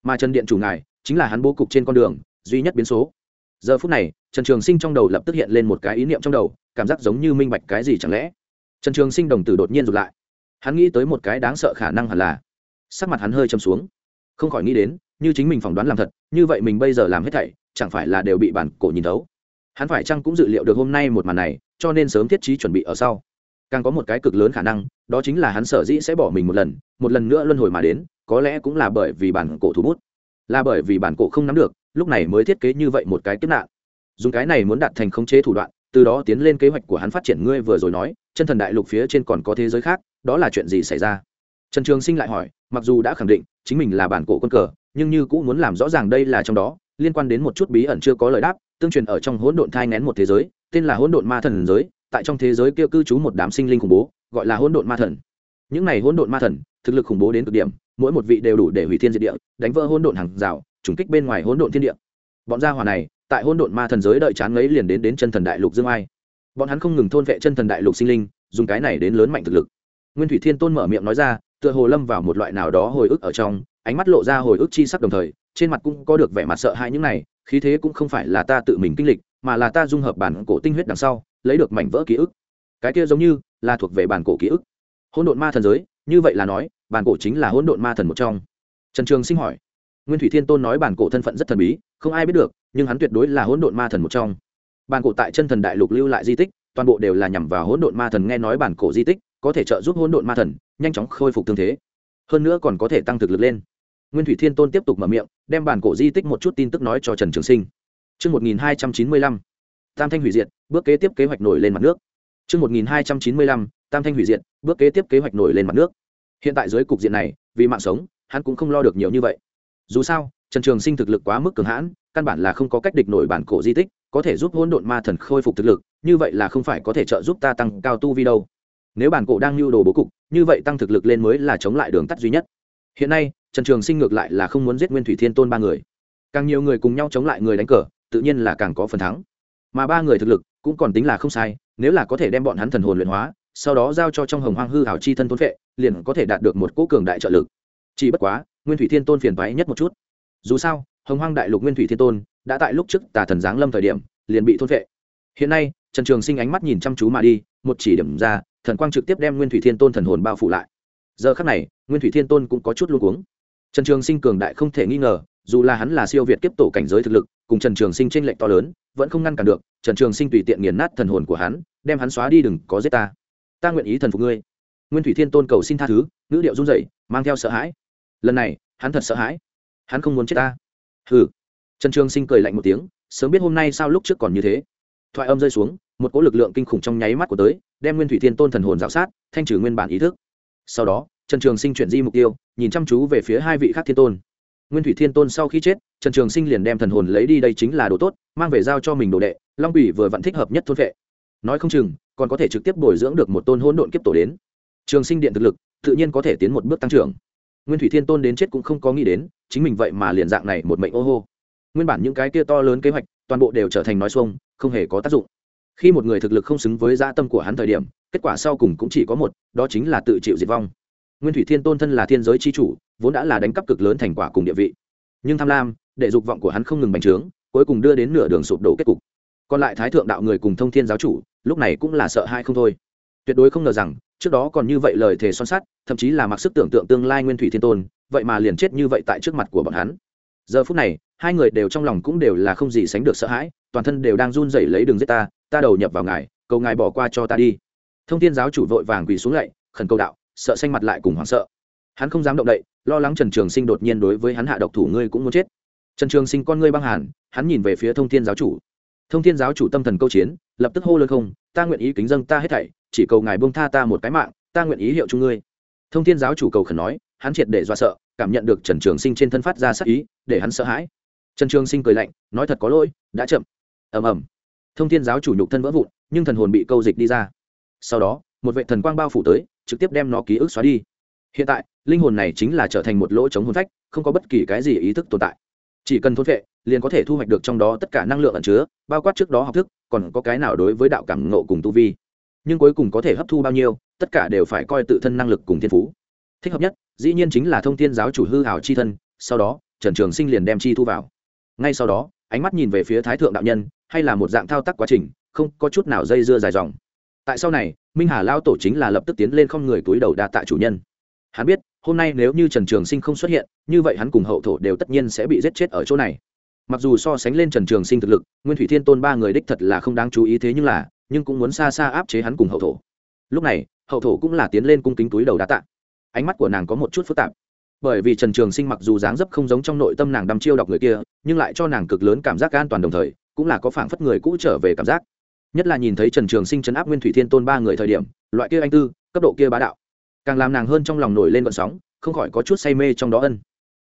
Mà trần điện chủ ngài, chính là hắn bố cục trên con đường, duy nhất biến số. Giờ phút này, trần trường sinh trong đầu lập tức hiện lên một cái ý niệm trong đầu, cảm giác giống như minh bạch cái gì chẳng lẽ. Trần trường sinh đồng tử đột nhiên rụt lại. Hắn nghĩ tới một cái đáng sợ khả năng hẳn là sắc mặt hắn hơi châm xuống. Không khỏi nghĩ đến, như chính mình phỏng đoán làm thật, như vậy mình bây giờ làm hết thảy, chẳng phải là đều bị bản cổ nhìn thấu. Hắn phải chăng cũng dự liệu được hôm nay một màn này, cho nên sớm thiết trí chuẩn bị ở sau. Càng có một cái cực lớn khả năng, đó chính là hắn sở dĩ sẽ bỏ mình một lần một lần nữa luân hồi mà đến, có lẽ cũng là bởi vì bản cổ thủ bút. Là bởi vì bản cổ không nắm được, lúc này mới thiết kế như vậy một cái kiếp nạn. Dùng cái này muốn đạt thành khống chế thủ đoạn, từ đó tiến lên kế hoạch của hắn phát triển. Ngươi vừa rồi nói, chân thần đại lục phía trên còn có thế giới khác, đó là chuyện gì xảy ra? Trần trường sinh lại hỏi, mặc dù đã khẳng định chính mình là bản cổ quân cờ, nhưng như cũng muốn làm rõ ràng đây là trong đó, liên quan đến một chút bí ẩn chưa có lời đáp, tương truyền ở trong hỗn độn thai ngén một thế giới, tên là hỗn độn ma thần giới, tại trong thế giới kia cư trú một đám sinh linh khủng bố, gọi là hỗn độn ma thần. Những này hỗn độn ma thần, thực lực khủng bố đến cực điểm, mỗi một vị đều đủ để hủy thiên diệt địa, đánh vỡ hỗn độn hàng rào, trùng kích bên ngoài hỗn độn thiên địa. Bọn gia hỏa này, tại hỗn độn ma thần giới đợi chán ngấy liền đến đến chân thần đại lục dương ai. Bọn hắn không ngừng thôn vệ chân thần đại lục sinh linh, dùng cái này đến lớn mạnh thực lực. Nguyên thủy thiên tôn mở miệng nói ra tựa hồ lâm vào một loại nào đó hồi ức ở trong, ánh mắt lộ ra hồi ức chi sắc đồng thời, trên mặt cũng có được vẻ mặt sợ hãi những này, khí thế cũng không phải là ta tự mình kinh lịch, mà là ta dung hợp bản cổ tinh huyết đằng sau, lấy được mảnh vỡ ký ức. Cái kia giống như là thuộc về bản cổ ký ức. Hỗn độn ma thần giới, như vậy là nói, bản cổ chính là hỗn độn ma thần một trong. Trần trường sinh hỏi. Nguyên thủy thiên tôn nói bản cổ thân phận rất thần bí, không ai biết được, nhưng hắn tuyệt đối là hỗn độn ma thần một trong. Bản cổ tại chân thần đại lục lưu lại di tích, toàn bộ đều là nhằm vào hỗn độn ma thần nghe nói bản cổ di tích, có thể trợ giúp hỗn độn ma thần nhanh chóng khôi phục thương thế hơn nữa còn có thể tăng thực lực lên nguyên thủy thiên tôn tiếp tục mở miệng đem bản cổ di tích một chút tin tức nói cho trần trường sinh Trước 1295, Tam Thanh hủy diệt, bước kế tiếp kế hoạch nổi lên mặt nước. Trước 1295, Tam Thanh hủy diệt, bước kế tiếp kế hoạch nổi lên mặt nước. Hiện tại dưới cục diện này, vì mạng sống, hắn cũng không lo được nhiều như vậy. Dù sao, Trần Trường Sinh thực lực quá mức cường hãn, căn bản là không có cách địch nổi bản cổ di tích, có thể giúp hỗn độn ma thần khôi phục thực lực, như vậy là không phải có thể trợ giúp ta tăng cao tu vi đâu. Nếu bản cổ đang lưu đồ bố cục, như vậy tăng thực lực lên mới là chống lại đường tắt duy nhất. Hiện nay, Trần Trường Sinh ngược lại là không muốn giết Nguyên Thủy Thiên Tôn ba người. Càng nhiều người cùng nhau chống lại người đánh cờ, tự nhiên là càng có phần thắng. Mà ba người thực lực cũng còn tính là không sai, nếu là có thể đem bọn hắn thần hồn luyện hóa, sau đó giao cho trong Hồng Hoang hư hảo chi thân thôn phệ, liền có thể đạt được một cỗ cường đại trợ lực. Chỉ bất quá, Nguyên Thủy Thiên Tôn phiền toái nhất một chút. Dù sao, Hồng Hoang đại lục Nguyên Thủy Thiên Tôn đã tại lúc trước Tà thần giáng lâm thời điểm, liền bị thôn phệ. Hiện nay, Trần Trường Sinh ánh mắt nhìn chăm chú mà đi, một chỉ điểm ra, thần quang trực tiếp đem Nguyên Thủy Thiên Tôn thần hồn bao phủ lại. Giờ khắc này, Nguyên Thủy Thiên Tôn cũng có chút luống cuống. Trần Trường Sinh cường đại không thể nghi ngờ, dù là hắn là siêu việt kiếp tổ cảnh giới thực lực, cùng Trần Trường Sinh chênh lệch to lớn, vẫn không ngăn cản được, Trần Trường Sinh tùy tiện nghiền nát thần hồn của hắn, đem hắn xóa đi đừng có giết ta. Ta nguyện ý thần phục ngươi. Nguyên Thủy Thiên Tôn cầu xin tha thứ, ngữ điệu run rẩy, mang theo sợ hãi. Lần này, hắn thật sợ hãi. Hắn không muốn chết ta. Hừ. Trần Trường Sinh cười lạnh một tiếng, sớm biết hôm nay sao lúc trước còn như thế. Thoại âm rơi xuống, một cỗ lực lượng kinh khủng trong nháy mắt của tới, đem Nguyên Thủy Thiên Tôn thần hồn dạo sát, thanh trừ nguyên bản ý thức. Sau đó, Trần Trường Sinh chuyển di mục tiêu, nhìn chăm chú về phía hai vị khác thiên tôn. Nguyên Thủy Thiên Tôn sau khi chết, Trần Trường Sinh liền đem thần hồn lấy đi đây chính là đồ tốt, mang về giao cho mình đồ đệ, Long bỉ vừa vặn thích hợp nhất thôn vệ. Nói không chừng, còn có thể trực tiếp bồi dưỡng được một tôn hỗn độn kiếp tổ đến. Trường Sinh điện thực lực, tự nhiên có thể tiến một bước tăng trưởng. Nguyên Thủy Thiên Tôn đến chết cũng không có nghĩ đến, chính mình vậy mà liền dạng này một mệnh ô hô. Nguyên bản những cái kia to lớn kế hoạch, toàn bộ đều trở thành nói xuông, không hề có tác dụng. Khi một người thực lực không xứng với dạ tâm của hắn thời điểm, kết quả sau cùng cũng chỉ có một, đó chính là tự chịu diệt vong. Nguyên thủy thiên tôn thân là thiên giới c h i chủ vốn đã là đánh cắp cực lớn thành quả cùng địa vị. Nhưng tham lam để dục vọng của hắn không ngừng bành trướng cuối cùng đưa đến nửa đường sụp đổ kết cục. Còn lại thái thượng đạo người cùng thông thiên giáo chủ lúc này cũng là sợ hai không thôi. Tuyệt đối không ngờ rằng trước đó còn như vậy lời thề son sắt thậm chí là mặc sức tưởng tượng tương lai nguyên thủy thiên tôn vậy mà liền chết như vậy tại trước mặt của bọn hắn. Giờ phút này hai người đều trong lòng cũng đều là không gì sánh được sợ hãi, toàn thân đều đang run rẩy lấy đường giết ta ta đầu nhập vào ngài, cầu ngài bỏ qua cho ta đi. Thông thiên giáo chủ vội vàng quỳ xuống lạy, khẩn cầu đạo, sợ xanh mặt lại cùng hoảng sợ. Hắn không dám động đậy, lo lắng trần trường sinh đột nhiên đối với hắn hạ độc thủ ngươi cũng muốn chết. Trần trường sinh con ngươi băng hàn, hắn nhìn về phía thông thiên giáo chủ. Thông thiên giáo chủ tâm thần câu chiến, lập tức hô lớn không, ta nguyện ý kính dâng ta hết thảy, chỉ cầu ngài buông tha ta một cái mạng, ta nguyện ý hiệu chung ngươi. Thông thiên giáo chủ cầu khẩn nói, hắn triệt để do sợ, cảm nhận được trần trường sinh trên thân phát ra sắc ý, để hắn sợ hãi trần trường sinh cười lạnh, nói thật có lỗi, đã chậm. Ầm ầm. Thông thiên giáo chủ nhục thân vỡ vụn, nhưng thần hồn bị câu dịch đi ra. Sau đó, một vệ thần quang bao phủ tới, trực tiếp đem nó ký ức xóa đi. Hiện tại, linh hồn này chính là trở thành một lỗ chống hồn phách, không có bất kỳ cái gì ý thức tồn tại. Chỉ cần thôn vệ, liền có thể thu hoạch được trong đó tất cả năng lượng ẩn chứa, bao quát trước đó học thức, còn có cái nào đối với đạo cảm ngộ cùng tu vi. Nhưng cuối cùng có thể hấp thu bao nhiêu, tất cả đều phải coi tự thân năng lực cùng thiên phú. Thích hợp nhất, dĩ nhiên chính là thông tin giáo chủ hư hảo chi thân, sau đó, trần trường sinh liền đem chi thu vào ngay sau đó, ánh mắt nhìn về phía thái thượng đạo nhân, hay là một dạng thao tác quá trình, không có chút nào dây dưa dài dòng. Tại sau này, minh hà lao tổ chính là lập tức tiến lên không người túi đầu đa tạ chủ nhân. Hắn biết, hôm nay nếu như trần trường sinh không xuất hiện, như vậy hắn cùng hậu thổ đều tất nhiên sẽ bị giết chết ở chỗ này. Mặc dù so sánh lên trần trường sinh thực lực, nguyên thủy thiên tôn ba người đích thật là không đáng chú ý thế nhưng là, nhưng cũng muốn xa xa áp chế hắn cùng hậu thổ. Lúc này, hậu thổ cũng là tiến lên cung kính túi đầu đa tạ. Ánh mắt của nàng có một chút phức tạp bởi vì trần trường sinh mặc dù dáng dấp không giống trong nội tâm nàng đăm chiêu đọc người kia, nhưng lại cho nàng cực lớn cảm giác an toàn đồng thời, cũng là có phảng phất người cũ trở về cảm giác. Nhất là nhìn thấy trần trường sinh chấn áp nguyên thủy thiên tôn ba người thời điểm, loại kia anh tư, cấp độ kia bá đạo, càng làm nàng hơn trong lòng nổi lên vận sóng, không khỏi có chút say mê trong đó ân.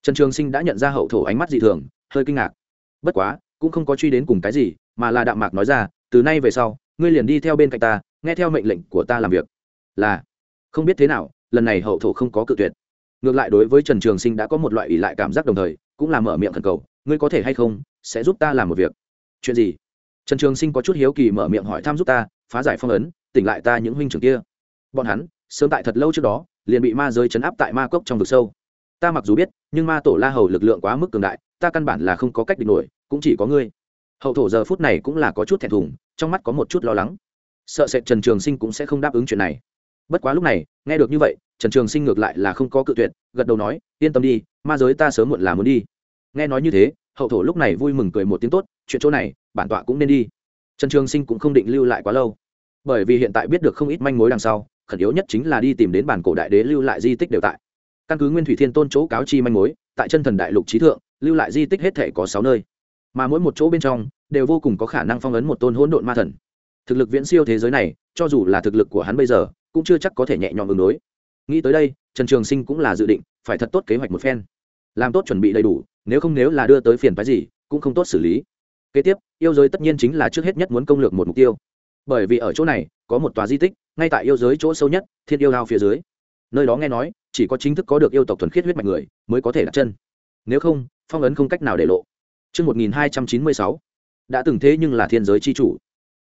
Trần trường sinh đã nhận ra hậu thổ ánh mắt dị thường, hơi kinh ngạc. Bất quá, cũng không có truy đến cùng cái gì, mà là đạm mạc nói ra, từ nay về sau, ngươi liền đi theo bên cạnh ta, nghe theo mệnh lệnh của ta làm việc. Là, không biết thế nào, lần này hậu thổ không có cự tuyệt ngược lại đối với trần trường sinh đã có một loại ỷ lại cảm giác đồng thời, cũng là mở miệng thần cầu, ngươi có thể hay không sẽ giúp ta làm một việc? Chuyện gì? Trần trường sinh có chút hiếu kỳ mở miệng hỏi thăm giúp ta, phá giải phong ấn, tỉnh lại ta những huynh trưởng kia. Bọn hắn, sớm tại thật lâu trước đó, liền bị ma giới chấn áp tại ma cốc trong vực sâu. Ta mặc dù biết, nhưng ma tổ la hầu lực lượng quá mức cường đại, ta căn bản là không có cách địch nổi, cũng chỉ có ngươi. Hậu thổ giờ phút này cũng là có chút thẹn thùng, trong mắt có một chút lo lắng. Sợ sệt trần trường sinh cũng sẽ không đáp ứng chuyện này bất quá lúc này, nghe được như vậy, trần trường sinh ngược lại là không có cự tuyệt, gật đầu nói, yên tâm đi, ma giới ta sớm muộn là muốn đi. Nghe nói như thế, hậu thổ lúc này vui mừng cười một tiếng tốt, chuyện chỗ này, bản tọa cũng nên đi. Trần trường sinh cũng không định lưu lại quá lâu. Bởi vì hiện tại biết được không ít manh mối đằng sau, khẩn yếu nhất chính là đi tìm đến bản cổ đại đế lưu lại di tích đều tại. Căn cứ nguyên thủy thiên tôn chỗ cáo chi manh mối, tại chân thần đại lục trí thượng, lưu lại di tích hết thể có sáu nơi. Mà mỗi một chỗ bên trong, đều vô cùng có khả năng phong ấn một tôn hỗn độn ma thần. Thực lực viễn siêu thế giới này, cho dù là thực lực của hắn bây giờ cũng chưa chắc có thể nhẹ nhõm ứng đối. Nghĩ tới đây trần trường sinh cũng là dự định phải thật tốt kế hoạch một phen. Làm tốt chuẩn bị đầy đủ nếu không nếu là đưa tới phiền phái gì cũng không tốt xử lý. Kế tiếp yêu giới tất nhiên chính là trước hết nhất muốn công lược một mục tiêu. Bởi vì ở chỗ này có một tòa di tích ngay tại yêu giới chỗ sâu nhất thiên yêu lao phía dưới. Nơi đó nghe nói chỉ có chính thức có được yêu tộc thuần khiết huyết mạch người mới có thể đặt chân. Nếu không phong ấn không cách nào để lộ. Trước 1296, đã từng thế nhưng là thiên giới chi chủ.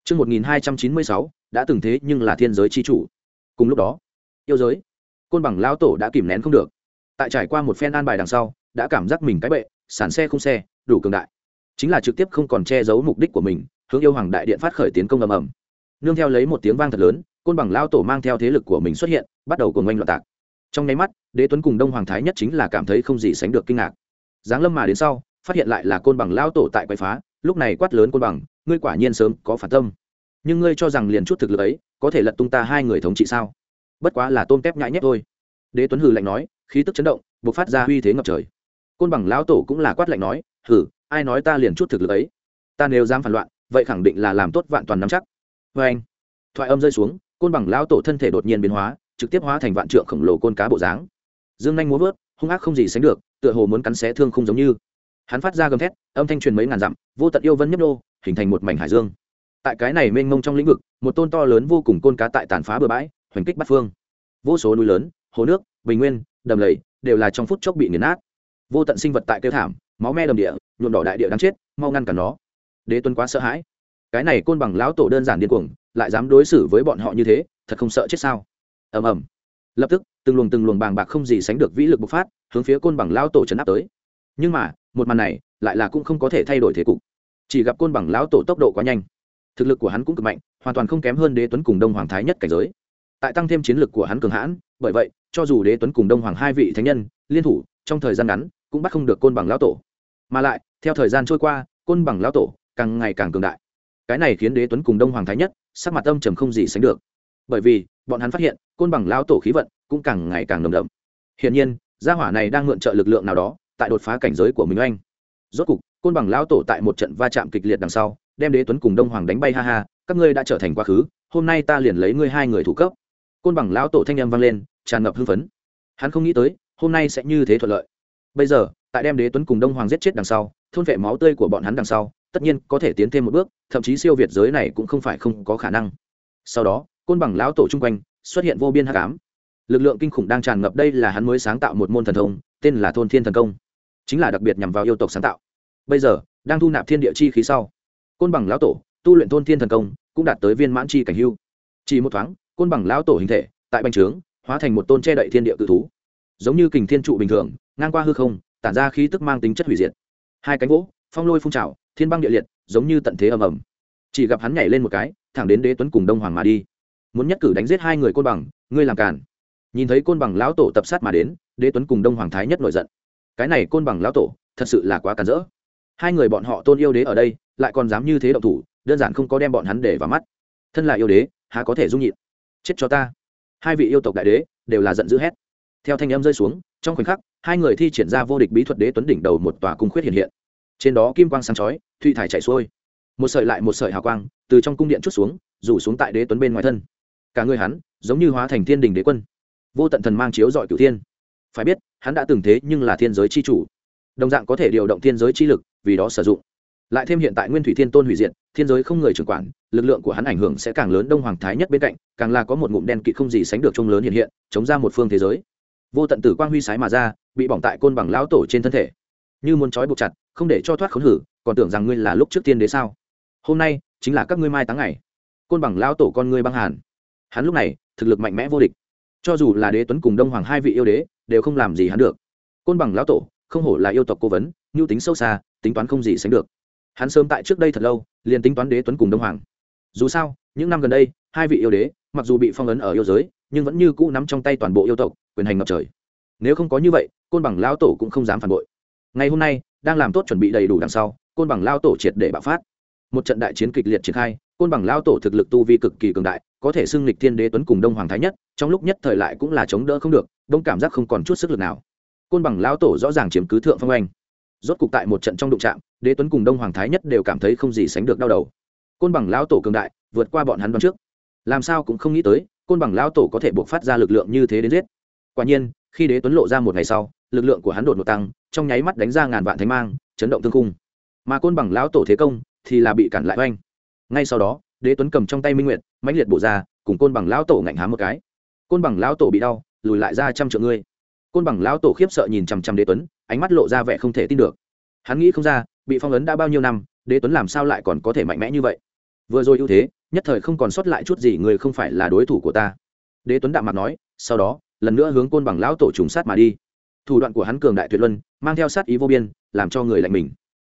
Trước 1296, đã từng thế nhưng là thiên giới chi chủ. Cùng lúc đó, yêu giới, côn bằng lao tổ đã kìm nén không được. Tại trải qua một phen an bài đằng sau, đã cảm giác mình cái bệ, sản xe không xe, đủ cường đại. Chính là trực tiếp không còn che giấu mục đích của mình, hướng yêu hoàng đại điện phát khởi tiến công ầm ầm. Nương theo lấy một tiếng vang thật lớn, côn bằng lao tổ mang theo thế lực của mình xuất hiện, bắt đầu cùng oanh loạn tạc. Trong nháy mắt, Đế Tuấn cùng Đông Hoàng Thái nhất chính là cảm thấy không gì sánh được kinh ngạc. Giáng lâm mà đến sau, phát hiện lại là côn bằng lao tổ tại quậy phá lúc này quát lớn côn bằng ngươi quả nhiên sớm có phản tâm nhưng ngươi cho rằng liền chút thực lực ấy có thể lật tung ta hai người thống trị sao? Bất quá là tôm tép nhãi nhép thôi. Đế tuấn hừ lạnh nói, khí tức chấn động buộc phát ra uy thế ngập trời. Côn bằng lão tổ cũng là quát lạnh nói, hừ, ai nói ta liền chút thực lực ấy? Ta nếu dám phản loạn, vậy khẳng định là làm tốt vạn toàn nắm chắc. Vê anh, thoại âm rơi xuống, côn bằng lão tổ thân thể đột nhiên biến hóa, trực tiếp hóa thành vạn trượng khổng lồ côn cá bộ dáng. Dương nhanh muốn vớt, hung ác không gì sánh được, tựa hồ muốn cắn xé thương không giống như. Hắn phát ra gầm thét, âm thanh truyền mấy ngàn dặm, vô tận yêu vân nhấp đô hình thành một mảnh hải dương tại cái này mênh mông trong lĩnh vực, một tôn to lớn vô cùng côn cá tại tàn phá bừa bãi, hoành kích bắt phương. Vô số núi lớn, hồ nước, bình nguyên, đầm lầy đều là trong phút chốc bị nghiền nát. Vô tận sinh vật tại kêu thảm, máu me đầm địa, nhuộm đỏ đại địa đáng chết, mau ngăn cản nó. Đế tuân quá sợ hãi. Cái này côn bằng lão tổ đơn giản điên cuồng, lại dám đối xử với bọn họ như thế, thật không sợ chết sao? Ầm ầm. Lập tức, từng luồng từng luồng bàng bạc không gì sánh được vĩ lực bộc phát, hướng phía côn bằng lão tổ chấn áp tới. Nhưng mà, một màn này lại là cũng không có thể thay đổi thế cục. Chỉ gặp côn bằng lão tổ tốc độ quá nhanh thực lực của hắn cũng cực mạnh, hoàn toàn không kém hơn đế tuấn cùng đông hoàng thái nhất cảnh giới. Tại tăng thêm chiến lực của hắn cường hãn, bởi vậy, cho dù đế tuấn cùng đông hoàng hai vị thánh nhân, liên thủ, trong thời gian ngắn, cũng bắt không được côn bằng lão tổ. Mà lại, theo thời gian trôi qua, côn bằng lão tổ càng ngày càng cường đại. Cái này khiến đế tuấn cùng đông hoàng thái nhất sắc mặt âm trầm không gì sánh được. Bởi vì, bọn hắn phát hiện, côn bằng lão tổ khí vận cũng càng ngày càng nồng đậm. Hiển nhiên, gia hỏa này đang mượn trợ lực lượng nào đó, tại đột phá cảnh giới của mình oanh. Rốt cục, côn bằng lão tổ tại một trận va chạm kịch liệt đằng sau đem đế tuấn cùng đông hoàng đánh bay, ha ha, các ngươi đã trở thành quá khứ, hôm nay ta liền lấy ngươi hai người thủ cấp. Côn bằng lão tổ thanh âm vang lên, tràn ngập hưng phấn. Hắn không nghĩ tới, hôm nay sẽ như thế thuận lợi. Bây giờ, tại đem đế tuấn cùng đông hoàng giết chết đằng sau, thôn vệ máu tươi của bọn hắn đằng sau, tất nhiên có thể tiến thêm một bước, thậm chí siêu việt giới này cũng không phải không có khả năng. Sau đó, côn bằng lão tổ chung quanh, xuất hiện vô biên hắc ám. Lực lượng kinh khủng đang tràn ngập, đây là hắn mới sáng tạo một môn thần thông, tên là thôn thiên thần công. Chính là đặc biệt nhằm vào yêu tộc sáng tạo. Bây giờ, đang thu nạp thiên địa chi khí sau côn bằng lão tổ, tu luyện thôn thiên thần công, cũng đạt tới viên mãn chi cảnh hưu. Chỉ một thoáng, côn bằng lão tổ hình thể, tại bành trướng, hóa thành một tôn che đậy thiên địa cự thú. Giống như kình thiên trụ bình thường, ngang qua hư không, tản ra khí tức mang tính chất hủy diệt. Hai cánh gỗ phong lôi phun trào, thiên băng địa liệt, giống như tận thế ầm ầm. Chỉ gặp hắn nhảy lên một cái, thẳng đến đế tuấn cùng đông hoàng mà đi. Muốn nhất cử đánh giết hai người côn bằng, ngươi làm cản nhìn thấy côn bằng lão tổ tập sát mà đến, đế tuấn cùng đông hoàng thái nhất nổi giận. Cái này côn bằng lão tổ, thật sự là quá cản rỡ. Hai người bọn họ tôn yêu đế ở đây lại còn dám như thế động thủ, đơn giản không có đem bọn hắn để vào mắt. Thân là yêu đế, há có thể dung nhịn? Chết cho ta. Hai vị yêu tộc đại đế đều là giận dữ hét. Theo thanh âm rơi xuống, trong khoảnh khắc, hai người thi triển ra vô địch bí thuật đế tuấn đỉnh đầu một tòa cung khuyết hiện hiện. Trên đó kim quang sáng chói thụy thải chạy xuôi. Một sợi lại một sợi hào quang, từ trong cung điện chút xuống, rủ xuống tại đế tuấn bên ngoài thân. Cả người hắn, giống như hóa thành thiên đình đế quân. Vô tận thần mang chiếu dọi cửu thiên. Phải biết, hắn đã từng thế nhưng là thiên giới chi chủ. Đồng dạng có thể điều động thiên giới chi lực, vì đó sử dụng lại thêm hiện tại nguyên thủy thiên tôn hủy diệt, thiên giới không người trưởng quản, lực lượng của hắn ảnh hưởng sẽ càng lớn đông hoàng thái nhất bên cạnh, càng là có một ngụm đen kịt không gì sánh được trông lớn hiện hiện, chống ra một phương thế giới. Vô tận tử quang huy sái mà ra, bị bỏng tại côn bằng lão tổ trên thân thể. Như muốn trói buộc chặt, không để cho thoát khốn hử, còn tưởng rằng ngươi là lúc trước tiên đế sao? Hôm nay, chính là các ngươi mai táng ngày. Côn bằng lão tổ con ngươi băng hàn. Hắn lúc này, thực lực mạnh mẽ vô địch. Cho dù là đế tuấn cùng đông hoàng hai vị yêu đế, đều không làm gì hắn được. Côn bằng lão tổ, không hổ là yêu tộc cố vấn, nhu tính sâu xa, tính toán không gì sánh được hắn sớm tại trước đây thật lâu, liền tính toán đế tuấn cùng đông hoàng. Dù sao, những năm gần đây, hai vị yêu đế, mặc dù bị phong ấn ở yêu giới, nhưng vẫn như cũ nắm trong tay toàn bộ yêu tộc, quyền hành ngập trời. Nếu không có như vậy, côn bằng lao tổ cũng không dám phản bội. Ngày hôm nay, đang làm tốt chuẩn bị đầy đủ đằng sau, côn bằng lao tổ triệt để bạo phát. Một trận đại chiến kịch liệt triển khai, côn bằng lao tổ thực lực tu vi cực kỳ cường đại, có thể xưng lịch thiên đế tuấn cùng đông hoàng thái nhất, trong lúc nhất thời lại cũng là chống đỡ không được, đông cảm giác không còn chút sức lực nào. Côn bằng lao tổ rõ ràng chiếm cứ thượng phong anh rốt cục tại một trận trong đụng trạm đế tuấn cùng đông hoàng thái nhất đều cảm thấy không gì sánh được đau đầu. Côn bằng lao tổ cường đại, vượt qua bọn hắn đoạn trước. Làm sao cũng không nghĩ tới, côn bằng lao tổ có thể buộc phát ra lực lượng như thế đến giết. Quả nhiên, khi đế tuấn lộ ra một ngày sau, lực lượng của hắn đột ngột tăng, trong nháy mắt đánh ra ngàn vạn thánh mang, chấn động thương cung. Mà côn bằng lão tổ thế công thì là bị cản lại oanh. Ngay sau đó, đế tuấn cầm trong tay minh nguyện mãnh liệt bổ ra, cùng côn bằng lão tổ ngạnh há một cái. Côn bằng lão tổ bị đau, lùi lại ra trăm triệu ngươi. Côn bằng lão tổ khiếp sợ nhìn chằm chằm đế tuấn, ánh mắt lộ ra vẻ không thể tin được. Hắn nghĩ không ra bị phong ấn đã bao nhiêu năm, đế tuấn làm sao lại còn có thể mạnh mẽ như vậy? Vừa rồi ưu thế, nhất thời không còn sót lại chút gì, người không phải là đối thủ của ta. Đế tuấn đạm mặt nói, sau đó, lần nữa hướng côn bằng lão tổ trùng sát mà đi. Thủ đoạn của hắn cường đại tuyệt luân, mang theo sát ý vô biên, làm cho người lạnh mình.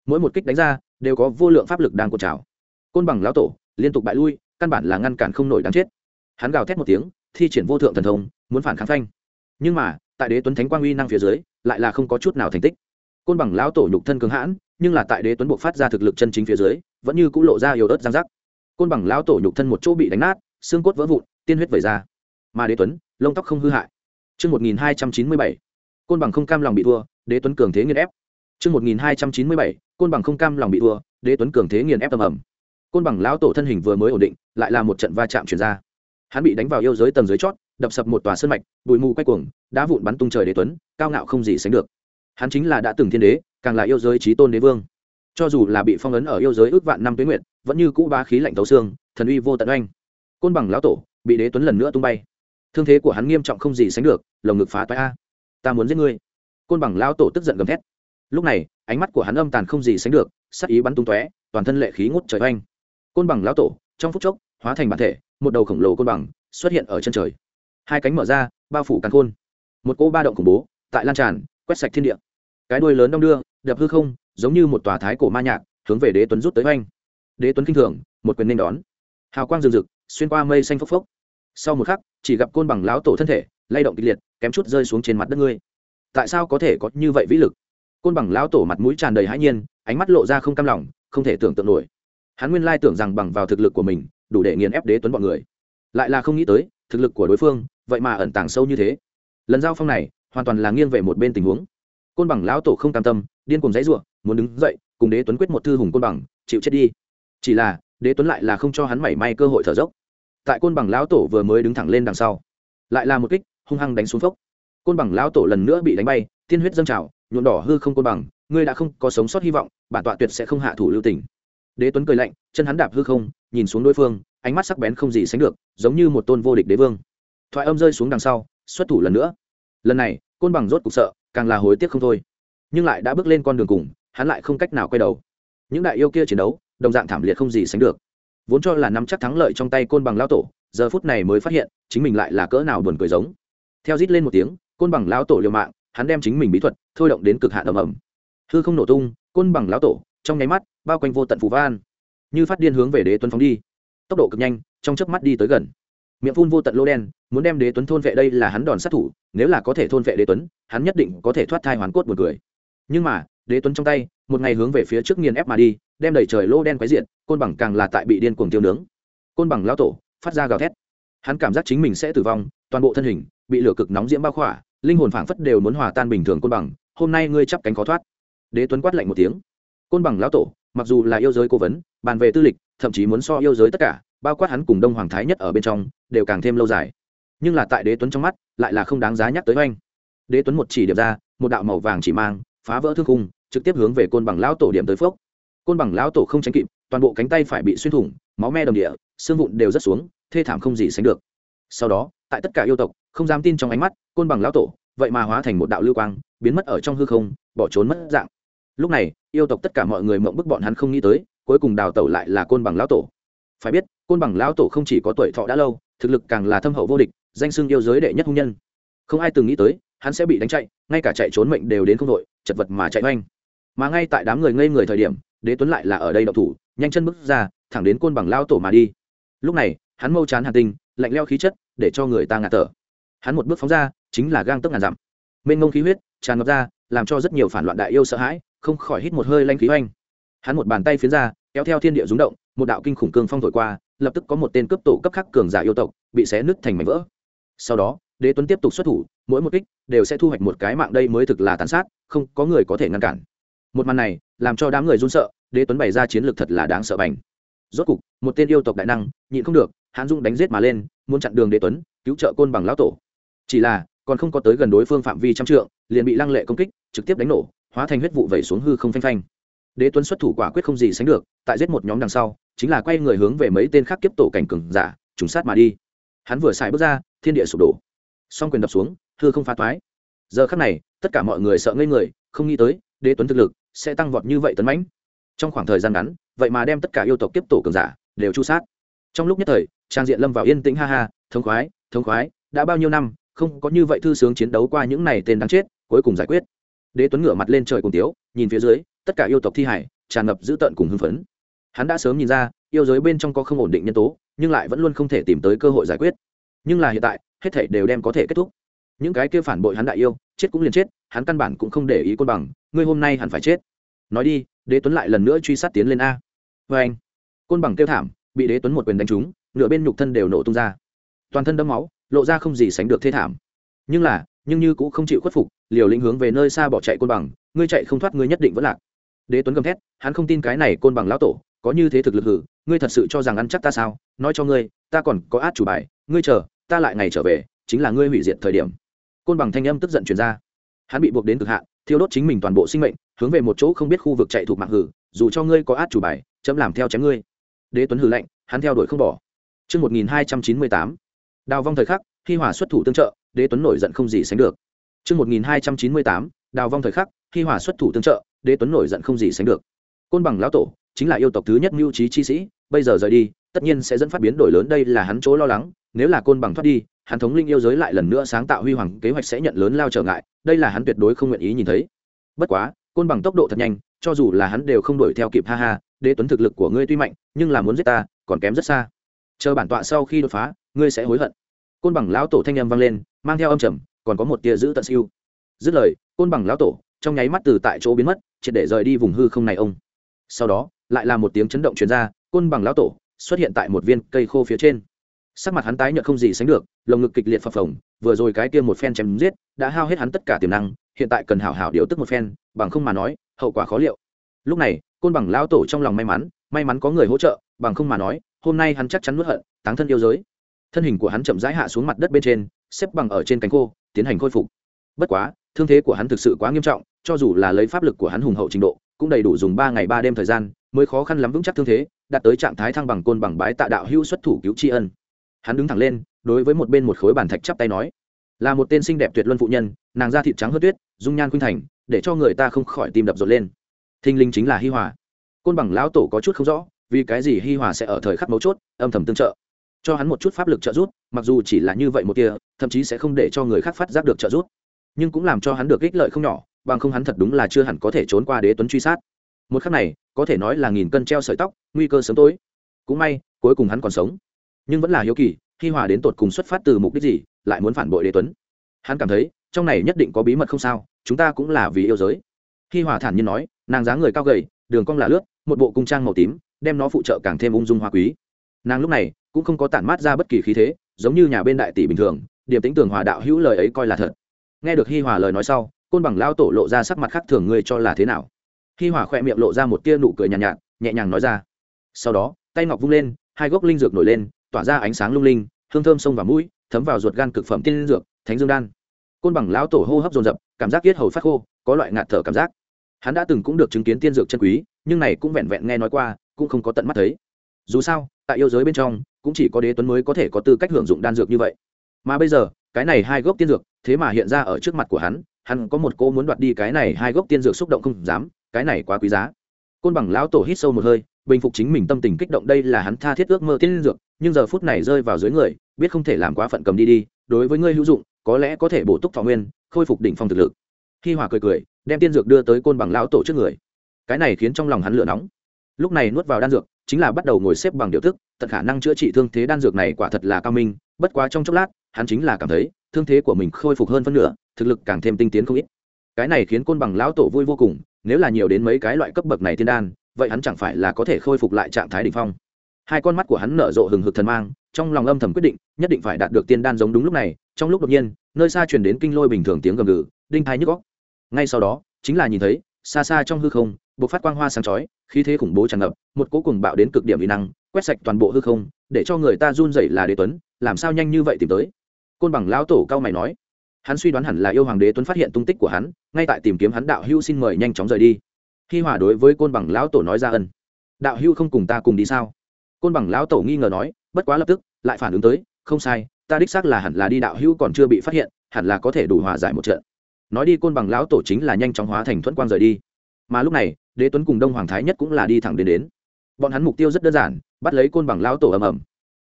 Mỗi một kích đánh ra, đều có vô lượng pháp lực đang cột trào. Côn bằng lão tổ, liên tục bại lui, căn bản là ngăn cản không nổi đáng chết. Hắn gào thét một tiếng, thi triển vô thượng thần thông, muốn phản kháng phanh. Nhưng mà, tại đế tuấn thánh quang uy năng phía dưới, lại là không có chút nào thành tích. Côn bằng lão tổ nhục thân cường hãn nhưng là tại đế tuấn buộc phát ra thực lực chân chính phía dưới vẫn như c ũ lộ ra yếu ớt giang giác côn bằng lão tổ nhục thân một chỗ bị đánh nát xương cốt vỡ vụn tiên huyết vẩy ra mà đế tuấn lông tóc không hư hại Trước 1297, côn bằng không cam lòng bị thua, đế tuấn cường thế nghiền ép. Trước 1297, côn bằng không cam lòng bị thua, đế tuấn cường thế nghiền ép tầm ẩm. Côn bằng lão tổ thân hình vừa mới ổn định, lại là một trận va chạm chuyển ra. Hắn bị đánh vào yêu giới tầng dưới chót, đập sập một tòa sơn mạch, bụi mù quay cuồng, đá vụn bắn tung trời đế tuấn, cao ngạo không gì sánh được. Hắn chính là đã từng thiên đế, càng là yêu giới trí tôn đế vương. Cho dù là bị phong ấn ở yêu giới ước vạn năm tuế nguyện, vẫn như cũ bá khí lạnh tấu xương, thần uy vô tận oanh. Côn bằng lão tổ bị đế tuấn lần nữa tung bay. Thương thế của hắn nghiêm trọng không gì sánh được lồng ngực phá toái a. Ta muốn giết ngươi. Côn bằng lão tổ tức giận gầm thét. Lúc này ánh mắt của hắn âm tàn không gì sánh được sắc ý bắn tung tóe toàn thân lệ khí ngút trời oanh. Côn bằng lão tổ trong phút chốc hóa thành bản thể một đầu khổng lồ côn bằng xuất hiện ở chân trời. Hai cánh mở ra bao phủ càn khôn. Một cô ba động khủng bố tại lan tràn quét sạch thiên địa. Cái đuôi lớn đong đưa đập hư không, giống như một tòa thái cổ ma nhạc, hướng về đế tuấn rút tới oanh. Đế tuấn kinh thường, một quyền nên đón. Hào quang rừng rực, xuyên qua mây xanh phốc phốc. Sau một khắc, chỉ gặp côn bằng lão tổ thân thể, lay động kịch liệt, kém chút rơi xuống trên mặt đất ngươi. Tại sao có thể có như vậy vĩ lực? Côn bằng lão tổ mặt mũi tràn đầy hãi nhiên, ánh mắt lộ ra không cam lòng, không thể tưởng tượng nổi. Hắn nguyên lai tưởng rằng bằng vào thực lực của mình, đủ để nghiền ép đế tuấn bọn người. Lại là không nghĩ tới, thực lực của đối phương, vậy mà ẩn tàng sâu như thế. Lần giao phong này, hoàn toàn là nghiêng về một bên tình huống. Côn bằng lão tổ không cam tâm điên cuồng dãy ruộng muốn đứng dậy, cùng đế tuấn quyết một thư hùng côn bằng, chịu chết đi. Chỉ là, đế tuấn lại là không cho hắn mảy may cơ hội thở dốc. Tại côn bằng lão tổ vừa mới đứng thẳng lên đằng sau, lại là một kích, hung hăng đánh xuống phốc. Côn bằng lão tổ lần nữa bị đánh bay, tiên huyết dâng trào, nhuộm đỏ hư không côn bằng, ngươi đã không có sống sót hy vọng, bản tọa tuyệt sẽ không hạ thủ lưu tình. Đế tuấn cười lạnh, chân hắn đạp hư không, nhìn xuống đối phương, ánh mắt sắc bén không gì sánh được, giống như một tôn vô địch đế vương. Thoại âm rơi xuống đằng sau, xuất thủ lần nữa. Lần này, côn bằng rốt cục sợ, càng là hối tiếc không thôi nhưng lại đã bước lên con đường cùng, hắn lại không cách nào quay đầu. Những đại yêu kia chiến đấu, đồng dạng thảm liệt không gì sánh được. Vốn cho là nắm chắc thắng lợi trong tay côn bằng lao tổ, giờ phút này mới phát hiện, chính mình lại là cỡ nào buồn cười giống. Theo rít lên một tiếng, côn bằng lao tổ liều mạng, hắn đem chính mình bí thuật, thôi động đến cực hạn ầm ầm. Hư không nổ tung, côn bằng lao tổ, trong nháy mắt, bao quanh vô tận phù van như phát điên hướng về đế tuấn phóng đi. Tốc độ cực nhanh, trong chớp mắt đi tới gần. Miệng phun vô tận lô đen, muốn đem đế tuấn thôn vệ đây là hắn đòn sát thủ, nếu là có thể thôn vệ đế tuấn, hắn nhất định có thể thoát thai hoàn cốt một người nhưng mà, đế tuấn trong tay, một ngày hướng về phía trước nghiền ép mà đi, đem đẩy trời lô đen quái diện côn bằng càng là tại bị điên cuồng tiêu nướng. Côn bằng lao tổ, phát ra gào thét. Hắn cảm giác chính mình sẽ tử vong, toàn bộ thân hình bị lửa cực nóng diễm bao khỏa, linh hồn phảng phất đều muốn hòa tan bình thường côn bằng, hôm nay ngươi chắp cánh khó thoát. Đế tuấn quát lạnh một tiếng. Côn bằng lão tổ, mặc dù là yêu giới cố vấn, bàn về tư lịch, thậm chí muốn so yêu giới tất cả, bao quát hắn cùng đông hoàng thái nhất ở bên trong, đều càng thêm lâu dài. Nhưng là tại đế tuấn trong mắt, lại là không đáng giá nhắc tới oanh. Đế tuấn một chỉ điểm ra, một đạo màu vàng chỉ mang phá vỡ thương khung, trực tiếp hướng về côn bằng lão tổ điểm tới phước côn bằng lão tổ không tránh kịp, toàn bộ cánh tay phải bị xuyên thủng, máu me đồng địa, xương vụn đều rất xuống, thê thảm không gì sánh được. Sau đó, tại tất cả yêu tộc, không dám tin trong ánh mắt, côn bằng lão tổ, vậy mà hóa thành một đạo lưu quang, biến mất ở trong hư không, bỏ trốn mất dạng. Lúc này, yêu tộc tất cả mọi người mộng bức bọn hắn không nghĩ tới, cuối cùng đào tẩu lại là côn bằng lão tổ. Phải biết, côn bằng lão tổ không chỉ có tuổi thọ đã lâu, thực lực càng là thâm hậu vô địch, danh xưng yêu giới đệ nhất hung nhân. Không ai từng nghĩ tới hắn sẽ bị đánh chạy, ngay cả chạy trốn mệnh đều đến không đội, chật vật mà chạy oanh mà ngay tại đám người ngây người thời điểm, đế tuấn lại là ở đây đậu thủ, nhanh chân bước ra, thẳng đến côn bằng lao tổ mà đi. Lúc này, hắn mâu chán hàn tinh lạnh leo khí chất, để cho người ta ngạt thở. Hắn một bước phóng ra, chính là gang tấc ngàn dặm. Mênh ngông khí huyết, tràn ngập ra, làm cho rất nhiều phản loạn đại yêu sợ hãi, không khỏi hít một hơi lanh khí oanh hắn một bàn tay phiến ra, kéo theo thiên địa rúng động, một đạo kinh khủng cường phong thổi qua, lập tức có một tên cướp tổ cấp khắc cường giả yêu tộc, bị xé nứt thành mảnh vỡ. Sau đó đế tuấn tiếp tục xuất thủ, mỗi một kích đều sẽ thu hoạch một cái mạng đây mới thực là tàn sát, không có người có thể ngăn cản. Một màn này làm cho đám người run sợ, đế tuấn bày ra chiến lược thật là đáng sợ bành. Rốt cục, một tên yêu tộc đại năng, nhịn không được, hãn dung đánh giết mà lên, muốn chặn đường đế tuấn, cứu trợ côn bằng lão tổ. Chỉ là, còn không có tới gần đối phương phạm vi trăm trượng, liền bị lăng lệ công kích, trực tiếp đánh nổ, hóa thành huyết vụ vẩy xuống hư không phanh phanh. Đế tuấn xuất thủ quả quyết không gì sánh được, tại giết một nhóm đằng sau, chính là quay người hướng về mấy tên khác kiếp tổ cảnh cường giả, trùng sát mà đi. Hắn vừa xài bước ra, thiên địa sụp đổ song quyền đập xuống thưa không phá toái giờ khắc này, tất cả mọi người sợ ngây người, không nghĩ tới, đế tuấn thực lực sẽ tăng vọt như vậy tấn mãnh. Trong khoảng thời gian ngắn, vậy mà đem tất cả yêu tộc tiếp tổ cường giả đều chu sát. Trong lúc nhất thời, trang diện lâm vào yên tĩnh ha ha, thống khoái thống khoái, đã bao nhiêu năm, không có như vậy thư sướng chiến đấu qua những này tên đáng chết, cuối cùng giải quyết. Đế tuấn ngửa mặt lên trời cùng tiếu, nhìn phía dưới, tất cả yêu tộc thi hải, tràn ngập dữ tợn cùng hưng phấn. Hắn đã sớm nhìn ra, yêu giới bên trong có không ổn định nhân tố, nhưng lại vẫn luôn không thể tìm tới cơ hội giải quyết nhưng là hiện tại, hết thảy đều đem có thể kết thúc. Những cái kia phản bội hắn đại yêu, chết cũng liền chết, hắn căn bản cũng không để ý côn bằng, ngươi hôm nay hẳn phải chết. Nói đi, đế tuấn lại lần nữa truy sát tiến lên a. Vê anh côn bằng kêu thảm, bị đế tuấn một quyền đánh trúng, nửa bên nhục thân đều nổ tung ra. Toàn thân đẫm máu, lộ ra không gì sánh được thê thảm. Nhưng là, nhưng như cũng không chịu khuất phục, liều lĩnh hướng về nơi xa bỏ chạy côn bằng, ngươi chạy không thoát ngươi nhất định vẫn lạc. Đế tuấn gầm thét, hắn không tin cái này côn bằng lão tổ, có như thế thực lực hử, ngươi thật sự cho rằng ăn chắc ta sao? Nói cho ngươi, ta còn có át chủ bài ngươi chờ ta lại ngày trở về chính là ngươi hủy diệt thời điểm. Côn bằng thanh âm tức giận truyền ra. Hắn bị buộc đến cực hạn thiêu đốt chính mình toàn bộ sinh mệnh hướng về một chỗ không biết khu vực chạy thuộc mạng hử dù cho ngươi có át chủ bài chấm làm theo chém ngươi. Đế tuấn hử lạnh hắn theo đuổi không bỏ. Trước 1298, đào vong thời khắc khi hỏa xuất thủ tương trợ đế tuấn nổi giận không gì sánh được. Trước 1298, đào vong thời khắc khi hỏa xuất thủ tương trợ đế tuấn nổi giận không gì sánh được. Côn bằng lão tổ chính là yêu tộc thứ nhất mưu trí chi sĩ bây giờ rời đi tất nhiên sẽ dẫn phát biến đổi lớn, đây là hắn chỗ lo lắng, nếu là côn bằng thoát đi, hắn thống linh yêu giới lại lần nữa sáng tạo huy hoàng, kế hoạch sẽ nhận lớn lao trở ngại, đây là hắn tuyệt đối không nguyện ý nhìn thấy. Bất quá, côn bằng tốc độ thật nhanh, cho dù là hắn đều không đuổi theo kịp, ha ha, đế tuấn thực lực của ngươi tuy mạnh, nhưng là muốn giết ta, còn kém rất xa. Chờ bản tọa sau khi đột phá, ngươi sẽ hối hận. Côn bằng lão tổ thanh âm vang lên, mang theo âm trầm, còn có một tia giữ tận siêu. Dứt lời, côn bằng lão tổ, trong nháy mắt từ tại chỗ biến mất, triệt để rời đi vùng hư không này ông. Sau đó, lại là một tiếng chấn động truyền ra, côn bằng lão tổ xuất hiện tại một viên cây khô phía trên. Sắc mặt hắn tái nhợt không gì sánh được, lồng ngực kịch liệt phập phồng, vừa rồi cái kia một phen chém giết, đã hao hết hắn tất cả tiềm năng, hiện tại cần hảo hảo điều tức một phen, bằng không mà nói, hậu quả khó liệu. Lúc này, côn bằng lão tổ trong lòng may mắn may mắn có người hỗ trợ, bằng không mà nói, hôm nay hắn chắc chắn nuốt hận, táng thân yêu giới. Thân hình của hắn chậm rãi hạ xuống mặt đất bên trên, xếp bằng ở trên cánh khô, tiến hành khôi phục. Bất quá, thương thế của hắn thực sự quá nghiêm trọng, cho dù là lấy pháp lực của hắn hùng hậu trình độ, cũng đầy đủ dùng ba ngày ba đêm thời gian, mới khó khăn lắm vững chắc thương thế đạt tới trạng thái thăng bằng côn bằng bái tạ đạo hữu xuất thủ cứu tri ân. Hắn đứng thẳng lên, đối với một bên một khối bàn thạch chắp tay nói, là một tên xinh đẹp tuyệt luân phụ nhân, nàng da thịt trắng hớt tuyết, dung nhan khuynh thành, để cho người ta không khỏi tim đập rộn lên. Thinh linh chính là hi hòa. Côn bằng lão tổ có chút không rõ, vì cái gì hi hòa sẽ ở thời khắc mấu chốt, âm thầm tương trợ. Cho hắn một chút pháp lực trợ giúp, mặc dù chỉ là như vậy một kia thậm chí sẽ không để cho người khác phát giác được trợ giúp. Nhưng cũng làm cho hắn được ích lợi không nhỏ, bằng không hắn thật đúng là chưa hẳn có thể trốn qua đế tuấn truy sát. Một khắc này có thể nói là nghìn cân treo sợi tóc, nguy cơ sớm tối. Cũng may, cuối cùng hắn còn sống. Nhưng vẫn là hiếu kỳ hi hòa đến tột cùng xuất phát từ mục đích gì, lại muốn phản bội đế tuấn. Hắn cảm thấy, trong này nhất định có bí mật không sao, chúng ta cũng là vì yêu giới. Hi hòa thản nhiên nói, nàng dáng người cao gầy, đường cong là lướt, một bộ cung trang màu tím, đem nó phụ trợ càng thêm ung dung hoa quý. Nàng lúc này, cũng không có tản mát ra bất kỳ khí thế, giống như nhà bên đại tỷ bình thường, điểm tính tường hòa đạo hữu lời ấy coi là thật. Nghe được hi hòa lời nói sau, côn bằng lao tổ lộ ra sắc mặt khác thường ngươi cho là thế nào? Hi hòa khỏe miệng lộ ra một tia nụ cười nhàn nhạt, nhạt nhẹ nhàng nói ra. Sau đó tay ngọc vung lên hai gốc linh dược nổi lên tỏa ra ánh sáng lung linh hương thơm sông vào mũi thấm vào ruột gan cực phẩm tiên dược thánh dương đan. Côn bằng lão tổ hô hấp dồn dập cảm giác yết hầu phát khô có loại ngạt thở cảm giác. Hắn đã từng cũng được chứng kiến tiên dược chân quý nhưng này cũng vẹn vẹn nghe nói qua cũng không có tận mắt thấy. Dù sao tại yêu giới bên trong cũng chỉ có đế tuấn mới có thể có tư cách hưởng dụng đan dược như vậy. Mà bây giờ cái này hai gốc tiên dược thế mà hiện ra ở trước mặt của hắn hắn có một cô muốn đoạt đi cái này hai gốc tiên dược xúc động không dám cái này quá quý giá. Côn bằng lão tổ hít sâu một hơi, bình phục chính mình tâm tình kích động đây là hắn tha thiết ước mơ tiên dược, nhưng giờ phút này rơi vào dưới người, biết không thể làm quá phận cầm đi đi, đối với ngươi hữu dụng, có lẽ có thể bổ túc thọ nguyên, khôi phục đỉnh phong thực lực. Khi hòa cười cười, đem tiên dược đưa tới côn bằng lão tổ trước người. Cái này khiến trong lòng hắn lửa nóng. Lúc này nuốt vào đan dược, chính là bắt đầu ngồi xếp bằng điều tức, tận khả năng chữa trị thương thế đan dược này quả thật là cao minh, bất quá trong chốc lát, hắn chính là cảm thấy, thương thế của mình khôi phục hơn phân nửa, thực lực càng thêm tinh tiến không ít cái này khiến côn bằng lão tổ vui vô cùng, nếu là nhiều đến mấy cái loại cấp bậc này tiên đan, vậy hắn chẳng phải là có thể khôi phục lại trạng thái đ ỉ n h phong. Hai con mắt của hắn nở rộ hừng hực thần mang, trong lòng âm thầm quyết định, nhất định phải đạt được tiên đan giống đúng lúc này, trong lúc đột nhiên, nơi xa truyền đến kinh lôi bình thường tiếng gầm gừ, đinh thai nhức góc ngay sau đó, chính là nhìn thấy, xa xa trong hư không b ộ c phát quang hoa sáng chói, khí thế khủng bố tràn ngập, một cố cùng bạo đến cực điểm uy năng, quét sạch toàn bộ hư không, để cho người ta run dậy là đế tuấn, làm sao nhanh như vậy tìm tới? Côn bằng lão tổ cao mày nói hắn suy đoán hẳn là yêu hoàng đế tuấn phát hiện tung tích của hắn, ngay tại tìm kiếm hắn đạo hưu xin mời nhanh chóng rời đi. Hi hòa đối với côn bằng lão tổ nói ra ân. Đạo hưu không cùng ta cùng đi sao? Côn bằng lão tổ nghi ngờ nói, bất quá lập tức, lại phản ứng tới, không sai, ta đích xác là hẳn là đi đạo hưu còn chưa bị phát hiện, hẳn là có thể đủ hòa giải một trận. Nói đi côn bằng lão tổ chính là nhanh chóng hóa thành thuẫn quang rời đi. Mà lúc này, đế tuấn cùng đông hoàng thái nhất cũng là đi thẳng đến đến. Bọn hắn mục tiêu rất đơn giản, bắt lấy côn bằng lão tổ ầm ầm.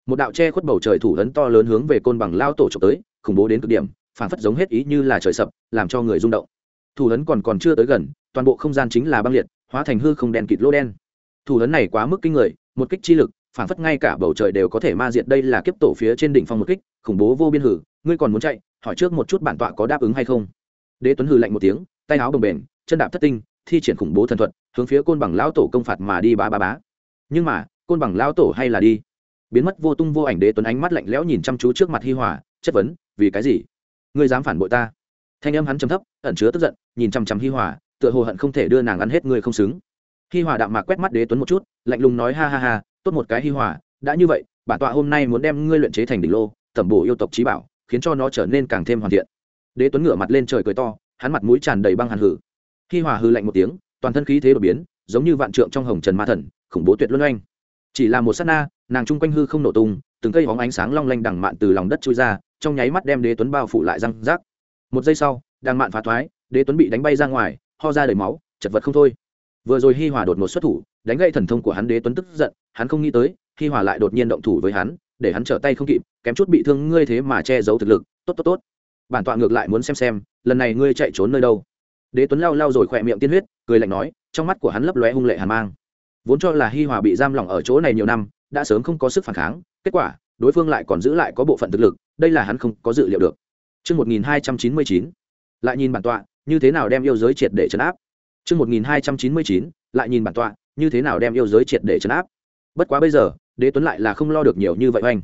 Một đạo che khuất bầu trời thủ ấn to lớn hướng về côn bằng lão tổ trộm tới, khủng bố đến cực điểm phản phất giống hết ý như là trời sập, làm cho người rung động. Thủ ấn còn còn chưa tới gần, toàn bộ không gian chính là băng liệt, hóa thành hư không đen kịt lỗ đen. Thủ ấn này quá mức kinh người, một kích chi lực phản phất ngay cả bầu trời đều có thể ma diệt. Đây là kiếp tổ phía trên đỉnh phong một kích, khủng bố vô biên hử, ngươi còn muốn chạy, hỏi trước một chút bản tọa có đáp ứng hay không. Đế tuấn hử lạnh một tiếng, tay áo bồng bềnh, chân đạp thất tinh, thi triển khủng bố thần thuật, hướng phía côn bằng lão tổ công phạt mà đi bá bá bá. Nhưng mà, côn bằng lão tổ hay là đi? Biến mất vô tung vô ảnh đế tuấn ánh mắt lạnh lẽo nhìn chăm chú trước mặt hi hòa, chất vấn, vì cái gì? Ngươi dám phản bội ta? Thanh âm hắn trầm thấp, ẩn chứa tức giận, nhìn chăm chăm hi hòa, tựa hồ hận không thể đưa nàng ăn hết ngươi không xứng. Hi hòa đạm mạc quét mắt đế tuấn một chút, lạnh lùng nói ha ha ha, tốt một cái hi hòa, đã như vậy, bản tọa hôm nay muốn đem ngươi luyện chế thành đỉnh lô, tẩm bổ yêu tộc trí bảo, khiến cho nó trở nên càng thêm hoàn thiện. Đế tuấn ngửa mặt lên trời cười to, hắn mặt mũi tràn đầy băng hàn hử. Hi hòa hư lạnh một tiếng, toàn thân khí thế đột biến, giống như vạn trượng trong hồng trần ma thần, khủng bố tuyệt luân oanh. Chỉ là một sát na, nàng chung quanh hư không nổ tung, từng cây hóng ánh sáng long lanh đằng mạn từ lòng đất trôi ra trong nháy mắt đem đế tuấn bao phủ lại răng rác. Một giây sau, đang mạn phá thoái, đế tuấn bị đánh bay ra ngoài, ho ra đầy máu, chật vật không thôi. Vừa rồi hi hòa đột một xuất thủ, đánh gây thần thông của hắn đế tuấn tức giận, hắn không nghĩ tới, hi hòa lại đột nhiên động thủ với hắn, để hắn trở tay không kịp, kém chút bị thương ngươi thế mà che giấu thực lực. Tốt tốt tốt. Bản tọa ngược lại muốn xem xem, lần này ngươi chạy trốn nơi đâu. Đế tuấn lao lao rồi khỏe miệng tiên huyết, cười lạnh nói, trong mắt của hắn lấp lóe hung lệ hàn mang. Vốn cho là hi hòa bị giam lỏng ở chỗ này nhiều năm, đã sớm không có sức phản kháng, kết quả, đối phương lại còn giữ lại có bộ phận thực lực đây là hắn không có dự liệu được Chương 1299, lại nhìn bản tọa, như thế nào đem yêu giới triệt để trấn áp. Chương 1299, lại nhìn bản tọa, như thế nào đem yêu giới triệt để trấn áp. Bất quá bây giờ, Đế Tuấn lại là không lo được nhiều như vậy oanh.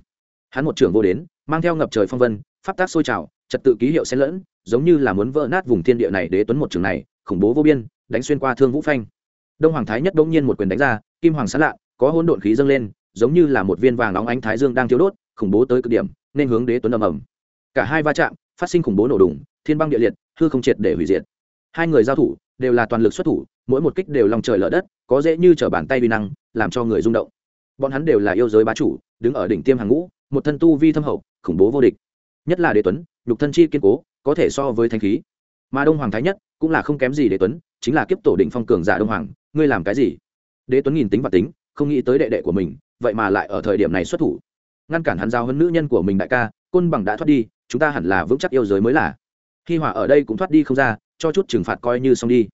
Hắn một trưởng vô đến, mang theo ngập trời phong vân, pháp tác sôi trào, trật tự ký hiệu xen lẫn, giống như là muốn vỡ nát vùng thiên địa này Đế Tuấn một trường này, khủng bố vô biên, đánh xuyên qua thương vũ phanh. Đông Hoàng Thái nhất đống nhiên một quyền đánh ra, kim hoàng sáng lạ, có hỗn độn khí dâng lên, giống như là một viên vàng nóng ánh thái dương đang thiêu đốt, khủng bố tới cực điểm, nên hướng Đế Tuấn ầm ầm. Cả hai va chạm, phát sinh khủng bố nổ đùng, thiên băng địa liệt, hư không triệt để hủy diệt. hai người giao thủ đều là toàn lực xuất thủ mỗi một kích đều lòng trời lở đất có dễ như t r ở bàn tay vi năng làm cho người rung động. Bọn hắn đều là yêu giới bá chủ đứng ở đỉnh tiêm hàng ngũ một thân tu vi thâm hậu khủng bố vô địch. Nhất là đế tuấn nhục thân chi kiên cố có thể so với thanh khí. Mà đông hoàng thái nhất cũng là không kém gì đế tuấn chính là kiếp tổ định phong cường giả đông hoàng ngươi làm cái gì? Đế tuấn nhìn tính và tính không nghĩ tới đệ đệ của mình vậy mà lại ở thời điểm này xuất thủ ngăn cản hắn giao hơn nữ nhân của mình đại ca, côn bằng đã thoát đi, chúng ta hẳn là vững chắc yêu giới mới là. Khi hỏa ở đây cũng thoát đi không ra, cho chút trừng phạt coi như xong đi.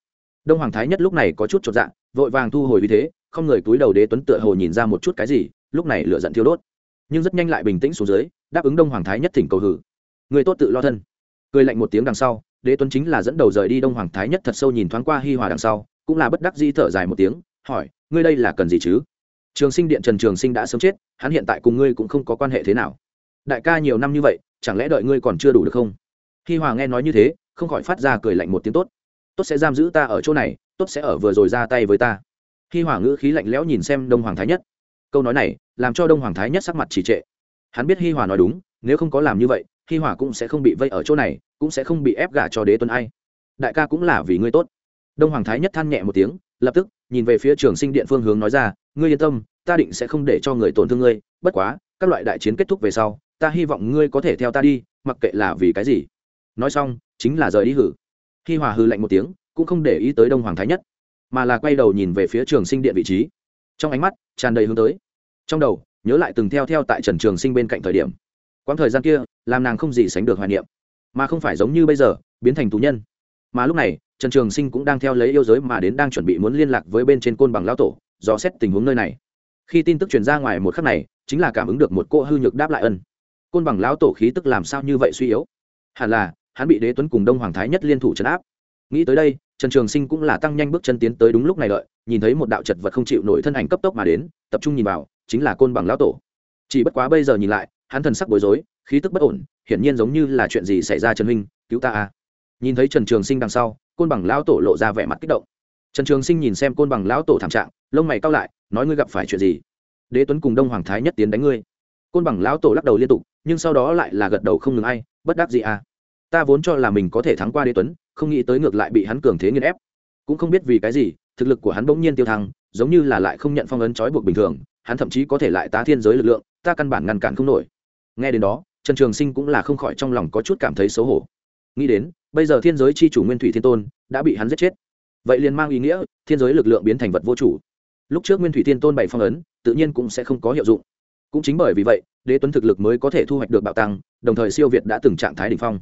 Đông hoàng thái nhất lúc này có chút chột dạ vội vàng thu hồi vì thế, không người túi đầu đế tuấn tựa hồ nhìn ra một chút cái gì, lúc này lửa giận thiêu đốt. Nhưng rất nhanh lại bình tĩnh xuống dưới, đáp ứng đông hoàng thái nhất thỉnh cầu hử. Người tốt tự lo thân. Cười lạnh một tiếng đằng sau, đế tuấn chính là dẫn đầu rời đi đông hoàng thái nhất thật sâu nhìn thoáng qua hi hòa đằng sau, cũng là bất đắc di thở dài một tiếng, hỏi, ngươi đây là cần gì chứ? Trường sinh điện trần trường sinh đã sớm chết, hắn hiện tại cùng ngươi cũng không có quan hệ thế nào. Đại ca nhiều năm như vậy, chẳng lẽ đợi ngươi còn chưa đủ được không? Hi hòa nghe nói như thế, không khỏi phát ra cười lạnh một tiếng tốt. Tốt sẽ giam giữ ta ở chỗ này, tốt sẽ ở vừa rồi ra tay với ta. Hi hòa ngữ khí lạnh lẽo nhìn xem đông hoàng thái nhất. Câu nói này, làm cho đông hoàng thái nhất sắc mặt trì trệ. Hắn biết hi hòa nói đúng, nếu không có làm như vậy, hi hòa cũng sẽ không bị vây ở chỗ này, cũng sẽ không bị ép gả cho đế tuấn ai. Đại ca cũng là vì ngươi tốt. Đông hoàng thái nhất than nhẹ một tiếng, lập tức, nhìn về phía trường sinh điện phương hướng nói ra ngươi yên tâm, ta định sẽ không để cho người tổn thương ngươi, bất quá, các loại đại chiến kết thúc về sau, ta hy vọng ngươi có thể theo ta đi, mặc kệ là vì cái gì. Nói xong, chính là rời đi hử. Hi hòa hư lạnh một tiếng, cũng không để ý tới đông hoàng thái nhất, mà là quay đầu nhìn về phía trường sinh điện vị trí. Trong ánh mắt, tràn đầy hướng tới. Trong đầu, nhớ lại từng theo theo tại trần trường sinh bên cạnh thời điểm. Quãng thời gian kia, làm nàng không gì sánh được hoài niệm. Mà không phải giống như bây giờ, biến thành tù nhân. Mà lúc này, trần trường sinh cũng đang theo lấy yêu giới mà đến đang chuẩn bị muốn liên lạc với bên trên côn bằng lão tổ dò xét tình huống nơi này. Khi tin tức truyền ra ngoài một khắc này, chính là cảm ứng được một cô hư nhược đáp lại ân. Côn bằng lão tổ khí tức làm sao như vậy suy yếu? Hẳn là, hắn bị đế tuấn cùng đông hoàng thái nhất liên thủ trấn áp. Nghĩ tới đây, trần trường sinh cũng là tăng nhanh bước chân tiến tới đúng lúc này đợi, nhìn thấy một đạo chật vật không chịu nổi thân ảnh cấp tốc mà đến, tập trung nhìn vào, chính là côn bằng lão tổ. Chỉ bất quá bây giờ nhìn lại, hắn thần sắc bối rối, khí tức bất ổn, hiển nhiên giống như là chuyện gì xảy ra trần huynh, cứu ta à. Nhìn thấy trần trường sinh đằng sau, côn bằng lão tổ lộ ra vẻ mặt kích động trần trường sinh nhìn xem côn bằng lão tổ thảm trạng, lông mày cao lại, nói ngươi gặp phải chuyện gì? Đế tuấn cùng đông hoàng thái nhất tiến đánh ngươi. Côn bằng lão tổ lắc đầu liên tục, nhưng sau đó lại là gật đầu không ngừng ai, bất đắc gì à. Ta vốn cho là mình có thể thắng qua đế tuấn, không nghĩ tới ngược lại bị hắn cường thế nghiên ép. Cũng không biết vì cái gì, thực lực của hắn bỗng nhiên tiêu thăng, giống như là lại không nhận phong ấn trói buộc bình thường, hắn thậm chí có thể lại tá thiên giới lực lượng, ta căn bản ngăn cản không nổi. Nghe đến đó, trần trường sinh cũng là không khỏi trong lòng có chút cảm thấy xấu hổ. Nghĩ đến, bây giờ thiên giới c h i chủ nguyên thủy thiên tôn đã bị hắn giết chết vậy liền mang ý nghĩa thiên giới lực lượng biến thành vật vô chủ. Lúc trước nguyên thủy thiên tôn bảy phong ấn, tự nhiên cũng sẽ không có hiệu dụng. Cũng chính bởi vì vậy, đế tuấn thực lực mới có thể thu hoạch được bạo tăng, đồng thời siêu việt đã từng trạng thái đ ỉ n h phong.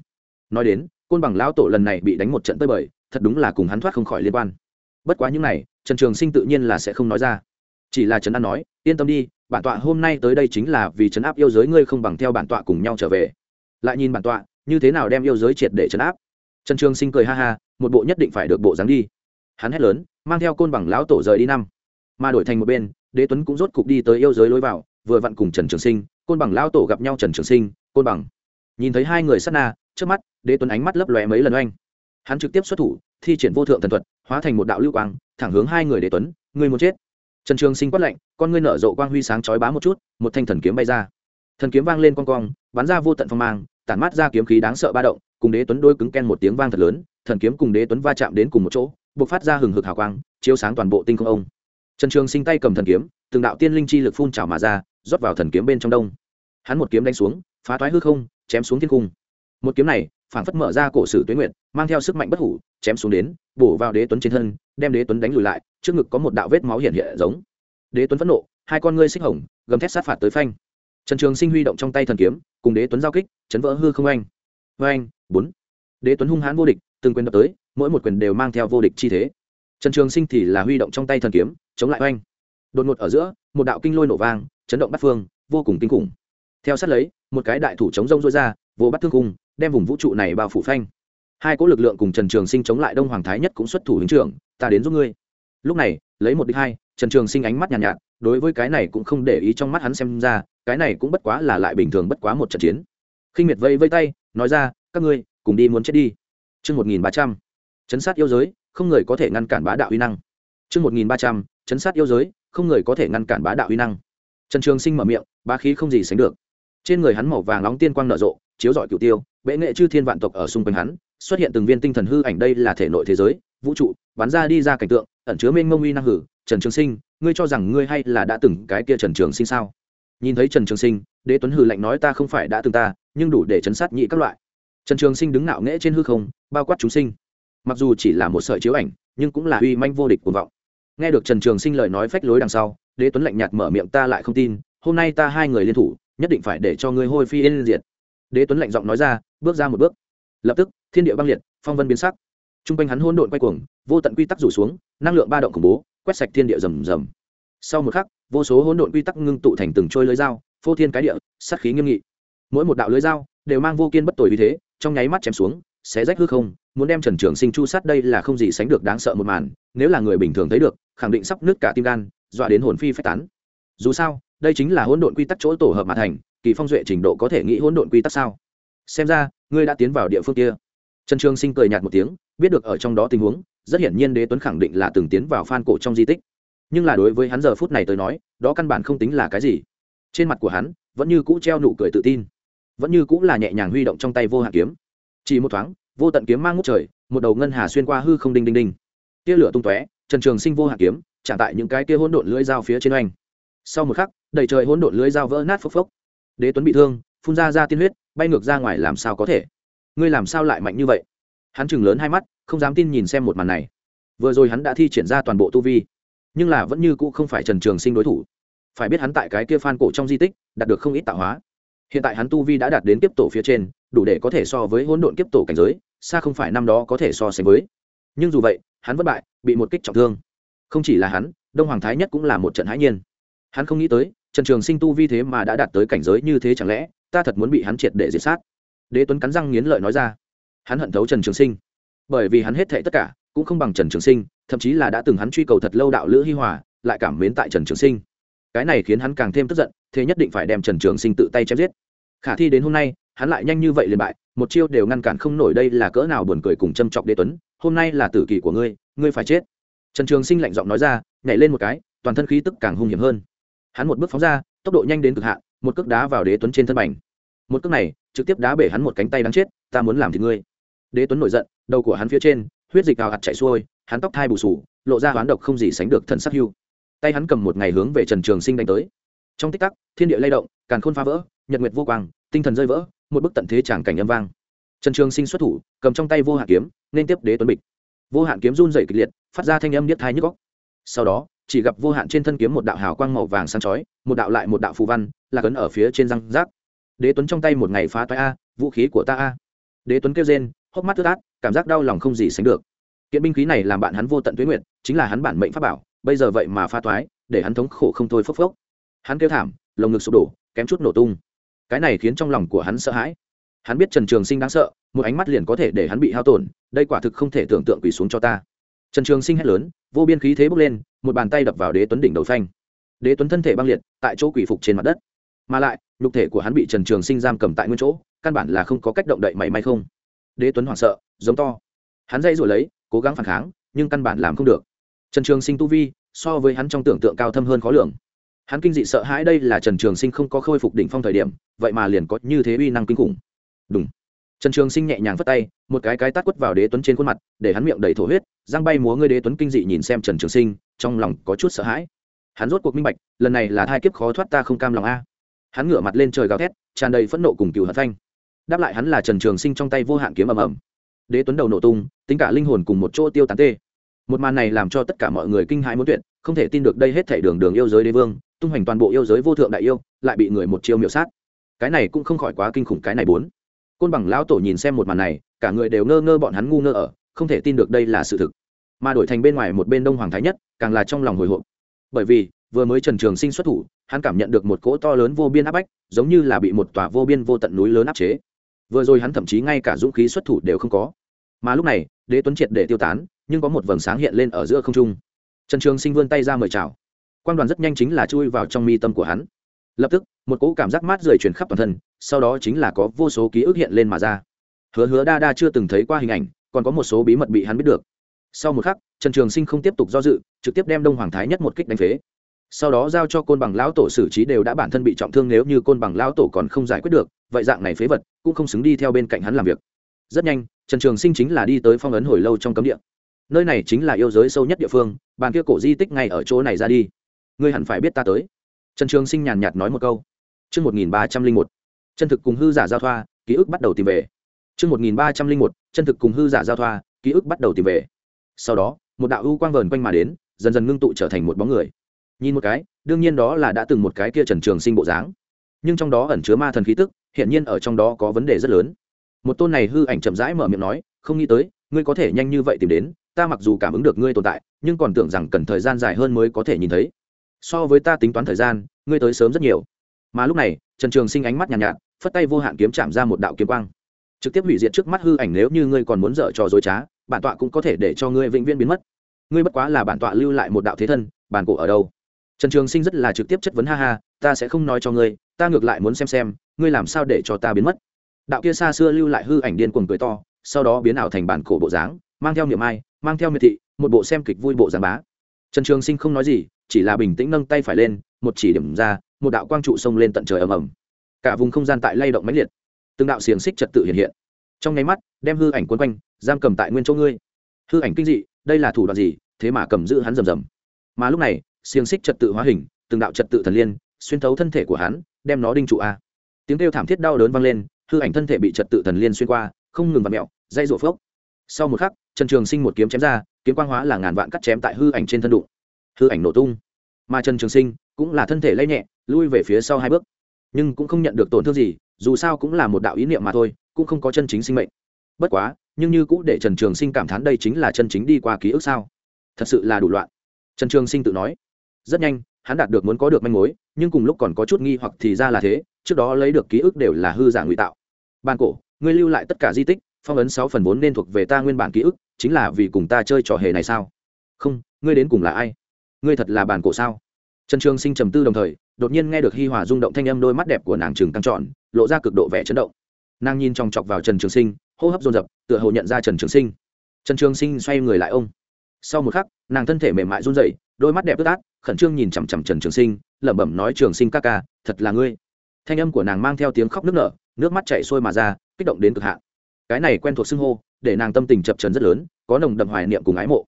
Nói đến, côn bằng lão tổ lần này bị đánh một trận tới bời, thật đúng là cùng hắn thoát không khỏi liên quan. Bất quá những này, trần trường sinh tự nhiên là sẽ không nói ra. Chỉ là trấn an nói, yên tâm đi, bản tọa hôm nay tới đây chính là vì trấn áp yêu giới ngươi không bằng theo bản tọa cùng nhau trở về. Lại nhìn bản tọa, như thế nào đem yêu giới triệt để trấn áp? Trần trường sinh cười ha ha, một bộ nhất định phải được bộ dáng đi hắn hét lớn, mang theo côn bằng lão tổ rời đi năm. Mà đổi thành một bên, đế tuấn cũng rốt cục đi tới yêu giới lối vào, vừa vặn cùng trần trường sinh, côn bằng lão tổ gặp nhau trần trường sinh, côn bằng. Nhìn thấy hai người sát na, trước mắt, đế tuấn ánh mắt lấp lóe mấy lần oanh. Hắn trực tiếp xuất thủ, thi triển vô thượng thần thuật, hóa thành một đạo lưu quang, thẳng hướng hai người đế tuấn người muốn chết? Trần trường sinh quát lạnh, con ngươi nở rộ quang huy sáng chói bá một chút, một thanh thần kiếm bay ra. Thần kiếm vang lên con cong bắn ra vô tận phong mang, tản mát ra kiếm khí đáng sợ ba động, cùng đế tuấn đôi cứng ken một tiếng vang thật lớn, thần kiếm cùng đế tuấn va chạm đến cùng một chỗ bộc phát ra hừng hực hào quang, chiếu sáng toàn bộ tinh không ông. Trần trường sinh tay cầm thần kiếm, từng đạo tiên linh chi lực phun trào mà ra, rót vào thần kiếm bên trong đông. Hắn một kiếm đánh xuống, phá toái hư không, chém xuống thiên cung. Một kiếm này phảng phất mở ra cổ sử tuyến nguyện mang theo sức mạnh bất hủ, chém xuống đến, bổ vào đế tuấn trên thân, đem đế tuấn đánh lùi lại, trước ngực có một đạo vết máu hiện hiện giống. Đế tuấn phẫn nộ, hai con ngươi xích hồng, gầm thét sát phạt tới phanh. Trần trường sinh huy động trong tay thần kiếm, cùng đế tuấn giao kích, chấn vỡ hư không anh. Vê anh bốn. Đế tuấn hung hãn vô địch, từng quyền đập tới mỗi một quyền đều mang theo vô địch chi thế. Trần trường sinh thì là huy động trong tay thần kiếm chống lại oanh. Đột ngột ở giữa một đạo kinh lôi nổ vang chấn động bắt phương vô cùng kinh khủng. Theo sát lấy một cái đại thủ chống rông rối ra vô bắt thương cung đem vùng vũ trụ này bao phủ phanh. Hai cỗ lực lượng cùng trần trường sinh chống lại đông hoàng thái nhất cũng xuất thủ hình trưởng ta đến giúp ngươi. Lúc này lấy một đích hai trần trường sinh ánh mắt nhàn nhạt, nhạt đối với cái này cũng không để ý trong mắt hắn xem ra cái này cũng bất quá là lại bình thường bất quá một trận chiến. Khinh miệt vây vây tay nói ra các ngươi cùng đi muốn chết đi. Chương một nghìn ba trăm chấn sát yêu giới, không người có thể ngăn cản bá đạo uy năng. Chương một nghìn ba trăm, chấn sát yêu giới, không người có thể ngăn cản bá đạo uy năng. Trần trường sinh mở miệng, bá khí không gì sánh được. Trên người hắn màu vàng nóng tiên quang nở rộ, chiếu rọi cửu tiêu, bệ nghệ chư thiên vạn tộc ở xung quanh hắn, xuất hiện từng viên tinh thần hư ảnh đây là thể nội thế giới, vũ trụ, bắn ra đi ra cảnh tượng, ẩn chứa mênh mông uy năng hử. Trần trường sinh, ngươi cho rằng ngươi hay là đã từng cái kia trần trường sinh sao? Nhìn thấy trần trường sinh, đế tuấn Hử lạnh nói ta không phải đã từng ta, nhưng đủ để chấn sát nhị các loại. Trần trường sinh đứng ngạo nghễ trên hư không, bao quát chúng sinh mặc dù chỉ là một sợi chiếu ảnh, nhưng cũng là uy manh vô địch cuồng vọng. Nghe được trần trường sinh lời nói phách lối đằng sau, đế tuấn lạnh nhạt mở miệng, ta lại không tin, hôm nay ta hai người liên thủ, nhất định phải để cho ngươi hôi phi yên diệt. Đế tuấn lạnh giọng nói ra, bước ra một bước. Lập tức, thiên địa băng liệt, phong vân biến sắc. T r u n g quanh hắn hôn độn quay cuồng, vô tận quy tắc rủ xuống, năng lượng ba động khủng bố, quét sạch thiên địa rầm rầm. Sau một khắc, vô số hỗn độn quy tắc ngưng tụ thành từng trôi lưới dao, phô thiên cái địa sắt khí nghiêm nghị. Mỗi một đạo lưới dao đều mang vô kiên bất tội vì thế, trong nháy mắt chém xuống, xé rách hư không muốn đem trần trường sinh chu sát đây là không gì sánh được đáng sợ một màn, nếu là người bình thường thấy được, khẳng định sắp nứt cả tim gan, dọa đến hồn phi phách tán. Dù sao, đây chính là hỗn độn quy tắc chỗ tổ hợp mà thành, kỳ phong duệ trình độ có thể nghĩ hỗn độn quy tắc sao? Xem ra, ngươi đã tiến vào địa phương kia. Trần trường sinh cười nhạt một tiếng, biết được ở trong đó tình huống, rất hiển nhiên đế tuấn khẳng định là từng tiến vào phan cổ trong di tích. Nhưng là đối với hắn giờ phút này tới nói, đó căn bản không tính là cái gì. Trên mặt của hắn, vẫn như cũ treo nụ cười tự tin. Vẫn như cũ là nhẹ nhàng huy động trong tay vô hạn kiếm. Chỉ một thoáng vô tận kiếm mang ngút trời, một đầu ngân hà xuyên qua hư không đinh đinh đinh. Tia lửa tung tóe, trần trường sinh vô hạn kiếm, chạm tại những cái kia hỗn độn lưỡi dao phía trên oanh. Sau một khắc, đầy trời hỗn độn lưỡi dao vỡ nát phốc phốc. Đế tuấn bị thương, phun ra ra tiên huyết, bay ngược ra ngoài làm sao có thể? Ngươi làm sao lại mạnh như vậy? Hắn chừng lớn hai mắt, không dám tin nhìn xem một màn này. Vừa rồi hắn đã thi triển ra toàn bộ tu vi, nhưng là vẫn như cũ không phải trần trường sinh đối thủ. Phải biết hắn tại cái kia phan cổ trong di tích, đạt được không ít tạo hóa hiện tại hắn tu vi đã đạt đến kiếp tổ phía trên, đủ để có thể so với hỗn độn kiếp tổ cảnh giới, xa không phải năm đó có thể so sánh với. Nhưng dù vậy, hắn vất bại, bị một kích trọng thương. Không chỉ là hắn, đông hoàng thái nhất cũng là một trận hãi nhiên. Hắn không nghĩ tới, trần trường sinh tu vi thế mà đã đạt tới cảnh giới như thế chẳng lẽ, ta thật muốn bị hắn triệt để diệt sát? Đế tuấn cắn răng nghiến lợi nói ra. Hắn hận thấu trần trường sinh. Bởi vì hắn hết thệ tất cả, cũng không bằng trần trường sinh, thậm chí là đã từng hắn truy cầu thật lâu đạo lữ hi hòa, lại cảm mến tại trần trường sinh. Cái này khiến hắn càng thêm tức giận, thế nhất định phải đem trần trường sinh tự tay chém giết khả thi đến hôm nay, hắn lại nhanh như vậy liền bại, một chiêu đều ngăn cản không nổi đây là cỡ nào buồn cười cùng châm chọc đế tuấn, hôm nay là tử kỳ của ngươi ngươi phải chết. Trần trường sinh lạnh giọng nói ra, nhảy lên một cái, toàn thân khí tức càng hung hiểm hơn. Hắn một bước phóng ra, tốc độ nhanh đến cực hạn, một cước đá vào đế tuấn trên thân bành. Một cước này, trực tiếp đá bể hắn một cánh tay đáng chết, ta muốn làm thì ngươi. Đế tuấn nổi giận, đầu của hắn phía trên, huyết dịch ào hạt chạy xuôi, hắn tóc thai bù sù, lộ ra hoán độc không gì sánh được thần sắc hưu. Tay hắn cầm một ngày hướng về trần trường sinh đánh tới. Trong tích tắc, thiên địa lay động, càn khôn phá vỡ nhật nguyệt vô quang, tinh thần rơi vỡ, một bức tận thế tràng cảnh âm vang. Trần trường sinh xuất thủ, cầm trong tay vô hạn kiếm, nên tiếp đế tuấn bịch. Vô hạn kiếm run dày kịch liệt, phát ra thanh âm niết thai nhức góc sau đó, chỉ gặp vô hạn trên thân kiếm một đạo hào quang màu vàng sáng chói, một đạo lại một đạo phù văn là cấn ở phía trên răng rác. Đế tuấn trong tay một ngày phá toái a, vũ khí của ta a. Đế tuấn kêu rên, hốc mắt tức át, cảm giác đau lòng không gì sánh được. Kiện binh khí này làm bạn hắn vô tận tuyến nguyện chính là hắn bản mệnh pháp bảo, bây giờ vậy mà phá toái, để hắn thống khổ không thôi phốc phốc. Hắn kêu thảm, lồng ngực sụp đổ, kém chút nổ tung cái này khiến trong lòng của hắn sợ hãi. Hắn biết trần trường sinh đáng sợ, một ánh mắt liền có thể để hắn bị hao tổn, đây quả thực không thể tưởng tượng quỳ xuống cho ta. Trần trường sinh hét lớn, vô biên khí thế bốc lên, một bàn tay đập vào đế tuấn đỉnh đầu phanh. Đế tuấn thân thể băng liệt, tại chỗ quỷ phục trên mặt đất. Mà lại, nhục thể của hắn bị trần trường sinh giam cầm tại nguyên chỗ, căn bản là không có cách động đậy mảy may không. Đế tuấn hoảng sợ, giống to. Hắn dây rồi lấy, cố gắng phản kháng, nhưng căn bản làm không được. Trần trường sinh tu vi, so với hắn trong tưởng tượng cao thâm hơn khó lường hắn kinh dị sợ hãi đây là trần trường sinh không có khôi phục đỉnh phong thời điểm, vậy mà liền có như thế uy năng kinh khủng. Đúng trần trường sinh nhẹ nhàng phất tay, một cái cái tát quất vào đế tuấn trên khuôn mặt, để hắn miệng đầy thổ huyết, giang bay múa ngươi đế tuấn kinh dị nhìn xem trần trường sinh, trong lòng có chút sợ hãi. Hắn rốt cuộc minh bạch, lần này là thai kiếp khó thoát ta không cam lòng a. Hắn ngửa mặt lên trời gào thét, tràn đầy phẫn nộ cùng cựu hận thanh. đáp lại hắn là trần trường sinh trong tay vô hạn kiếm ầm ầm. Đế tuấn đầu nổ tung, tính cả linh hồn cùng một chỗ tiêu tán tê. Một màn này làm cho tất cả mọi người kinh hãi muốn tuyệt không thể tin được đây hết thảy đường đường yêu giới đế vương, tung hoành toàn bộ yêu giới vô thượng đại yêu, lại bị người một chiêu miểu sát. Cái này cũng không khỏi quá kinh khủng, cái này bốn. Côn bằng lão tổ nhìn xem một màn này, cả người đều ngơ ngơ bọn hắn ngu ngơ ở, không thể tin được đây là sự thực. Mà đổi thành bên ngoài một bên đông hoàng thái nhất, càng là trong lòng hồi hộp. Bởi vì, vừa mới trần trường sinh xuất thủ, hắn cảm nhận được một cỗ to lớn vô biên áp bách, giống như là bị một tòa vô biên vô tận núi lớn áp chế. Vừa rồi hắn thậm chí ngay cả dũng khí xuất thủ đều không có. Mà lúc này, đế tuấn triệt để tiêu tán, nhưng có một vầng sáng hiện lên ở giữa không trung trần trường sinh vươn tay ra mời chào. Quan đoàn rất nhanh chính là chui vào trong mi tâm của hắn. Lập tức, một cỗ cảm giác mát rời chuyển khắp toàn thân, sau đó chính là có vô số ký ức hiện lên mà ra. Hứa hứa đa đa chưa từng thấy qua hình ảnh, còn có một số bí mật bị hắn biết được. Sau một khắc, trần trường sinh không tiếp tục do dự, trực tiếp đem đông hoàng thái nhất một kích đánh phế. Sau đó giao cho côn bằng lão tổ xử trí đều đã bản thân bị trọng thương nếu như côn bằng lão tổ còn không giải quyết được, vậy dạng này phế vật cũng không xứng đi theo bên cạnh hắn làm việc. Rất nhanh, trần trường sinh chính là đi tới phong ấn hồi lâu trong cấm địa nơi này chính là yêu giới sâu nhất địa phương bàn kia cổ di tích ngay ở chỗ này ra đi ngươi hẳn phải biết ta tới trần trường sinh nhàn nhạt nói một câu Trước 1301, chân thực cùng hư giả giao thoa, ký ức bắt đầu tìm về. Trước 1301, chân thực cùng hư giả giao thoa, ký ức bắt đầu tìm về. Sau đó, một đạo ưu quang vờn quanh mà đến, dần dần ngưng tụ trở thành một bóng người. Nhìn một cái, đương nhiên đó là đã từng một cái kia Trần Trường Sinh bộ dáng. Nhưng trong đó ẩn chứa ma thần khí tức, hiện nhiên ở trong đó có vấn đề rất lớn. Một tôn này hư ảnh chậm rãi mở miệng nói, không nghĩ tới, ngươi có thể nhanh như vậy tìm đến, ta mặc dù cảm ứng được ngươi tồn tại, nhưng còn tưởng rằng cần thời gian dài hơn mới có thể nhìn thấy. So với ta tính toán thời gian, ngươi tới sớm rất nhiều. Mà lúc này, Trần Trường Sinh ánh mắt nhàn nhạt, nhạt, phất tay vô hạn kiếm chạm ra một đạo kiếm quang trực tiếp hủy diệt trước mắt hư ảnh nếu như ngươi còn muốn dở trò dối trá bản tọa cũng có thể để cho ngươi vĩnh viễn biến mất ngươi bất quá là bản tọa lưu lại một đạo thế thân bản cổ ở đâu trần trường sinh rất là trực tiếp chất vấn ha ha ta sẽ không nói cho ngươi ta ngược lại muốn xem xem ngươi làm sao để cho ta biến mất đạo kia xa xưa lưu lại hư ảnh điên cuồng cười to sau đó biến ảo thành bản cổ bộ dáng mang theo niệm ai mang theo miệt thị, một bộ xem kịch vui bộ giảng bá. Trần trường sinh không nói gì, chỉ là bình tĩnh nâng tay phải lên, một chỉ điểm ra, một đạo quang trụ xông lên tận trời ầm ầm. Cả vùng không gian tại lay động mãnh liệt. Từng đạo xiềng xích trật tự hiện hiện. Trong nháy mắt, đem hư ảnh quấn quanh, giam cầm tại nguyên chỗ ngươi. Hư ảnh kinh dị, đây là thủ đoạn gì? Thế mà cầm giữ hắn rầm rầm. Mà lúc này, xiềng xích trật tự hóa hình, từng đạo trật tự thần liên, xuyên thấu thân thể của hắn, đem nó đinh trụ a. Tiếng kêu thảm thiết đau đớn vang lên, hư ảnh thân thể bị trật tự thần liên xuyên qua, không ngừng vặn mẹo, dây rụa phốc. Sau một khắc trần trường sinh một kiếm chém ra, kiếm quang hóa là ngàn vạn cắt chém tại hư ảnh trên thân đụng. Hư ảnh nổ tung. Mà trần trường sinh cũng là thân thể lay nhẹ, lui về phía sau hai bước. Nhưng cũng không nhận được tổn thương gì, dù sao cũng là một đạo ý niệm mà thôi, cũng không có chân chính sinh mệnh. Bất quá, nhưng như cũ để trần trường sinh cảm thán đây chính là chân chính đi qua ký ức sao? Thật sự là đủ loạn. Trần trường sinh tự nói. Rất nhanh, hắn đạt được muốn có được manh mối, nhưng cùng lúc còn có chút nghi hoặc thì ra là thế, trước đó lấy được ký ức đều là hư giả ngụy tạo. Ban cổ, ngươi lưu lại tất cả di tích, phong ấn sáu phần vốn nên thuộc về ta nguyên bản ký ức chính là vì cùng ta chơi trò hề này sao? Không, ngươi đến cùng là ai? Ngươi thật là bản cổ sao? Trần trường sinh trầm tư đồng thời, đột nhiên nghe được hi hòa rung động thanh âm đôi mắt đẹp của nàng trừng tăng trọn lộ ra cực độ vẻ chấn động. Nàng nhìn trong chọc vào trần trường sinh, hô hấp dồn dập, tựa hồ nhận ra trần trường sinh. Trần trường sinh xoay người lại ông. Sau một khắc, nàng thân thể mềm mại run rẩy, đôi mắt đẹp ướt át, khẩn trương nhìn chằm chằm trần trường sinh, lẩm bẩm nói, trường sinh ca ca, thật là ngươi. Thanh âm của nàng mang theo tiếng khóc nức nở, nước mắt chảy sôi mà ra, kích động đến cực hạn. Cái này quen thuộc xưng hô để nàng tâm tình chập trấn rất lớn, có nồng đậm hoài niệm cùng ái mộ.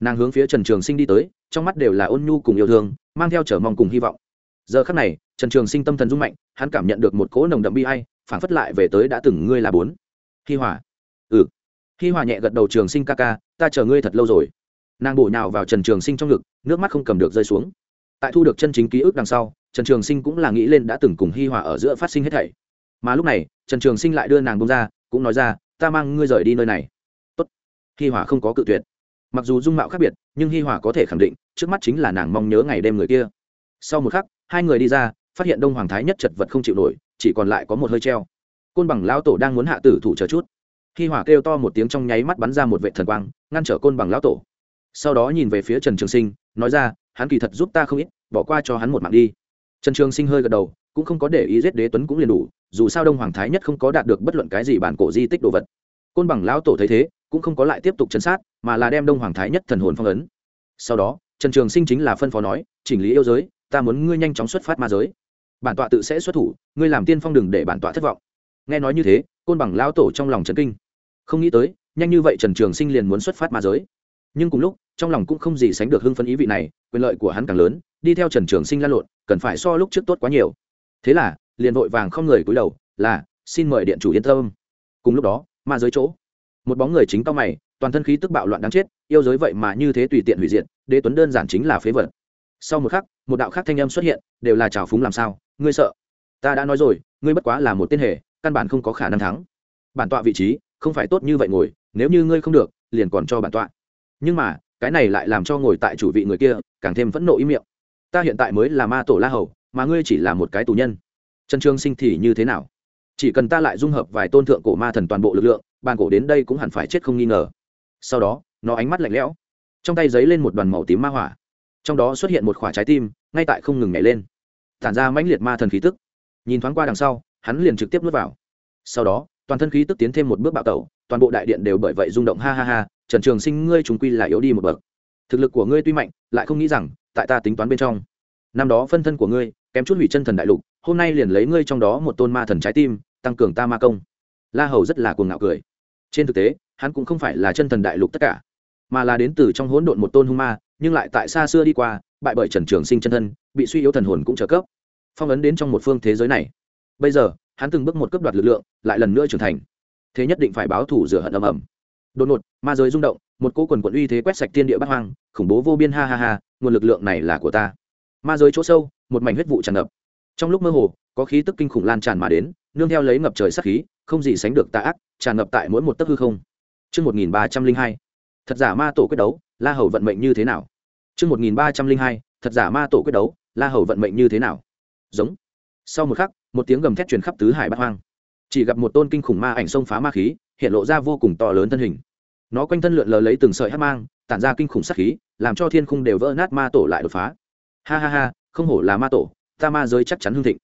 Nàng hướng phía trần trường sinh đi tới, trong mắt đều là ôn nhu cùng yêu thương, mang theo trở mong cùng hy vọng. Giờ khắc này, trần trường sinh tâm thần rung mạnh, hắn cảm nhận được một cỗ nồng đậm bi hay phản phất lại về tới đã từng ngươi là bốn. Hi hòa. Ừ. Hi hòa nhẹ gật đầu trường sinh ca ca, ta chờ ngươi thật lâu rồi. Nàng bổ nhào vào trần trường sinh trong ngực, nước mắt không cầm được rơi xuống. Tại thu được chân chính ký ức đằng sau, trần trường sinh cũng là nghĩ lên đã từng cùng hi hòa ở giữa phát sinh hết thảy. Mà lúc này, trần trường sinh lại đưa nàng bông ra, cũng nói ra ta mang ngươi rời đi nơi này. Tốt. Hi hòa không có cự tuyệt. Mặc dù dung mạo khác biệt, nhưng hi hòa có thể khẳng định, trước mắt chính là nàng mong nhớ ngày đêm người kia. Sau một khắc, hai người đi ra, phát hiện đông hoàng thái nhất chật vật không chịu nổi, chỉ còn lại có một hơi treo. Côn bằng lão tổ đang muốn hạ tử thủ chờ chút. Hi hỏa kêu to một tiếng trong nháy mắt bắn ra một vệ thần quang, ngăn trở côn bằng lão tổ. Sau đó nhìn về phía trần trường sinh, nói ra, hắn kỳ thật giúp ta không ít, bỏ qua cho hắn một mạng đi. Trần trường sinh hơi gật đầu cũng không có để ý giết đế tuấn cũng liền đủ, dù sao đông hoàng thái nhất không có đạt được bất luận cái gì bản cổ di tích đồ vật. Côn bằng lão tổ thấy thế, cũng không có lại tiếp tục chấn sát, mà là đem đông hoàng thái nhất thần hồn phong ấn. Sau đó, trần trường sinh chính là phân phó nói, chỉnh lý yêu giới, ta muốn ngươi nhanh chóng xuất phát ma giới. Bản tọa tự sẽ xuất thủ, ngươi làm tiên phong đừng để bản tọa thất vọng. Nghe nói như thế, côn bằng lão tổ trong lòng trấn kinh. Không nghĩ tới, nhanh như vậy trần trường sinh liền muốn xuất phát ma giới. Nhưng cùng lúc, trong lòng cũng không gì sánh được hưng phấn ý vị này, quyền lợi của hắn càng lớn, đi theo trần trường sinh lan lộn, cần phải so lúc trước tốt quá nhiều thế là, liền vội vàng không người cúi đầu, là, xin mời điện chủ yên tâm. Cùng lúc đó, ma giới chỗ, một bóng người chính cao mày, toàn thân khí tức bạo loạn đáng chết, yêu giới vậy mà như thế tùy tiện hủy diệt, đế tuấn đơn giản chính là phế vật. Sau một khắc, một đạo khác thanh âm xuất hiện, đều là trào phúng làm sao, ngươi sợ? Ta đã nói rồi, ngươi bất quá là một tên hề, căn bản không có khả năng thắng. Bản tọa vị trí, không phải tốt như vậy ngồi, nếu như ngươi không được, liền còn cho bản tọa. Nhưng mà, cái này lại làm cho ngồi tại chủ vị người kia, càng thêm phẫn nộ ý miệng. Ta hiện tại mới là ma tổ la hầu mà ngươi chỉ là một cái tù nhân. Trần trương sinh thì như thế nào? Chỉ cần ta lại dung hợp vài tôn thượng cổ ma thần toàn bộ lực lượng, bàn cổ đến đây cũng hẳn phải chết không nghi ngờ. Sau đó, nó ánh mắt lạnh lẽo, trong tay giấy lên một đoàn màu tím ma hỏa. Trong đó xuất hiện một khoả trái tim, ngay tại không ngừng nhảy lên. Tản ra mãnh liệt ma thần khí tức. Nhìn thoáng qua đằng sau, hắn liền trực tiếp nuốt vào. Sau đó, toàn thân khí tức tiến thêm một bước bạo tẩu, toàn bộ đại điện đều bởi vậy rung động, ha ha ha, trần trường sinh ngươi chúng quy là yếu đi một bậc. Thực lực của ngươi tuy mạnh, lại không nghĩ rằng, tại ta tính toán bên trong năm đó phân thân của ngươi, kém chút hủy chân thần đại lục, hôm nay liền lấy ngươi trong đó một tôn ma thần trái tim, tăng cường ta ma công. La hầu rất là cuồng ngạo cười. Trên thực tế, hắn cũng không phải là chân thần đại lục tất cả, mà là đến từ trong hỗn độn một tôn hung ma, nhưng lại tại xa xưa đi qua, bại bởi trần trường sinh chân thân, bị suy yếu thần hồn cũng trợ cấp. Phong ấn đến trong một phương thế giới này. Bây giờ, hắn từng bước một cấp đoạt lực lượng, lại lần nữa trưởng thành. Thế nhất định phải báo thủ rửa hận ầm ầm. Đột ngột, ma giới rung động, một cỗ quần quận uy thế quét sạch thiên địa bát hoang, khủng bố vô biên, ha ha ha, nguồn lực lượng này là của ta ma giới chỗ sâu một mảnh huyết vụ tràn ngập trong lúc mơ hồ có khí tức kinh khủng lan tràn mà đến nương theo lấy ngập trời sắc khí không gì sánh được tà ác tràn ngập tại mỗi một tấc hư không Trước 1302, thật giả ma tổ quyết đấu, La Hầu vận mệnh như thế nào? Trước 1302, thật giả ma tổ quyết đấu, La Hầu vận mệnh như thế nào? Giống. Sau một khắc, một tiếng gầm thét truyền khắp tứ hải bát hoang. Chỉ gặp một tôn kinh khủng ma ảnh xông phá ma khí, hiện lộ ra vô cùng to lớn thân hình. Nó quanh thân lượn lờ lấy từng sợi hắc mang, tản ra kinh khủng sát khí, làm cho thiên khung đều vỡ nát ma tổ lại đột phá. Ha ha ha, không hổ là ma tổ, ta ma giới chắc chắn hưng thịnh.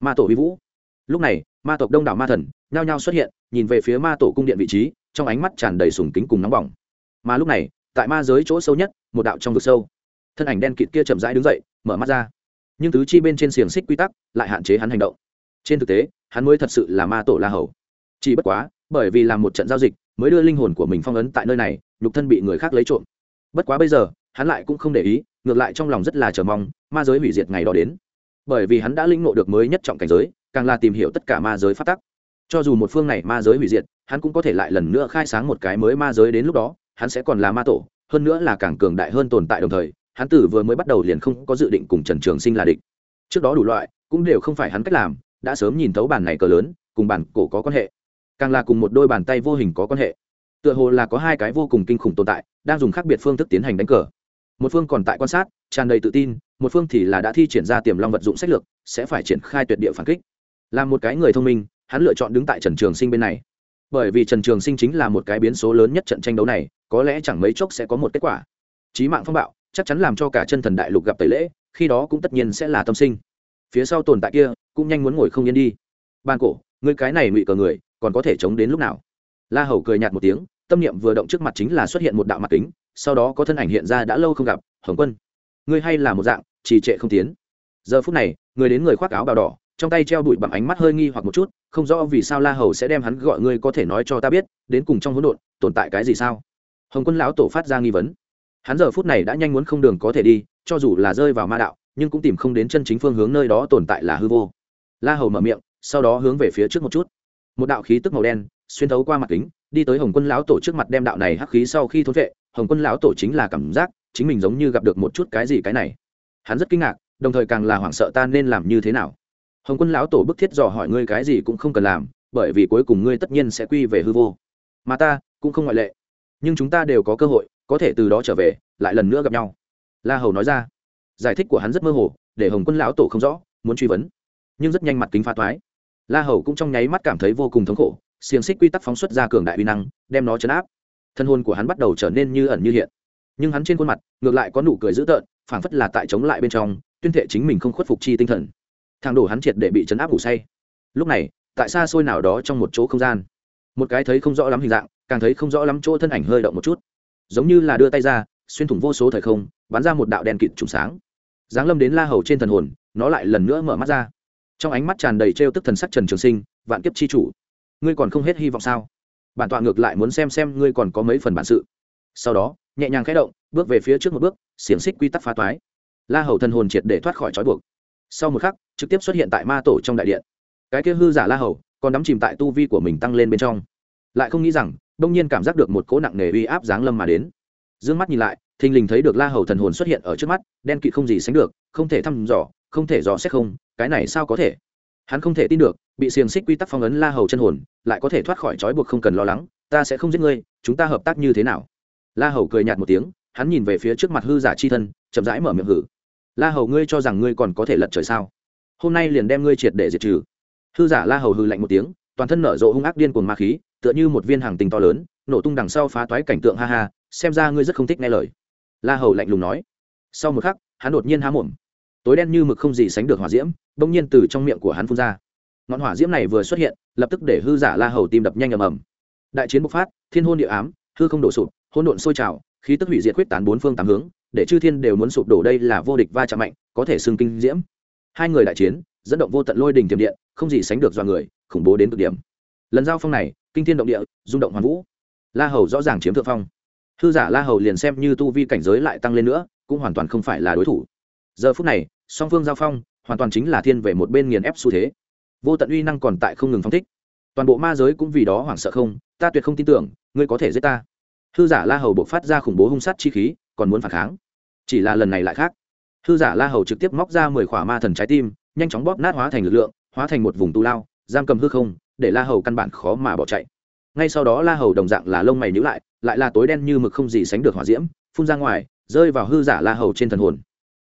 Ma tổ uy vũ. Lúc này, ma tộc đông đảo ma thần nhao nhao xuất hiện, nhìn về phía ma tổ cung điện vị trí, trong ánh mắt tràn đầy sùng kính cùng nóng bỏng. Mà lúc này, tại ma giới chỗ sâu nhất, một đạo trong vực sâu, thân ảnh đen kịt kia chậm rãi đứng dậy, mở mắt ra. Nhưng tứ chi bên trên xiềng xích quy tắc lại hạn chế hắn hành động. Trên thực tế, hắn mới thật sự là ma tổ La Hầu. Chỉ bất quá, bởi vì làm một trận giao dịch, mới đưa linh hồn của mình phong ấn tại nơi này, nhục thân bị người khác lấy trộm. Bất quá bây giờ, hắn lại cũng không để ý, ngược lại trong lòng rất là chờ mong, ma giới hủy diệt ngày đó đến. Bởi vì hắn đã linh ngộ được mới nhất trọng cảnh giới, càng là tìm hiểu tất cả ma giới pháp tắc. Cho dù một phương này ma giới hủy diệt, hắn cũng có thể lại lần nữa khai sáng một cái mới ma giới đến lúc đó, hắn sẽ còn là ma tổ, hơn nữa là càng cường đại hơn tồn tại đồng thời, hắn tử vừa mới bắt đầu liền không có dự định cùng Trần Trường Sinh là địch. Trước đó đủ loại, cũng đều không phải hắn cách làm, đã sớm nhìn thấu bản này cờ lớn, cùng bản cổ có quan hệ, càng là cùng một đôi bàn tay vô hình có quan hệ. Tựa hồ là có hai cái vô cùng kinh khủng tồn tại, đang dùng khác biệt phương thức tiến hành đánh cờ. Một phương còn tại quan sát, tràn đầy tự tin, một phương thì là đã thi triển ra tiềm long vật dụng sách lược, sẽ phải triển khai tuyệt địa phản kích. Làm một cái người thông minh, hắn lựa chọn đứng tại Trần Trường Sinh bên này. Bởi vì Trần Trường Sinh chính là một cái biến số lớn nhất trận tranh đấu này, có lẽ chẳng mấy chốc sẽ có một kết quả. Chí mạng phong bạo, chắc chắn làm cho cả chân thần đại lục gặp tẩy lễ, khi đó cũng tất nhiên sẽ là tâm sinh. Phía sau tồn tại kia, cũng nhanh muốn ngồi không yên đi. Ban cổ, người cái này ngụy cờ người, còn có thể chống đến lúc nào? La Hầu cười nhạt một tiếng, tâm niệm vừa động trước mặt chính là xuất hiện một đạo mặt kính, sau đó có thân ảnh hiện ra đã lâu không gặp, Hồng Quân. Ngươi hay là một dạng, trì trệ không tiến. Giờ phút này, người đến người khoác áo bào đỏ, trong tay treo bụi bằng ánh mắt hơi nghi hoặc một chút không rõ vì sao la hầu sẽ đem hắn gọi ngươi có thể nói cho ta biết đến cùng trong hỗn độn tồn tại cái gì sao hồng quân lão tổ phát ra nghi vấn hắn giờ phút này đã nhanh muốn không đường có thể đi cho dù là rơi vào ma đạo nhưng cũng tìm không đến chân chính phương hướng nơi đó tồn tại là hư vô la hầu mở miệng sau đó hướng về phía trước một chút một đạo khí tức màu đen xuyên thấu qua mặt kính đi tới hồng quân lão tổ trước mặt đem đạo này hắc khí sau khi thốn vệ, hồng quân lão tổ chính là cảm giác chính mình giống như gặp được một chút cái gì cái này. Hắn rất kinh ngạc, đồng thời càng là hoảng sợ ta nên làm như thế nào. Hồng quân lão tổ bức thiết dò hỏi ngươi cái gì cũng không cần làm, bởi vì cuối cùng ngươi tất nhiên sẽ quy về hư vô. Mà ta cũng không ngoại lệ. Nhưng chúng ta đều có cơ hội, có thể từ đó trở về, lại lần nữa gặp nhau. La hầu nói ra. Giải thích của hắn rất mơ hồ, để hồng quân lão tổ không rõ, muốn truy vấn. Nhưng rất nhanh mặt kính pha toái la hầu cũng trong nháy mắt cảm thấy vô cùng thống khổ xiềng xích quy tắc phóng xuất ra cường đại uy năng, đem nó chấn áp. Thân hôn của hắn bắt đầu trở nên như ẩn như hiện. Nhưng hắn trên khuôn mặt, ngược lại có nụ cười dữ tợn, phảng phất là tại chống lại bên trong, tuyên thệ chính mình không khuất phục chi tinh thần. Thang đổ hắn triệt để bị chấn áp ngủ say. Lúc này, tại xa xôi nào đó trong một chỗ không gian, một cái thấy không rõ lắm hình dạng, càng thấy không rõ lắm chỗ thân ảnh hơi động một chút. Giống như là đưa tay ra, xuyên thủng vô số thời không, bắn ra một đạo đèn kịt trùng sáng. Giáng lâm đến la hầu trên thần hồn, nó lại lần nữa mở mắt ra. Trong ánh mắt tràn đầy trêu tức thần sắc trần trường sinh, vạn kiếp chi chủ ngươi còn không hết hy vọng sao? Bản tọa ngược lại muốn xem xem ngươi còn có mấy phần bản sự. Sau đó, nhẹ nhàng khẽ động, bước về phía trước một bước, xiềng xích quy tắc phá toái. La hầu thần hồn triệt để thoát khỏi trói buộc. Sau một khắc, trực tiếp xuất hiện tại ma tổ trong đại điện. Cái kia hư giả la hầu, còn đắm chìm tại tu vi của mình tăng lên bên trong. Lại không nghĩ rằng, đông nhiên cảm giác được một cỗ nặng nề uy áp giáng lâm mà đến. D ư ơ n g mắt nhìn lại, thình lình thấy được la hầu thần hồn xuất hiện ở trước mắt, đen kịt không gì sánh được, không thể thăm dò, không thể dò xét không, cái này sao có thể? Hắn không thể tin được, bị xiềng xích quy tắc phong ấn la hầu chân hồn, lại có thể thoát khỏi trói buộc không cần lo lắng, ta sẽ không giết ngươi, chúng ta hợp tác như thế nào? La hầu cười nhạt một tiếng, hắn nhìn về phía trước mặt hư giả chi thân, chậm rãi mở miệng hử. La hầu ngươi cho rằng ngươi còn có thể lật trời sao? Hôm nay liền đem ngươi triệt để diệt trừ. Hư giả la hầu hư lạnh một tiếng, toàn thân nở rộ hung ác điên cuồng ma khí, tựa như một viên hàng tình to lớn, nổ tung đằng sau phá toái cảnh tượng, ha ha, xem ra ngươi rất không thích nghe lời. La hầu lạnh lùng nói. Sau một khắc, hắn đột nhiên há mồm tối đen như mực không gì sánh được hỏa diễm, bỗng nhiên từ trong miệng của hắn phun ra. Ngọn hỏa diễm này vừa xuất hiện, lập tức để hư giả la hầu tim đập nhanh ầm ầm. Đại chiến bộc phát, thiên hôn địa ám, hư không đổ sụp hôn độn sôi trào, khí tức hủy diệt quyết tán bốn phương tám hướng, để chư thiên đều muốn sụp đổ đây là vô địch va chạm mạnh, có thể xưng kinh diễm. Hai người đại chiến, dẫn động vô tận lôi đình tiềm điện, không gì sánh được do người, khủng bố đến cực điểm. Lần giao phong này, kinh thiên động địa, rung động hoàn vũ. La hầu rõ ràng chiếm thượng phong. Hư giả la hầu liền xem như tu vi cảnh giới lại tăng lên nữa, cũng hoàn toàn không phải là đối thủ. Giờ phút này song phương giao phong, hoàn toàn chính là thiên về một bên nghiền ép xu thế. Vô tận uy năng còn tại không ngừng phong thích. Toàn bộ ma giới cũng vì đó hoảng sợ không, ta tuyệt không tin tưởng, ngươi có thể giết ta. Hư giả la hầu buộc phát ra khủng bố hung sát chi khí, còn muốn phản kháng. Chỉ là lần này lại khác. Hư giả la hầu trực tiếp móc ra mười khỏa ma thần trái tim, nhanh chóng bóp nát hóa thành lực lượng, hóa thành một vùng tu lao, giam cầm hư không, để la hầu căn bản khó mà bỏ chạy. Ngay sau đó la hầu đồng dạng là lông mày nhữ lại lại là tối đen như mực không gì sánh được hỏa diễm, phun ra ngoài, rơi vào hư giả la hầu trên thần hồn.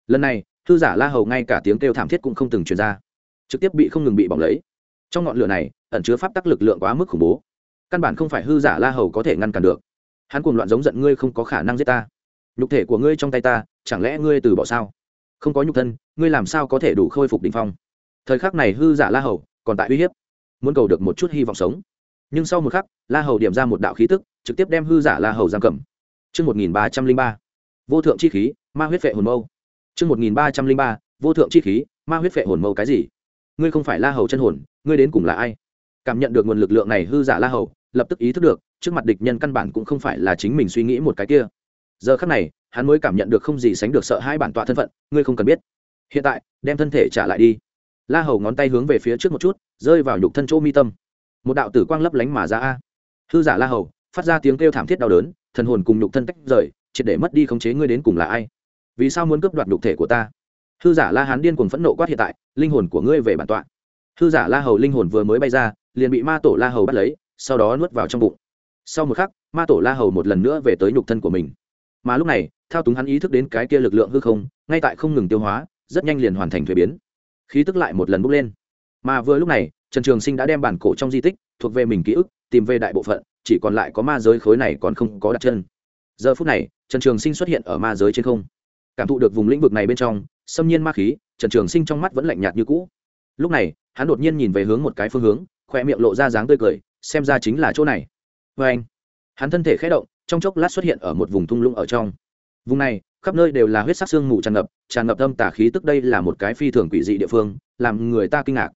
Lần này hư giả la hầu ngay cả tiếng kêu thảm thiết cũng không từng truyền ra. Trực tiếp bị không ngừng bị bỏng lấy. Trong ngọn lửa này ẩn chứa pháp tắc lực lượng quá mức khủng bố. Căn bản không phải hư giả la hầu có thể ngăn cản được. Hắn cùng loạn giống giận ngươi không có khả năng giết ta. Nhục thể của ngươi trong tay ta chẳng lẽ ngươi từ bỏ sao? Không có nhục thân ngươi làm sao có thể đủ khôi phục đ ỉ n h phong? Thời khắc này hư giả la hầu còn tại uy hiếp muốn cầu được một chút hy vọng sống. Nhưng sau một khắc la hầu điểm ra một đạo khí tức trực tiếp đem hư giả la hầu giam cầm. Trước 1303, vô thượng chi khí, ma huyết vệ hồn mâu. Trước 1303, vô thượng chi khí, ma huyết phệ hồn mâu cái gì? Ngươi không phải la hầu chân hồn, ngươi đến cùng là ai? Cảm nhận được nguồn lực lượng này hư giả la hầu, lập tức ý thức được, trước mặt địch nhân căn bản cũng không phải là chính mình suy nghĩ một cái kia. Giờ khắc này hắn mới cảm nhận được không gì sánh được sợ hai bản tọa thân phận ngươi không cần biết. Hiện tại đem thân thể trả lại đi. La hầu ngón tay hướng về phía trước một chút rơi vào nhục thân chỗ mi tâm. Một đạo tử quang lấp lánh mà ra a. Hư giả la hầu phát ra tiếng kêu thảm thiết đau đớn thần hồn cùng nhục thân tách rời triệt để mất đi khống chế ngươi đến cùng là ai? Vì sao muốn cướp đoạt nhục thể của ta? Hư giả la hán điên cuồng phẫn nộ quát hiện tại, linh hồn của ngươi về bản tọa. Hư giả la hầu linh hồn vừa mới bay ra, liền bị ma tổ la hầu bắt lấy, sau đó nuốt vào trong bụng. Sau một khắc, ma tổ la hầu một lần nữa về tới nhục thân của mình. Mà lúc này, thao túng hắn ý thức đến cái kia lực lượng hư không, ngay tại không ngừng tiêu hóa, rất nhanh liền hoàn thành thuế biến. Khí tức lại một lần bốc lên. Mà vừa lúc này, trần trường sinh đã đem bản cổ trong di tích, thuộc về mình ký ức, tìm về đại bộ phận, chỉ còn lại có ma giới khối này còn không có đặt chân. Giờ phút này, trần trường sinh xuất hiện ở ma giới trên không cảm thụ được vùng lĩnh vực này bên trong, xâm nhiên ma khí, trần trường sinh trong mắt vẫn lạnh nhạt như cũ. Lúc này, hắn đột nhiên nhìn về hướng một cái phương hướng, khoe miệng lộ ra dáng tươi cười, xem ra chính là chỗ này. Vê anh, hắn thân thể khé động, trong chốc lát xuất hiện ở một vùng thung lũng ở trong. Vùng này, khắp nơi đều là huyết sắc xương mù tràn ngập tràn ngập âm tà khí tức đây là một cái phi thường quỷ dị địa phương, làm người ta kinh ngạc.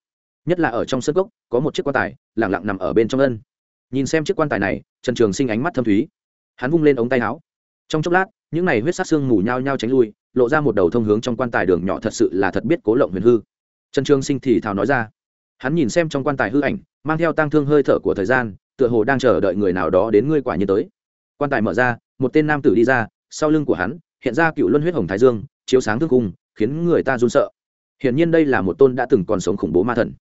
Nhất là ở trong sân gốc có một chiếc quan tài lẳng lặng nằm ở bên trong ân. Nhìn xem chiếc quan tài này, trần trường sinh ánh mắt thâm thúy. Hắn vung lên ống tay áo. Trong chốc lát những này huyết sắc xương ngủ nhau nhau tránh lui, lộ ra một đầu thông hướng trong quan tài đường nhỏ thật sự là thật biết cố lộng huyền hư. Trần trương sinh thì thào nói ra. Hắn nhìn xem trong quan tài hư ảnh, mang theo tang thương hơi thở của thời gian, tựa hồ đang chờ đợi người nào đó đến ngươi quả nhiên tới. Quan tài mở ra, một tên nam tử đi ra, sau lưng của hắn, hiện ra cựu luân huyết hồng thái dương, chiếu sáng thương cung, khiến người ta run sợ. Hiển nhiên đây là một tôn đã từng còn sống khủng bố ma thần.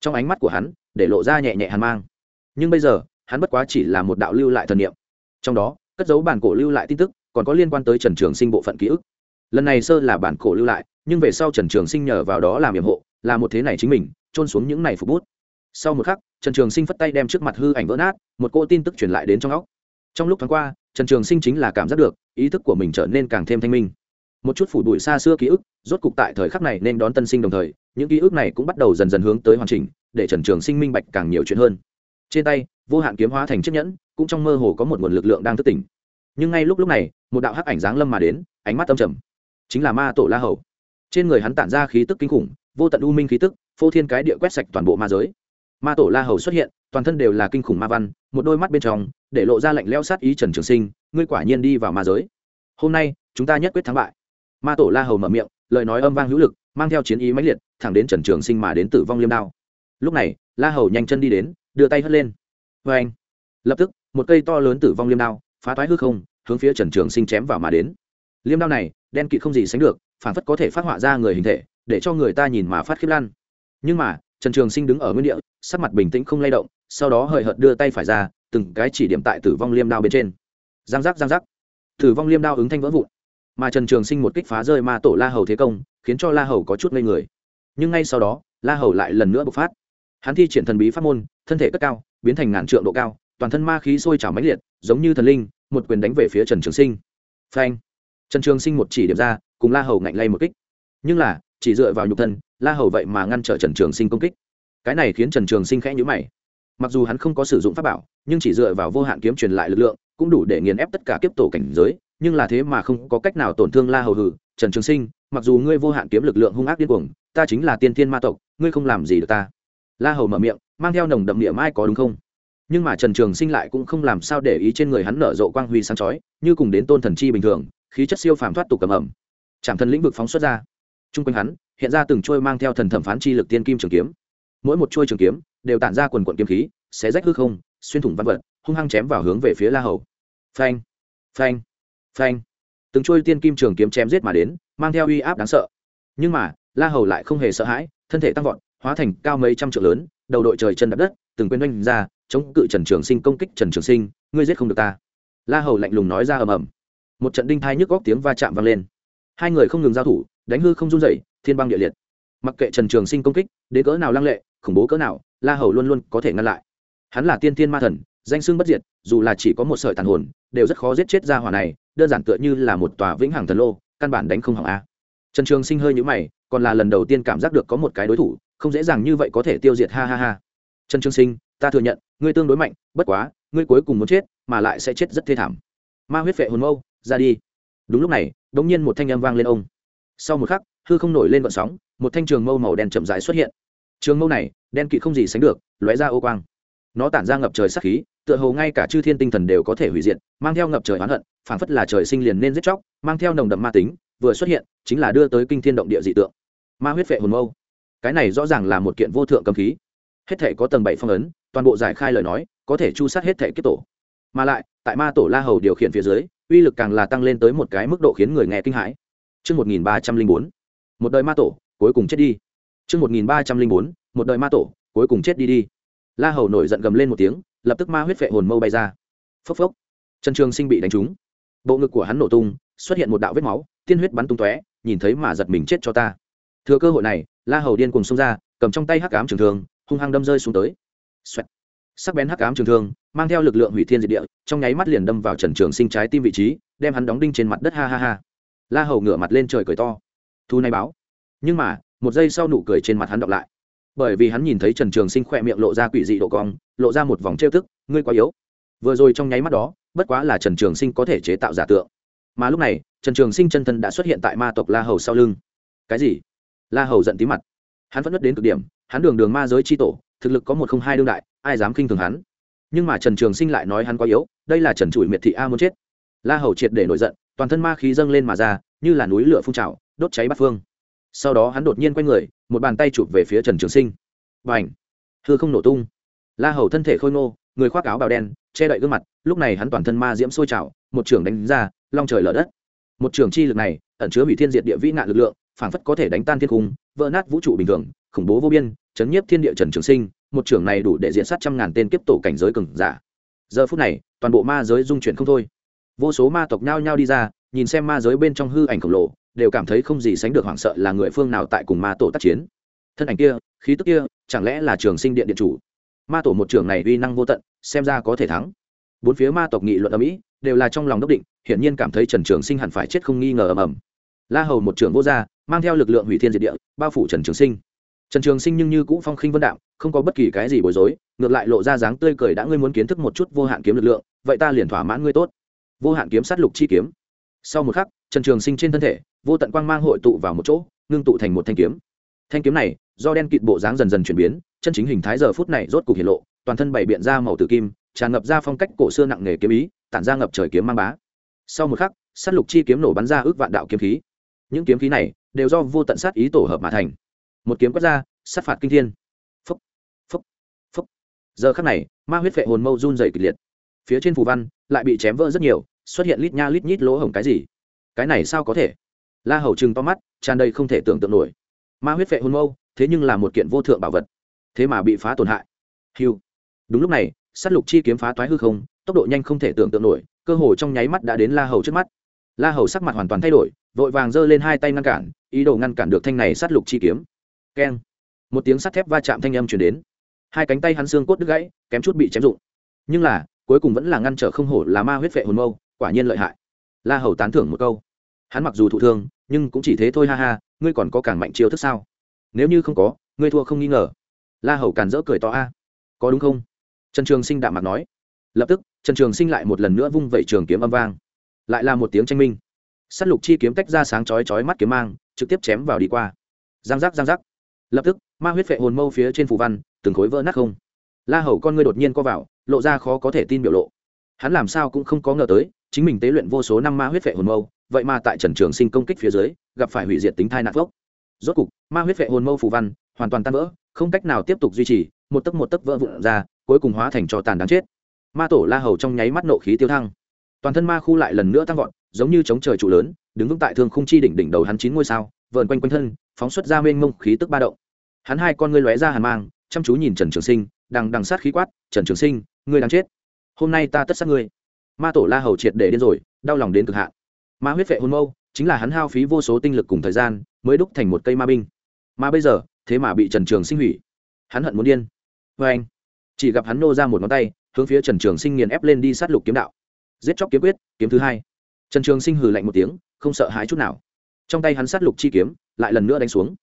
Trong ánh mắt của hắn, để lộ ra nhẹ nhẹ hàn mang. Nhưng bây giờ, hắn bất quá chỉ là một đạo lưu lại thần niệm. Trong đó, cất dấu bản cổ lưu lại tin tức còn có liên quan tới trần trường sinh bộ phận ký ức. Lần này sơ là bản cổ lưu lại, nhưng về sau trần trường sinh nhờ vào đó làm nhiệm hộ, là một thế này chính mình trôn xuống những này phục bút. Sau một khắc, trần trường sinh phất tay đem trước mặt hư ảnh vỡ nát, một cô tin tức truyền lại đến trong óc. Trong lúc thoáng qua, trần trường sinh chính là cảm giác được, ý thức của mình trở nên càng thêm thanh minh. Một chút phủ bụi xa xưa ký ức, rốt cục tại thời khắc này nên đón tân sinh đồng thời, những ký ức này cũng bắt đầu dần dần hướng tới hoàn chỉnh, để trần trường sinh minh bạch càng nhiều chuyện hơn. Trên tay, vô hạn kiếm hóa thành chiếc nhẫn, cũng trong mơ hồ có một nguồn lực lượng đang thức tỉnh. Nhưng ngay lúc lúc này một đạo hắc ảnh dáng lâm mà đến, ánh mắt âm trầm. Chính là ma tổ la hầu. Trên người hắn tản ra khí tức kinh khủng, vô tận u minh khí tức, phô thiên cái địa quét sạch toàn bộ ma giới. Ma tổ la hầu xuất hiện, toàn thân đều là kinh khủng ma văn, một đôi mắt bên trong, để lộ ra lạnh leo sát ý trần trường sinh, ngươi quả nhiên đi vào ma giới. Hôm nay, chúng ta nhất quyết thắng bại. Ma tổ la hầu mở miệng, lời nói âm vang hữu lực, mang theo chiến ý mãnh liệt, thẳng đến trần trường sinh mà đến tử vong liêm đao. Lúc này, la hầu nhanh chân đi đến, đưa tay hất lên. Vê anh lập tức, một cây to lớn tử vong liêm đao, phá toái hư không hướng phía trần trường sinh chém vào mà đến. Liêm đao này, đen kỵ không gì sánh được, phản phất có thể phát họa ra người hình thể, để cho người ta nhìn mà phát khiếp lan nhưng mà, trần trường sinh đứng ở nguyên địa, sắc mặt bình tĩnh không lay động, sau đó hời hợt đưa tay phải ra, từng cái chỉ điểm tại tử vong liêm đao bên trên. Giang giác giang giác. Tử vong liêm đao ứng thanh vỡ vụn, mà trần trường sinh một kích phá rơi ma tổ la hầu thế công, khiến cho la hầu có chút ngây người. Nhưng ngay sau đó, la hầu lại lần nữa bộc phát. Hắn thi triển thần bí pháp môn, thân thể cất cao, biến thành ngàn trượng độ cao toàn thân ma khí sôi trào mãnh liệt, giống như thần linh, một quyền đánh về phía trần trường sinh. Phanh! Trần trường sinh một chỉ điểm ra, cùng la hầu ngạnh lay một kích. Nhưng là, chỉ dựa vào nhục thân, la hầu vậy mà ngăn trở trần trường sinh công kích. Cái này khiến trần trường sinh khẽ nhữ mày. Mặc dù hắn không có sử dụng pháp bảo, nhưng chỉ dựa vào vô hạn kiếm truyền lại lực lượng, cũng đủ để nghiền ép tất cả kiếp tổ cảnh giới. Nhưng là thế mà không có cách nào tổn thương la hầu hử, trần trường sinh, mặc dù ngươi vô hạn kiếm lực lượng hung ác điên cuồng, ta chính là tiên thiên ma tộc, ngươi không làm gì được ta. La hầu mở miệng, mang theo nồng đậm địa mai có đúng không? Nhưng mà trần trường sinh lại cũng không làm sao để ý trên người hắn nở rộ quang huy sáng chói, như cùng đến tôn thần chi bình thường, khí chất siêu phàm thoát tục cầm ẩm chạm thần lĩnh vực phóng xuất ra. T r u n g quanh hắn, hiện ra từng trôi mang theo thần thẩm phán chi lực tiên kim trường kiếm. Mỗi một trôi trường kiếm đều tản ra quần quận kiếm khí, xé rách hư không, xuyên thủng văn vật, hung hăng chém vào hướng về phía la hầu. Phanh phanh phanh. Từng trôi tiên kim trường kiếm chém giết mà đến, mang theo uy áp đáng sợ. Nhưng mà, la hầu lại không hề sợ hãi, thân thể tăng vọt, hóa thành cao mấy trăm trượng lớn, đầu đội trời chân đập đất, từng quên oanh ra chống cự trần trường sinh, công kích trần trường sinh, ngươi giết không được ta. La hầu lạnh lùng nói ra ầm ầm. Một trận đinh thai nhức góc tiếng va chạm vang lên. Hai người không ngừng giao thủ, đánh hư không run dậy thiên băng địa liệt. Mặc kệ trần trường sinh công kích, đến cỡ nào lăng lệ, khủng bố cỡ nào, la hầu luôn luôn có thể ngăn lại. Hắn là tiên thiên ma thần, danh xưng bất diệt, dù là chỉ có một sợi tàn hồn, đều rất khó giết chết ra hỏa này, đơn giản tựa như là một tòa vĩnh hằng thần lô, căn bản đánh không hỏng a. Trần trường sinh hơi nhũ mày, còn là lần đầu tiên cảm giác được có một cái đối thủ, không dễ dàng như vậy có thể tiêu diệt, ha ha ha. Trần trường sinh ta thừa nhận, ngươi tương đối mạnh, bất quá, ngươi cuối cùng muốn chết, mà lại sẽ chết rất thê thảm. Ma huyết vệ hồn mâu, ra đi. Đúng lúc này đ ỗ n g nhiên một thanh âm vang lên ông. Sau một khắc, hư không nổi lên vận sóng, một thanh trường mâu màu đen chậm rãi xuất hiện. Trường mâu này, đen kỵ không gì sánh được, lóe ra ô quang. Nó tản ra ngập trời sắc khí, tựa hồ ngay cả chư thiên tinh thần đều có thể hủy diệt, mang theo ngập trời oán hận, phảng phất là trời sinh liền nên giết chóc, mang theo nồng đậm ma tính, vừa xuất hiện, chính là đưa tới kinh thiên động địa dị tượng. Ma huyết vệ hồn mâu. Cái này rõ ràng là một kiện vô thượng cầm khí. Hết thể có tầng bảy phong ấn toàn bộ giải khai lời nói có thể chu sát hết thể kết tổ mà lại tại ma tổ la hầu điều khiển phía dưới uy lực càng là tăng lên tới một cái mức độ khiến người nghe kinh hãi Trước 1304, một đời ma tổ, cuối cùng chết đi. Trước 1304, một đời ma tổ, cuối cùng chết đi đi. La Hầu nổi giận gầm lên một tiếng, lập tức ma huyết vệ hồn mâu bay ra. Phốc phốc. Trần Trường Sinh bị đánh trúng. Bộ ngực của hắn nổ tung, xuất hiện một đạo vết máu, tiên huyết bắn tung tóe, nhìn thấy mà giật mình chết cho ta. Thừa cơ hội này, La Hầu điên cuồng xông ra, cầm trong tay hắc ám trường thường hung hăng đâm rơi xuống tới. Xoẹt. Sắc bén hắc ám trường thương, mang theo lực lượng hủy thiên diệt địa, trong nháy mắt liền đâm vào trần trường sinh trái tim vị trí, đem hắn đóng đinh trên mặt đất, ha ha ha. La hầu ngửa mặt lên trời cười to. Thu này báo. Nhưng mà, một giây sau nụ cười trên mặt hắn đọc lại. Bởi vì hắn nhìn thấy trần trường sinh khẽ miệng lộ ra quỷ dị độ cong, lộ ra một vòng trêu tức, ngươi quá yếu. Vừa rồi trong nháy mắt đó, bất quá là trần trường sinh có thể chế tạo giả tượng. Mà lúc này, trần trường sinh chân thân đã xuất hiện tại ma tộc la hầu sau lưng. Cái gì? La hầu giận tí mặt. Hắn vẫn nộ đến cực điểm, hắn đường đường ma giới chi tổ thực lực có một không hai đương đại, ai dám khinh thường hắn? Nhưng mà trần trường sinh lại nói hắn quá yếu, đây là trần trụi miệt thị a muốn chết. La hầu triệt để nổi giận, toàn thân ma khí dâng lên mà ra, như là núi lửa phun trào, đốt cháy bắt phương. Sau đó hắn đột nhiên quay người, một bàn tay chụp về phía trần trường sinh. Và ảnh hư không nổ tung. La hầu thân thể khôi ngô, người khoác áo bào đen, che đậy gương mặt, lúc này hắn toàn thân ma diễm sôi trào, một trường đánh ra, long trời lở đất. Một trường chi lực này, ẩn chứa hủy thiên diệt địa vĩ nạn lực lượng, phảng phất có thể đánh tan thiên cung vỡ nát vũ trụ bình thường, khủng bố vô biên chấn nhiếp thiên địa trần trường sinh, một trưởng này đủ để diễn sát trăm ngàn tên kiếp tổ cảnh giới cường giả. Giờ phút này, toàn bộ ma giới dung chuyển không thôi. Vô số ma tộc nhao nhao đi ra, nhìn xem ma giới bên trong hư ảnh khổng lồ, đều cảm thấy không gì sánh được hoảng sợ là người phương nào tại cùng ma tổ tác chiến. Thân ảnh kia, khí tức kia, chẳng lẽ là trường sinh điện điện chủ? Ma tổ một trưởng này uy năng vô tận, xem ra có thể thắng. Bốn phía ma tộc nghị luận ở mỹ đều là trong lòng đốc định, hiển nhiên cảm thấy trần trường sinh hẳn phải chết không nghi ngờ ầm ầm. La hầu một trưởng vô gia, mang theo lực lượng hủy thiên diệt địa, bao phủ trần trường sinh trần trường sinh nhưng như cũ phong khinh vân đạm, không có bất kỳ cái gì bối rối, ngược lại lộ ra dáng tươi cười đã ngươi muốn kiến thức một chút vô hạn kiếm lực lượng, vậy ta liền thỏa mãn ngươi tốt. Vô hạn kiếm sát lục chi kiếm. Sau một khắc, trần trường sinh trên thân thể, vô tận quang mang hội tụ vào một chỗ, ngưng tụ thành một thanh kiếm. Thanh kiếm này, do đen kịt bộ dáng dần dần chuyển biến, chân chính hình thái giờ phút này rốt cục hiện lộ, toàn thân bày biện ra màu tử kim, tràn ngập ra phong cách cổ xưa nặng nề kiếm ý, tản ra ngập trời kiếm mang bá. Sau một khắc, sát lục chi kiếm nổ bắn ra ước vạn đạo kiếm khí. Những kiếm khí này, đều do vô tận sát ý tổ hợp mà thành một kiếm quất ra, sát phạt kinh thiên. Phúc phúc phúc. Giờ khắc này, ma huyết vệ hồn mâu run dày kịch liệt. Phía trên phù văn lại bị chém vỡ rất nhiều, xuất hiện lít nha lít nhít lỗ hổng cái gì? Cái này sao có thể? La hầu chừng to mắt, tràn đầy không thể tưởng tượng nổi. Ma huyết vệ hồn mâu, thế nhưng là một kiện vô thượng bảo vật. Thế mà bị phá tổn hại. Hiu. Đúng lúc này s á t lục chi kiếm phá toái hư không, tốc độ nhanh không thể tưởng tượng nổi, cơ hồ trong nháy mắt đã đến la hầu trước mắt. La hầu sắc mặt hoàn toàn thay đổi, vội vàng giơ lên hai tay ngăn cản, ý đồ ngăn cản được thanh này sát lục chi kiếm keng. Một tiếng sắt thép va chạm thanh âm chuyển đến. Hai cánh tay hắn xương cốt đứt gãy, kém chút bị chém rụng. Nhưng là, cuối cùng vẫn là ngăn trở không hổ là ma huyết vệ hồn mâu, quả nhiên lợi hại. La hầu tán thưởng một câu. Hắn mặc dù thụ thương, nhưng cũng chỉ thế thôi ha ha, ngươi còn có càng mạnh chiêu thức sao? Nếu như không có, ngươi thua không nghi ngờ. La hầu càn rỡ cười to a. Có đúng không? Trần trường sinh đạm mặt nói. Lập tức, trần trường sinh lại một lần nữa vung vẩy trường kiếm âm vang. Lại là một tiếng tranh minh. S á t lục chi kiếm tách ra sáng chói chói mắt kiếm mang, trực tiếp chém vào đi qua. Giang giác giang giác lập tức, ma huyết vệ hồn mâu phía trên phù văn, từng khối vỡ nát không. La hầu con ngươi đột nhiên co vào, lộ ra khó có thể tin biểu lộ. Hắn làm sao cũng không có ngờ tới, chính mình tế luyện vô số năm ma huyết vệ hồn mâu, vậy mà tại trần trường sinh công kích phía dưới, gặp phải hủy diệt tính thai nạn phốc. Rốt cục, ma huyết vệ hồn mâu phù văn hoàn toàn tan vỡ, không cách nào tiếp tục duy trì, một tấc một tấc vỡ vụn ra, cuối cùng hóa thành trò tàn đáng chết. Ma tổ la hầu trong nháy mắt nộ khí tiêu thăng. Toàn thân ma khu lại lần nữa tăng vọt, giống như chống trời trụ lớn, đứng vững tại thương khung chi đỉnh đỉnh đầu hắn chín ngôi sao vờn quanh quanh thân, phóng xuất ra mênh mông khí tức ba động. Hắn hai con ngươi lóe ra hàn mang, chăm chú nhìn trần trường sinh, đằng đằng sát khí quát, trần trường sinh, ngươi đang chết. Hôm nay ta tất sát ngươi. Ma tổ la hầu triệt để điên rồi, đau lòng đến cực hạn. Ma huyết vệ hôn mâu, chính là hắn hao phí vô số tinh lực cùng thời gian, mới đúc thành một cây ma binh. Mà bây giờ, thế mà bị trần trường sinh hủy. Hắn hận muốn điên. Vê anh chỉ gặp hắn nô ra một ngón tay, hướng phía trần trường sinh nghiền ép lên đi sát lục kiếm đạo. Giết chóc kiếm quyết, kiếm thứ hai. Trần trường sinh hừ lạnh một tiếng, không sợ hãi chút nào trong tay hắn sát lục chi kiếm, lại lần nữa đánh xuống.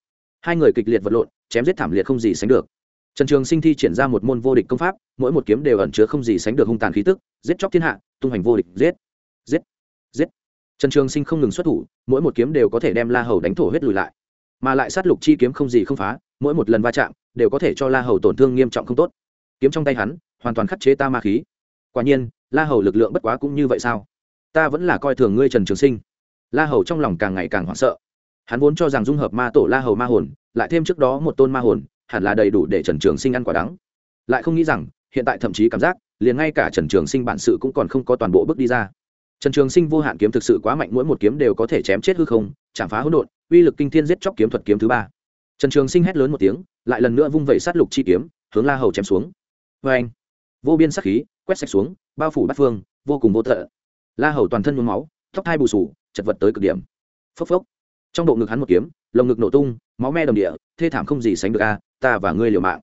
Hai người kịch liệt vật lộn, chém giết thảm liệt không gì sánh được. Trần trường sinh thi triển ra một môn vô địch công pháp, mỗi một kiếm đều ẩn chứa không gì sánh được hung tàn khí tức, giết chóc thiên hạ, tung hành vô địch, giết giết giết. Trần trường sinh không ngừng xuất thủ, mỗi một kiếm đều có thể đem la hầu đánh thổ huyết lùi lại. Mà lại sát lục chi kiếm không gì không phá, mỗi một lần va chạm đều có thể cho la hầu tổn thương nghiêm trọng không tốt. Kiếm trong tay hắn, hoàn toàn khắc chế ta ma khí. Quả nhiên, la hầu lực lượng bất quá cũng như vậy sao? Ta vẫn là coi thường ngươi trần trường sinh la hầu trong lòng càng ngày càng hoảng sợ. Hắn vốn cho rằng dung hợp ma tổ la hầu ma hồn, lại thêm trước đó một tôn ma hồn, hẳn là đầy đủ để trần trường sinh ăn quả đắng. Lại không nghĩ rằng, hiện tại thậm chí cảm giác, liền ngay cả trần trường sinh bản sự cũng còn không có toàn bộ bước đi ra. Trần trường sinh vô hạn kiếm thực sự quá mạnh, mỗi một kiếm đều có thể chém chết hư không, chạm phá hỗn độn, uy lực kinh thiên giết chóc kiếm thuật kiếm thứ ba. Trần trường sinh hét lớn một tiếng, lại lần nữa vung vẩy sát lục chi kiếm, hướng la hầu chém xuống. Vê anh vô biên sắc khí, quét sạch xuống, bao phủ bát phương, vô cùng vô thợ la hầu toàn thân nhuốm máu, tóc hai bù sù chật vật tới cực điểm. Phốc phốc. Trong bộ ngực hắn một kiếm lồng ngực nổ tung máu me đồng địa thê thảm không gì sánh được a ta và ngươi liều mạng.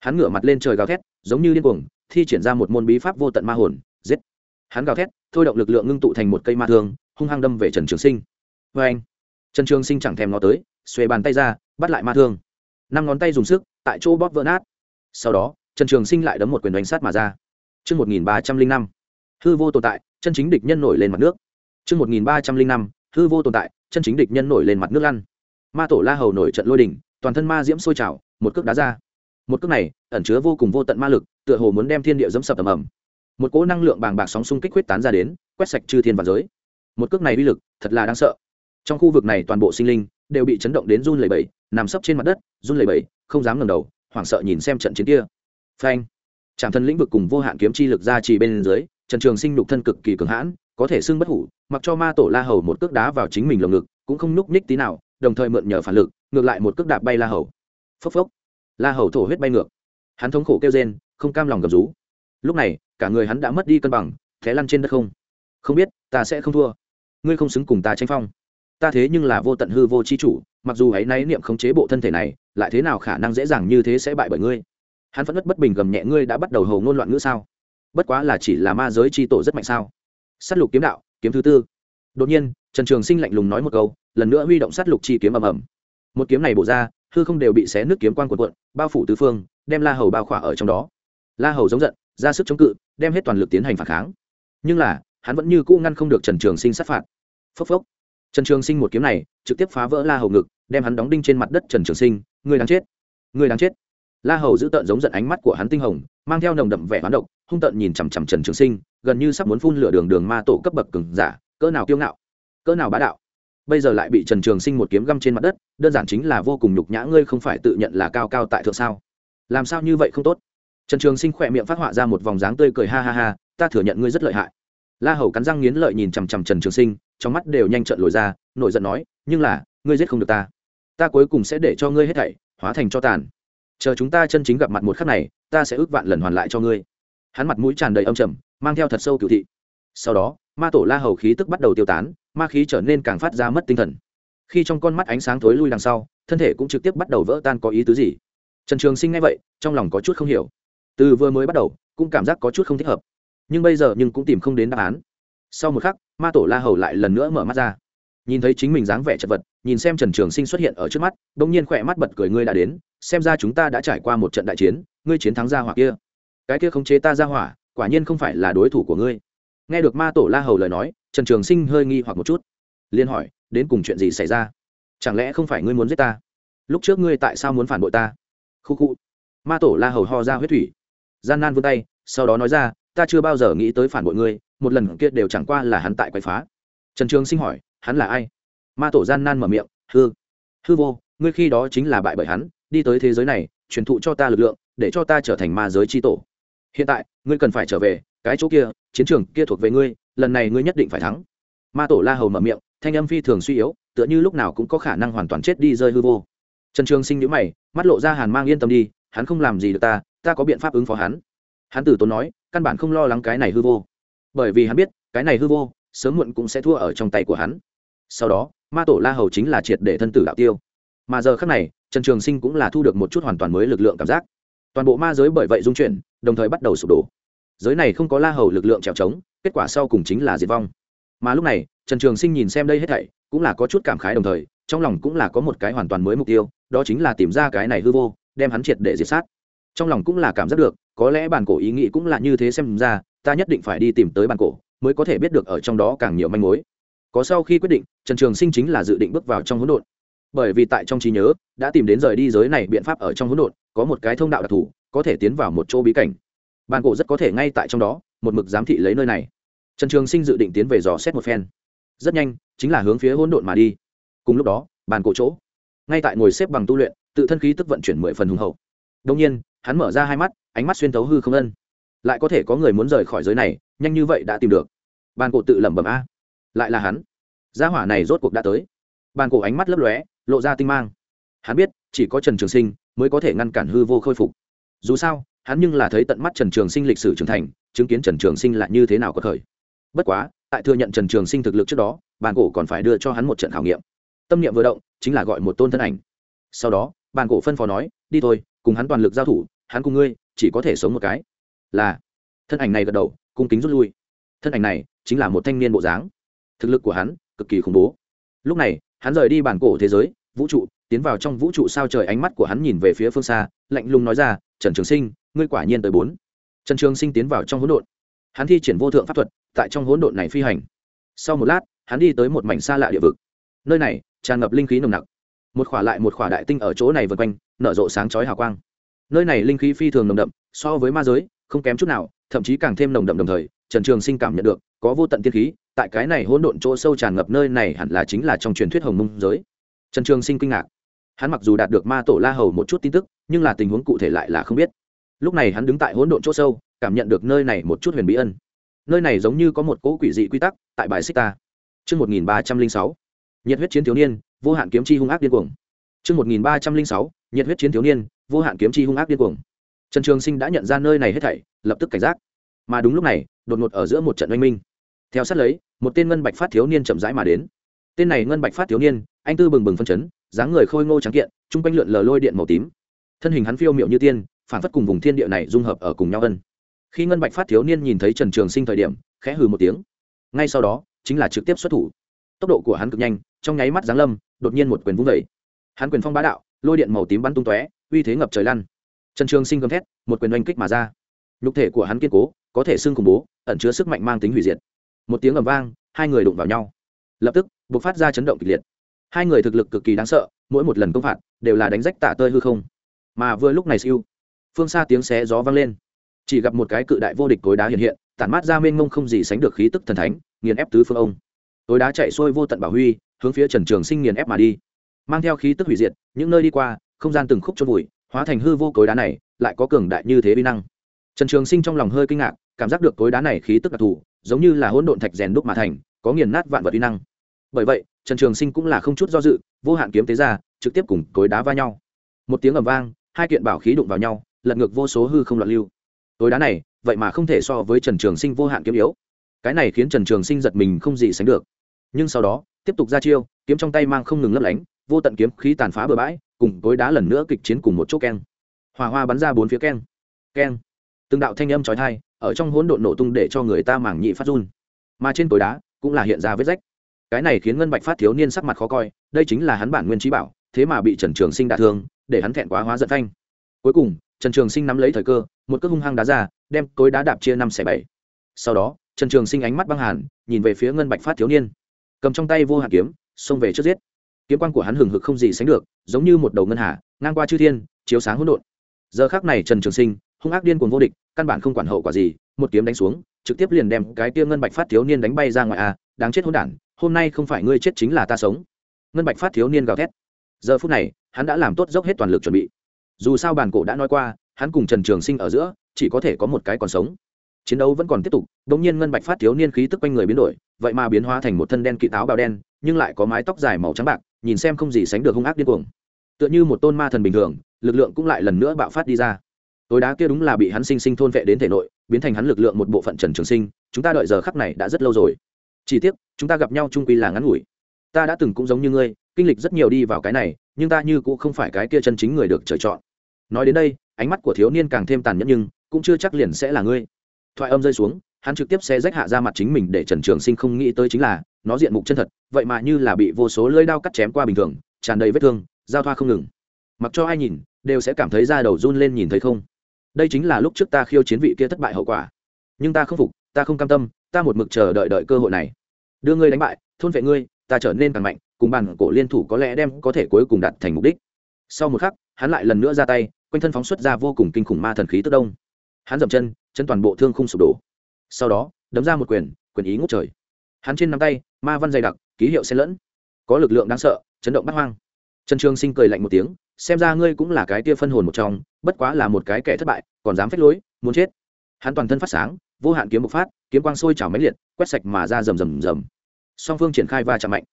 Hắn ngửa mặt lên trời gào thét giống như điên cuồng thi triển ra một môn bí pháp vô tận ma hồn giết. Hắn gào thét thôi động lực lượng ngưng tụ thành một cây ma thương hung hăng đâm về trần trường sinh. Vê anh trần trường sinh chẳng thèm nó tới xuề bàn tay ra bắt lại ma thương. Năm ngón tay dùng sức tại chỗ bóp vỡ nát. Sau đó trần trường sinh lại đấm một quyền đánh sát mà ra. Trước 1305, hư vô tồn tại, chân chính địch nhân nổi lên mặt nước. Trước 1305, hư vô tồn tại, chân chính địch nhân nổi lên mặt nước lăn. Ma tổ La Hầu nổi trận lôi đỉnh, toàn thân ma diễm sôi trào, một cước đá ra. Một cước này, ẩn chứa vô cùng vô tận ma lực, tựa hồ muốn đem thiên địa giẫm sập ầm ầm. Một cỗ năng lượng bàng bạc sóng xung kích huyết tán ra đến, quét sạch chư thiên và giới. Một cước này uy lực, thật là đáng sợ. Trong khu vực này toàn bộ sinh linh đều bị chấn động đến run lẩy bẩy, nằm sấp trên mặt đất, run lẩy bẩy, không dám ngẩng đầu, hoảng sợ nhìn xem trận chiến kia. Phanh! Trảm thân lĩnh vực cùng vô hạn kiếm chi lực ra chỉ bên dưới, Trần Trường Sinh nhục thân cực kỳ cường hãn, có thể xưng bất hủ, mặc cho ma tổ La Hầu một cước đá vào chính mình lồng ngực, cũng không núp ních tí nào, đồng thời mượn nhờ phản lực, ngược lại một cước đạp bay La Hầu. Phốc phốc. La Hầu thổ huyết bay ngược. Hắn thống khổ kêu rên, không cam lòng gầm rú. Lúc này, cả người hắn đã mất đi cân bằng, thế lăn trên đất không. Không biết, ta sẽ không thua. Ngươi không xứng cùng ta tranh phong. Ta thế nhưng là vô tận hư vô chi chủ, mặc dù ấy nay niệm khống chế bộ thân thể này, lại thế nào khả năng dễ dàng như thế sẽ bại bởi ngươi hắn vẫn bất bất bình gầm nhẹ ngươi đã bắt đầu hầu ngôn loạn ngữ sao bất quá là chỉ là ma giới c h i tổ rất mạnh sao s á t lục kiếm đạo, kiếm thứ tư. Đột nhiên, trần trường sinh lạnh lùng nói một câu, lần nữa huy động s á t lục chi kiếm ầm ầm. Một kiếm này bổ ra, hư không đều bị xé nước kiếm quan quần quận bao phủ tứ phương, đem la hầu bao khỏa ở trong đó. La hầu giống giận, ra sức chống cự, đem hết toàn lực tiến hành phản kháng. Nhưng là, hắn vẫn như cũ ngăn không được trần trường sinh sát phạt. Phốc phốc. Trần trường sinh một kiếm này, trực tiếp phá vỡ la hầu ngực, đem hắn đóng đinh trên mặt đất trần trường sinh. Người đáng chết. Người đáng chết la hầu giữ tợn giống giận ánh mắt của hắn tinh hồng, mang theo nồng đậm vẻ hoán độc, hung tợn nhìn chằm chằm trần trường sinh, gần như sắp muốn phun lửa đường đường ma tổ cấp bậc cứng giả, cỡ nào kiêu ngạo, cỡ nào bá đạo. Bây giờ lại bị trần trường sinh một kiếm găm trên mặt đất, đơn giản chính là vô cùng nhục nhã, ngươi không phải tự nhận là cao cao tại thượng sao? Làm sao như vậy không tốt? Trần trường sinh khỏe miệng phát họa ra một vòng dáng tươi cười ha ha ha, ta thừa nhận ngươi rất lợi hại. La hầu cắn răng nghiến lợi nhìn chằm chằm trần trường sinh, trong mắt đều nhanh trợn lồi ra, nổi giận nói, nhưng là, ngươi giết không được ta. Ta cuối cùng sẽ để cho ngươi hết thảy hóa thành cho tàn chờ chúng ta chân chính gặp mặt một khắc này, ta sẽ ước vạn lần hoàn lại cho ngươi. Hắn mặt mũi tràn đầy âm trầm, mang theo thật sâu cựu thị. Sau đó, ma tổ la hầu khí tức bắt đầu tiêu tán, ma khí trở nên càng phát ra mất tinh thần. Khi trong con mắt ánh sáng thối lui đằng sau, thân thể cũng trực tiếp bắt đầu vỡ tan có ý tứ gì? Trần trường sinh nghe vậy, trong lòng có chút không hiểu. Từ vừa mới bắt đầu, cũng cảm giác có chút không thích hợp. Nhưng bây giờ nhưng cũng tìm không đến đáp án. Sau một khắc, ma tổ la hầu lại lần nữa mở mắt ra nhìn thấy chính mình dáng vẻ chật vật, nhìn xem trần trường sinh xuất hiện ở trước mắt đ ỗ n g nhiên khỏe mắt bật cười, ngươi đã đến, xem ra chúng ta đã trải qua một trận đại chiến, ngươi chiến thắng ra hỏa kia. Cái kia khống chế ta ra hỏa, quả nhiên không phải là đối thủ của ngươi. Nghe được ma tổ la hầu lời nói, trần trường sinh hơi nghi hoặc một chút liên hỏi, đến cùng chuyện gì xảy ra? Chẳng lẽ không phải ngươi muốn giết ta? Lúc trước ngươi tại sao muốn phản bội ta? Khu khu. Ma tổ la hầu ho ra huyết thủy, gian nan vươn tay, sau đó nói ra, ta chưa bao giờ nghĩ tới phản bội ngươi, một lần kia đều chẳng qua là hắn tại quậy phá. Trần trường sinh hỏi hắn là ai? Ma tổ gian nan mở miệng, hư hư vô, ngươi khi đó chính là bại bởi hắn, đi tới thế giới này, truyền thụ cho ta lực lượng, để cho ta trở thành ma giới tri tổ. Hiện tại, ngươi cần phải trở về, cái chỗ kia, chiến trường kia thuộc về ngươi, lần này ngươi nhất định phải thắng. Ma tổ la hầu mở miệng, thanh âm phi thường suy yếu, tựa như lúc nào cũng có khả năng hoàn toàn chết đi rơi hư vô. Trần trường sinh nhữ mày, mắt lộ ra hàn mang yên tâm đi, hắn không làm gì được ta ta có biện pháp ứng phó hắn. Hắn tử tốn nói, căn bản không lo lắng cái này hư vô. Bởi vì hắn biết, cái này hư vô, sớm muộn cũng sẽ thua ở trong tay của hắn sau đó, ma tổ la hầu chính là triệt để thân tử đạo tiêu. Mà giờ khác này, trần trường sinh cũng là thu được một chút hoàn toàn mới lực lượng cảm giác. Toàn bộ ma giới bởi vậy dung chuyển, đồng thời bắt đầu sụp đổ. Giới này không có la hầu lực lượng trèo trống, kết quả sau cùng chính là diệt vong. Mà lúc này, trần trường sinh nhìn xem đây hết thảy, cũng là có chút cảm khái đồng thời, trong lòng cũng là có một cái hoàn toàn mới mục tiêu, đó chính là tìm ra cái này hư vô, đem hắn triệt để diệt sát. Trong lòng cũng là cảm giác được, có lẽ bản cổ ý nghĩ cũng là như thế xem ra, ta nhất định phải đi tìm tới bản cổ, mới có thể biết được ở trong đó càng nhiều manh mối có sau khi quyết định, trần trường sinh chính là dự định bước vào trong hỗn độn. Bởi vì tại trong trí nhớ, đã tìm đến rời đi giới này biện pháp ở trong hỗn độn, có một cái thông đạo đặc thù, có thể tiến vào một chỗ bí cảnh. Bàn cổ rất có thể ngay tại trong đó, một mực giám thị lấy nơi này. Trần trường sinh dự định tiến về dò xét một phen. Rất nhanh, chính là hướng phía hỗn độn mà đi. Cùng lúc đó bàn cổ chỗ, ngay tại ngồi xếp bằng tu luyện, tự thân khí tức vận chuyển mười phần hùng hậu. Đông nhiên, hắn mở ra hai mắt, ánh mắt xuyên thấu hư không ân. Lại có thể có người muốn rời khỏi giới này, nhanh như vậy đã tìm được. Bàn cổ tự lẩm bẩm a lại là hắn. Gia hỏa này rốt cuộc đã tới. Bàn cổ ánh mắt lấp lóe, lộ ra tinh mang. Hắn biết, chỉ có trần trường sinh mới có thể ngăn cản hư vô khôi phục. Dù sao, hắn nhưng là thấy tận mắt trần trường sinh lịch sử trưởng thành, chứng kiến trần trường sinh là như thế nào có thời. Bất quá, tại thừa nhận trần trường sinh thực lực trước đó, bàn cổ còn phải đưa cho hắn một trận khảo nghiệm. Tâm niệm vừa động, chính là gọi một tôn thân ảnh. Sau đó, bàn cổ phân phó nói, đi thôi, cùng hắn toàn lực giao thủ, hắn cùng ngươi chỉ có thể sống một cái. Là, thân ảnh này gật đầu, cung kính rút lui. Thân ảnh này chính là một thanh niên bộ dáng thực lực của hắn cực kỳ khủng bố. Lúc này, hắn rời đi bản cổ thế giới, vũ trụ, tiến vào trong vũ trụ sao trời ánh mắt của hắn nhìn về phía phương xa, lạnh lùng nói ra, trần trường sinh, ngươi quả nhiên tới bốn. Trần trường sinh tiến vào trong hỗn độn. Hắn thi triển vô thượng pháp thuật, tại trong hỗn độn này phi hành. Sau một lát, hắn đi tới một mảnh xa lạ địa vực. Nơi này, tràn ngập linh khí nồng nặc. Một khỏa lại một khỏa đại tinh ở chỗ này vượt quanh, nở rộ sáng chói hào quang. Nơi này linh khí phi thường nồng đậm, so với ma giới, không kém chút nào, thậm chí càng thêm nồng đậm đồng thời, trần trường sinh cảm nhận được, có vô tận tiên khí tại cái này hỗn độn chỗ sâu tràn ngập nơi này hẳn là chính là trong truyền thuyết hồng mông giới trần trường sinh kinh ngạc hắn mặc dù đạt được ma tổ la hầu một chút tin tức nhưng là tình huống cụ thể lại là không biết lúc này hắn đứng tại hỗn độn chỗ sâu cảm nhận được nơi này một chút huyền bí ân nơi này giống như có một cỗ quỷ dị quy tắc tại bài xích ta Trước 1306, nhiệt huyết chiến thiếu niên, vô hạn kiếm chi hung ác điên cuồng. chương 1306, nhiệt huyết chiến thiếu niên, vô hạn kiếm chi hung ác điên cuồng. Trần Trường Sinh đã nhận ra nơi này hết thảy, lập tức cảnh giác. Mà đúng lúc này, đột ngột ở giữa một trận oanh minh. Theo sát lấy, một tên ngân bạch phát thiếu niên chậm rãi mà đến. Tên này ngân bạch phát thiếu niên, anh tư bừng bừng phân chấn, dáng người khôi ngô trắng kiện, trung quanh lượn lờ lôi điện màu tím. Thân hình hắn phiêu miệu như tiên, phản phất cùng vùng thiên địa này dung hợp ở cùng nhau ân khi ngân bạch phát thiếu niên nhìn thấy trần trường sinh thời điểm khẽ hừ một tiếng. Ngay sau đó chính là trực tiếp xuất thủ. Tốc độ của hắn cực nhanh trong nháy mắt giáng lâm đột nhiên một quyền vung vẩy hắn quyền phong bá đạo lôi điện màu tím bắn tung tóe uy thế ngập trời lăn trần trường sinh gầm thét một quyền oanh kích mà ra. Nhục thể của hắn kiên cố có thể xưng khủng bố ẩn chứa sức mạnh mang tính hủy diệt một tiếng ầm vang, hai người đụng vào nhau. Lập tức b ộ c phát ra chấn động kịch liệt. Hai người thực lực cực kỳ đáng sợ, mỗi một lần công phạt đều là đánh rách tả tơi hư không. Mà vừa lúc này siêu, phương xa tiếng xé gió vang lên. Chỉ gặp một cái cự đại vô địch cối đá hiện hiện, tản mát ra mênh mông không gì sánh được khí tức thần thánh, nghiền ép tứ phương ông. Cối đá chạy xuôi vô tận bảo huy, hướng phía trần trường sinh nghiền ép mà đi. Mang theo khí tức hủy diệt, những nơi đi qua, không gian từng khúc trôn vùi, hóa thành hư vô cối đá này, lại có cường đại như thế bi năng. Trần trường sinh trong lòng hơi kinh ngạc cảm giác được cối đá này khí tức đặc thù, giống như là hỗn độn thạch rèn đúc mà thành, có nghiền nát vạn vật uy năng. Bởi vậy, trần trường sinh cũng là không chút do dự, vô hạn kiếm tế ra, trực tiếp cùng cối đá va nhau. Một tiếng ầm vang, hai kiện bảo khí đụng vào nhau, lật ngược vô số hư không loạn lưu. Tối đá này, vậy mà không thể so với trần trường sinh vô hạn kiếm yếu. Cái này khiến trần trường sinh giật mình không gì sánh được. Nhưng sau đó, tiếp tục ra chiêu, kiếm trong tay mang không ngừng lấp lánh, vô tận kiếm khí tàn phá bừa bãi, cùng tối đá lần nữa kịch chiến cùng một chỗ keng. Hòa hoa bắn ra bốn phía keng. Keng. Từng đạo thanh âm trói thai ở trong hỗn độn nổ tung để cho người ta mảng nhị phát run. Mà trên cối đá cũng là hiện ra vết rách. Cái này khiến ngân bạch phát thiếu niên sắc mặt khó coi, đây chính là hắn bản nguyên trí bảo, thế mà bị trần trường sinh đả thương, để hắn thẹn quá hóa giận thanh cuối cùng, trần trường sinh nắm lấy thời cơ, một cước hung hăng đá ra, đem cối đá đạp chia năm xẻ bảy. Sau đó, trần trường sinh ánh mắt băng hàn, nhìn về phía ngân bạch phát thiếu niên. Cầm trong tay vô hạn kiếm, xông về trước giết. Kiếm quan của hắn hừng hực không gì sánh được, giống như một đầu ngân hà, ngang qua chư thiên, chiếu sáng hỗn độn. Giờ khác này trần trường sinh hung ác điên cuồng vô địch căn bản không quản hậu quả gì một kiếm đánh xuống trực tiếp liền đem cái tia ngân bạch phát thiếu niên đánh bay ra ngoài a à, đáng chết hỗn đản hôm nay không phải ngươi chết chính là ta sống. Ngân bạch phát thiếu niên gào thét. Giờ phút này hắn đã làm tốt dốc hết toàn lực chuẩn bị. Dù sao bản cổ đã nói qua hắn cùng trần trường sinh ở giữa chỉ có thể có một cái còn sống. Chiến đấu vẫn còn tiếp tục đ ỗ n g nhiên ngân bạch phát thiếu niên khí tức quanh người biến đổi vậy mà biến hóa thành một thân đen kỵ táo bào đen nhưng lại có mái tóc dài màu trắng bạc nhìn xem không gì sánh được hung ác điên cuồng. Tựa như một tôn ma thần bình thường lực lượng cũng lại lần nữa bạo phát đi ra tối đá kia đúng là bị hắn sinh sinh thôn vệ đến thể nội, biến thành hắn lực lượng một bộ phận trần trường sinh, chúng ta đợi giờ khắc này đã rất lâu rồi. Chỉ tiếc, chúng ta gặp nhau trung quy là ngắn ngủi. Ta đã từng cũng giống như ngươi, kinh lịch rất nhiều đi vào cái này, nhưng ta như cũng không phải cái kia chân chính người được trời chọn. Nói đến đây, ánh mắt của thiếu niên càng thêm tàn nhẫn nhưng, cũng chưa chắc liền sẽ là ngươi. Thoại âm rơi xuống, hắn trực tiếp xe rách hạ ra mặt chính mình để trần trường sinh không nghĩ tới chính là, nó diện mục chân thật, vậy mà như là bị vô số lưỡi đao cắt chém qua bình thường, tràn đầy vết thương, giao thoa không ngừng. Mặc cho ai nhìn, đều sẽ cảm thấy da đầu run lên nhìn thấy không? Đây chính là lúc trước ta khiêu chiến vị kia thất bại hậu quả. Nhưng ta không phục, ta không cam tâm, ta một mực chờ đợi đợi cơ hội này. Đưa ngươi đánh bại, thôn vệ ngươi, ta trở nên càng mạnh, cùng bàn cổ liên thủ có lẽ đem có thể cuối cùng đạt thành mục đích. Sau một khắc, hắn lại lần nữa ra tay, quanh thân phóng xuất ra vô cùng kinh khủng ma thần khí tức đông. Hắn dậm chân chân toàn bộ thương không sụp đổ. Sau đó, đấm ra một quyền quyền ý ngút trời. Hắn trên nắm tay, ma văn dày đặc, ký hiệu xen lẫn. Có lực lượng đáng sợ, chấn động bắt hoang. Trần trường sinh cười lạnh một tiếng xem ra ngươi cũng là cái tia phân hồn một trong, bất quá là một cái kẻ thất bại, còn dám phách lối, muốn chết. Hắn toàn thân phát sáng, vô hạn kiếm bộc phát, kiếm quang sôi trào máy liệt, quét sạch mà ra rầm rầm rầm. Song phương triển khai va chạm mạnh.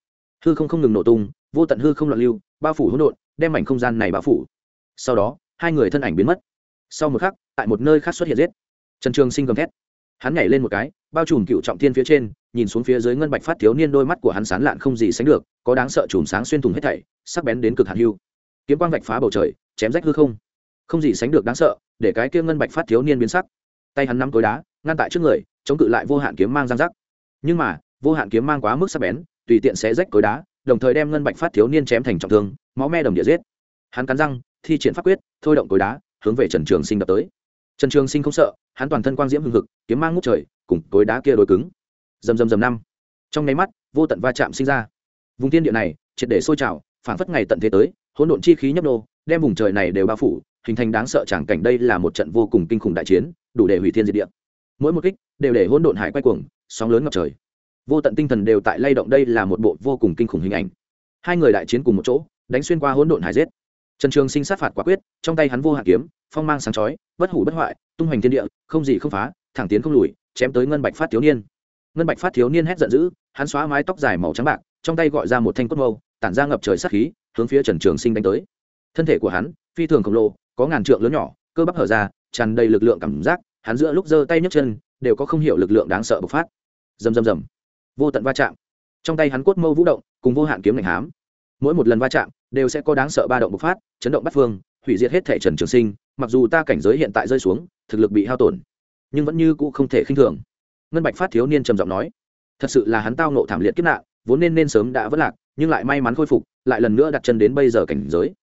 Hư không không ngừng nổ tung, vô tận hư không loạn lưu, bao phủ hỗn độn, đem mảnh không gian này bao phủ. Sau đó, hai người thân ảnh biến mất. Sau một khắc, tại một nơi khác xuất hiện giết. Trần trường sinh gầm thét. Hắn nhảy lên một cái, bao trùm cựu trọng thiên phía trên, nhìn xuống phía dưới ngân bạch phát thiếu niên đôi mắt của hắn sán lạn không gì sánh được, có đáng sợ chùm sáng xuyên thủng hết thảy, sắc bén đến cực hạt hưu kiếm quang vạch phá bầu trời, chém rách hư không. Không gì sánh được đáng sợ, để cái kia ngân bạch phát thiếu niên biến sắc. Tay hắn nắm cối đá, ngăn tại trước người, chống cự lại vô hạn kiếm mang giang rắc nhưng mà, vô hạn kiếm mang quá mức sắc bén, tùy tiện sẽ rách cối đá, đồng thời đem ngân bạch phát thiếu niên chém thành trọng thương, máu me đồng địa giết. Hắn cắn răng, thi triển pháp quyết, thôi động cối đá, hướng về trần trường sinh đập tới. Trần trường sinh không sợ, hắn toàn thân quang diễm hưng hực, kiếm mang ngút trời, cùng cối đá kia đối cứng. Dầm dầm dầm năm. Trong nháy mắt, vô tận va chạm sinh ra. Vùng thiên địa này, triệt để sôi trào phản phất ngày tận thế tới hỗn độn chi khí nhấp nô, đem vùng trời này đều bao phủ, hình thành đáng sợ tràng cảnh đây là một trận vô cùng kinh khủng đại chiến, đủ để hủy thiên diệt địa. Mỗi một kích đều để hỗn độn hải quay cuồng, sóng lớn ngập trời. Vô tận tinh thần đều tại lay động đây là một bộ vô cùng kinh khủng hình ảnh. Hai người đại chiến cùng một chỗ, đánh xuyên qua hỗn độn hải giết. Trần trường sinh sát phạt quả quyết, trong tay hắn vô hạn kiếm, phong mang sáng chói, bất hủ bất hoại, tung hoành thiên địa, không gì không phá, thẳng tiến không lùi, chém tới ngân bạch phát thiếu niên. Ngân bạch phát thiếu niên hét giận dữ, hắn xóa mái tóc dài màu trắng bạc, trong tay gọi ra một thanh cốt mâu, tản ra ngập trời sát khí hướng phía trần trường sinh đánh tới. Thân thể của hắn, phi thường khổng lồ, có ngàn trượng lớn nhỏ, cơ bắp hở ra, tràn đầy lực lượng cảm giác, hắn giữa lúc giơ tay nhấc chân, đều có không hiểu lực lượng đáng sợ bộc phát. Rầm rầm rầm. Vô tận va chạm. Trong tay hắn cốt mâu vũ động, cùng vô hạn kiếm ngành hám. Mỗi một lần va chạm, đều sẽ có đáng sợ ba động bộc phát, chấn động bắt phương, hủy diệt hết thể trần trường sinh, mặc dù ta cảnh giới hiện tại rơi xuống, thực lực bị hao tổn, nhưng vẫn như cũ không thể khinh thường. Ngân bạch phát thiếu niên trầm giọng nói, thật sự là hắn tao nộ thảm liệt kiếp nạn, vốn nên nên sớm đã vất lạc nhưng lại may mắn khôi phục lại lần nữa đặt chân đến bây giờ cảnh giới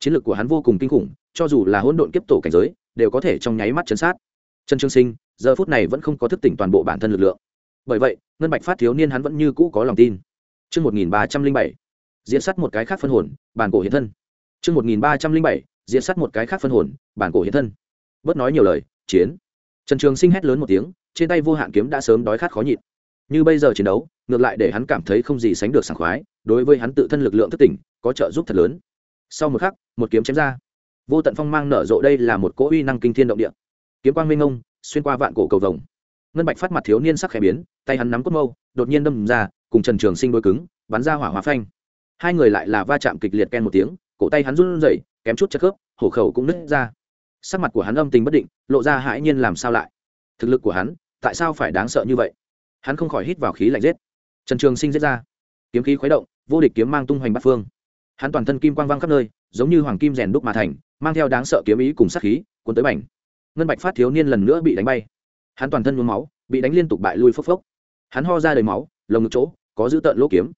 chiến lược của hắn vô cùng kinh khủng cho dù là hỗn độn kiếp tổ cảnh giới đều có thể trong nháy mắt chấn sát trần trương sinh giờ phút này vẫn không có thức tỉnh toàn bộ bản thân lực lượng bởi vậy ngân bạch phát thiếu niên hắn vẫn như cũ có lòng tin Trước 1307, diễn sát một cái khác phân hồn, bản cổ hiện thân. Trước 1307, diễn sát một cái khác phân hồn, bản cổ hiện thân. Bớt nói nhiều lời, chiến. Trần Trường Sinh hét lớn một tiếng, trên tay vô hạn kiếm đã sớm đói khát khó nhịn. Như bây giờ chiến đấu, ngược lại để hắn cảm thấy không gì sánh được sảng khoái, đối với hắn tự thân lực lượng thất tỉnh, có trợ giúp thật lớn. Sau một khắc, một kiếm chém ra. Vô tận phong mang nở rộ đây là một cỗ uy năng kinh thiên động địa. Kiếm quang minh ông, xuyên qua vạn cổ cầu vồng ngân bạch phát mặt thiếu niên sắc khẽ biến tay hắn nắm cốt mâu đột nhiên đâm ra cùng trần trường sinh đôi cứng bắn ra hỏa hóa phanh hai người lại là va chạm kịch liệt ken một tiếng cổ tay hắn run rẩy kém chút chất khớp hổ khẩu cũng nứt ra sắc mặt của hắn âm tình bất định lộ ra hãi nhiên làm sao lại thực lực của hắn tại sao phải đáng sợ như vậy hắn không khỏi hít vào khí lạnh giết. Trần trường sinh giết ra. Kiếm khí khuấy động, vô địch kiếm mang tung hoành bát phương. Hắn toàn thân kim quang vang khắp nơi, giống như hoàng kim rèn đúc mà thành, mang theo đáng sợ kiếm ý cùng sát khí, cuốn tới bành. Ngân bạch phát thiếu niên lần nữa bị đánh bay. Hắn toàn thân nhuốm máu, bị đánh liên tục bại lui phốc phốc. Hắn ho ra đầy máu, lồng ngực chỗ, có giữ tợn lỗ kiếm.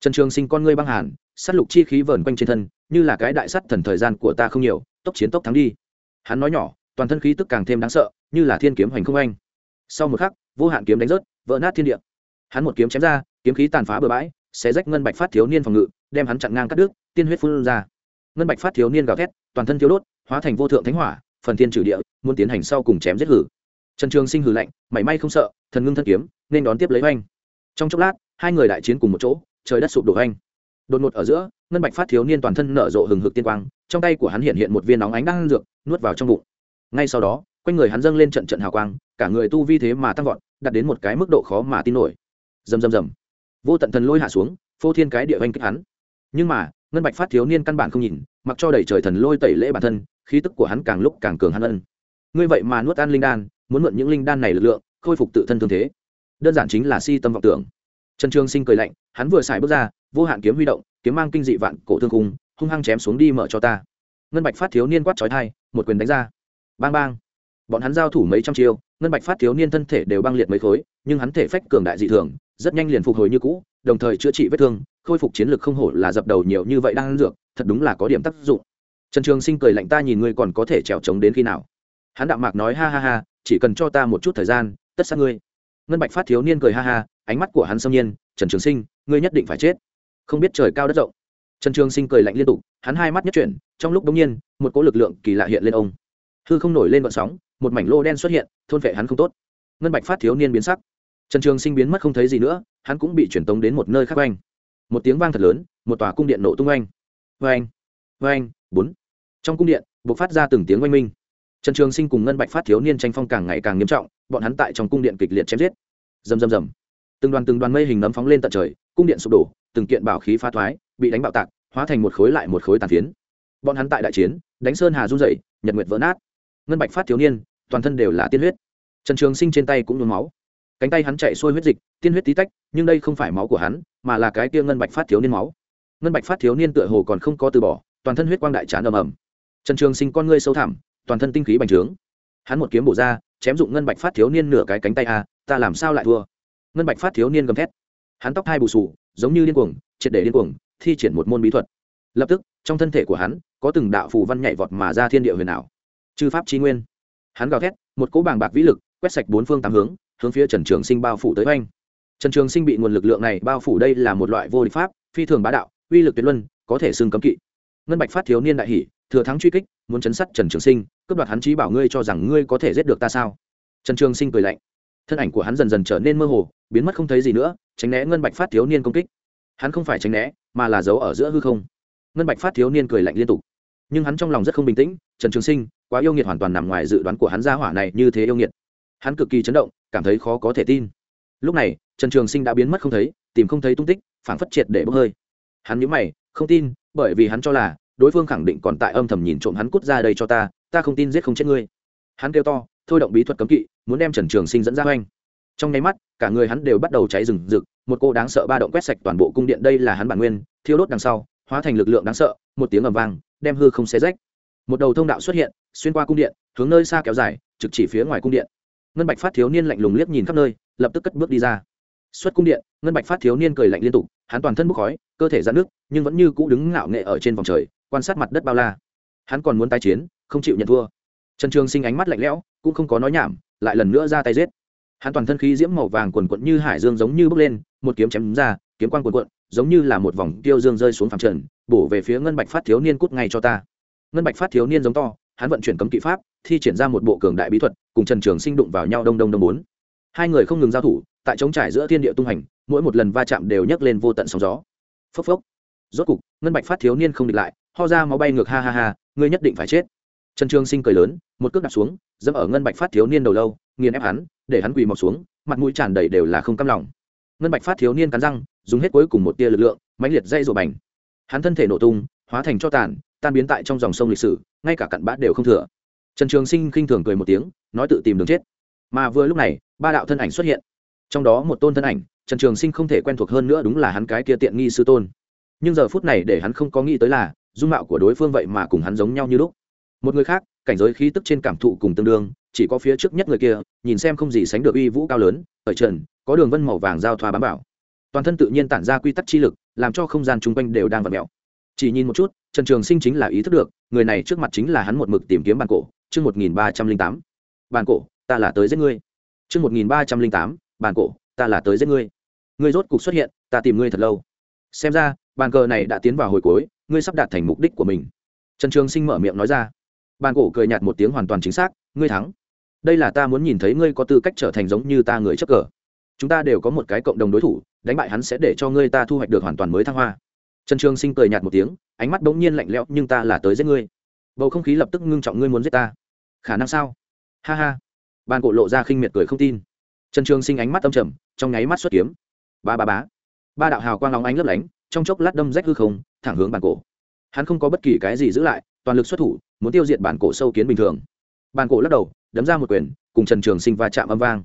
Trần trường sinh con ngươi băng hàn s á t lục chi khí vờn quanh trên thân, như là cái đại sắt thần thời gian của ta không nhiều, tốc chiến tốc thắng đi. Hắn nói nhỏ, toàn thân khí tức càng thêm đáng sợ, như là thiên kiếm hoành không anh. Sau một khắc, vô hạn kiếm đánh rớt vỡ nát thiên địa. Hắn một kiếm chém ra, kiếm khí tàn phá bừa bãi, xé rách ngân bạch phát thiếu niên phòng ngự, đem hắn chặn ngang cắt đứt, tiên huyết phun ra. Ngân bạch phát thiếu niên gào thét, toàn thân thiếu đốt, hóa thành vô thượng thánh hỏa, phần thiên trừ địa, muốn tiến hành sau cùng chém giết hử. Trần trường sinh hử lạnh, mảy may không sợ, thần ngưng thân kiếm, nên đón tiếp lấy oanh. Trong chốc lát, hai người đại chiến cùng một chỗ, trời đất sụp đổ oanh. Đột ngột ở giữa, ngân bạch phát thiếu niên toàn thân nở rộ hừng hực tiên quang, trong tay của hắn hiện hiện một viên nóng ánh đang dược, nuốt vào trong bụng. Ngay sau đó, quanh người hắn dâng lên trận trận hào quang, cả người tu vi thế mà tăng vọt đạt đến một cái mức độ khó mà tin nổi. Rầm rầm rầm. Vô tận thần lôi hạ xuống, phô thiên cái địa oanh kích hắn. Nhưng mà, ngân bạch phát thiếu niên căn bản không nhìn, mặc cho đầy trời thần lôi tẩy lễ bản thân, khí tức của hắn càng lúc càng cường hắn ân ngươi vậy mà nuốt ăn linh đan, muốn mượn những linh đan này lực lượng, khôi phục tự thân thương thế. Đơn giản chính là si tâm vọng tưởng. Trần trường sinh cười lạnh, hắn vừa xài bước ra, vô hạn kiếm huy động, kiếm mang kinh dị vạn cổ thương cung hung hăng chém xuống đi mở cho ta. Ngân bạch phát thiếu niên quát trói thai một quyền đánh ra. Bang bang bọn hắn giao thủ mấy trăm chiêu, ngân bạch phát thiếu niên thân thể đều băng liệt mấy khối, nhưng hắn thể phách cường đại dị thường, rất nhanh liền phục hồi như cũ, đồng thời chữa trị vết thương, khôi phục chiến lược không hổ là dập đầu nhiều như vậy đang dược, thật đúng là có điểm tác dụng. Trần trường sinh cười lạnh ta nhìn ngươi còn có thể trèo trống đến khi nào. Hắn đạo mạc nói ha ha ha, chỉ cần cho ta một chút thời gian, tất sát ngươi. Ngân bạch phát thiếu niên cười ha ha, ánh mắt của hắn xâm nhiên, trần trường sinh, ngươi nhất định phải chết. Không biết trời cao đất rộng. Trần trường sinh cười lạnh liên tục, hắn hai mắt nhất chuyển, trong lúc đ ỗ n g nhiên, một cỗ lực lượng kỳ lạ hiện lên ông. Hư không nổi lên vận sóng một mảnh lô đen xuất hiện, thôn vệ hắn không tốt. Ngân bạch phát thiếu niên biến sắc. Trần trường sinh biến mất không thấy gì nữa, hắn cũng bị truyền tống đến một nơi khác oanh một tiếng vang thật lớn, một tòa cung điện nổ tung oanh. Oanh oanh, bốn. Trong cung điện b ộ c phát ra từng tiếng oanh minh. Trần trường sinh cùng ngân bạch phát thiếu niên tranh phong càng ngày càng nghiêm trọng, bọn hắn tại trong cung điện kịch liệt chém giết. Rầm rầm rầm. Từng đoàn từng đoàn mây hình nấm phóng lên tận trời, cung điện sụp đổ, từng kiện bảo khí phá thoái, bị đánh bạo tạc, hóa thành một khối lại một khối tàn phiến. Bọn hắn tại đại chiến, đánh sơn hà run dậy nhật nguyệt vỡ nát ngân bạch phát thiếu niên, toàn thân đều là tiên huyết. Trần trường sinh trên tay cũng nhuốm máu. Cánh tay hắn chạy xuôi huyết dịch, tiên huyết tí tách, nhưng đây không phải máu của hắn, mà là cái kia ngân bạch phát thiếu niên máu. Ngân bạch phát thiếu niên tựa hồ còn không có từ bỏ, toàn thân huyết quang đại trán ầm ầm. Trần trường sinh con ngươi sâu thẳm, toàn thân tinh khí bành trướng. Hắn một kiếm bổ ra, chém dụng ngân bạch phát thiếu niên nửa cái cánh tay a, ta làm sao lại thua? Ngân bạch phát thiếu niên gầm thét. Hắn tóc hai bù sù giống như điên cuồng, triệt để điên cuồng, thi triển một môn bí thuật. Lập tức, trong thân thể của hắn, có từng đạo phù văn nhảy vọt mà ra thiên địa huyền ảo chư pháp chi nguyên. Hắn gào thét, một cỗ bàng bạc vĩ lực, quét sạch bốn phương tám hướng hướng phía trần trường sinh bao phủ tới oanh. Trần trường sinh bị nguồn lực lượng này bao phủ đây là một loại vô địch pháp, phi thường bá đạo, uy lực tuyệt luân, có thể xưng cấm kỵ. Ngân bạch phát thiếu niên đại hỷ thừa thắng truy kích, muốn chấn sát trần trường sinh, cướp đoạt hắn trí bảo ngươi cho rằng ngươi có thể giết được ta sao? Trần trường sinh cười lạnh. Thân ảnh của hắn dần dần trở nên mơ hồ, biến mất không thấy gì nữa, tránh né ngân bạch phát thiếu niên công kích. Hắn không phải tránh né, mà là giấu ở giữa hư không. Ngân bạch phát thiếu niên cười lạnh liên tục nhưng hắn trong lòng rất không bình tĩnh, trần trường sinh, quá yêu nghiệt hoàn toàn nằm ngoài dự đoán của hắn gia hỏa này như thế yêu nghiệt. Hắn cực kỳ chấn động, cảm thấy khó có thể tin. Lúc này, trần trường sinh đã biến mất không thấy, tìm không thấy tung tích phản phất triệt để bốc hơi. Hắn nhớ mày, không tin, bởi vì hắn cho là, đối phương khẳng định còn tại âm thầm nhìn trộm hắn cút ra đây cho ta ta không tin giết không chết ngươi. Hắn kêu to, thôi động bí thuật cấm kỵ, muốn đem trần trường sinh dẫn ra oanh trong nháy mắt, cả người hắn đều bắt đầu cháy rừng rực, một cô đáng sợ ba động quét sạch toàn bộ cung điện, đây là hắn bản nguyên, thiêu đốt đằng sau, hóa thành lực lượng đáng sợ, một tiếng ầm vang đem hư không xé rách. Một đầu thông đạo xuất hiện, xuyên qua cung điện, hướng nơi xa kéo dài, trực chỉ phía ngoài cung điện. Ngân bạch phát thiếu niên lạnh lùng liếc nhìn khắp nơi, lập tức cất bước đi ra. Xuất cung điện, ngân bạch phát thiếu niên cười lạnh liên tục, hắn toàn thân bốc khói, cơ thể ra nước nhưng vẫn như cũ đứng ngạo nghệ ở trên vòng trời, quan sát mặt đất bao la. Hắn còn muốn tái chiến, không chịu nhận thua. Trần trường sinh ánh mắt lạnh lẽo, cũng không có nói nhảm, lại lần nữa ra tay giết. Hắn toàn thân khí diễm màu vàng quần quận như hải dương giống như bước lên, một kiếm chém ra, kiếm quang quần quận giống như là một vòng tiêu dương rơi xuống phẳng trần, bổ về phía ngân bạch phát thiếu niên cút ngay cho ta. Ngân bạch phát thiếu niên giống to, hắn vận chuyển cấm kỵ pháp, thi triển ra một bộ cường đại bí thuật, cùng trần trường sinh đụng vào nhau đông đông đông bốn. Hai người không ngừng giao thủ, tại chống trải giữa thiên địa tung hành, mỗi một lần va chạm đều nhấc lên vô tận sóng gió. Phốc phốc. Rốt cục, ngân bạch phát thiếu niên không địch lại, ho ra máu bay ngược ha ha ha, ngươi nhất định phải chết. Trần trường sinh cười lớn, một cước đặt xuống, dẫm ở ngân bạch phát thiếu niên đầu lâu, nghiền ép hắn, để hắn quỳ mọc xuống, mặt mũi tràn đầy đều là không cam lòng. Ngân bạch phát thiếu niên cắn răng dùng hết cuối cùng một tia lực lượng, mãnh liệt dây rùa bành. Hắn thân thể nổ tung, hóa thành cho tàn, tan biến tại trong dòng sông lịch sử, ngay cả cặn bát đều không thừa. Trần trường sinh khinh thường cười một tiếng, nói tự tìm đường chết. Mà vừa lúc này, ba đạo thân ảnh xuất hiện. Trong đó một tôn thân ảnh, trần trường sinh không thể quen thuộc hơn nữa đúng là hắn cái kia tiện nghi sư tôn. Nhưng giờ phút này để hắn không có nghĩ tới là, dung mạo của đối phương vậy mà cùng hắn giống nhau như lúc. Một người khác, cảnh giới khí tức trên cảm thụ cùng tương đương, chỉ có phía trước nhất người kia, nhìn xem không gì sánh được uy vũ cao lớn, ở trần, có đường vân màu vàng giao thoa bám bảo toàn thân tự nhiên tản ra quy tắc chi lực, làm cho không gian chung quanh đều đang vặt mẹo chỉ nhìn một chút, trần trường sinh chính là ý thức được, người này trước mặt chính là hắn một mực tìm kiếm bàn cổ, chương một nghìn ba trăm linh tám. Bàn cổ, ta là tới giết ngươi. Chương một nghìn ba trăm linh tám bàn cổ, ta là tới giết ngươi. Ngươi rốt cục xuất hiện, ta tìm ngươi thật lâu. Xem ra bàn cờ này đã tiến vào hồi cuối, ngươi sắp đạt thành mục đích của mình. Trần trường sinh mở miệng nói ra. Bàn cổ cười nhạt một tiếng hoàn toàn chính xác, ngươi thắng. Đây là ta muốn nhìn thấy ngươi có tư cách trở thành giống như ta người chấp cờ chúng ta đều có một cái cộng đồng đối thủ, đánh bại hắn sẽ để cho ngươi ta thu hoạch được hoàn toàn mới thăng hoa. Trần trường sinh cười nhạt một tiếng, ánh mắt bỗng nhiên lạnh lẽo, nhưng ta là tới giết ngươi. Bầu không khí lập tức ngưng trọng, ngươi muốn giết ta. Khả năng sao? Ha ha. Bàn cổ lộ ra khinh miệt cười không tin. Trần trường sinh ánh mắt âm trầm, trong nháy mắt xuất kiếm. Ba ba bá ba đạo hào quang lóng ánh lấp lánh, trong chốc lát đâm rách hư không, thẳng hướng bàn cổ. Hắn không có bất kỳ cái gì giữ lại, toàn lực xuất thủ, muốn tiêu diệt bản cổ sâu kiến bình thường. Bàn cổ lắc đầu, đấm ra một quyền, cùng trần trường sinh va chạm âm vang.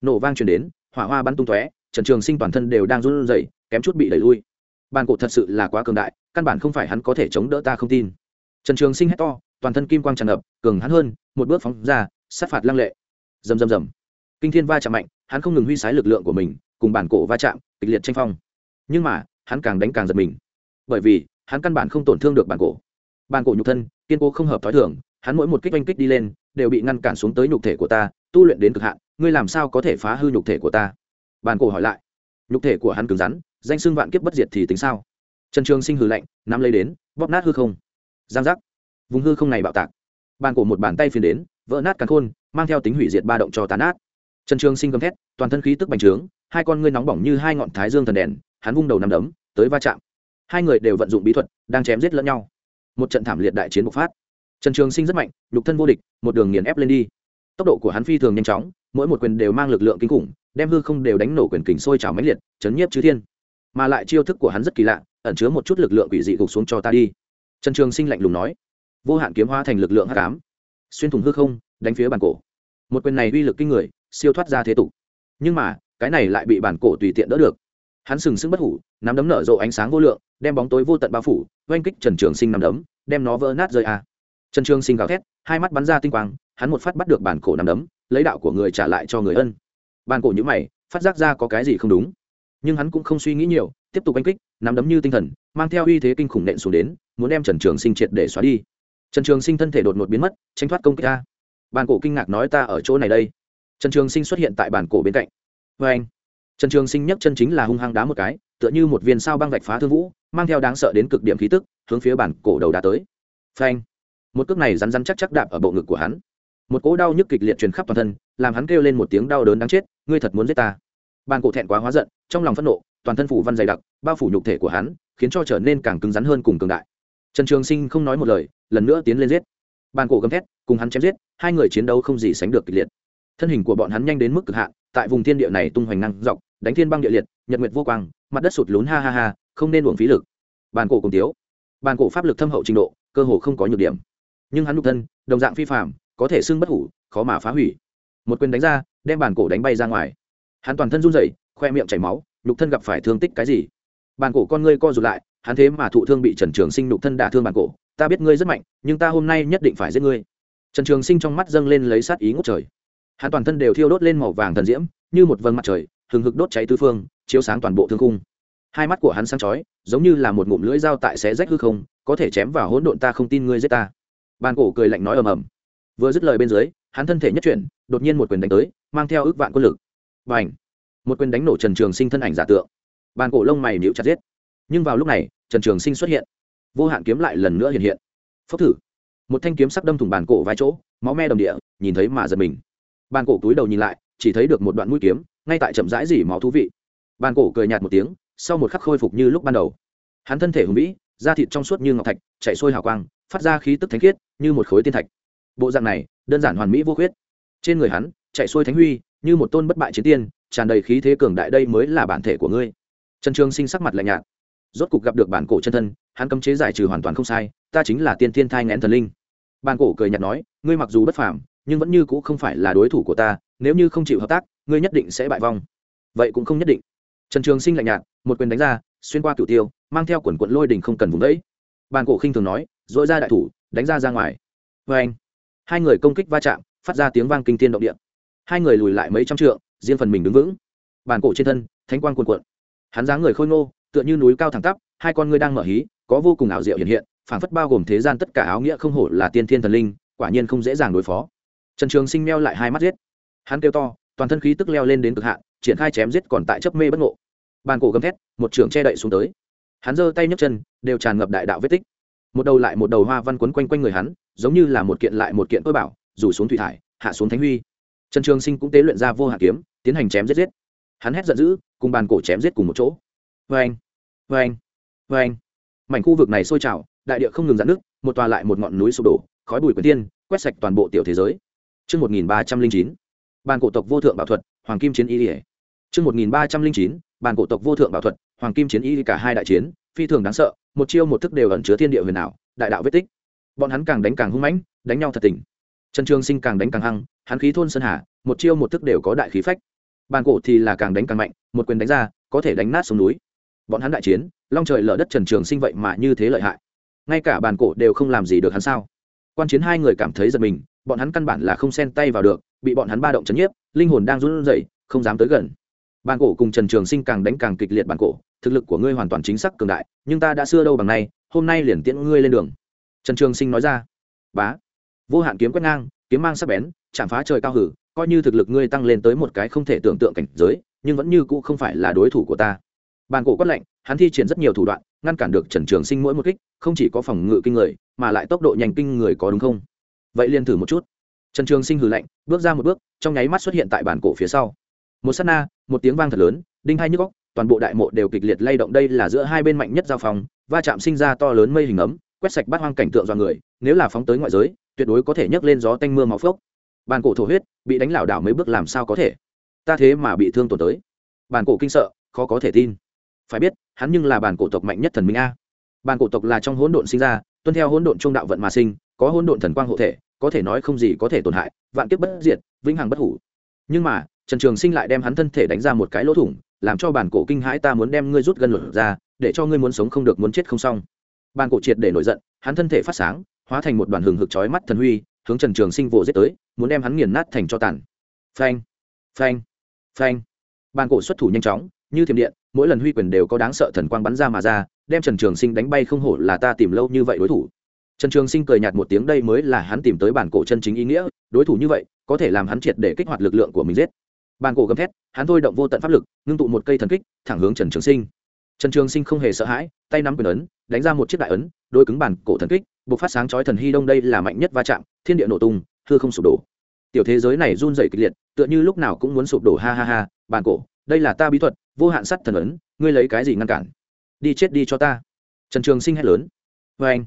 Nổ vang chuyển đến hỏa hoa bắn tung tóe, trần trường sinh toàn thân đều đang run rẩy, kém chút bị đẩy lui. Bàn cổ thật sự là quá cường đại, căn bản không phải hắn có thể chống đỡ ta không tin. Trần trường sinh hét to, toàn thân kim quang tràn ngập, cường hắn hơn, một bước phóng ra, sát phạt lăng lệ. Rầm rầm rầm. Kinh thiên va chạm mạnh, hắn không ngừng huy sái lực lượng của mình, cùng bản cổ va chạm, kịch liệt tranh phong. Nhưng mà, hắn càng đánh càng giật mình. Bởi vì, hắn căn bản không tổn thương được bản cổ. Bản cổ nhục thân, kiên cố không hợp t h ó i thưởng hắn mỗi một kích oanh kích đi lên, đều bị ngăn cản xuống tới nhục thể của ta, tu luyện đến cực hạn ngươi làm sao có thể phá hư nhục thể của ta? Bàn cổ hỏi lại. Nhục thể của hắn cứng rắn, danh xưng vạn kiếp bất diệt thì tính sao? Trần trường sinh hừ lạnh, nắm lấy đến, bóp nát hư không. Giang giác. Vùng hư không này bạo tạc. Bàn cổ một bàn tay phiến đến, vỡ nát cắn khôn, mang theo tính hủy diệt ba động cho tàn át trần trường sinh gầm thét, toàn thân khí tức bành trướng, hai con ngươi nóng bỏng như hai ngọn thái dương thần đèn, hắn vung đầu nằm đấm, tới va chạm. Hai người đều vận dụng bí thuật, đang chém giết lẫn nhau. Một trận thảm liệt đại chiến bộc phát. Trần trường sinh rất mạnh, nhục thân vô địch, một đường nghiền ép lên đi. Tốc độ của hắn phi thường nhanh chóng mỗi một quyền đều mang lực lượng kinh khủng, đem hư không đều đánh nổ quyền kình sôi trào mãnh liệt, chấn nhiếp chư thiên. Mà lại chiêu thức của hắn rất kỳ lạ, ẩn chứa một chút lực lượng quỷ dị gục xuống cho ta đi. Trần trường sinh lạnh lùng nói. Vô hạn kiếm hóa thành lực lượng h tám xuyên thủng hư không, đánh phía bàn cổ. Một quyền này uy lực kinh người, siêu thoát ra thế tục. Nhưng mà, cái này lại bị bản cổ tùy tiện đỡ được. Hắn sừng sững bất hủ, nắm đấm nở rộ ánh sáng vô lượng, đem bóng tối vô tận bao phủ, oanh kích trần trường sinh nắm đấm, đem nó vỡ nát rơi a. Trần trường sinh gào thét, hai mắt bắn ra tinh quang, hắn một phát bắt được bản cổ nắm đấm lấy đạo của người trả lại cho người ân. Bản cổ nhữ mày, phát giác ra có cái gì không đúng. Nhưng hắn cũng không suy nghĩ nhiều, tiếp tục oanh kích, nắm đấm như tinh thần, mang theo uy thế kinh khủng nện xuống đến, muốn đem trần trường sinh triệt để xóa đi. Trần trường sinh thân thể đột ngột biến mất tránh thoát công kích ta bản cổ kinh ngạc nói ta ở chỗ này đây. Trần trường sinh xuất hiện tại bản cổ bên cạnh. Vê anh, trần trường sinh nhấc chân chính là hung hăng đá một cái, tựa như một viên sao băng vạch phá thương vũ, mang theo đáng sợ đến cực điểm khí tức, hướng phía bản cổ đầu đá tới. Phanh. Một cước này rắn rắn chắc chắc đạp ở bộ ngực của hắn một cỗ đau nhức kịch liệt truyền khắp toàn thân, làm hắn kêu lên một tiếng đau đớn đáng chết, ngươi thật muốn giết ta. Bàn cổ thẹn quá hóa giận, trong lòng phẫn nộ, toàn thân phủ văn dày đặc, bao phủ nhục thể của hắn, khiến cho trở nên càng cứng rắn hơn cùng cường đại. Trần trường sinh không nói một lời, lần nữa tiến lên giết. Bàn cổ gầm thét, cùng hắn chém giết, hai người chiến đấu không gì sánh được kịch liệt. Thân hình của bọn hắn nhanh đến mức cực hạn, tại vùng thiên địa này tung hoành năng dọc, đánh thiên băng địa liệt, nhật nguyệt vô quang, mặt đất sụt lún ha ha ha, không nên uổng phí lực. Bàn cổ cùng tiếu. Bàn cổ pháp lực thâm hậu trình độ, cơ hồ không có nhược điểm. Nhưng hắn nhục thân, đồng dạng phi phạm có thể xưng bất hủ, khó mà phá hủy. Một quyền đánh ra, đem bàn cổ đánh bay ra ngoài. Hắn toàn thân run rẩy, khoe miệng chảy máu, nhục thân gặp phải thương tích cái gì? Bàn cổ con ngươi co rụt lại, hắn thế mà thụ thương bị trần trường sinh nhục thân đả thương bàn cổ. Ta biết ngươi rất mạnh, nhưng ta hôm nay nhất định phải giết ngươi. Trần trường sinh trong mắt dâng lên lấy sát ý ngút trời. Hắn toàn thân đều thiêu đốt lên màu vàng thần diễm, như một vầng mặt trời, hừng hực đốt cháy tư phương, chiếu sáng toàn bộ thương khung. Hai mắt của hắn sáng chói, giống như là một ngụm lưỡi dao tại xé rách hư không, có thể chém vào hỗn độn ta không tin ngươi giết ta. Bàn cổ cười lạnh nói ầm ầm vừa dứt lời bên dưới, hắn thân thể nhất chuyển, đột nhiên một quyền đánh tới, mang theo ước vạn quân lực. Và ảnh một quyền đánh nổ trần trường sinh thân ảnh giả tượng. Bàn cổ lông mày níu chặt giết. Nhưng vào lúc này, trần trường sinh xuất hiện. Vô hạn kiếm lại lần nữa hiện hiện. Phốc thử! Một thanh kiếm sắc đâm thủng bàn cổ vài chỗ, máu me đồng địa, nhìn thấy mà giật mình. Bàn cổ túi đầu nhìn lại, chỉ thấy được một đoạn mũi kiếm, ngay tại chậm rãi dỉ máu thú vị. Bàn cổ cười nhạt một tiếng, sau một khắc khôi phục như lúc ban đầu. Hắn thân thể hùng vĩ, da thịt trong suốt như ngọc thạch chạy sôi hào quang, phát ra khí tức thánh khiết, như một khối tiên thạch bộ dạng này, đơn giản hoàn mỹ vô khuyết. Trên người hắn, chạy xuôi thánh huy, như một tôn bất bại chiến tiên, tràn đầy khí thế cường đại đây mới là bản thể của ngươi. Trần trường sinh sắc mặt lạnh nhạt. Rốt cục gặp được bản cổ chân thân, hắn cấm chế giải trừ hoàn toàn không sai, ta chính là tiên thiên thai ngén thần linh. Bản cổ cười nhạt nói, ngươi mặc dù bất phàm, nhưng vẫn như c ũ không phải là đối thủ của ta, nếu như không chịu hợp tác, ngươi nhất định sẽ bại vong. Vậy cũng không nhất định. Trần trường sinh lạnh nhạt, một quyền đánh ra, xuyên qua cửu tiêu, mang theo quần quận lôi đình không cần vùng đấy bản cổ khinh thường nói dội ra đại thủ, đánh ra ra ngoài. Vê anh hai người công kích va chạm, phát ra tiếng vang kinh thiên động địa. Hai người lùi lại mấy trăm trượng, riêng phần mình đứng vững. Bản cổ trên thân, thánh quang cuồn cuộn. hắn dáng người khôi ngô, tựa như núi cao thẳng tắp, hai con ngươi đang mở hí, có vô cùng ảo diệu hiện hiện, phảng phất bao gồm thế gian tất cả áo nghĩa không hổ là tiên thiên thần linh, quả nhiên không dễ dàng đối phó. Trần trường sinh meo lại hai mắt giết. Hắn kêu to, toàn thân khí tức leo lên đến cực hạn, triển khai chém giết còn tại chấp mê bất ngộ. Bàn cổ gầm thét, một trường che đậy xuống tới. Hắn giơ tay nhấc chân, đều tràn ngập đại đạo vết tích một đầu lại một đầu hoa văn quấn quanh quanh người hắn giống như là một kiện lại một kiện tôi bảo rủ xuống thủy thải hạ xuống thánh huy. Trần trường sinh cũng tế luyện ra vô hạ kiếm tiến hành chém giết giết. Hắn hét giận dữ cùng bàn cổ chém giết cùng một chỗ. Vê anh vê anh vê anh mảnh khu vực này sôi trào đại địa không ngừng dạn nước một tòa lại một ngọn núi sụp đổ khói bụi quyền tiên quét sạch toàn bộ tiểu thế giới. Trước 1309, bàn cổ tộc vô thượng bảo thuật, hoàng kim chiến y lìa. Trước 1309, bàn cổ tộc vô thượng bảo thuật, hoàng kim chiến y cả hai đại chiến, phi thường đáng sợ, một chiêu một thức đều ẩn chứa thiên địa huyền ảo, đại đạo vết tích. Bọn hắn càng đánh càng hung mãnh, đánh nhau thật tình. Trần Trường Sinh càng đánh càng hăng, hắn khí thôn sơn hà, một chiêu một thức đều có đại khí phách. Bàn cổ thì là càng đánh càng mạnh, một quyền đánh ra, có thể đánh nát sông núi. Bọn hắn đại chiến, long trời lở đất Trần Trường Sinh vậy mà như thế lợi hại. Ngay cả bàn cổ đều không làm gì được hắn sao? Quan chiến hai người cảm thấy giật mình, bọn hắn căn bản là không xen tay vào được, bị bọn hắn ba động chấn nhiếp, linh hồn đang run rẩy, không dám tới gần. Bàn cổ cùng Trần Trường Sinh càng đánh càng kịch liệt bàn cổ, thực lực của ngươi hoàn toàn chính xác cường đại, nhưng ta đã xưa đâu bằng nay, hôm nay liền tiễn ngươi lên đường. Trần Trường Sinh nói ra. Bá. Vô hạn kiếm quét ngang, kiếm mang sắc bén, chạm phá trời cao hử, coi như thực lực ngươi tăng lên tới một cái không thể tưởng tượng cảnh giới, nhưng vẫn như cũ không phải là đối thủ của ta. Bàn cổ quát lạnh, hắn thi triển rất nhiều thủ đoạn, ngăn cản được Trần Trường Sinh mỗi một kích, không chỉ có phòng ngự kinh người, mà lại tốc độ nhanh kinh người có đúng không? Vậy liền thử một chút. Trần Trường Sinh hử lạnh, bước ra một bước, trong nháy mắt xuất hiện tại bàn cổ phía sau. Một sát na, một tiếng vang thật lớn, đinh hai nhức góc, toàn bộ đại mộ đều kịch liệt lay động đây là giữa hai bên mạnh nhất giao phòng, va chạm sinh ra to lớn mây hình ấm, quét sạch bát hoang cảnh tượng do người, nếu là phóng tới ngoại giới, tuyệt đối có thể nhấc lên gió tanh mưa máu phốc. Bản cổ thổ huyết, bị đánh lảo đảo mấy bước làm sao có thể? Ta thế mà bị thương tổn tới. Bản cổ kinh sợ, khó có thể tin. Phải biết, hắn nhưng là bản cổ tộc mạnh nhất thần minh a. Bản cổ tộc là trong hỗn độn sinh ra, tuân theo hỗn độn trung đạo vận mà sinh, có hỗn độn thần quang hộ thể, có thể nói không gì có thể tổn hại, vạn kiếp bất diệt, vĩnh hằng bất hủ. Nhưng mà, Trần Trường Sinh lại đem hắn thân thể đánh ra một cái lỗ thủng, làm cho bản cổ kinh hãi ta muốn đem ngươi rút gân lột ra, để cho ngươi muốn sống không được muốn chết không xong. Bản cổ triệt để nổi giận, hắn thân thể phát sáng, hóa thành một đoàn hừng hực chói mắt thần huy, hướng Trần Trường Sinh vồ giết tới, muốn đem hắn nghiền nát thành cho tàn. Phanh, phanh, phanh. Bản cổ xuất thủ nhanh chóng, như thiểm điện, mỗi lần huy quyền đều có đáng sợ thần quang bắn ra mà ra, đem Trần Trường Sinh đánh bay không hổ là ta tìm lâu như vậy đối thủ trần trường sinh cười nhạt một tiếng đây mới là hắn tìm tới bản cổ chân chính ý nghĩa đối thủ như vậy có thể làm hắn triệt để kích hoạt lực lượng của mình giết bàn cổ gầm thét, hắn thôi động vô tận pháp lực, ngưng tụ một cây thần kích, thẳng hướng trần trường sinh. Trần trường sinh không hề sợ hãi, tay nắm quyền ấn, đánh ra một chiếc đại ấn đôi cứng bàn cổ thần kích buộc phát sáng chói thần hy đông đây là mạnh nhất va chạm, thiên địa nổ tung, hư không sụp đổ. Tiểu thế giới này run rẩy kịch liệt, tựa như lúc nào cũng muốn sụp đổ, ha ha ha, bàn cổ, đây là ta bí thuật, vô hạn sắt thần ấn, ngươi lấy cái gì ngăn cản? Đi chết đi cho ta. Trần trường sinh hét lớn. Vê anh,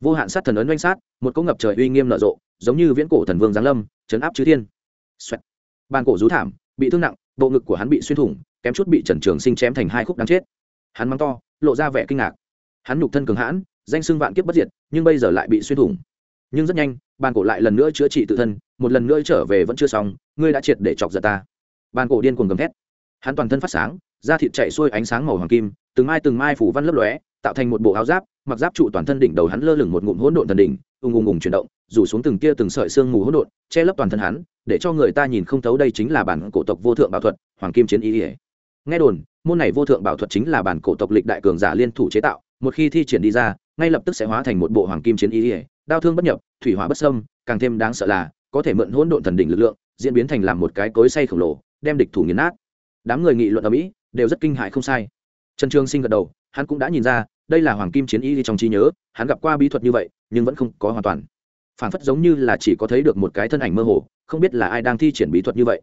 vô hạn sát thần ấn oanh sát, một cỗ ngập trời uy nghiêm nở rộ, giống như viễn cổ thần vương giáng lâm, chấn áp chư thiên. Xoẹt. bàn cổ rú thảm bị thương nặng, bộ ngực của hắn bị xuyên thủng, kém chút bị trần trường sinh chém thành hai khúc đáng chết. Hắn mắng to, lộ ra vẻ kinh ngạc. Hắn nhục thân cường hãn, danh xưng vạn kiếp bất diệt, nhưng bây giờ lại bị xuyên thủng. Nhưng rất nhanh, bàn cổ lại lần nữa chữa trị tự thân, một lần nữa trở về vẫn chưa xong, ngươi đã triệt để chọc giận ta. Bàn cổ điên cuồng gầm thét. Hắn toàn thân phát sáng, da thịt chạy xuôi ánh sáng màu hoàng kim, từng mai từng mai phủ văn lấp lóe, tạo thành một bộ áo giáp mặc giáp trụ toàn thân đỉnh đầu hắn lơ lửng một ngụm hỗn độn thần đỉnh ung ùng ùng chuyển động, rủ xuống từng kia từng sợi xương mù hỗn độn, che lấp toàn thân hắn, để cho người ta nhìn không thấu đây chính là bản cổ tộc vô thượng bảo thuật, hoàng kim chiến ý ỉa nghe đồn, môn này vô thượng bảo thuật chính là bản cổ tộc lịch đại cường giả liên thủ chế tạo, một khi thi triển đi ra, ngay lập tức sẽ hóa thành một bộ hoàng kim chiến ý ỉa đao thương bất nhập, thủy hỏa bất sâm càng thêm đáng sợ là, có thể mượn hỗn độn thần đỉnh lực lượng, diễn biến thành làm một cái cối say khổng lồ, đem địch thủ nghiền nát. Đám người nghị luận ở mỹ, đều rất kinh hại không sai. Trần trương sinh gật đầu, hắn cũng đã nhìn ra đây là hoàng kim chiến y trong trí nhớ, hắn gặp qua bí thuật như vậy, nhưng vẫn không có hoàn toàn. Phản phất giống như là chỉ có thấy được một cái thân ảnh mơ hồ, không biết là ai đang thi triển bí thuật như vậy.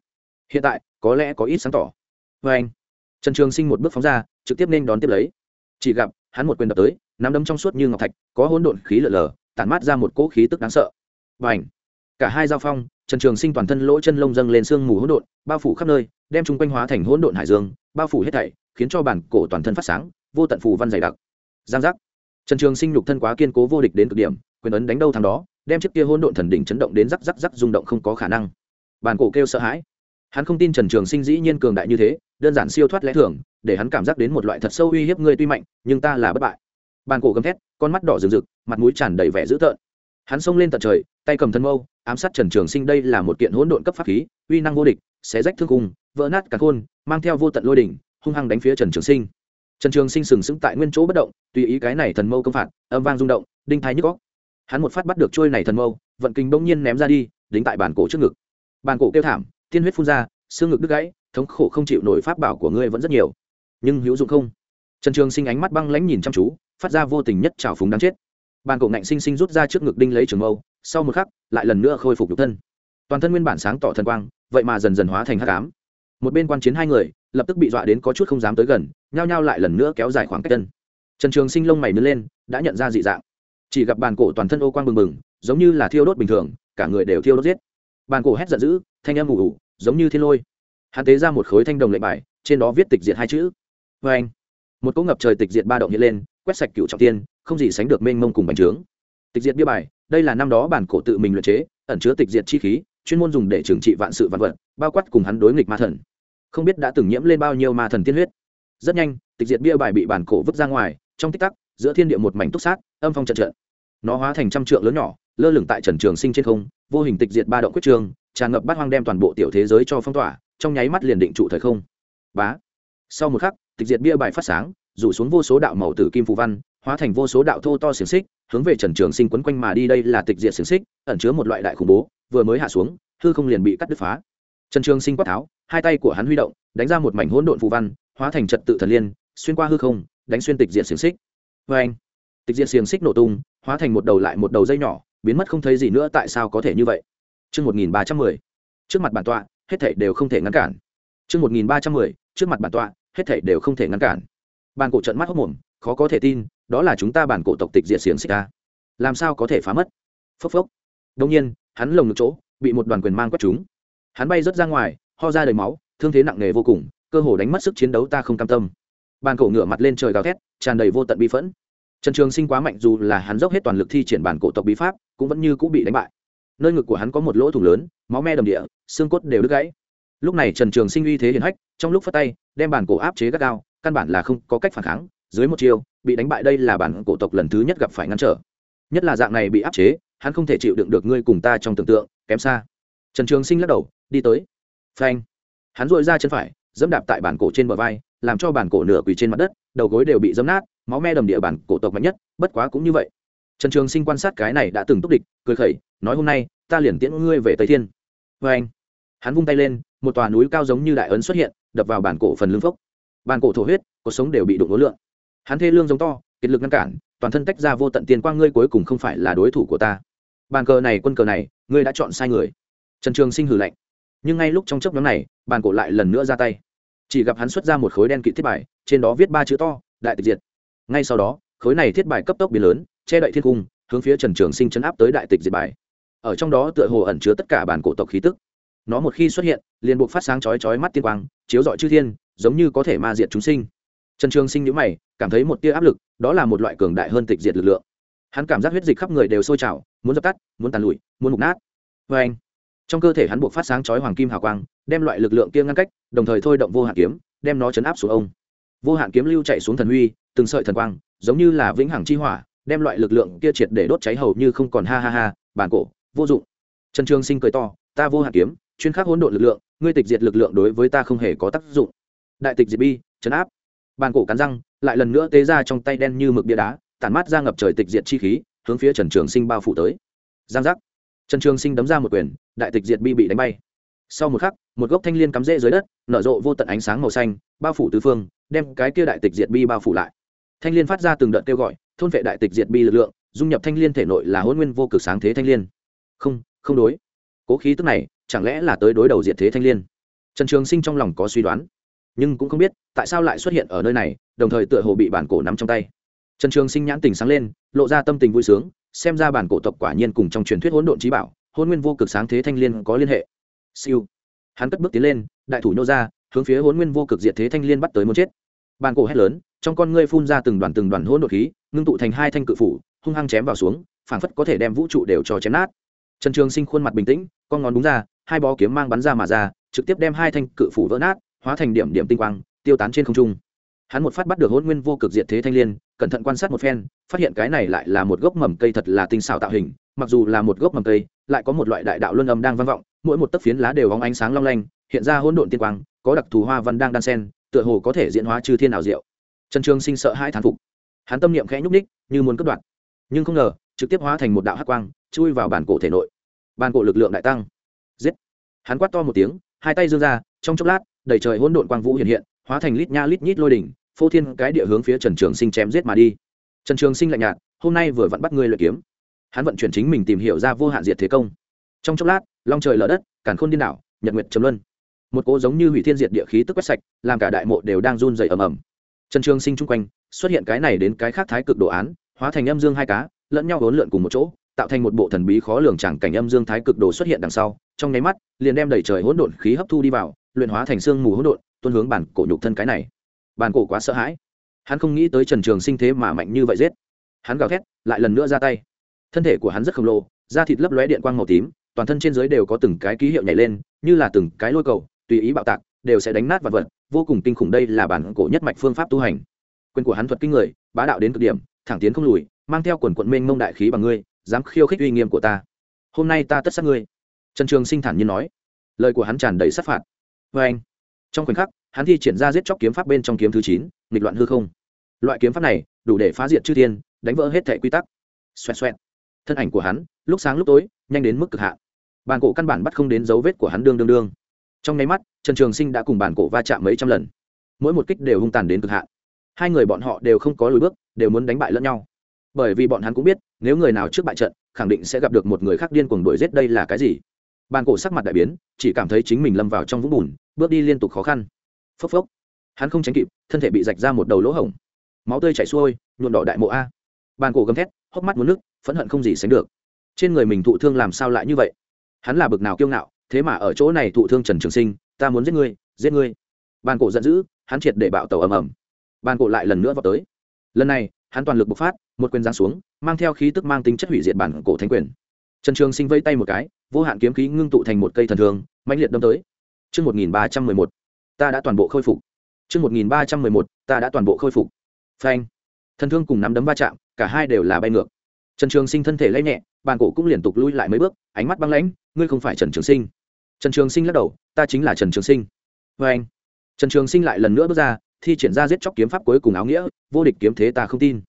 Hiện tại, có lẽ có ít sáng tỏ. Vê anh, trần trường sinh một bước phóng ra, trực tiếp nên đón tiếp lấy. Chỉ gặp, hắn một quyền đập tới, nắm đấm trong suốt như ngọc thạch, có hỗn độn khí lở lở, tản mát ra một cỗ khí tức đáng sợ. Và ảnh cả hai giao phong, trần trường sinh toàn thân lỗ chân lông dâng lên sương mù hỗn độn, bao phủ khắp nơi, đem chung quanh hóa thành hỗn độn hải dương, bao phủ hết thảy, khiến cho bản cổ toàn thân phát sáng, vô tận phù văn dày đặc giang giác. Trần trường sinh nhục thân quá kiên cố vô địch đến cực điểm, quyền ấn đánh đâu thằng đó, đem chiếc kia hỗn độn thần đỉnh chấn động đến rắc rắc rắc rung động không có khả năng. Bản cổ kêu sợ hãi. Hắn không tin trần trường sinh dĩ nhiên cường đại như thế, đơn giản siêu thoát lẽ thường, để hắn cảm giác đến một loại thật sâu uy hiếp ngươi tuy mạnh, nhưng ta là bất bại. Bản cổ gầm thét, con mắt đỏ rừng rực, mặt mũi tràn đầy vẻ dữ tợn. Hắn xông lên tận trời, tay cầm thân mâu, ám sát trần trường sinh, đây là một kiện hỗn độn cấp pháp khí, uy năng vô địch, xé rách thương cung, vỡ nát cả khôn, mang theo vô tận lôi đỉnh, hung hăng đánh phía trần trường sinh trần trường sinh sừng sững tại nguyên chỗ bất động, tùy ý cái này thần mâu công phạt, âm vang rung động, đinh thái nhức góc hắn một phát bắt được trôi này thần mâu, vận kinh bỗng nhiên ném ra đi, đính tại bàn cổ trước ngực. Bàn cổ kêu thảm, tiên huyết phun ra, xương ngực đứt gãy, thống khổ không chịu nổi pháp bảo của ngươi vẫn rất nhiều. Nhưng hữu dụng không? Trần trường sinh ánh mắt băng lãnh nhìn chăm chú, phát ra vô tình nhất trào phúng đáng chết. Bàn cổ ngạnh sinh sinh rút ra trước ngực đinh lấy trường mâu, sau một khắc, lại lần nữa khôi phục nhục thân. Toàn thân nguyên bản sáng tỏ thần quang, vậy mà dần dần hóa thành hắc ám. Một bên quan chiến hai người lập tức bị dọa đến có chút không dám tới gần, nhao nhao lại lần nữa kéo dài khoảng cách chân. Trần trường sinh lông mày nứt lên, đã nhận ra dị dạng. Chỉ gặp bàn cổ toàn thân ô quang bừng bừng, giống như là thiêu đốt bình thường, cả người đều thiêu đốt giết. Bàn cổ hét giận dữ, thanh âm ủ ủ giống như thiên lôi. Hắn tế ra một khối thanh đồng lệnh bài, trên đó viết tịch diệt hai chữ. Vê anh, một cỗ ngập trời tịch diệt ba động hiện lên, quét sạch cựu trọng tiên không gì sánh được mênh mông cùng bành trướng. Tịch diệt bia bài, đây là năm đó bản cổ tự mình luyện chế, ẩn chứa tịch diệt chi khí, chuyên môn dùng để trừng trị vạn sự vạn vật, bao quát cùng hắn đối nghịch ma thần không biết đã từng nhiễm lên bao nhiêu ma thần tiên huyết. Rất nhanh, tịch diệt bia bài bị bản cổ vứt ra ngoài, trong tích tắc, giữa thiên địa một mảnh túc sát, âm phong trận trận. Nó hóa thành trăm trượng lớn nhỏ, lơ lửng tại trần trường sinh trên không, vô hình tịch diệt ba động quyết trường, tràn ngập bát hoang đem toàn bộ tiểu thế giới cho phong tỏa, trong nháy mắt liền định trụ thời không. Bá! Sau một khắc, tịch diệt bia bài phát sáng, rủ xuống vô số đạo màu tử kim phù văn, hóa thành vô số đạo thô to xiềng xích, hướng về trần trường sinh quấn quanh mà đi. Đây là tịch diệt xiềng xích, ẩn chứa một loại đại khủng bố, vừa mới hạ xuống, hư không liền bị cắt đứt phá. Trần trường sinh quát tháo hai tay của hắn huy động đánh ra một mảnh hỗn độn phù văn hóa thành trật tự thần liên xuyên qua hư không đánh xuyên tịch diệt xiềng xích vê anh tịch diệt xiềng xích nổ tung hóa thành một đầu lại một đầu dây nhỏ biến mất không thấy gì nữa tại sao có thể như vậy Trước 1310, trước mặt bản tọa, hết thảy đều không thể ngăn cản. Trước 1310, trước mặt bản tọa, hết thảy đều không thể ngăn cản. Bàn cổ trận mắt hốt mồm, khó có thể tin, đó là chúng ta bản cổ tộc tịch diệt xiềng xích ta. Làm sao có thể phá mất? Phốc phốc. Đương nhiên, hắn lồng ngực chỗ bị một đoàn quyền mang quét trúng. Hắn bay rất ra ngoài, ho ra đầy máu, thương thế nặng nề vô cùng, cơ hồ đánh mất sức chiến đấu ta không cam tâm. Bàn cổ ngửa mặt lên trời gào thét, tràn đầy vô tận bi phẫn. Trần Trường Sinh quá mạnh dù là hắn dốc hết toàn lực thi triển bản cổ tộc bí pháp, cũng vẫn như cũ bị đánh bại. Nơi ngực của hắn có một lỗ thủng lớn, máu me đầm địa, xương cốt đều đứt gãy. Lúc này Trần Trường Sinh uy thế hiển hách, trong lúc phát tay, đem bản cổ áp chế gắt gao, căn bản là không có cách phản kháng, dưới một chiêu, bị đánh bại đây là bản cổ tộc lần thứ nhất gặp phải ngăn trở. Nhất là dạng này bị áp chế, hắn không thể chịu đựng được ngươi cùng ta trong tưởng tượng, kém xa. Trần Trường Sinh lắc đầu, đi tới. Phanh. Hắn duỗi ra chân phải, giẫm đạp tại bản cổ trên bờ vai, làm cho bản cổ nửa quỳ trên mặt đất, đầu gối đều bị giẫm nát, máu me đầm địa bản cổ tộc mạnh nhất bất quá cũng như vậy. Trần trường sinh quan sát cái này đã từng túc địch cười khẩy nói hôm nay ta liền tiễn ngươi về tây thiên. Vê anh hắn vung tay lên một tòa núi cao giống như đại ấn xuất hiện đập vào bản cổ phần lưng phốc. Bản cổ thổ huyết cuộc sống đều bị đụng ố lượng hắn thê lương giống to kiệt lực ngăn cản toàn thân tách ra vô tận tiền quang ngươi cuối cùng không phải là đối thủ của ta. Bàn cờ này quân cờ này ngươi đã chọn sai người. Trần trường sinh hử lạnh nhưng ngay lúc trong chốc nhóm này, bàn cổ lại lần nữa ra tay. Chỉ gặp hắn xuất ra một khối đen kịt thiết bài, trên đó viết ba chữ to, đại tịch diệt. Ngay sau đó, khối này thiết bài cấp tốc biến lớn, che đậy thiên cung, hướng phía trần trường sinh chấn áp tới đại tịch diệt bài. Ở trong đó tựa hồ ẩn chứa tất cả bản cổ tộc khí tức. Nó một khi xuất hiện, liền buộc phát sáng chói chói mắt tiên quang, chiếu rọi chư thiên, giống như có thể ma diệt chúng sinh. Trần trường sinh nhữ mày, cảm thấy một tia áp lực, đó là một loại cường đại hơn tịch diệt lực lượng. Hắn cảm giác huyết dịch khắp người đều sôi trào, muốn dập tắt, muốn tàn lụi, muốn mục nát. Vê anh trong cơ thể hắn buộc phát sáng chói hoàng kim hào quang, đem loại lực lượng kia ngăn cách, đồng thời thôi động vô hạn kiếm, đem nó chấn áp xuống ông. Vô hạn kiếm lưu chạy xuống thần huy, từng sợi thần quang, giống như là vĩnh hằng chi hỏa, đem loại lực lượng kia triệt để đốt cháy hầu như không còn ha ha ha, bản cổ, vô dụng. Trần trường sinh cười to, ta vô hạn kiếm, chuyên khắc hỗn độn lực lượng, ngươi tịch diệt lực lượng đối với ta không hề có tác dụng. Đại tịch diệt bi, chấn áp. Bàn cổ cắn răng, lại lần nữa tế ra trong tay đen như mực bia đá, tản mát ra ngập trời tịch diệt chi khí, hướng phía trần trường sinh bao phủ tới. Giang giác trần trường sinh đấm ra một quyền, đại tịch diệt bi bị đánh bay. Sau một khắc, một gốc thanh l i ê n cắm rễ dưới đất, nở rộ vô tận ánh sáng màu xanh, bao phủ tứ phương, đem cái kia đại tịch diệt bi bao phủ lại. Thanh l i ê n phát ra từng đợt kêu gọi, thôn vệ đại tịch diệt bi lực lượng, dung nhập thanh l i ê n thể nội là hôn nguyên vô cực sáng thế thanh l i ê n không không đối. Cố khí tức này, chẳng lẽ là tới đối đầu diệt thế thanh l i ê n trần trường sinh trong lòng có suy đoán, nhưng cũng không biết, tại sao lại xuất hiện ở nơi này, đồng thời tựa hồ bị bản cổ nắm trong tay. Trần trường sinh nhãn tình sáng lên, lộ ra tâm tình vui sướng xem ra bản cổ tộc quả nhiên cùng trong truyền thuyết hỗn độn trí bảo, hôn nguyên vô cực sáng thế thanh l i ê n có liên hệ. Siêu. Hắn cất bước tiến lên, đại thủ nhô ra, hướng phía hôn nguyên vô cực diệt thế thanh l i ê n bắt tới muốn chết. Bàn cổ hét lớn, trong con ngươi phun ra từng đoàn từng đoàn hỗn độn khí, ngưng tụ thành hai thanh cự phủ, hung hăng chém vào xuống, phảng phất có thể đem vũ trụ đều cho chém nát. Trần trường sinh khuôn mặt bình tĩnh, con ngón đúng ra, hai bó kiếm mang bắn ra mà ra, trực tiếp đem hai thanh cự phủ vỡ nát, hóa thành điểm điểm tinh quang, tiêu tán trên không trung. Hắn một phát bắt được hôn nguyên vô cực diệt thế thanh liên cẩn thận quan sát một phen, phát hiện cái này lại là một gốc mầm cây thật là tinh xảo tạo hình, mặc dù là một gốc mầm cây, lại có một loại đại đạo luân âm đang vang vọng, mỗi một tấc phiến lá đều hóng ánh sáng long lanh, hiện ra hỗn độn tiên quang, có đặc thù hoa văn đang đan sen tựa hồ có thể diễn hóa chư thiên ảo diệu. Trần trường sinh sợ hai thán phục. Hắn tâm niệm khẽ nhúc ních như muốn cất đoạn. Nhưng không ngờ, trực tiếp hóa thành một đạo hắc quang, chui vào bản cổ thể nội. Bản cổ lực lượng đại tăng. Giết. Hắn quát to một tiếng, hai tay dương ra, trong chốc lát, đầy trời hỗn độn quang vũ hiện hiện, hóa thành lít nha lít nhít lôi đỉnh phô thiên cái địa hướng phía trần trường sinh chém giết mà đi. Trần trường sinh lạnh nhạt, hôm nay vừa vặn bắt ngươi luyện kiếm. Hắn vận chuyển chính mình tìm hiểu ra vô hạn diệt thế công. Trong chốc lát, long trời lở đất, càn khôn điên đảo, nhật nguyệt trầm luân. Một cỗ giống như hủy thiên diệt địa khí tức quét sạch, làm cả đại mộ đều đang run dày ầm ầm. Trần trường sinh chung quanh, xuất hiện cái này đến cái khác thái cực đồ án, hóa thành âm dương hai cá, lẫn nhau hỗn lượn cùng một chỗ, tạo thành một bộ thần bí khó lường chẳng cảnh âm dương thái cực đồ xuất hiện đằng sau. Trong nháy mắt, liền đem đẩy trời hỗn độn khí hấp thu đi vào, luyện hóa thành xương mù hỗn độn, tuôn hướng bản cổ nhục thân cái này bàn cổ quá sợ hãi. Hắn không nghĩ tới trần trường sinh thế mà mạnh như vậy giết. Hắn gào thét, lại lần nữa ra tay. Thân thể của hắn rất khổng lồ, da thịt lấp lóe điện quang màu tím, toàn thân trên dưới đều có từng cái ký hiệu nhảy lên, như là từng cái lôi cầu, tùy ý bạo tạc, đều sẽ đánh nát vật vật, vô cùng kinh khủng đây là bản cổ nhất mạch phương pháp tu hành. Quyền của hắn thuật kinh người, bá đạo đến cực điểm, thẳng tiến không lùi, mang theo quần quận mênh mông đại khí bằng ngươi, dám khiêu khích uy nghiêm của ta. Hôm nay ta tất sát ngươi. Trần trường sinh thản nhiên nói. Lời của hắn tràn đầy sát phạt. Vê anh trong khoảnh khắc hắn thi triển ra giết chóc kiếm pháp bên trong kiếm thứ chín, nghịch loạn hư không. Loại kiếm pháp này đủ để phá diệt chư thiên, đánh vỡ hết thẻ quy tắc. Xoẹt xoẹt. Thân ảnh của hắn, lúc sáng lúc tối, nhanh đến mức cực hạn. Bàn cổ căn bản bắt không đến dấu vết của hắn đương đương đương. Trong nháy mắt, trần trường sinh đã cùng bàn cổ va chạm mấy trăm lần. Mỗi một kích đều hung tàn đến cực hạn. Hai người bọn họ đều không có lùi bước, đều muốn đánh bại lẫn nhau. Bởi vì bọn hắn cũng biết, nếu người nào trước bại trận, khẳng định sẽ gặp được một người khác điên cuồng đuổi giết đây là cái gì. Bàn cổ sắc mặt đại biến, chỉ cảm thấy chính mình lâm vào trong vũng bùn, bước đi liên tục khó khăn phốc phốc. Hắn không tránh kịp thân thể bị rạch ra một đầu lỗ hổng. Máu tươi chảy xuôi nhuộn đỏ đại mộ a. Bàn cổ gầm thét hốc mắt muốn nước phẫn hận không gì sánh được. Trên người mình thụ thương làm sao lại như vậy? Hắn là bực nào kiêu ngạo thế mà ở chỗ này thụ thương trần trường sinh ta muốn giết ngươi giết ngươi. Bàn cổ giận dữ hắn triệt để bạo tàu ầm ầm. Bàn cổ lại lần nữa vào tới. Lần này hắn toàn lực bộc phát một quyền giáng xuống mang theo khí tức mang tính chất hủy diệt bản cổ thánh quyền. Trần trường sinh vây tay một cái vô hạn kiếm khí ngưng tụ thành một cây thần thường mạnh liệt đâm tới. Trước 1311, ta đã toàn bộ khôi phục. Trước 1311, ta đã toàn bộ khôi phục. Phanh. Thần thương cùng nắm đấm va chạm, cả hai đều là bay ngược. Trần Trường Sinh thân thể lay nhẹ, bàn cổ cũng liên tục lui lại mấy bước, ánh mắt băng lãnh, ngươi không phải Trần Trường Sinh. Trần Trường Sinh lắc đầu, ta chính là Trần Trường Sinh. Phanh. Trần Trường Sinh lại lần nữa bước ra, thi triển ra giết chóc kiếm pháp cuối cùng áo nghĩa, vô địch kiếm thế ta không tin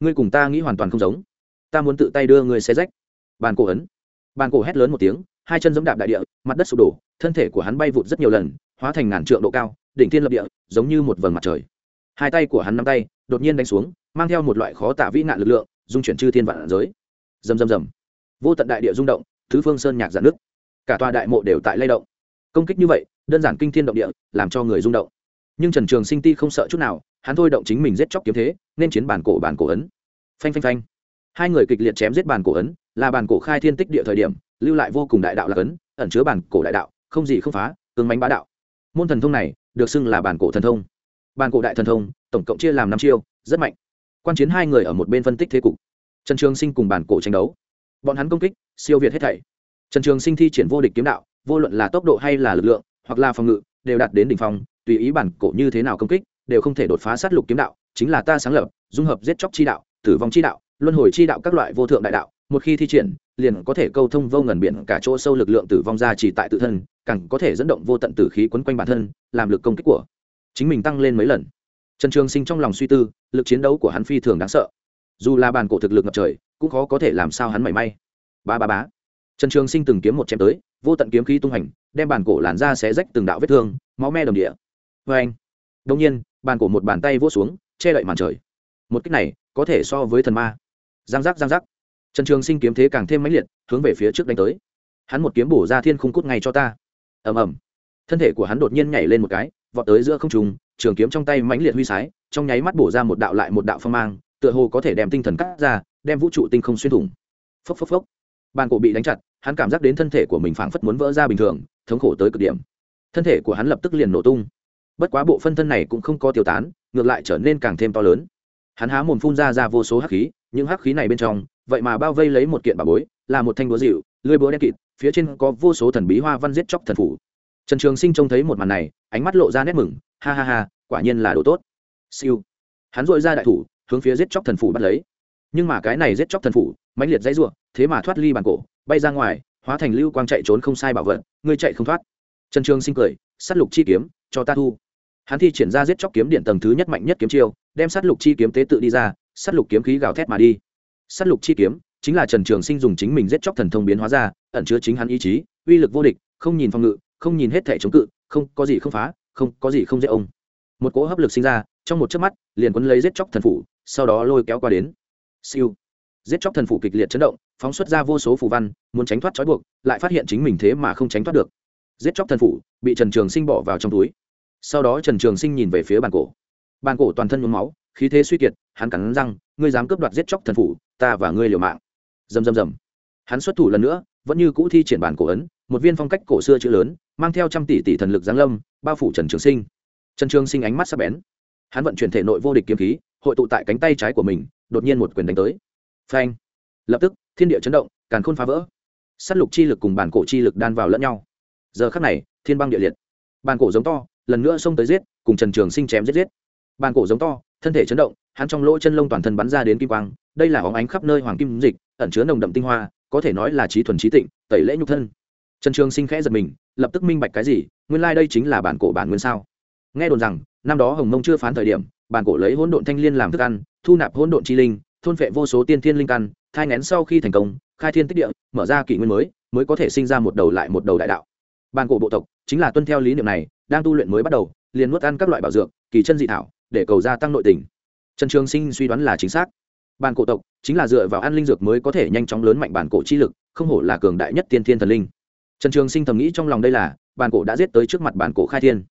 ngươi cùng ta nghĩ hoàn toàn không giống ta muốn tự tay đưa ngươi xe rách bàn cổ ấn bàn cổ hét lớn một tiếng hai chân giẫm đạp đại địa mặt đất sụp đổ thân thể của hắn bay vụt rất nhiều lần hóa thành ngàn trượng độ cao, đỉnh thiên lập địa, giống như một vầng mặt trời. Hai tay của hắn nắm tay, đột nhiên đánh xuống, mang theo một loại khó tả vĩ nạn lực lượng, dung chuyển chư thiên vạn giới. Rầm rầm rầm. Vô tận đại địa rung động, thứ phương sơn nhạc giãn nước cả tòa đại mộ đều tại lay động. Công kích như vậy, đơn giản kinh thiên động địa, làm cho người rung động. Nhưng trần trường sinh ti không sợ chút nào, hắn thôi động chính mình giết chóc kiếm thế, nên chiến bản cổ bản cổ ấn. Phanh phanh phanh. Hai người kịch liệt chém giết bản cổ ấn, là bản cổ khai thiên tích địa thời điểm, lưu lại vô cùng đại đạo là ấn, ẩn chứa bản cổ đại đạo, không gì không phá, cứng mánh bá đạo môn thần thông này được xưng là bản cổ thần thông. Bản cổ đại thần thông, tổng cộng chia làm năm chiêu, rất mạnh. Quan chiến hai người ở một bên phân tích thế cục. Trần trường sinh cùng bản cổ tranh đấu. Bọn hắn công kích, siêu việt hết thảy. Trần trường sinh thi triển vô địch kiếm đạo, vô luận là tốc độ hay là lực lượng, hoặc là phòng ngự, đều đạt đến đỉnh phong, tùy ý bản cổ như thế nào công kích, đều không thể đột phá sát lục kiếm đạo, chính là ta sáng lập, dung hợp giết chóc chi đạo, tử vong chi đạo, luân hồi chi đạo các loại vô thượng đại đạo một khi thi triển, liền có thể câu thông vô ngần biển cả chỗ sâu lực lượng tử vong ra chỉ tại tự thân, càng có thể dẫn động vô tận tử khí quấn quanh bản thân, làm lực công kích của chính mình tăng lên mấy lần. Trần trường sinh trong lòng suy tư, lực chiến đấu của hắn phi thường đáng sợ. Dù là bàn cổ thực lực ngập trời, cũng khó có thể làm sao hắn mảy may. Ba ba bá trần trường sinh từng kiếm một chém tới, vô tận kiếm khí tung hành, đem bàn cổ làn ra xé rách từng đạo vết thương, máu me đồng địa. Vê anh đông nhiên bàn cổ một bàn tay vỗ xuống, che đậy màn trời. Một cách này, có thể so với thần ma. Giang giác giang giác trần trường sinh kiếm thế càng thêm mãnh liệt, hướng về phía trước đánh tới. Hắn một kiếm bổ ra thiên khung cút ngay cho ta. Ầm ầm. Thân thể của hắn đột nhiên nhảy lên một cái, vọt tới giữa không trùng trường kiếm trong tay mãnh liệt huy sái, trong nháy mắt bổ ra một đạo lại một đạo phong mang, tựa hồ có thể đem tinh thần cắt ra, đem vũ trụ tinh không xuyên thủng. Phốc phốc phốc. Bàn cổ bị đánh chặt, hắn cảm giác đến thân thể của mình phảng phất muốn vỡ ra bình thường, thống khổ tới cực điểm. Thân thể của hắn lập tức liền nổ tung. Bất quá bộ phân thân này cũng không có tiêu tán, ngược lại trở nên càng thêm to lớn. Hắn há mồm phun ra ra vô số hắc khí, những hắc khí này bên trong vậy mà bao vây lấy một kiện bà bối, là một thanh búa dịu, lưới búa đen kịt, phía trên có vô số thần bí hoa văn giết chóc thần phủ. Trần trường sinh trông thấy một màn này, ánh mắt lộ ra nét mừng, ha ha ha, quả nhiên là đồ tốt. Siêu. Hắn dội ra đại thủ, hướng phía giết chóc thần phủ bắt lấy. Nhưng mà cái này giết chóc thần phủ, mãnh liệt dãy ruộng thế mà thoát ly bàn cổ, bay ra ngoài, hóa thành lưu quang chạy trốn không sai bảo vật, ngươi chạy không thoát. Trần trường sinh cười s á t lục chi kiếm, cho ta thu. Hắn thi triển ra giết chóc kiếm điện tầng thứ nhất mạnh nhất kiếm chiêu, đem sắt lục chi kiếm tế tự đi ra sắt lục kiếm khí gào thét mà đi sát lục chi kiếm, chính là trần trường sinh dùng chính mình giết chóc thần thông biến hóa ra, ẩn chứa chính hắn ý chí, uy lực vô địch, không nhìn phòng ngự, không nhìn hết thể chống cự, không có gì không phá, không có gì không dễ ông. Một cỗ hấp lực sinh ra, trong một chớp mắt, liền quấn lấy giết chóc thần phủ, sau đó lôi kéo qua đến. Siêu. Giết chóc thần phủ kịch liệt chấn động, phóng xuất ra vô số phù văn, muốn tránh thoát trói buộc, lại phát hiện chính mình thế mà không tránh thoát được. Giết chóc thần phủ, bị trần trường sinh bỏ vào trong túi. Sau đó trần trường sinh nhìn về phía bàn cổ. Bàn cổ toàn thân nhuốm máu, khí thế suy kiệt, hắn cắn răng, ngươi dám cướp đoạt giết chóc thần phủ ta và ngươi liều mạng. Dầm dầm dầm hắn xuất thủ lần nữa, vẫn như cũ thi triển bản cổ ấn, một viên phong cách cổ xưa chữ lớn, mang theo trăm tỷ tỷ thần lực giáng lâm, bao phủ trần trường sinh. Trần trường sinh ánh mắt sắc bén. Hắn vận chuyển thể nội vô địch kiếm khí, hội tụ tại cánh tay trái của mình, đột nhiên một quyền đánh tới. Phanh. Lập tức, thiên địa chấn động, càn khôn phá vỡ. S á t lục chi lực cùng bản cổ chi lực đan vào lẫn nhau. Giờ khắc này, thiên băng địa liệt. Bản cổ giống to, lần nữa xông tới giết, cùng trần trường sinh chém giết giết. Bản cổ giống to thân thể chấn động, hắn trong lỗ chân lông toàn thân bắn ra đến kim quang, đây là óng ánh khắp nơi hoàng kim dịch, ẩn chứa nồng đậm tinh hoa, có thể nói là trí thuần trí tịnh, tẩy lễ nhục thân. Trần trường sinh khẽ giật mình, lập tức minh bạch cái gì, nguyên lai、like、đây chính là bản cổ bản nguyên sao? Nghe đồn rằng, năm đó hồng mông chưa phán thời điểm, bản cổ lấy hỗn độn thanh liên làm thức ăn, thu nạp hỗn độn chi linh, thôn phệ vô số tiên thiên linh căn, thai ngén sau khi thành công, khai thiên tích địa, mở ra kỷ nguyên mới mới có thể sinh ra một đầu lại một đầu đại đạo. Bản cổ bộ tộc chính là tuân theo lý niệm này, đang tu luyện mới bắt đầu, liền nuốt ăn các loại bảo dược, kỳ chân dị thảo để cầu gia tăng nội tình. Trần trường sinh suy đoán là chính xác. Bản cổ tộc chính là dựa vào ăn linh dược mới có thể nhanh chóng lớn mạnh bản cổ chi lực, không hổ là cường đại nhất tiên thiên thần linh. Trần trường sinh thầm nghĩ trong lòng đây là, bản cổ đã giết tới trước mặt bản cổ khai thiên.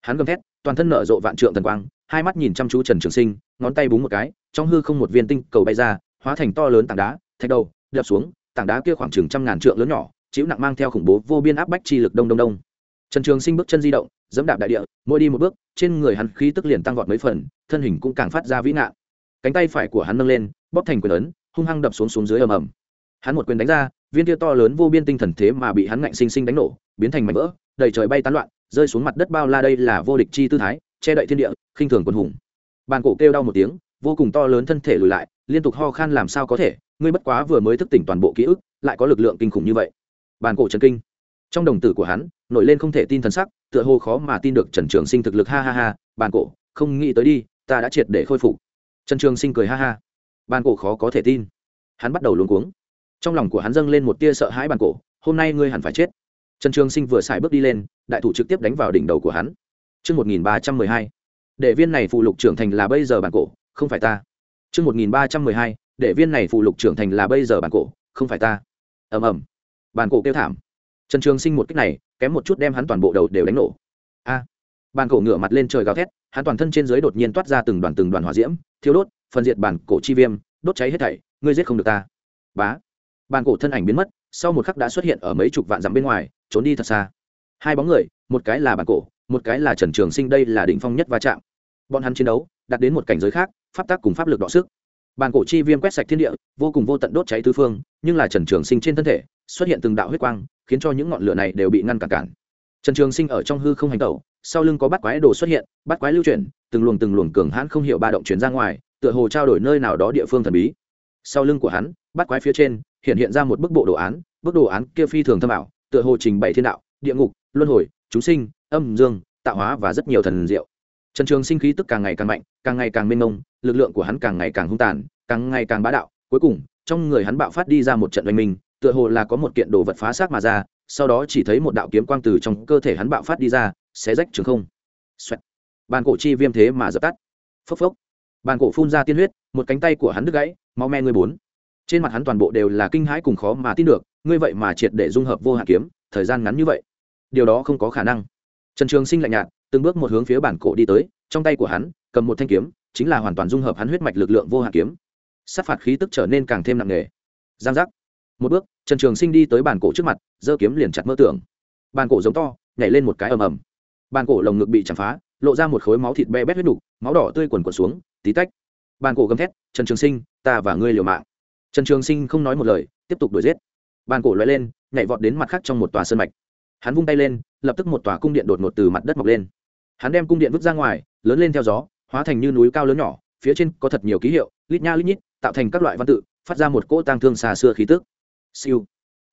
Hắn gầm thét, toàn thân nở rộ vạn trượng thần quang, hai mắt nhìn chăm chú trần trường sinh, ngón tay búng một cái, trong hư không một viên tinh cầu bay ra, hóa thành to lớn tảng đá, thạch đầu, đập xuống, tảng đá kia khoảng chừng trăm ngàn trượng lớn nhỏ, chịu nặng mang theo khủng bố vô biên áp bách chi lực đông đông đông. Trần trường sinh bước chân di động dẫm đạp đại địa, mỗi đi một bước, trên người hắn khí tức liền tăng vọt mấy phần, thân hình cũng càng phát ra vĩ ngạn. Cánh tay phải của hắn nâng lên, bóp thành quyền ấn, hung hăng đập xuống xuống dưới ầm ầm. Hắn một quyền đánh ra, viên tia to lớn vô biên tinh thần thế mà bị hắn ngạnh sinh sinh đánh nổ, biến thành mảnh vỡ, đầy trời bay tán loạn, rơi xuống mặt đất bao la đây là vô địch chi tư thái, che đậy thiên địa, khinh thường quân hùng. Bàn cổ kêu đau một tiếng, vô cùng to lớn thân thể lùi lại, liên tục ho khan làm sao có thể, ngươi bất quá vừa mới thức tỉnh toàn bộ ký ức, lại có lực lượng kinh khủng như vậy. Bàn cổ trần kinh. Trong đồng tử của hắn, nổi lên không thể tin thần sắc tựa hồ khó mà tin được trần trường sinh thực lực ha ha ha bàn cổ không nghĩ tới đi ta đã triệt để khôi phục. Trần trường sinh cười ha ha. Bàn cổ khó có thể tin. Hắn bắt đầu luống cuống. Trong lòng của hắn dâng lên một tia sợ hãi bàn cổ hôm nay ngươi hẳn phải chết. Trần trường sinh vừa xài bước đi lên đại thủ trực tiếp đánh vào đỉnh đầu của hắn. Trước 1312, để viên này phụ lục trưởng thành là bây giờ bản cổ, không phải ta. Trước 1312, để viên này phụ lục trưởng thành là bây giờ bản cổ, không phải ta. ầm ầm, bản cổ kêu thảm. Trần Trường Sinh một kích này, kém một chút đem hắn toàn bộ đầu đều đánh nổ. A! À, cổ ngửa mặt lên trời gào thét, hắn toàn thân trên dưới đột nhiên toát ra từng đoàn từng đoàn hỏa diễm, thiêu đốt, phân diệt bản cổ chi viêm, đốt cháy hết thảy, ngươi giết không được ta. Bá! Bàn cổ thân ảnh biến mất, sau một khắc đã xuất hiện ở mấy chục vạn dặm bên ngoài, trốn đi thật xa. Hai bóng người, một cái là bản cổ, một cái là trần trường sinh đây là đỉnh phong nhất va chạm bọn hắn chiến đấu đạt đến một cảnh giới khác pháp tác cùng pháp lực đọ sức bàn cổ chi viêm quét sạch thiên địa, vô cùng vô tận đốt cháy tứ phương, nhưng là trần trường sinh trên thân thể, xuất hiện từng đạo huyết quang, khiến cho những ngọn lửa này đều bị ngăn cản cản. Trần trường sinh ở trong hư không hành tẩu, sau lưng có bát quái đồ xuất hiện, bát quái lưu chuyển, từng luồng từng luồng cường hãn không hiểu ba động chuyển ra ngoài, tựa hồ trao đổi nơi nào đó địa phương thần bí. Sau lưng của hắn, bát quái phía trên, hiện hiện ra một bức bộ đồ án, bức đồ án kia phi thường thâm ảo, tựa hồ trình bày thiên đạo, địa ngục, luân hồi, chúng sinh, âm dương, tạo hóa và rất nhiều thần diệu. Trần trường sinh khí tức càng ngày càng mạnh, càng ngày càng mênh mông lực lượng của hắn càng ngày càng hung tàn, càng ngày càng bá đạo. Cuối cùng, trong người hắn bạo phát đi ra một trận oanh minh, tựa hồ là có một kiện đồ vật phá xác mà ra, sau đó chỉ thấy một đạo kiếm quang từ trong cơ thể hắn bạo phát đi ra, xé rách trường không. Xoẹt. bàn cổ chi viêm thế mà dập tắt. Phốc phốc. Bàn cổ phun ra tiên huyết, một cánh tay của hắn đứt gãy, máu me người bốn. Trên mặt hắn toàn bộ đều là kinh hãi cùng khó mà tin được, ngươi vậy mà triệt để dung hợp vô hạn kiếm, thời gian ngắn như vậy. Điều đó không có khả năng. Trần trường sinh lạnh nhạt, từng bước một hướng phía bản cổ đi tới, trong tay của hắn, cầm một thanh kiếm chính là hoàn toàn dung hợp hắn huyết mạch lực lượng vô hạn kiếm. Sát phạt khí tức trở nên càng thêm nặng nề. Giang giác. Một bước, trần trường sinh đi tới bàn cổ trước mặt, giơ kiếm liền chặt mơ tưởng. Bàn cổ giống to, nhảy lên một cái ầm ầm. Bàn cổ lồng ngực bị chặt phá, lộ ra một khối máu thịt be bét huyết đục máu đỏ tươi quần quần xuống, tí tách. Bàn cổ gầm thét, trần trường sinh, ta và ngươi liều mạng. Trần trường sinh không nói một lời, tiếp tục đuổi giết. Bàn cổ loại lên, nhảy vọt đến mặt khác trong một tòa sơn mạch. Hắn vung tay lên, lập tức một tòa cung điện đột ngột từ mặt đất mọc lên. Hắn đem cung điện vứt ra ngoài, lớn lên theo gió hóa thành như núi cao lớn nhỏ, phía trên có thật nhiều ký hiệu, lít nha lít nhít, tạo thành các loại văn tự, phát ra một cỗ tang thương xa xưa khí tức. Siêu.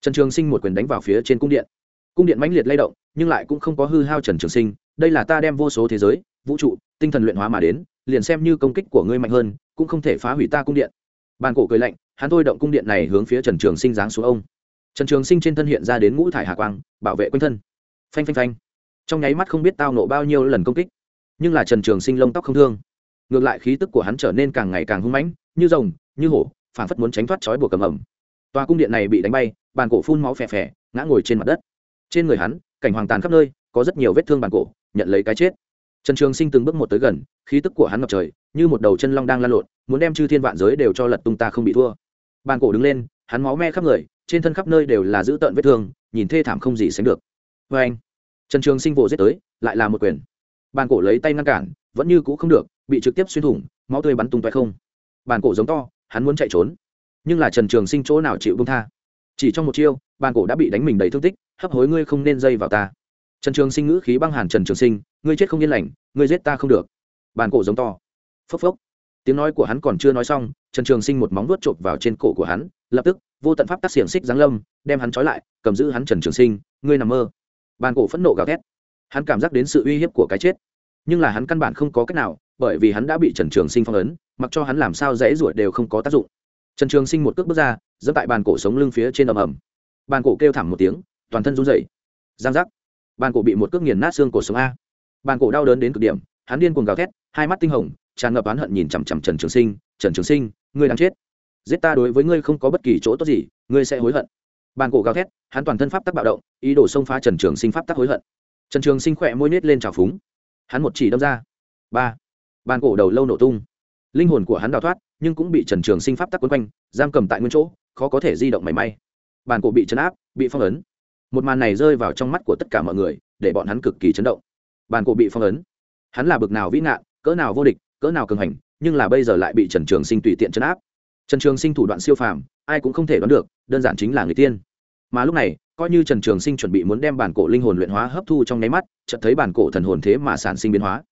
Trần trường sinh một quyền đánh vào phía trên cung điện. Cung điện mãnh liệt lay động, nhưng lại cũng không có hư hao trần trường sinh, đây là ta đem vô số thế giới, vũ trụ, tinh thần luyện hóa mà đến, liền xem như công kích của ngươi mạnh hơn, cũng không thể phá hủy ta cung điện. Bàn cổ cười lạnh, hắn thôi động cung điện này hướng phía trần trường sinh giáng xuống ông. Trần trường sinh trên thân hiện ra đến ngũ thải hà quang, bảo vệ quanh thân. Phanh phanh phanh. Trong nháy mắt không biết tao nộ bao nhiêu lần công kích nhưng là trần trường sinh lông tóc không thương. Ngược lại khí tức của hắn trở nên càng ngày càng hung mãnh, như rồng, như hổ phản phất muốn tránh thoát trói buộc cầm ẩm. Tòa cung điện này bị đánh bay, bàn cổ phun máu phè phè, ngã ngồi trên mặt đất. Trên người hắn, cảnh hoàng tàn khắp nơi, có rất nhiều vết thương bàn cổ, nhận lấy cái chết. Trần trường sinh từng bước một tới gần, khí tức của hắn ngập trời, như một đầu chân long đang lan lộn, muốn đem chư thiên vạn giới đều cho lật tung ta không bị thua. Bàn cổ đứng lên, hắn máu me khắp người, trên thân khắp nơi đều là dữ tợn vết thương, nhìn thê thảm không gì sánh được. Vê anh. Trần trường sinh vỗ giết tới, lại là một quyền bàn cổ lấy tay ngăn cản, vẫn như cũ không được, bị trực tiếp xuyên thủng, máu tươi bắn tung toé không. Bàn cổ giống to, hắn muốn chạy trốn, nhưng là trần trường sinh chỗ nào chịu bông tha? Chỉ trong một chiêu, bàn cổ đã bị đánh mình đầy thương tích, hấp hối ngươi không nên dây vào ta. Trần trường sinh ngữ khí băng hàn trần trường sinh, ngươi chết không yên lành, ngươi giết ta không được. Bàn cổ giống to. Phốc phốc. Tiếng nói của hắn còn chưa nói xong, trần trường sinh một móng vuốt chộp vào trên cổ của hắn, lập tức, vô tận pháp tác xiềng xích giáng lâm, đem hắn trói lại, cầm giữ hắn trần trường sinh, ngươi nằm mơ. Bàn cổ phẫn nộ gào thét hắn cảm giác đến sự uy hiếp của cái chết. Nhưng là hắn căn bản không có cách nào, bởi vì hắn đã bị trần trường sinh phong ấn, mặc cho hắn làm sao dễ ruột đều không có tác dụng. Trần trường sinh một cước bước ra dẫn tại bàn cổ sống lưng phía trên ầm ầm. Bàn cổ kêu thảm một tiếng, toàn thân run rẩy. Giang giác. Bàn cổ bị một cước nghiền nát xương cổ sống a. Bàn cổ đau đớn đến cực điểm, hắn điên cuồng gào thét, hai mắt tinh hồng, tràn ngập oán hận nhìn chằm chằm trần trường sinh, trần trường sinh, ngươi đang chết. Giết ta đối với ngươi không có bất kỳ chỗ tốt gì, ngươi sẽ hối hận. Bàn cổ gào thét, hắn toàn thân pháp tắc bạo động, ý đồ xông phá trần trường sinh pháp tắc hối hận trần trường sinh khỏe môi nết lên trào phúng. Hắn một chỉ đâm ra. Ba. Bàn cổ đầu lâu nổ tung. Linh hồn của hắn đào thoát, nhưng cũng bị trần trường sinh pháp tắc quấn quanh, giam cầm tại nguyên chỗ, khó có thể di động mảy may. Bàn cổ bị chấn áp, bị phong ấn. Một màn này rơi vào trong mắt của tất cả mọi người, để bọn hắn cực kỳ chấn động. Bàn cổ bị phong ấn. Hắn là bực nào vĩ nạn cỡ nào vô địch, cỡ nào cường hành, nhưng là bây giờ lại bị trần trường sinh tùy tiện chấn áp. Trần trường sinh thủ đoạn siêu phàm, ai cũng không thể đoán được, đơn giản chính là người tiên mà lúc này, coi như trần trường sinh chuẩn bị muốn đem bản cổ linh hồn luyện hóa hấp thu trong nháy mắt, chợt thấy bản cổ thần hồn thế mà sản sinh biến hóa.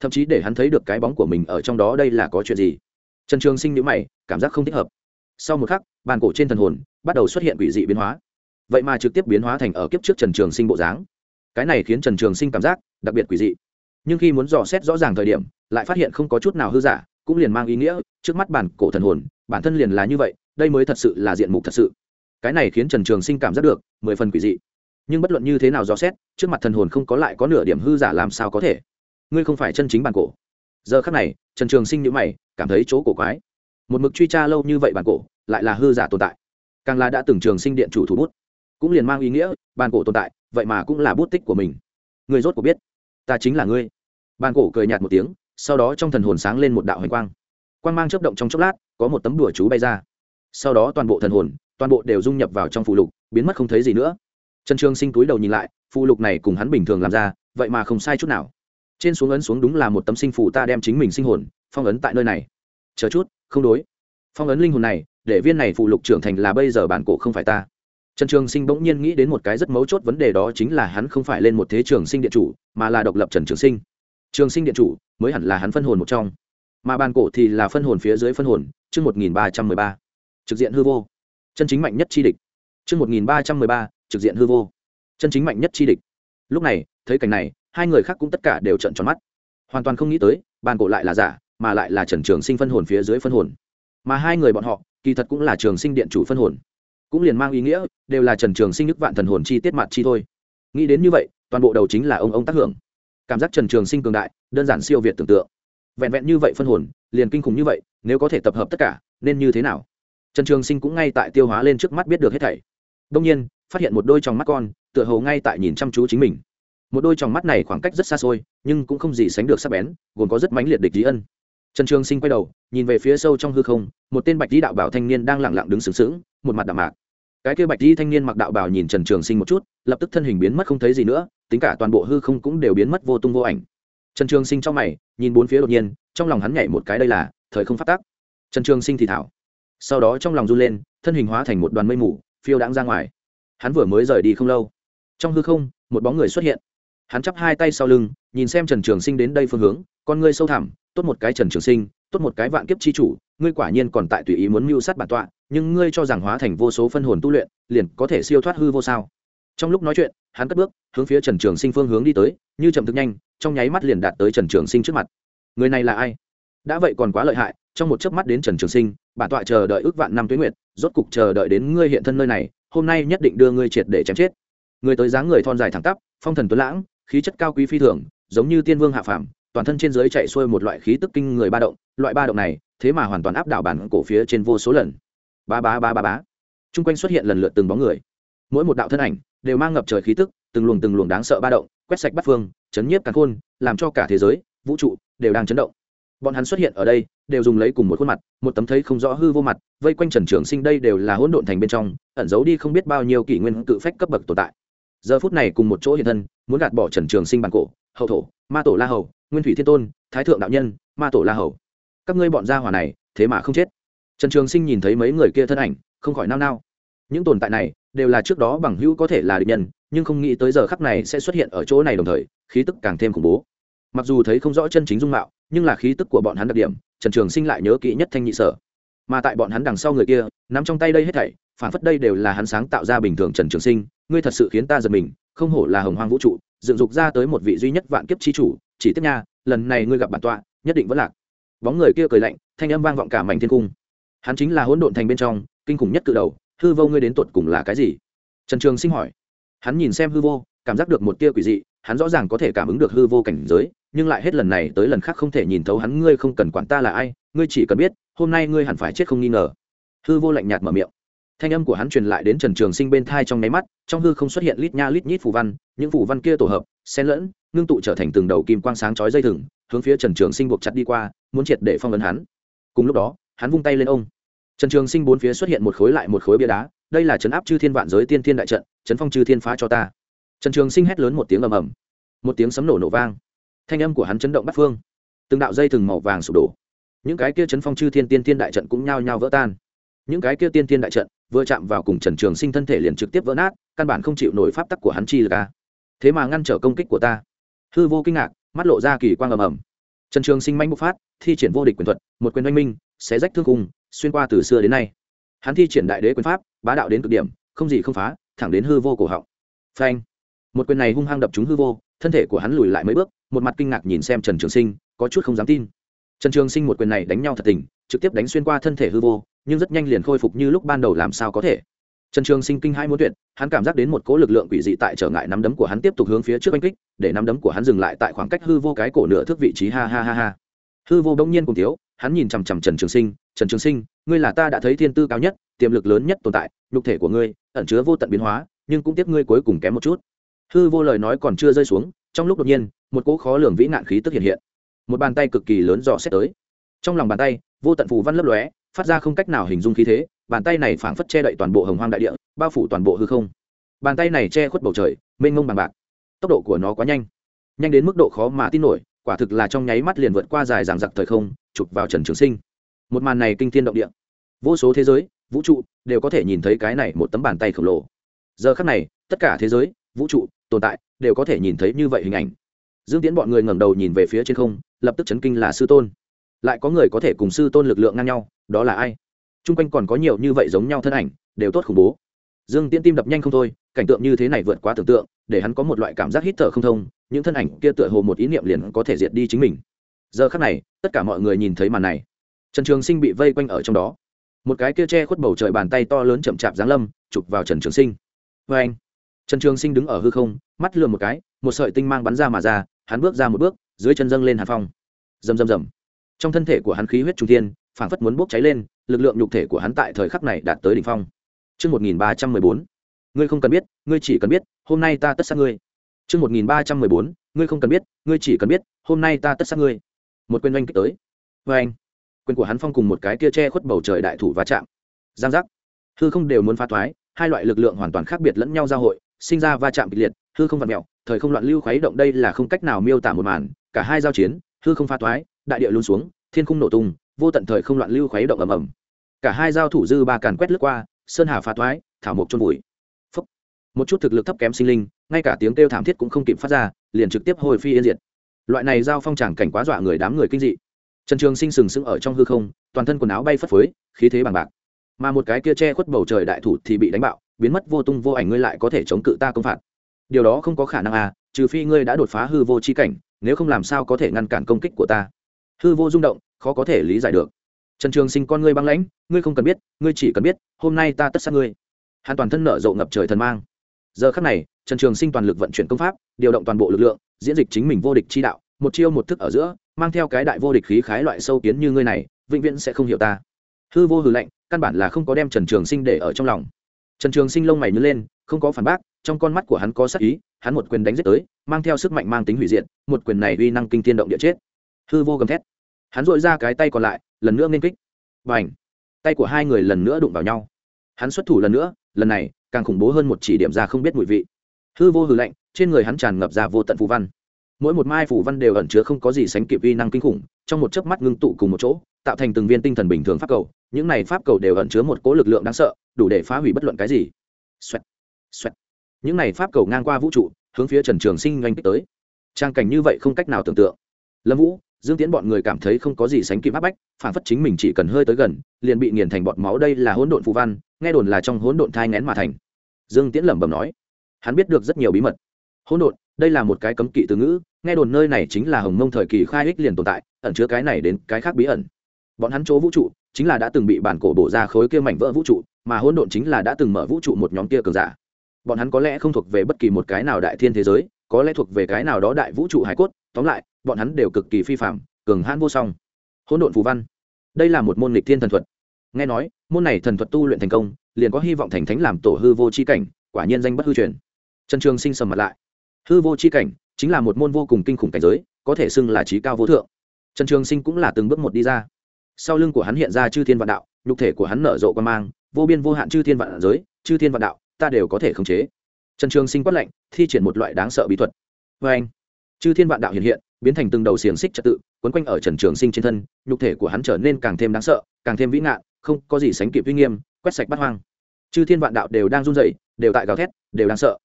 Thậm chí để hắn thấy được cái bóng của mình ở trong đó đây là có chuyện gì? Trần trường sinh nhữ mày, cảm giác không thích hợp. Sau một khắc, bản cổ trên thần hồn bắt đầu xuất hiện quỷ dị biến hóa. Vậy mà trực tiếp biến hóa thành ở kiếp trước trần trường sinh bộ dáng. Cái này khiến trần trường sinh cảm giác đặc biệt quỷ dị. Nhưng khi muốn dò xét rõ ràng thời điểm, lại phát hiện không có chút nào hư giả, cũng liền mang ý nghĩa, trước mắt bản cổ thần hồn, bản thân liền là như vậy, đây mới thật sự là diện mục thật sự cái này khiến trần trường sinh cảm giác được, mười phần quỷ dị. Nhưng bất luận như thế nào dò xét, trước mặt thần hồn không có lại có nửa điểm hư giả làm sao có thể. Ngươi không phải chân chính bản cổ. Giờ khắc này, trần trường sinh nhữ mày, cảm thấy chỗ cổ quái. Một mực truy tra lâu như vậy bản cổ, lại là hư giả tồn tại. Càng là đã từng trường sinh điện chủ thủ bút. Cũng liền mang ý nghĩa, bản cổ tồn tại, vậy mà cũng là bút tích của mình. Người rốt cuộc biết, ta chính là ngươi. Bản cổ cười nhạt một tiếng, sau đó trong thần hồn sáng lên một đạo hoành quang. Quang mang chấp động trong chốc lát, có một tấm đùa chú bay ra. Sau đó toàn bộ thần hồn toàn bộ đều dung nhập vào trong phụ lục, biến mất không thấy gì nữa. Trần trường sinh túi đầu nhìn lại, phụ lục này cùng hắn bình thường làm ra, vậy mà không sai chút nào. Trên xuống ấn xuống đúng là một tấm sinh phụ ta đem chính mình sinh hồn, phong ấn tại nơi này. Chờ chút, không đối. Phong ấn linh hồn này, để viên này phụ lục trưởng thành là bây giờ bản cổ không phải ta. Trần trường sinh bỗng nhiên nghĩ đến một cái rất mấu chốt vấn đề đó chính là hắn không phải lên một thế trường sinh điện chủ, mà là độc lập trần trường sinh. Trường sinh điện chủ, mới hẳn là hắn phân hồn một trong. Mà bản cổ thì là phân hồn phía dưới phân hồn, chương một nghìn ba trăm mười ba. Trực diện hư vô chân chính mạnh nhất chi địch. Chương một nghìn ba trăm mười ba, trực diện hư vô. Chân chính mạnh nhất chi địch. Lúc này, thấy cảnh này, hai người khác cũng tất cả đều trận tròn mắt. Hoàn toàn không nghĩ tới, bàn cổ lại là giả, mà lại là trần trường sinh phân hồn phía dưới phân hồn. Mà hai người bọn họ, kỳ thật cũng là trường sinh điện chủ phân hồn. Cũng liền mang ý nghĩa, đều là trần trường sinh nước vạn thần hồn chi tiết mặt chi thôi. Nghĩ đến như vậy, toàn bộ đầu chính là ông ông tác hưởng. Cảm giác trần trường sinh cường đại, đơn giản siêu việt tưởng tượng. Vẹn vẹn như vậy phân hồn, liền kinh khủng như vậy, nếu có thể tập hợp tất cả, nên như thế nào? Trần trường sinh cũng ngay tại tiêu hóa lên trước mắt biết được hết thảy. Đông nhiên, phát hiện một đôi trong mắt con, tựa hồ ngay tại nhìn chăm chú chính mình. Một đôi trong mắt này khoảng cách rất xa xôi, nhưng cũng không gì sánh được sắc bén, gồm có rất mãnh liệt địch lý ân. Trần trường sinh quay đầu, nhìn về phía sâu trong hư không, một tên bạch lý đạo bảo thanh niên đang lẳng lặng đứng sướng sướng một mặt đạm mạc. Cái kia bạch lý thanh niên mặc đạo bảo nhìn trần trường sinh một chút, lập tức thân hình biến mất không thấy gì nữa, tính cả toàn bộ hư không cũng đều biến mất vô tung vô ảnh. Trần trường sinh trong mày, nhìn bốn phía đột nhiên, trong lòng hắn nhảy một cái đây là, thời không phát tác. Trần trường sinh thì thảo sau đó trong lòng run lên, thân hình hóa thành một đoàn mây mù, phiêu đãng ra ngoài. Hắn vừa mới rời đi không lâu. Trong hư không, một bóng người xuất hiện. Hắn chắp hai tay sau lưng, nhìn xem trần trường sinh đến đây phương hướng, con ngươi sâu thẳm, tốt một cái trần trường sinh, tốt một cái vạn kiếp chi chủ, ngươi quả nhiên còn tại tùy ý muốn mưu sát bản tọa, nhưng ngươi cho rằng hóa thành vô số phân hồn tu luyện, liền có thể siêu thoát hư vô sao? Trong lúc nói chuyện, hắn cất bước, hướng phía trần trường sinh phương hướng đi tới, như chậm thực nhanh, trong nháy mắt liền đạt tới trần trường sinh trước mặt. Người này là ai? Đã vậy còn quá lợi hại, trong một chớp mắt đến trần trường sinh, bản tọa chờ đợi ước vạn năm tuyến nguyệt, rốt cục chờ đợi đến ngươi hiện thân nơi này, hôm nay nhất định đưa ngươi triệt để chém chết. Người tới dáng người thon dài thẳng tắp, phong thần tuấn lãng, khí chất cao quý phi thường, giống như tiên vương hạ phàm, toàn thân trên dưới chạy xuôi một loại khí tức kinh người ba động, loại ba động này, thế mà hoàn toàn áp đảo bản cổ phía trên vô số lần. Ba ba ba ba bá chung quanh xuất hiện lần lượt từng bóng người. Mỗi một đạo thân ảnh đều mang ngập trời khí tức, từng luồng từng luồng đáng sợ ba động, quét sạch bắt phương, chấn nhiếp cả khôn, làm cho cả thế giới, vũ trụ đều đang chấn động bọn hắn xuất hiện ở đây, đều dùng lấy cùng một khuôn mặt, một tấm thấy không rõ hư vô mặt, vây quanh trần trường sinh đây đều là hỗn độn thành bên trong, ẩn giấu đi không biết bao nhiêu kỷ nguyên cự phách cấp bậc tồn tại. Giờ phút này cùng một chỗ hiện thân, muốn gạt bỏ trần trường sinh bản cổ, hậu thổ, ma tổ la hầu, nguyên thủy thiên tôn, thái thượng đạo nhân, ma tổ la hầu. Các ngươi bọn gia hỏa này, thế mà không chết. Trần trường sinh nhìn thấy mấy người kia thân ảnh, không khỏi nao nao. Những tồn tại này, đều là trước đó bằng hữu có thể là địch nhân, nhưng không nghĩ tới giờ khắc này sẽ xuất hiện ở chỗ này đồng thời, khí tức càng thêm khủng bố. Mặc dù thấy không rõ chân chính dung mạo nhưng là khí tức của bọn hắn đặc điểm, trần trường sinh lại nhớ kỹ nhất thanh nhị sở. Mà tại bọn hắn đằng sau người kia, nắm trong tay đây hết thảy, phản phất đây đều là hắn sáng tạo ra bình thường trần trường sinh, ngươi thật sự khiến ta giật mình, không hổ là hồng hoang vũ trụ, dựng dục ra tới một vị duy nhất vạn kiếp chi chủ, chỉ tiếp nha, lần này ngươi gặp bản tọa, nhất định vẫn lạc. Bóng người kia cười lạnh, thanh âm vang vọng cả mảnh thiên cung. Hắn chính là hỗn độn thành bên trong, kinh khủng nhất cự đầu, hư vô ngươi đến tột cùng là cái gì? Trần trường sinh hỏi. Hắn nhìn xem hư vô, cảm giác được một tia quỷ dị, hắn rõ ràng có thể cảm ứng được hư vô cảnh giới nhưng lại hết lần này tới lần khác không thể nhìn thấu hắn, ngươi không cần quản ta là ai, ngươi chỉ cần biết, hôm nay ngươi hẳn phải chết không nghi ngờ. Hư vô lạnh nhạt mở miệng. Thanh âm của hắn truyền lại đến trần trường sinh bên thai trong nháy mắt, trong hư không xuất hiện lít nha lít nhít phù văn, những phù văn kia tổ hợp, xen lẫn, ngưng tụ trở thành từng đầu kim quang sáng chói dây thừng, hướng phía trần trường sinh buộc chặt đi qua, muốn triệt để phong ấn hắn. Cùng lúc đó, hắn vung tay lên ông. Trần trường sinh bốn phía xuất hiện một khối lại một khối bia đá, đây là trấn áp chư thiên vạn giới tiên thiên đại trận trấn phong chư thiên phá cho ta. Trần trường sinh hét lớn một tiếng ầm ầm. Một tiếng sấm nổ nổ vang thanh âm của hắn chấn động bắt phương. Từng đạo dây thừng màu vàng sụp đổ. Những cái kia chấn phong chư thiên tiên thiên đại trận cũng nhao nhao vỡ tan. Những cái kia tiên thiên đại trận vừa chạm vào cùng trần trường sinh thân thể liền trực tiếp vỡ nát, căn bản không chịu nổi pháp tắc của hắn chi là ca thế mà ngăn trở công kích của ta. Hư vô kinh ngạc, mắt lộ ra kỳ quang ầm ầm. Trần trường sinh manh bộc phát, thi triển vô địch quyền thuật, một quyền oanh minh, xé rách thương cùng xuyên qua từ xưa đến nay. Hắn thi triển đại đế quyền pháp, bá đạo đến cực điểm, không gì không phá, thẳng đến hư vô cổ họng. Phanh. Một quyền này hung hăng đập trúng hư vô thân thể của hắn lùi lại mấy bước, một mặt kinh ngạc nhìn xem trần trường sinh, có chút không dám tin. Trần trường sinh một quyền này đánh nhau thật tình, trực tiếp đánh xuyên qua thân thể hư vô, nhưng rất nhanh liền khôi phục như lúc ban đầu làm sao có thể. Trần trường sinh kinh hai muốn tuyệt, hắn cảm giác đến một cỗ lực lượng quỷ dị tại trở ngại nắm đấm của hắn tiếp tục hướng phía trước oanh kích, để nắm đấm của hắn dừng lại tại khoảng cách hư vô cái cổ nửa thước vị trí. Ha ha ha ha. Hư vô đông nhiên cùng thiếu, hắn nhìn chằm chằm trần trường sinh, trần trường sinh, ngươi là ta đã thấy thiên tư cao nhất, tiềm lực lớn nhất tồn tại, nhục thể của ngươi ẩn chứa vô tận biến hóa, nhưng cũng tiếc ngươi cuối cùng kém một chút hư vô lời nói còn chưa rơi xuống, trong lúc đột nhiên, một cỗ khó lường vĩ nạn khí tức hiện hiện. Một bàn tay cực kỳ lớn dò xét tới. Trong lòng bàn tay, vô tận phù văn lấp lóe, phát ra không cách nào hình dung khí thế, bàn tay này phảng phất che đậy toàn bộ hồng hoang đại địa, bao phủ toàn bộ hư không. Bàn tay này che khuất bầu trời, mênh mông bằng bạc. Tốc độ của nó quá nhanh. Nhanh đến mức độ khó mà tin nổi, quả thực là trong nháy mắt liền vượt qua dài dằng giặc thời không, chụp vào trần trường sinh. Một màn này kinh thiên động địa. Vô số thế giới, vũ trụ, đều có thể nhìn thấy cái này một tấm bàn tay khổng lồ. Giờ khắc này, tất cả thế giới vũ trụ, tồn tại, đều có thể nhìn thấy như vậy hình ảnh. Dương tiễn bọn người ngẩng đầu nhìn về phía trên không, lập tức chấn kinh là sư tôn. Lại có người có thể cùng sư tôn lực lượng ngang nhau, đó là ai? T r u n g quanh còn có nhiều như vậy giống nhau thân ảnh, đều tốt khủng bố. Dương tiễn tim đập nhanh không thôi, cảnh tượng như thế này vượt quá tưởng tượng, để hắn có một loại cảm giác hít thở không thông, những thân ảnh kia tựa hồ một ý niệm liền có thể diệt đi chính mình. Giờ khắc này, tất cả mọi người nhìn thấy màn này. Trần trường sinh bị vây quanh ở trong đó. Một cái kia che khuất bầu trời bàn tay to lớn chậm chạp giáng lâm, chụp vào trần trường sinh. Vê anh trần trường sinh đứng ở hư không mắt lừa một cái một sợi tinh mang bắn ra mà ra hắn bước ra một bước dưới chân dâng lên hàn phong rầm rầm rầm trong thân thể của hắn khí huyết trung thiên phảng phất muốn bốc cháy lên lực lượng nhục thể của hắn tại thời khắc này đạt tới đỉnh phong Trước 1314, ngươi không cần biết, ngươi chỉ cần biết, hôm nay ta tất sát ngươi. Trước 1314, ngươi không cần biết, ngươi chỉ cần biết, hôm nay ta tất sát ngươi. Một quyền oanh kích tới. Anh. Quyền của hắn phong cùng một cái kia che khuất bầu trời đại thủ va chạm. Giang giác. Hư không đều muốn phá thoái, hai loại lực lượng hoàn toàn khác biệt lẫn nhau giao hội, sinh ra va chạm kịch liệt, hư không vặn mẹo thời không loạn lưu khuấy động đây là không cách nào miêu tả một màn, cả hai giao chiến, hư không pha thoái, đại địa luôn xuống, thiên khung nổ tung, vô tận thời không loạn lưu khuấy động ầm ầm. Cả hai giao thủ dư ba càn quét lướt qua, sơn hà pha thoái, thảo mộc chôn vùi. Phúc. Một chút thực lực thấp kém sinh linh, ngay cả tiếng kêu thảm thiết cũng không kịp phát ra, liền trực tiếp hồi phi yên diệt. Loại này giao phong tràng cảnh quá dọa người đám người kinh dị. Trần Trường Sinh sừng sững ở trong hư không, toàn thân quần áo bay phất phới, khí thế bằng bạc. Mà một cái kia che khuất bầu trời đại thủ thì bị đánh bạo, biến mất vô tung vô ảnh ngươi lại có thể chống cự ta công phạt. Điều đó không có khả năng à, trừ phi ngươi đã đột phá hư vô chi cảnh, nếu không làm sao có thể ngăn cản công kích của ta. Hư vô rung động khó có thể lý giải được. Trần trường sinh con ngươi băng lãnh ngươi không cần biết ngươi chỉ cần biết hôm nay ta tất sát ngươi. Hàn toàn thân nở rộ ngập trời thần mang. Giờ khắc này trần trường sinh toàn lực vận chuyển công pháp điều động toàn bộ lực lượng diễn dịch chính mình vô địch chi đạo một chiêu một thức ở giữa mang theo cái đại vô địch khí khái loại sâu kiến như ngươi này vĩnh viễn sẽ không hiểu ta. Hư vô hư lệnh căn bản là không có đem trần trường sinh để ở trong lòng trần trường sinh lông mày nhớ lên, không có phản bác, trong con mắt của hắn có sắc ý, hắn một quyền đánh giết tới, mang theo sức mạnh mang tính hủy diệt, một quyền này uy năng kinh thiên động địa chết. Hư vô gầm thét. Hắn dội ra cái tay còn lại, lần nữa nên kích. Và tay của hai người lần nữa đụng vào nhau. Hắn xuất thủ lần nữa, lần này, càng khủng bố hơn một chỉ điểm ra không biết mùi vị. Hư vô hư lạnh, trên người hắn tràn ngập ra vô tận phù văn mỗi một mai phủ văn đều ẩn chứa không có gì sánh kịp uy năng kinh khủng, trong một chớp mắt ngưng tụ cùng một chỗ, tạo thành từng viên tinh thần bình thường pháp cầu. Những này pháp cầu đều ẩn chứa một cố lực lượng đáng sợ, đủ để phá hủy bất luận cái gì. Xoẹt. Xoẹt. những này pháp cầu ngang qua vũ trụ, hướng phía trần trường sinh oanh kích tới. Trang cảnh như vậy không cách nào tưởng tượng. Lâm vũ, dương Tiến bọn người cảm thấy không có gì sánh kịp áp bách, phản phất chính mình chỉ cần hơi tới gần, liền bị nghiền thành bọt máu đây là hỗn độn phù văn, nghe đồn là trong hỗn độn thai ngén mà thành. Dương Tiến lẩm bẩm nói. Hắn biết được rất nhiều bí mật. Hỗn độn, đây là một cái cấm kỵ từ ngữ nghe đồn nơi này chính là hồng mông thời kỳ khai ích liền tồn tại, ẩn chứa cái này đến cái khác bí ẩn. Bọn hắn chỗ vũ trụ, chính là đã từng bị bản cổ bổ ra khối kia mảnh vỡ vũ trụ, mà hỗn độn chính là đã từng mở vũ trụ một nhóm kia cường giả. Bọn hắn có lẽ không thuộc về bất kỳ một cái nào đại thiên thế giới, có lẽ thuộc về cái nào đó đại vũ trụ hải cốt, tóm lại, bọn hắn đều cực kỳ phi phạm cường hãn vô song. Hỗn độn phù văn. Đây là một môn lịch thiên thần thuật. Nghe nói, môn này thần thuật tu luyện thành công, liền có hy vọng thành thánh làm tổ hư vô c h i cảnh, quả nhiên danh bất hư truyền. Trần trường sinh sầm mặt lại. Hư vô c h i cảnh chính là một môn vô cùng kinh khủng cảnh giới, có thể xưng là trí cao vô thượng. Trần trường sinh cũng là từng bước một đi ra. Sau lưng của hắn hiện ra chư thiên vạn đạo, nhục thể của hắn nở rộ quan mang, vô biên vô hạn chư thiên vạn giới, chư thiên vạn đạo, ta đều có thể khống chế. Trần trường sinh quát lệnh thi triển một loại đáng sợ bí thuật. Vê anh, chư thiên vạn đạo hiện hiện, biến thành từng đầu xiềng xích trật tự, quấn quanh ở trần trường sinh trên thân, nhục thể của hắn trở nên càng thêm đáng sợ, càng thêm vĩ ngạn, không có gì sánh kịp uy nghiêm, quét sạch bắt hoang. Chư thiên vạn đạo đều đang run dậy đều tại gào thét, đều đang sợ.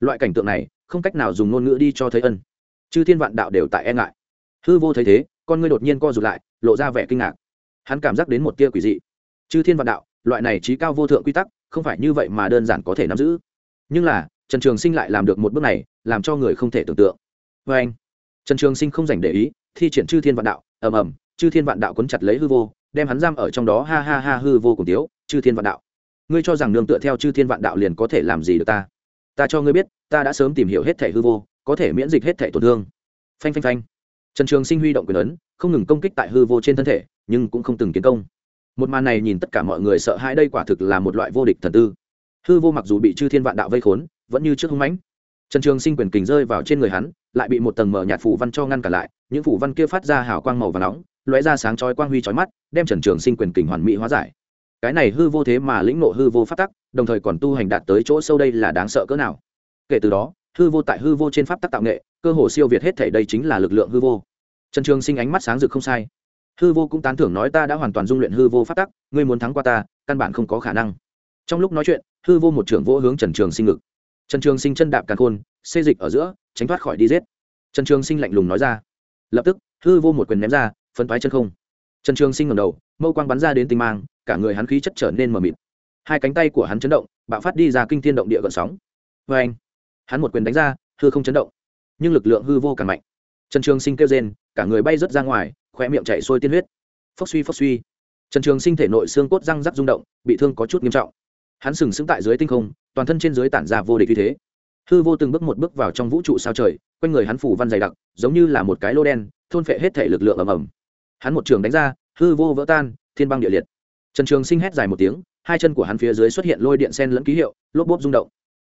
Loại cảnh tượng này không cách nào dùng ngôn ngữ đi cho thấy ân. Chư thiên vạn đạo đều tại e ngại. Hư vô thấy thế, con ngươi đột nhiên co rụt lại, lộ ra vẻ kinh ngạc. Hắn cảm giác đến một tia quỷ dị. Chư thiên vạn đạo, loại này trí cao vô thượng quy tắc, không phải như vậy mà đơn giản có thể nắm giữ. Nhưng là, trần trường sinh lại làm được một bước này, làm cho người không thể tưởng tượng. Vê anh, trần trường sinh không dành để ý, thi triển chư thiên vạn đạo, ầm ầm, chư thiên vạn đạo quấn chặt lấy hư vô, đem hắn giam ở trong đó, ha ha ha, hư vô cùng tiếu chư thiên vạn đạo. Ngươi cho rằng nương tựa theo chư thiên vạn đạo liền có thể làm gì được ta? Ta cho ngươi biết, ta đã sớm tìm hiểu hết thể hư vô, có thể miễn dịch hết thể tổn thương. Phanh phanh phanh. Trần trường sinh huy động quyền ấn, không ngừng công kích tại hư vô trên thân thể, nhưng cũng không từng kiến công. Một màn này nhìn tất cả mọi người sợ hãi, đây quả thực là một loại vô địch thần tư. Hư vô mặc dù bị chư thiên vạn đạo vây khốn, vẫn như trước hung mãnh. Trần trường sinh quyền kình rơi vào trên người hắn, lại bị một tầng mở nhạt phủ văn cho ngăn cả lại, những phủ văn kia phát ra hào quang màu và nóng, lóe ra sáng chói quang huy chói mắt, đem trần trường sinh quyền kình hoàn mỹ hóa giải. Cái này hư vô thế mà lĩnh nộ hư vô phát tắc đồng thời còn tu hành đạt tới chỗ sâu đây là đáng sợ cỡ nào. Kể từ đó, hư vô tại hư vô trên pháp tắc tạo nghệ, cơ hồ siêu việt hết thể đây chính là lực lượng hư vô. Trần trường sinh ánh mắt sáng rực không sai. Hư vô cũng tán thưởng nói ta đã hoàn toàn dung luyện hư vô pháp tắc, ngươi muốn thắng qua ta, căn bản không có khả năng. Trong lúc nói chuyện, hư vô một trưởng vô hướng trần trường sinh ngực. Trần trường sinh chân đạp càn khôn, xê dịch ở giữa, tránh thoát khỏi đi giết. Trần trường sinh lạnh lùng nói ra. Lập tức, hư vô một quyền ném ra phân thoái chân không. Trần trường sinh ngầm đầu, mâu quang bắn ra đến tinh mang, cả người hắn khí chất trở nên mờ mịt hai cánh tay của hắn chấn động, bạo phát đi ra kinh thiên động địa gợn sóng. Vê anh, hắn một quyền đánh ra, hư không chấn động. Nhưng lực lượng hư vô càng mạnh. Trần trường sinh kêu rên, cả người bay rớt ra ngoài khoe miệng chạy sôi tiên huyết. Phốc suy phốc suy. Trần trường sinh thể nội xương cốt răng rắc rung động, bị thương có chút nghiêm trọng. Hắn sừng sững tại dưới tinh không, toàn thân trên dưới tản ra vô địch như thế. Hư vô từng bước một bước vào trong vũ trụ sao trời, quanh người hắn phủ văn dày đặc, giống như là một cái lô đen, thôn phệ hết thể lực lượng ầm ầm. Hắn một trường đánh ra, hư vô vỡ tan, thiên băng địa liệt. Trần trường sinh hét dài một tiếng hai chân của hắn phía dưới xuất hiện lôi điện sen lẫn ký hiệu, lốp bốp rung động.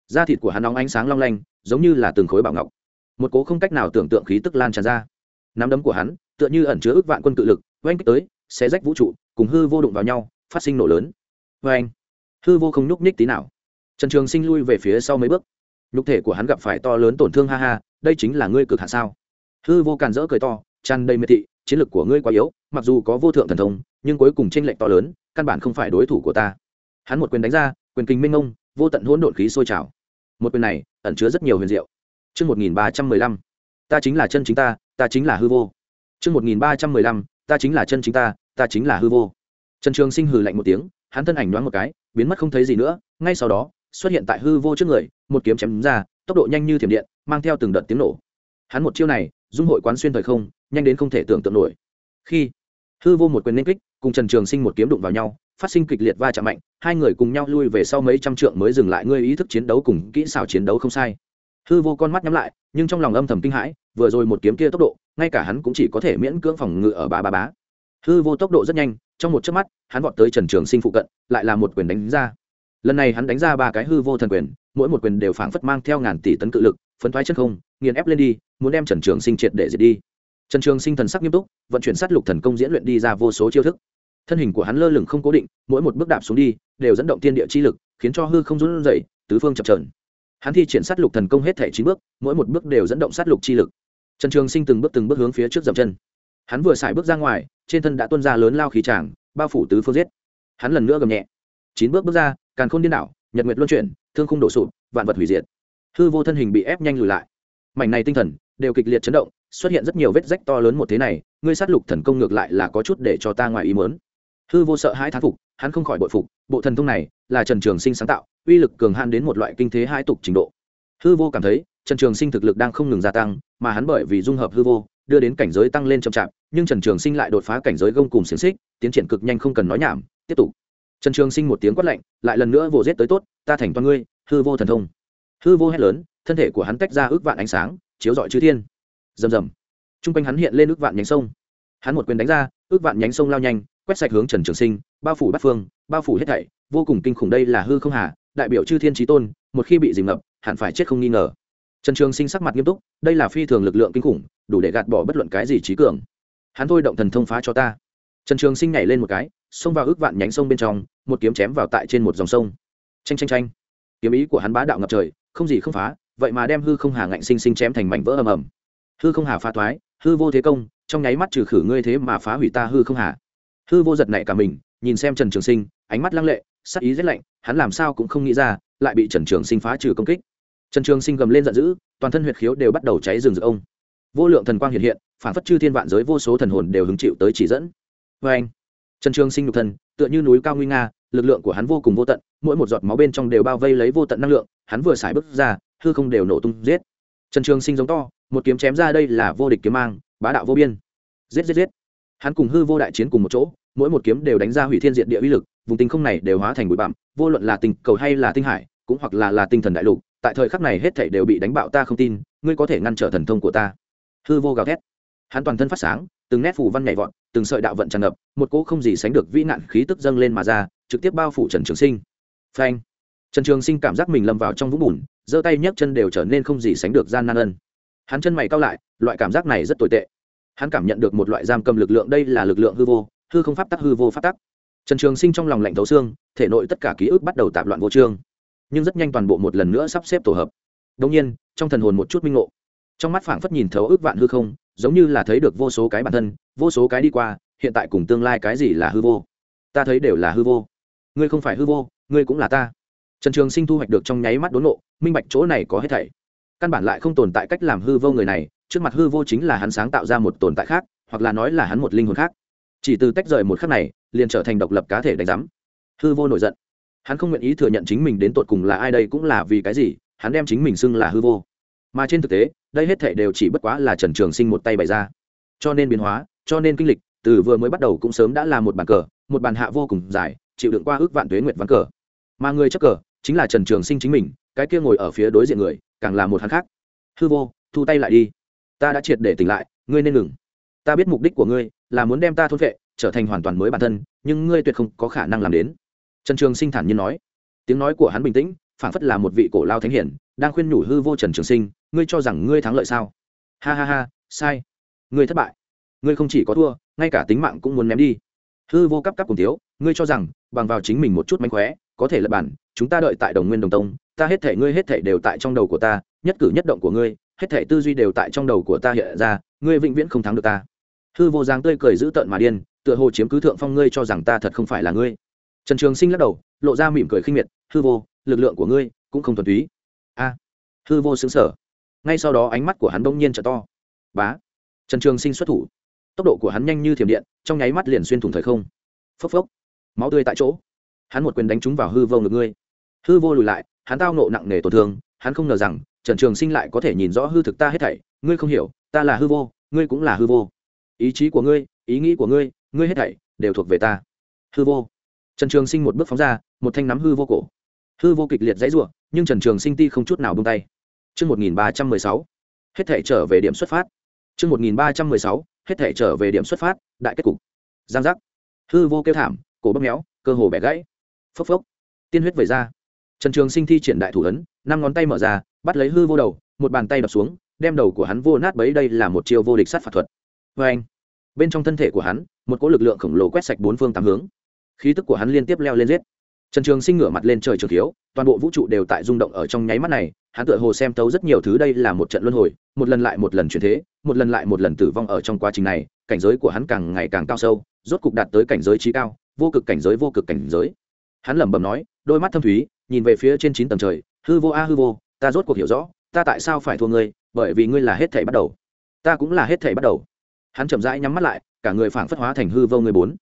Da thịt của hắn nóng ánh sáng long lanh, giống như là từng khối bảo ngọc. Một cố không cách nào tưởng tượng khí tức lan tràn ra. Nắm đấm của hắn, tựa như ẩn chứa ước vạn quân cự lực, oanh kích tới, xé rách vũ trụ, cùng hư vô đụng vào nhau, phát sinh nổ lớn. Vê anh hư vô không nhúc nhích tí nào. Trần trường sinh lui về phía sau mấy bước. Nhục thể của hắn gặp phải to lớn tổn thương ha ha, đây chính là ngươi cực hạ sao? Hư vô càn rỡ cười to, tràn đầy miệt thị, chiến lược của ngươi quá yếu, mặc dù có vô thượng thần thông, nhưng cuối cùng tranh lệch to lớn, căn bản không phải đối thủ của ta hắn một quyền đánh ra quyền kinh minh ông vô tận hỗn độn khí sôi trào một quyền này ẩn chứa rất nhiều huyền diệu Trước 1315, ta chính là chân chính ta, ta chính là hư vô. Trước 1315, ta chính là chân chính ta, ta chính là hư vô. Trần Trường Sinh hừ lạnh một tiếng, hắn thân ảnh nhoáng một cái, biến mất không thấy gì nữa, ngay sau đó, xuất hiện tại hư vô trước người, một kiếm chém ra, tốc độ nhanh như thiểm điện, mang theo từng đợt tiếng nổ. Hắn một chiêu này, dung hội quán xuyên thời không, nhanh đến không thể tưởng tượng nổi. Khi hư vô một quyền nên kích, cùng Trần Trường Sinh một kiếm đụng vào nhau, phát sinh kịch liệt va chạm mạnh, hai người cùng nhau lui về sau mấy trăm trượng mới dừng lại. Ngươi ý thức chiến đấu cùng kỹ xảo chiến đấu không sai. Hư vô con mắt nhắm lại, nhưng trong lòng âm thầm kinh hãi, vừa rồi một kiếm kia tốc độ, ngay cả hắn cũng chỉ có thể miễn cưỡng phòng ngự ở bá bá bá. Hư vô tốc độ rất nhanh, trong một chớp mắt, hắn vọt tới trần trường sinh phụ cận, lại là một quyền đánh ra. Lần này hắn đánh ra ba cái hư vô thần quyền, mỗi một quyền đều phảng phất mang theo ngàn tỷ tấn cự lực, phấn thoái chân không, nghiền ép lên đi, muốn đem trần trường sinh triệt để diệt đi. Trần trường sinh thần sắc nghiêm túc, vận chuyển sát lục thần công diễn luyện đi ra vô số chiêu thức thân hình của hắn lơ lửng không cố định, mỗi một bước đạp xuống đi, đều dẫn động thiên địa chi lực, khiến cho hư không run rẩy, tứ phương chập trờn hắn thi triển sát lục thần công hết thể chín bước, mỗi một bước đều dẫn động sát lục chi lực. Trần trường sinh từng bước từng bước hướng phía trước dậm chân. Hắn vừa xài bước ra ngoài, trên thân đã tuôn ra lớn lao khí tràng, bao phủ tứ phương giết. Hắn lần nữa gầm nhẹ. Chín bước bước ra, càn khôn điên đảo, nhật nguyệt luân chuyển, thương khung đổ sụp, vạn vật hủy diệt. Hư vô thân hình bị ép nhanh lùi lại. Mảnh này tinh thần, đều kịch liệt chấn động, xuất hiện rất nhiều vết rách to lớn một thế này, ngươi sát lục thần công ngược lại là có chút để cho ta ngoài ý mớn hư vô sợ hãi thán phục, hắn không khỏi bội phục, bộ thần thông này là trần trường sinh sáng tạo, uy lực cường hạn đến một loại kinh thế hai tục trình độ. Hư vô cảm thấy, trần trường sinh thực lực đang không ngừng gia tăng, mà hắn bởi vì dung hợp hư vô, đưa đến cảnh giới tăng lên chậm chạp, nhưng trần trường sinh lại đột phá cảnh giới gông cùng xiềng xích, tiến triển cực nhanh không cần nói nhảm, tiếp tục. Trần trường sinh một tiếng quát lạnh, lại lần nữa vồ giết tới tốt, ta thành toàn ngươi, hư vô thần thông. Hư vô hét lớn, thân thể của hắn tách ra ước vạn ánh sáng, chiếu rọi chư thiên. Rầm rầm. T r u n g quanh hắn hiện lên ước vạn nhánh sông. Hắn một quyền đánh ra, ước vạn nhánh sông lao nhanh quét sạch hướng trần trường sinh, bao phủ bát phương, bao phủ hết thảy, vô cùng kinh khủng đây là hư không hà, đại biểu chư thiên trí tôn, một khi bị dìm ngập, hẳn phải chết không nghi ngờ. Trần trường sinh sắc mặt nghiêm túc, đây là phi thường lực lượng kinh khủng, đủ để gạt bỏ bất luận cái gì trí cường. Hắn thôi động thần thông phá cho ta. Trần trường sinh nhảy lên một cái, xông vào ước vạn nhánh sông bên trong, một kiếm chém vào tại trên một dòng sông. Tranh tranh tranh kiếm ý của hắn bá đạo ngập trời, không gì không phá, vậy mà đem hư không hà ngạnh sinh sinh chém thành mảnh vỡ ầm ầm. Hư không hà phá thoái, hư vô thế công, trong nháy mắt trừ khử ngươi thế mà phá hủy ta hư không hà hư vô giật nảy cả mình, nhìn xem trần trường sinh, ánh mắt lăng lệ, sắc ý rét lạnh, hắn làm sao cũng không nghĩ ra, lại bị trần trường sinh phá trừ công kích. Trần trường sinh gầm lên giận dữ, toàn thân huyệt khiếu đều bắt đầu cháy rừng rực ông. Vô lượng thần quang hiện hiện, phản phất chư thiên vạn giới vô số thần hồn đều hứng chịu tới chỉ dẫn. Vê anh, trần trường sinh nhục thân, tựa như núi cao nguy nga, lực lượng của hắn vô cùng vô tận, mỗi một giọt máu bên trong đều bao vây lấy vô tận năng lượng, hắn vừa xài bước ra, hư không đều nổ tung giết. Trần trường sinh giống to, một kiếm chém ra đây là vô địch kiếm mang, bá đạo vô biên. Giết giết giết. Hắn cùng hư vô đại chiến cùng một chỗ mỗi một kiếm đều đánh ra hủy thiên diện địa uy lực, vùng tinh không này đều hóa thành bụi bặm, vô luận là tình cầu hay là tinh hải, cũng hoặc là là tinh thần đại lục, tại thời khắc này hết thảy đều bị đánh bạo ta không tin, ngươi có thể ngăn trở thần thông của ta. Hư vô gào thét. Hắn toàn thân phát sáng, từng nét phủ văn nhảy vọt, từng sợi đạo vận tràn ngập, một cỗ không gì sánh được vĩ nạn khí tức dâng lên mà ra, trực tiếp bao phủ trần trường sinh. Phanh. Trần trường sinh cảm giác mình lâm vào trong vũng bùn, giơ tay nhấc chân đều trở nên không gì sánh được gian nan ân hắn chân mày cao lại, loại cảm giác này rất tồi tệ. Hắn cảm nhận được một loại giam cầm lực lượng, đây là lực lượng hư vô hư không pháp tắc, hư vô pháp tắc. Trần trường sinh trong lòng lạnh thấu xương, thể nội tất cả ký ức bắt đầu tạp loạn vô trương. Nhưng rất nhanh toàn bộ một lần nữa sắp xếp tổ hợp. Đông nhiên, trong thần hồn một chút minh ngộ. Trong mắt phảng phất nhìn thấu ước vạn hư không, giống như là thấy được vô số cái bản thân, vô số cái đi qua, hiện tại cùng tương lai cái gì là hư vô? Ta thấy đều là hư vô. Ngươi không phải hư vô, ngươi cũng là ta. Trần trường sinh thu hoạch được trong nháy mắt đốn nộ minh bạch chỗ này có hết thảy. Căn bản lại không tồn tại cách làm hư vô người này, trước mặt hư vô chính là hắn sáng tạo ra một tồn tại khác, hoặc là nói là hắn một linh hồn khác chỉ từ tách rời một khắc này, liền trở thành độc lập cá thể đánh giám. Hư vô nổi giận. Hắn không nguyện ý thừa nhận chính mình đến tột cùng là ai đây cũng là vì cái gì, hắn đem chính mình xưng là hư vô. Mà trên thực tế, đây hết thể đều chỉ bất quá là trần trường sinh một tay bày ra. Cho nên biến hóa, cho nên kinh lịch, từ vừa mới bắt đầu cũng sớm đã là một bàn cờ, một bàn hạ vô cùng dài, chịu đựng qua ước vạn tuế nguyệt ván cờ. Mà người chắc cờ, chính là trần trường sinh chính mình, cái kia ngồi ở phía đối diện người, càng là một hắn khác. Hư vô, thu tay lại đi. Ta đã triệt để tỉnh lại, ngươi nên ngừng ta biết mục đích của ngươi là muốn đem ta thôn vệ trở thành hoàn toàn mới bản thân, nhưng ngươi tuyệt không có khả năng làm đến. Trần trường sinh thản nhiên nói. Tiếng nói của hắn bình tĩnh, phảng phất là một vị cổ lao thánh hiển, đang khuyên nhủ hư vô trần trường sinh, ngươi cho rằng ngươi thắng lợi sao? Ha ha ha, sai. Ngươi thất bại. Ngươi không chỉ có thua, ngay cả tính mạng cũng muốn ném đi. Hư vô cắp cắp cùng thiếu, ngươi cho rằng, bằng vào chính mình một chút mánh khóe, có thể lập bản, chúng ta đợi tại đồng nguyên đồng tông, ta hết thể ngươi hết thể đều tại trong đầu của ta, nhất cử nhất động của ngươi, hết thể tư duy đều tại trong đầu của ta hiện ra, ngươi vĩnh viễn không thắng được ta hư vô dáng tươi cười giữ tợn mà điên, tựa hồ chiếm cứ thượng phong ngươi cho rằng ta thật không phải là ngươi. Trần trường sinh lắc đầu, lộ ra mỉm cười khinh miệt, hư vô, lực lượng của ngươi cũng không thuần túy. A. Hư vô xứng sở ngay sau đó ánh mắt của hắn bỗng nhiên trở to. Bá. Trần trường sinh xuất thủ. Tốc độ của hắn nhanh như thiểm điện, trong nháy mắt liền xuyên thủng thời không. Phốc phốc. Máu tươi tại chỗ. Hắn một quyền đánh trúng vào hư vô ngực ngươi. Hư vô lùi lại, hắn tao nộ nặng nề tổn thương, hắn không ngờ rằng trần trường sinh lại có thể nhìn rõ hư thực ta hết thảy. Ngươi không hiểu, ta là hư vô, ngươi cũng là hư vô ý chí của ngươi ý nghĩ của ngươi ngươi hết thảy đều thuộc về ta hư vô trần trường sinh một bước phóng ra một thanh nắm hư vô cổ hư vô kịch liệt dãy r u ộ nhưng trần trường sinh ti không chút nào bung tay Trước 1316, hết thể trở về điểm xuất phát. Trước 1316, hết thể trở về điểm xuất phát, đại kết cục. Giang giác. Hư vô kêu thảm, cổ bấm méo, cơ hồ bẻ gãy. Phốc phốc. Tiên huyết vẩy ra. Trần Trường Sinh thi triển đại thủ ấn, năm ngón tay mở ra, bắt lấy hư vô đầu, một bàn tay đập xuống, đem đầu của hắn vô nát bấy đây là một chiêu vô địch sát phạt thuật. Và anh. Bên trong thân thể của hắn, một cỗ lực lượng khổng lồ quét sạch bốn phương tám hướng. Khí tức của hắn liên tiếp leo lên giết. Trần Trường Sinh ngửa mặt lên trời trường thiếu, toàn bộ vũ trụ đều tại rung động ở trong nháy mắt này, hắn tựa hồ xem tấu rất nhiều thứ đây là một trận luân hồi, một lần lại một lần chuyển thế, một lần lại một lần tử vong ở trong quá trình này, cảnh giới của hắn càng ngày càng cao sâu, rốt cục đạt tới cảnh giới trí cao, vô cực cảnh giới vô cực cảnh giới. Hắn lẩm bẩm nói, đôi mắt thâm thúy, nhìn về phía trên chín tầng trời, hư vô a hư vô, ta rốt cuộc hiểu rõ, ta tại sao phải thua ngươi, bởi vì ngươi là hết thảy bắt đầu, ta cũng là hết thảy bắt đầu. Hắn chậm rãi nhắm mắt lại, cả người phảng phất hóa thành hư vô người bốn.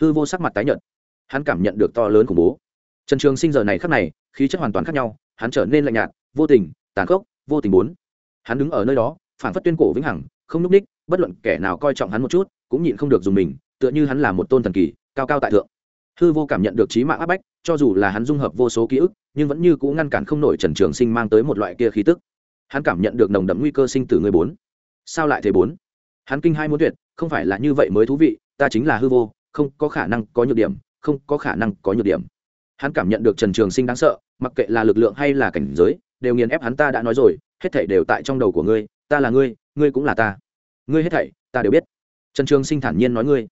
Hư vô sắc mặt tái nhợt, hắn cảm nhận được to lớn khủng bố. Trần trường sinh giờ này khắc này khí chất hoàn toàn khác nhau hắn trở nên lạnh nhạt vô tình tàn khốc vô tình bốn. Hắn đứng ở nơi đó phản phất tuyên cổ vĩnh hằng không núp ních bất luận kẻ nào coi trọng hắn một chút cũng nhịn không được dùng mình tựa như hắn là một tôn thần kỳ cao cao tại thượng. Hư vô cảm nhận được trí mạng áp bách cho dù là hắn dung hợp vô số ký ức nhưng vẫn như cũ ngăn cản không nổi trần trường sinh mang tới một loại kia khí tức. Hắn cảm nhận được nồng đậm nguy cơ sinh tử người bốn. Sao lại thế bốn? Hắn kinh hai muốn tuyệt, không phải là như vậy mới thú vị, ta chính là hư vô, không có khả năng có nhược điểm, không có khả năng có nhược điểm. Hắn cảm nhận được trần trường sinh đáng sợ, mặc kệ là lực lượng hay là cảnh giới, đều nghiền ép hắn ta đã nói rồi, hết thảy đều tại trong đầu của ngươi, ta là ngươi ngươi cũng là ta. Ngươi hết thảy, ta đều biết. Trần trường sinh thản nhiên nói ngươi.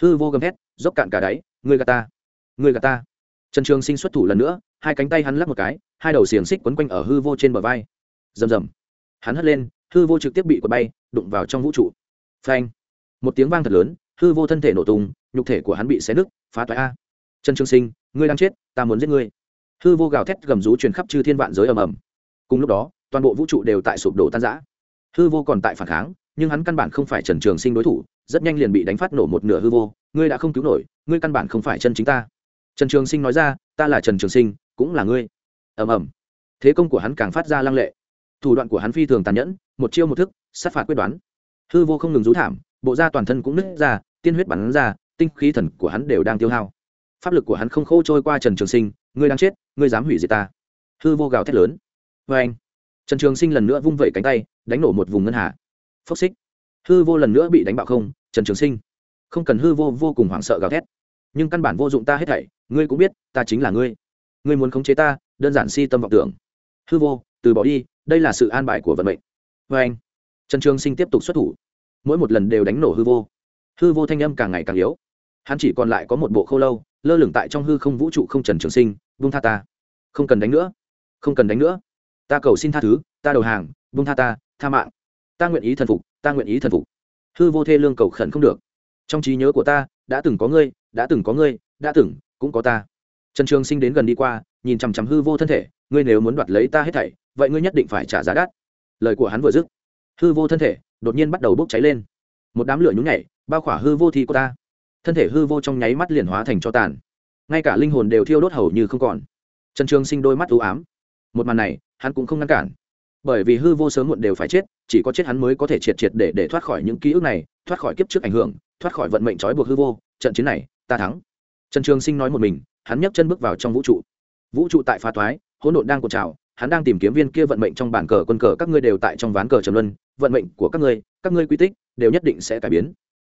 Hư vô gầm hét dốc cạn cả đáy, ngươi gà ta. Ngươi gà ta. Trần trường sinh xuất thủ lần nữa, hai cánh tay hắn lắc một cái, hai đầu xiềng xích quấn quanh ở hư vô trên bờ vai. Rầm rầm. Hắn hất lên, hư vô trực tiếp bị quật bay, đụng vào trong vũ trụ phanh. Một tiếng vang thật lớn, hư vô thân thể nổ tung, nhục thể của hắn bị xé nứt, phá toái a. Trần trường sinh, ngươi đang chết, ta muốn giết ngươi. Hư vô gào thét gầm rú truyền khắp chư thiên vạn giới ầm ầm. Cùng lúc đó, toàn bộ vũ trụ đều tại sụp đổ tan rã. Hư vô còn tại phản kháng, nhưng hắn căn bản không phải trần trường sinh đối thủ, rất nhanh liền bị đánh phát nổ một nửa hư vô. Ngươi đã không cứu nổi, ngươi căn bản không phải chân chính ta. Trần trường sinh nói ra, ta là trần trường sinh, cũng là ngươi. Ầm ầm. Thế công của hắn càng phát ra lăng lệ. Thủ đoạn của hắn phi thường tàn nhẫn, một chiêu một thức, sát phạt quyết đoán hư vô không ngừng rú thảm, bộ da toàn thân cũng nứt ra, tiên huyết bắn ra, tinh khí thần của hắn đều đang tiêu hao. Pháp lực của hắn không khô trôi qua trần trường sinh, ngươi đang chết, ngươi dám hủy diệt ta. Hư vô gào thét lớn. Vê anh, trần trường sinh lần nữa vung vẩy cánh tay, đánh nổ một vùng ngân hà. Phốc xích. Hư vô lần nữa bị đánh bạo không, trần trường sinh. Không cần hư vô vô cùng hoảng sợ gào thét. Nhưng căn bản vô dụng ta hết thảy, ngươi cũng biết, ta chính là ngươi. Ngươi muốn khống chế ta, đơn giản si tâm vọng tưởng. Hư vô, từ bỏ đi, đây là sự an bài của vận mệnh. Vê anh trần trường sinh tiếp tục xuất thủ. Mỗi một lần đều đánh nổ hư vô. Hư vô thanh âm càng ngày càng yếu. Hắn chỉ còn lại có một bộ khô lâu, lơ lửng tại trong hư không vũ trụ không trần trường sinh, vung tha ta. Không cần đánh nữa. Không cần đánh nữa. Ta cầu xin tha thứ, ta đầu hàng, vung tha ta, tha mạng. Ta nguyện ý thần phục, ta nguyện ý thần phục. Hư vô thê lương cầu khẩn không được. Trong trí nhớ của ta, đã từng có ngươi, đã từng có ngươi, đã từng, cũng có ta. Trần trường sinh đến gần đi qua, nhìn chằm chằm hư vô thân thể, ngươi nếu muốn đoạt lấy ta hết thảy, vậy ngươi nhất định phải trả giá đắt. Lời của hắn vừa dứt hư vô thân thể đột nhiên bắt đầu bốc cháy lên. Một đám lửa nhúng nhảy, bao khỏa hư vô thi cô ta. Thân thể hư vô trong nháy mắt liền hóa thành cho tàn. Ngay cả linh hồn đều thiêu đốt hầu như không còn. Trần trường sinh đôi mắt ưu ám. Một màn này, hắn cũng không ngăn cản. Bởi vì hư vô sớm muộn đều phải chết, chỉ có chết hắn mới có thể triệt triệt để để thoát khỏi những ký ức này, thoát khỏi kiếp trước ảnh hưởng, thoát khỏi vận mệnh trói buộc hư vô, trận chiến này, ta thắng. Trần trường sinh nói một mình, hắn nhấc chân bước vào trong vũ trụ. Vũ trụ tại phá thoái hỗn độn đang cột trào hắn đang tìm kiếm viên kia vận mệnh trong bản cờ quân cờ, các ngươi đều tại trong ván cờ trầm luân, vận mệnh của các ngươi các ngươi quy tích đều nhất định sẽ cải biến.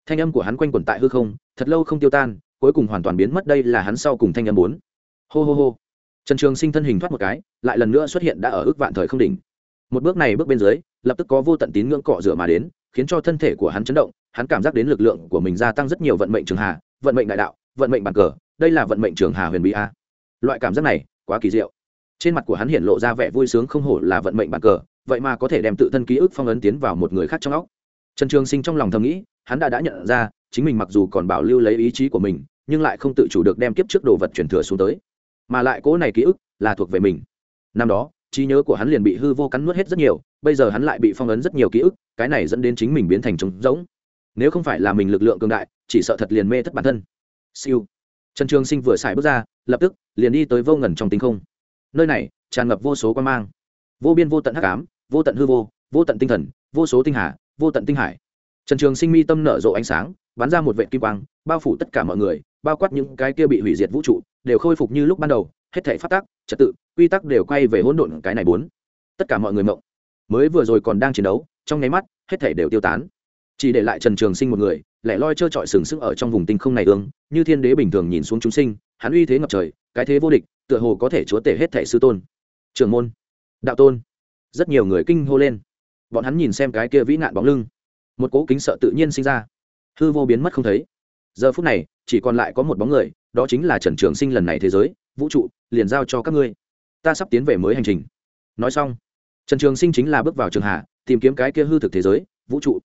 Thanh âm của hắn quanh quẩn tại hư không, thật lâu không tiêu tan, cuối cùng hoàn toàn biến mất, đây là hắn sau cùng thanh âm bốn. Hô hô hô. Trần trường sinh thân hình thoát một cái, lại lần nữa xuất hiện đã ở ước vạn thời không đỉnh. Một bước này bước bên dưới, lập tức có vô tận tín ngưỡng cọ rửa mà đến, khiến cho thân thể của hắn chấn động, hắn cảm giác đến lực lượng của mình gia tăng rất nhiều vận mệnh trường hà, vận mệnh đại đạo, vận mệnh bàn cờ, đây là vận mệnh trường hà huyền bí a. Loại cảm giác này, quá kỳ diệu trên mặt của hắn hiện lộ ra vẻ vui sướng không hổ là vận mệnh bàn cờ, vậy mà có thể đem tự thân ký ức phong ấn tiến vào một người khác trong óc. Trần trường sinh trong lòng thầm nghĩ, hắn đã đã nhận ra, chính mình mặc dù còn bảo lưu lấy ý chí của mình, nhưng lại không tự chủ được đem kiếp trước đồ vật truyền thừa xuống tới. Mà lại cố này ký ức là thuộc về mình. Năm đó, trí nhớ của hắn liền bị hư vô cắn nuốt hết rất nhiều, bây giờ hắn lại bị phong ấn rất nhiều ký ức, cái này dẫn đến chính mình biến thành trống rỗng. Nếu không phải là mình lực lượng cường đại, chỉ sợ thật liền mê thất bản thân. Siêu. Trần trường sinh vừa xài bước ra, lập tức liền đi tới vô ngần trong tinh không nơi này tràn ngập vô số quan mang. Vô biên, vô tận hắc ám, vô tận hư vô vô tận tinh thần, vô số tinh hà, vô tận tinh hải. Trần trường sinh mi tâm nở rộ ánh sáng, bắn ra một vệ kim quang, bao phủ tất cả mọi người, bao quát những cái kia bị hủy diệt vũ trụ, đều khôi phục như lúc ban đầu, hết thể phát tác trật tự, quy tắc đều quay về hỗn độn cái này bốn. Tất cả mọi người mộng. Mới vừa rồi còn đang chiến đấu, trong nháy mắt, hết thể đều tiêu tán. Chỉ để lại trần trường sinh một người, lẻ loi trơ trọi sừng sững ở trong vùng tinh không này ương, như thiên đế bình thường nhìn xuống chúng sinh, hắn uy thế ngập trời, cái thế vô địch tựa hồ có thể chúa tể hết thẻ sư tôn. Trường môn, đạo tôn. Rất nhiều người kinh hô lên. Bọn hắn nhìn xem cái kia vĩ nạn bóng lưng. Một cỗ kính sợ tự nhiên sinh ra. Hư vô biến mất không thấy. Giờ phút này, chỉ còn lại có một bóng người, đó chính là trần trường sinh lần này thế giới, vũ trụ, liền giao cho các ngươi. Ta sắp tiến về mới hành trình. Nói xong, trần trường sinh chính là bước vào trường hạ tìm kiếm cái kia hư thực thế giới, vũ trụ.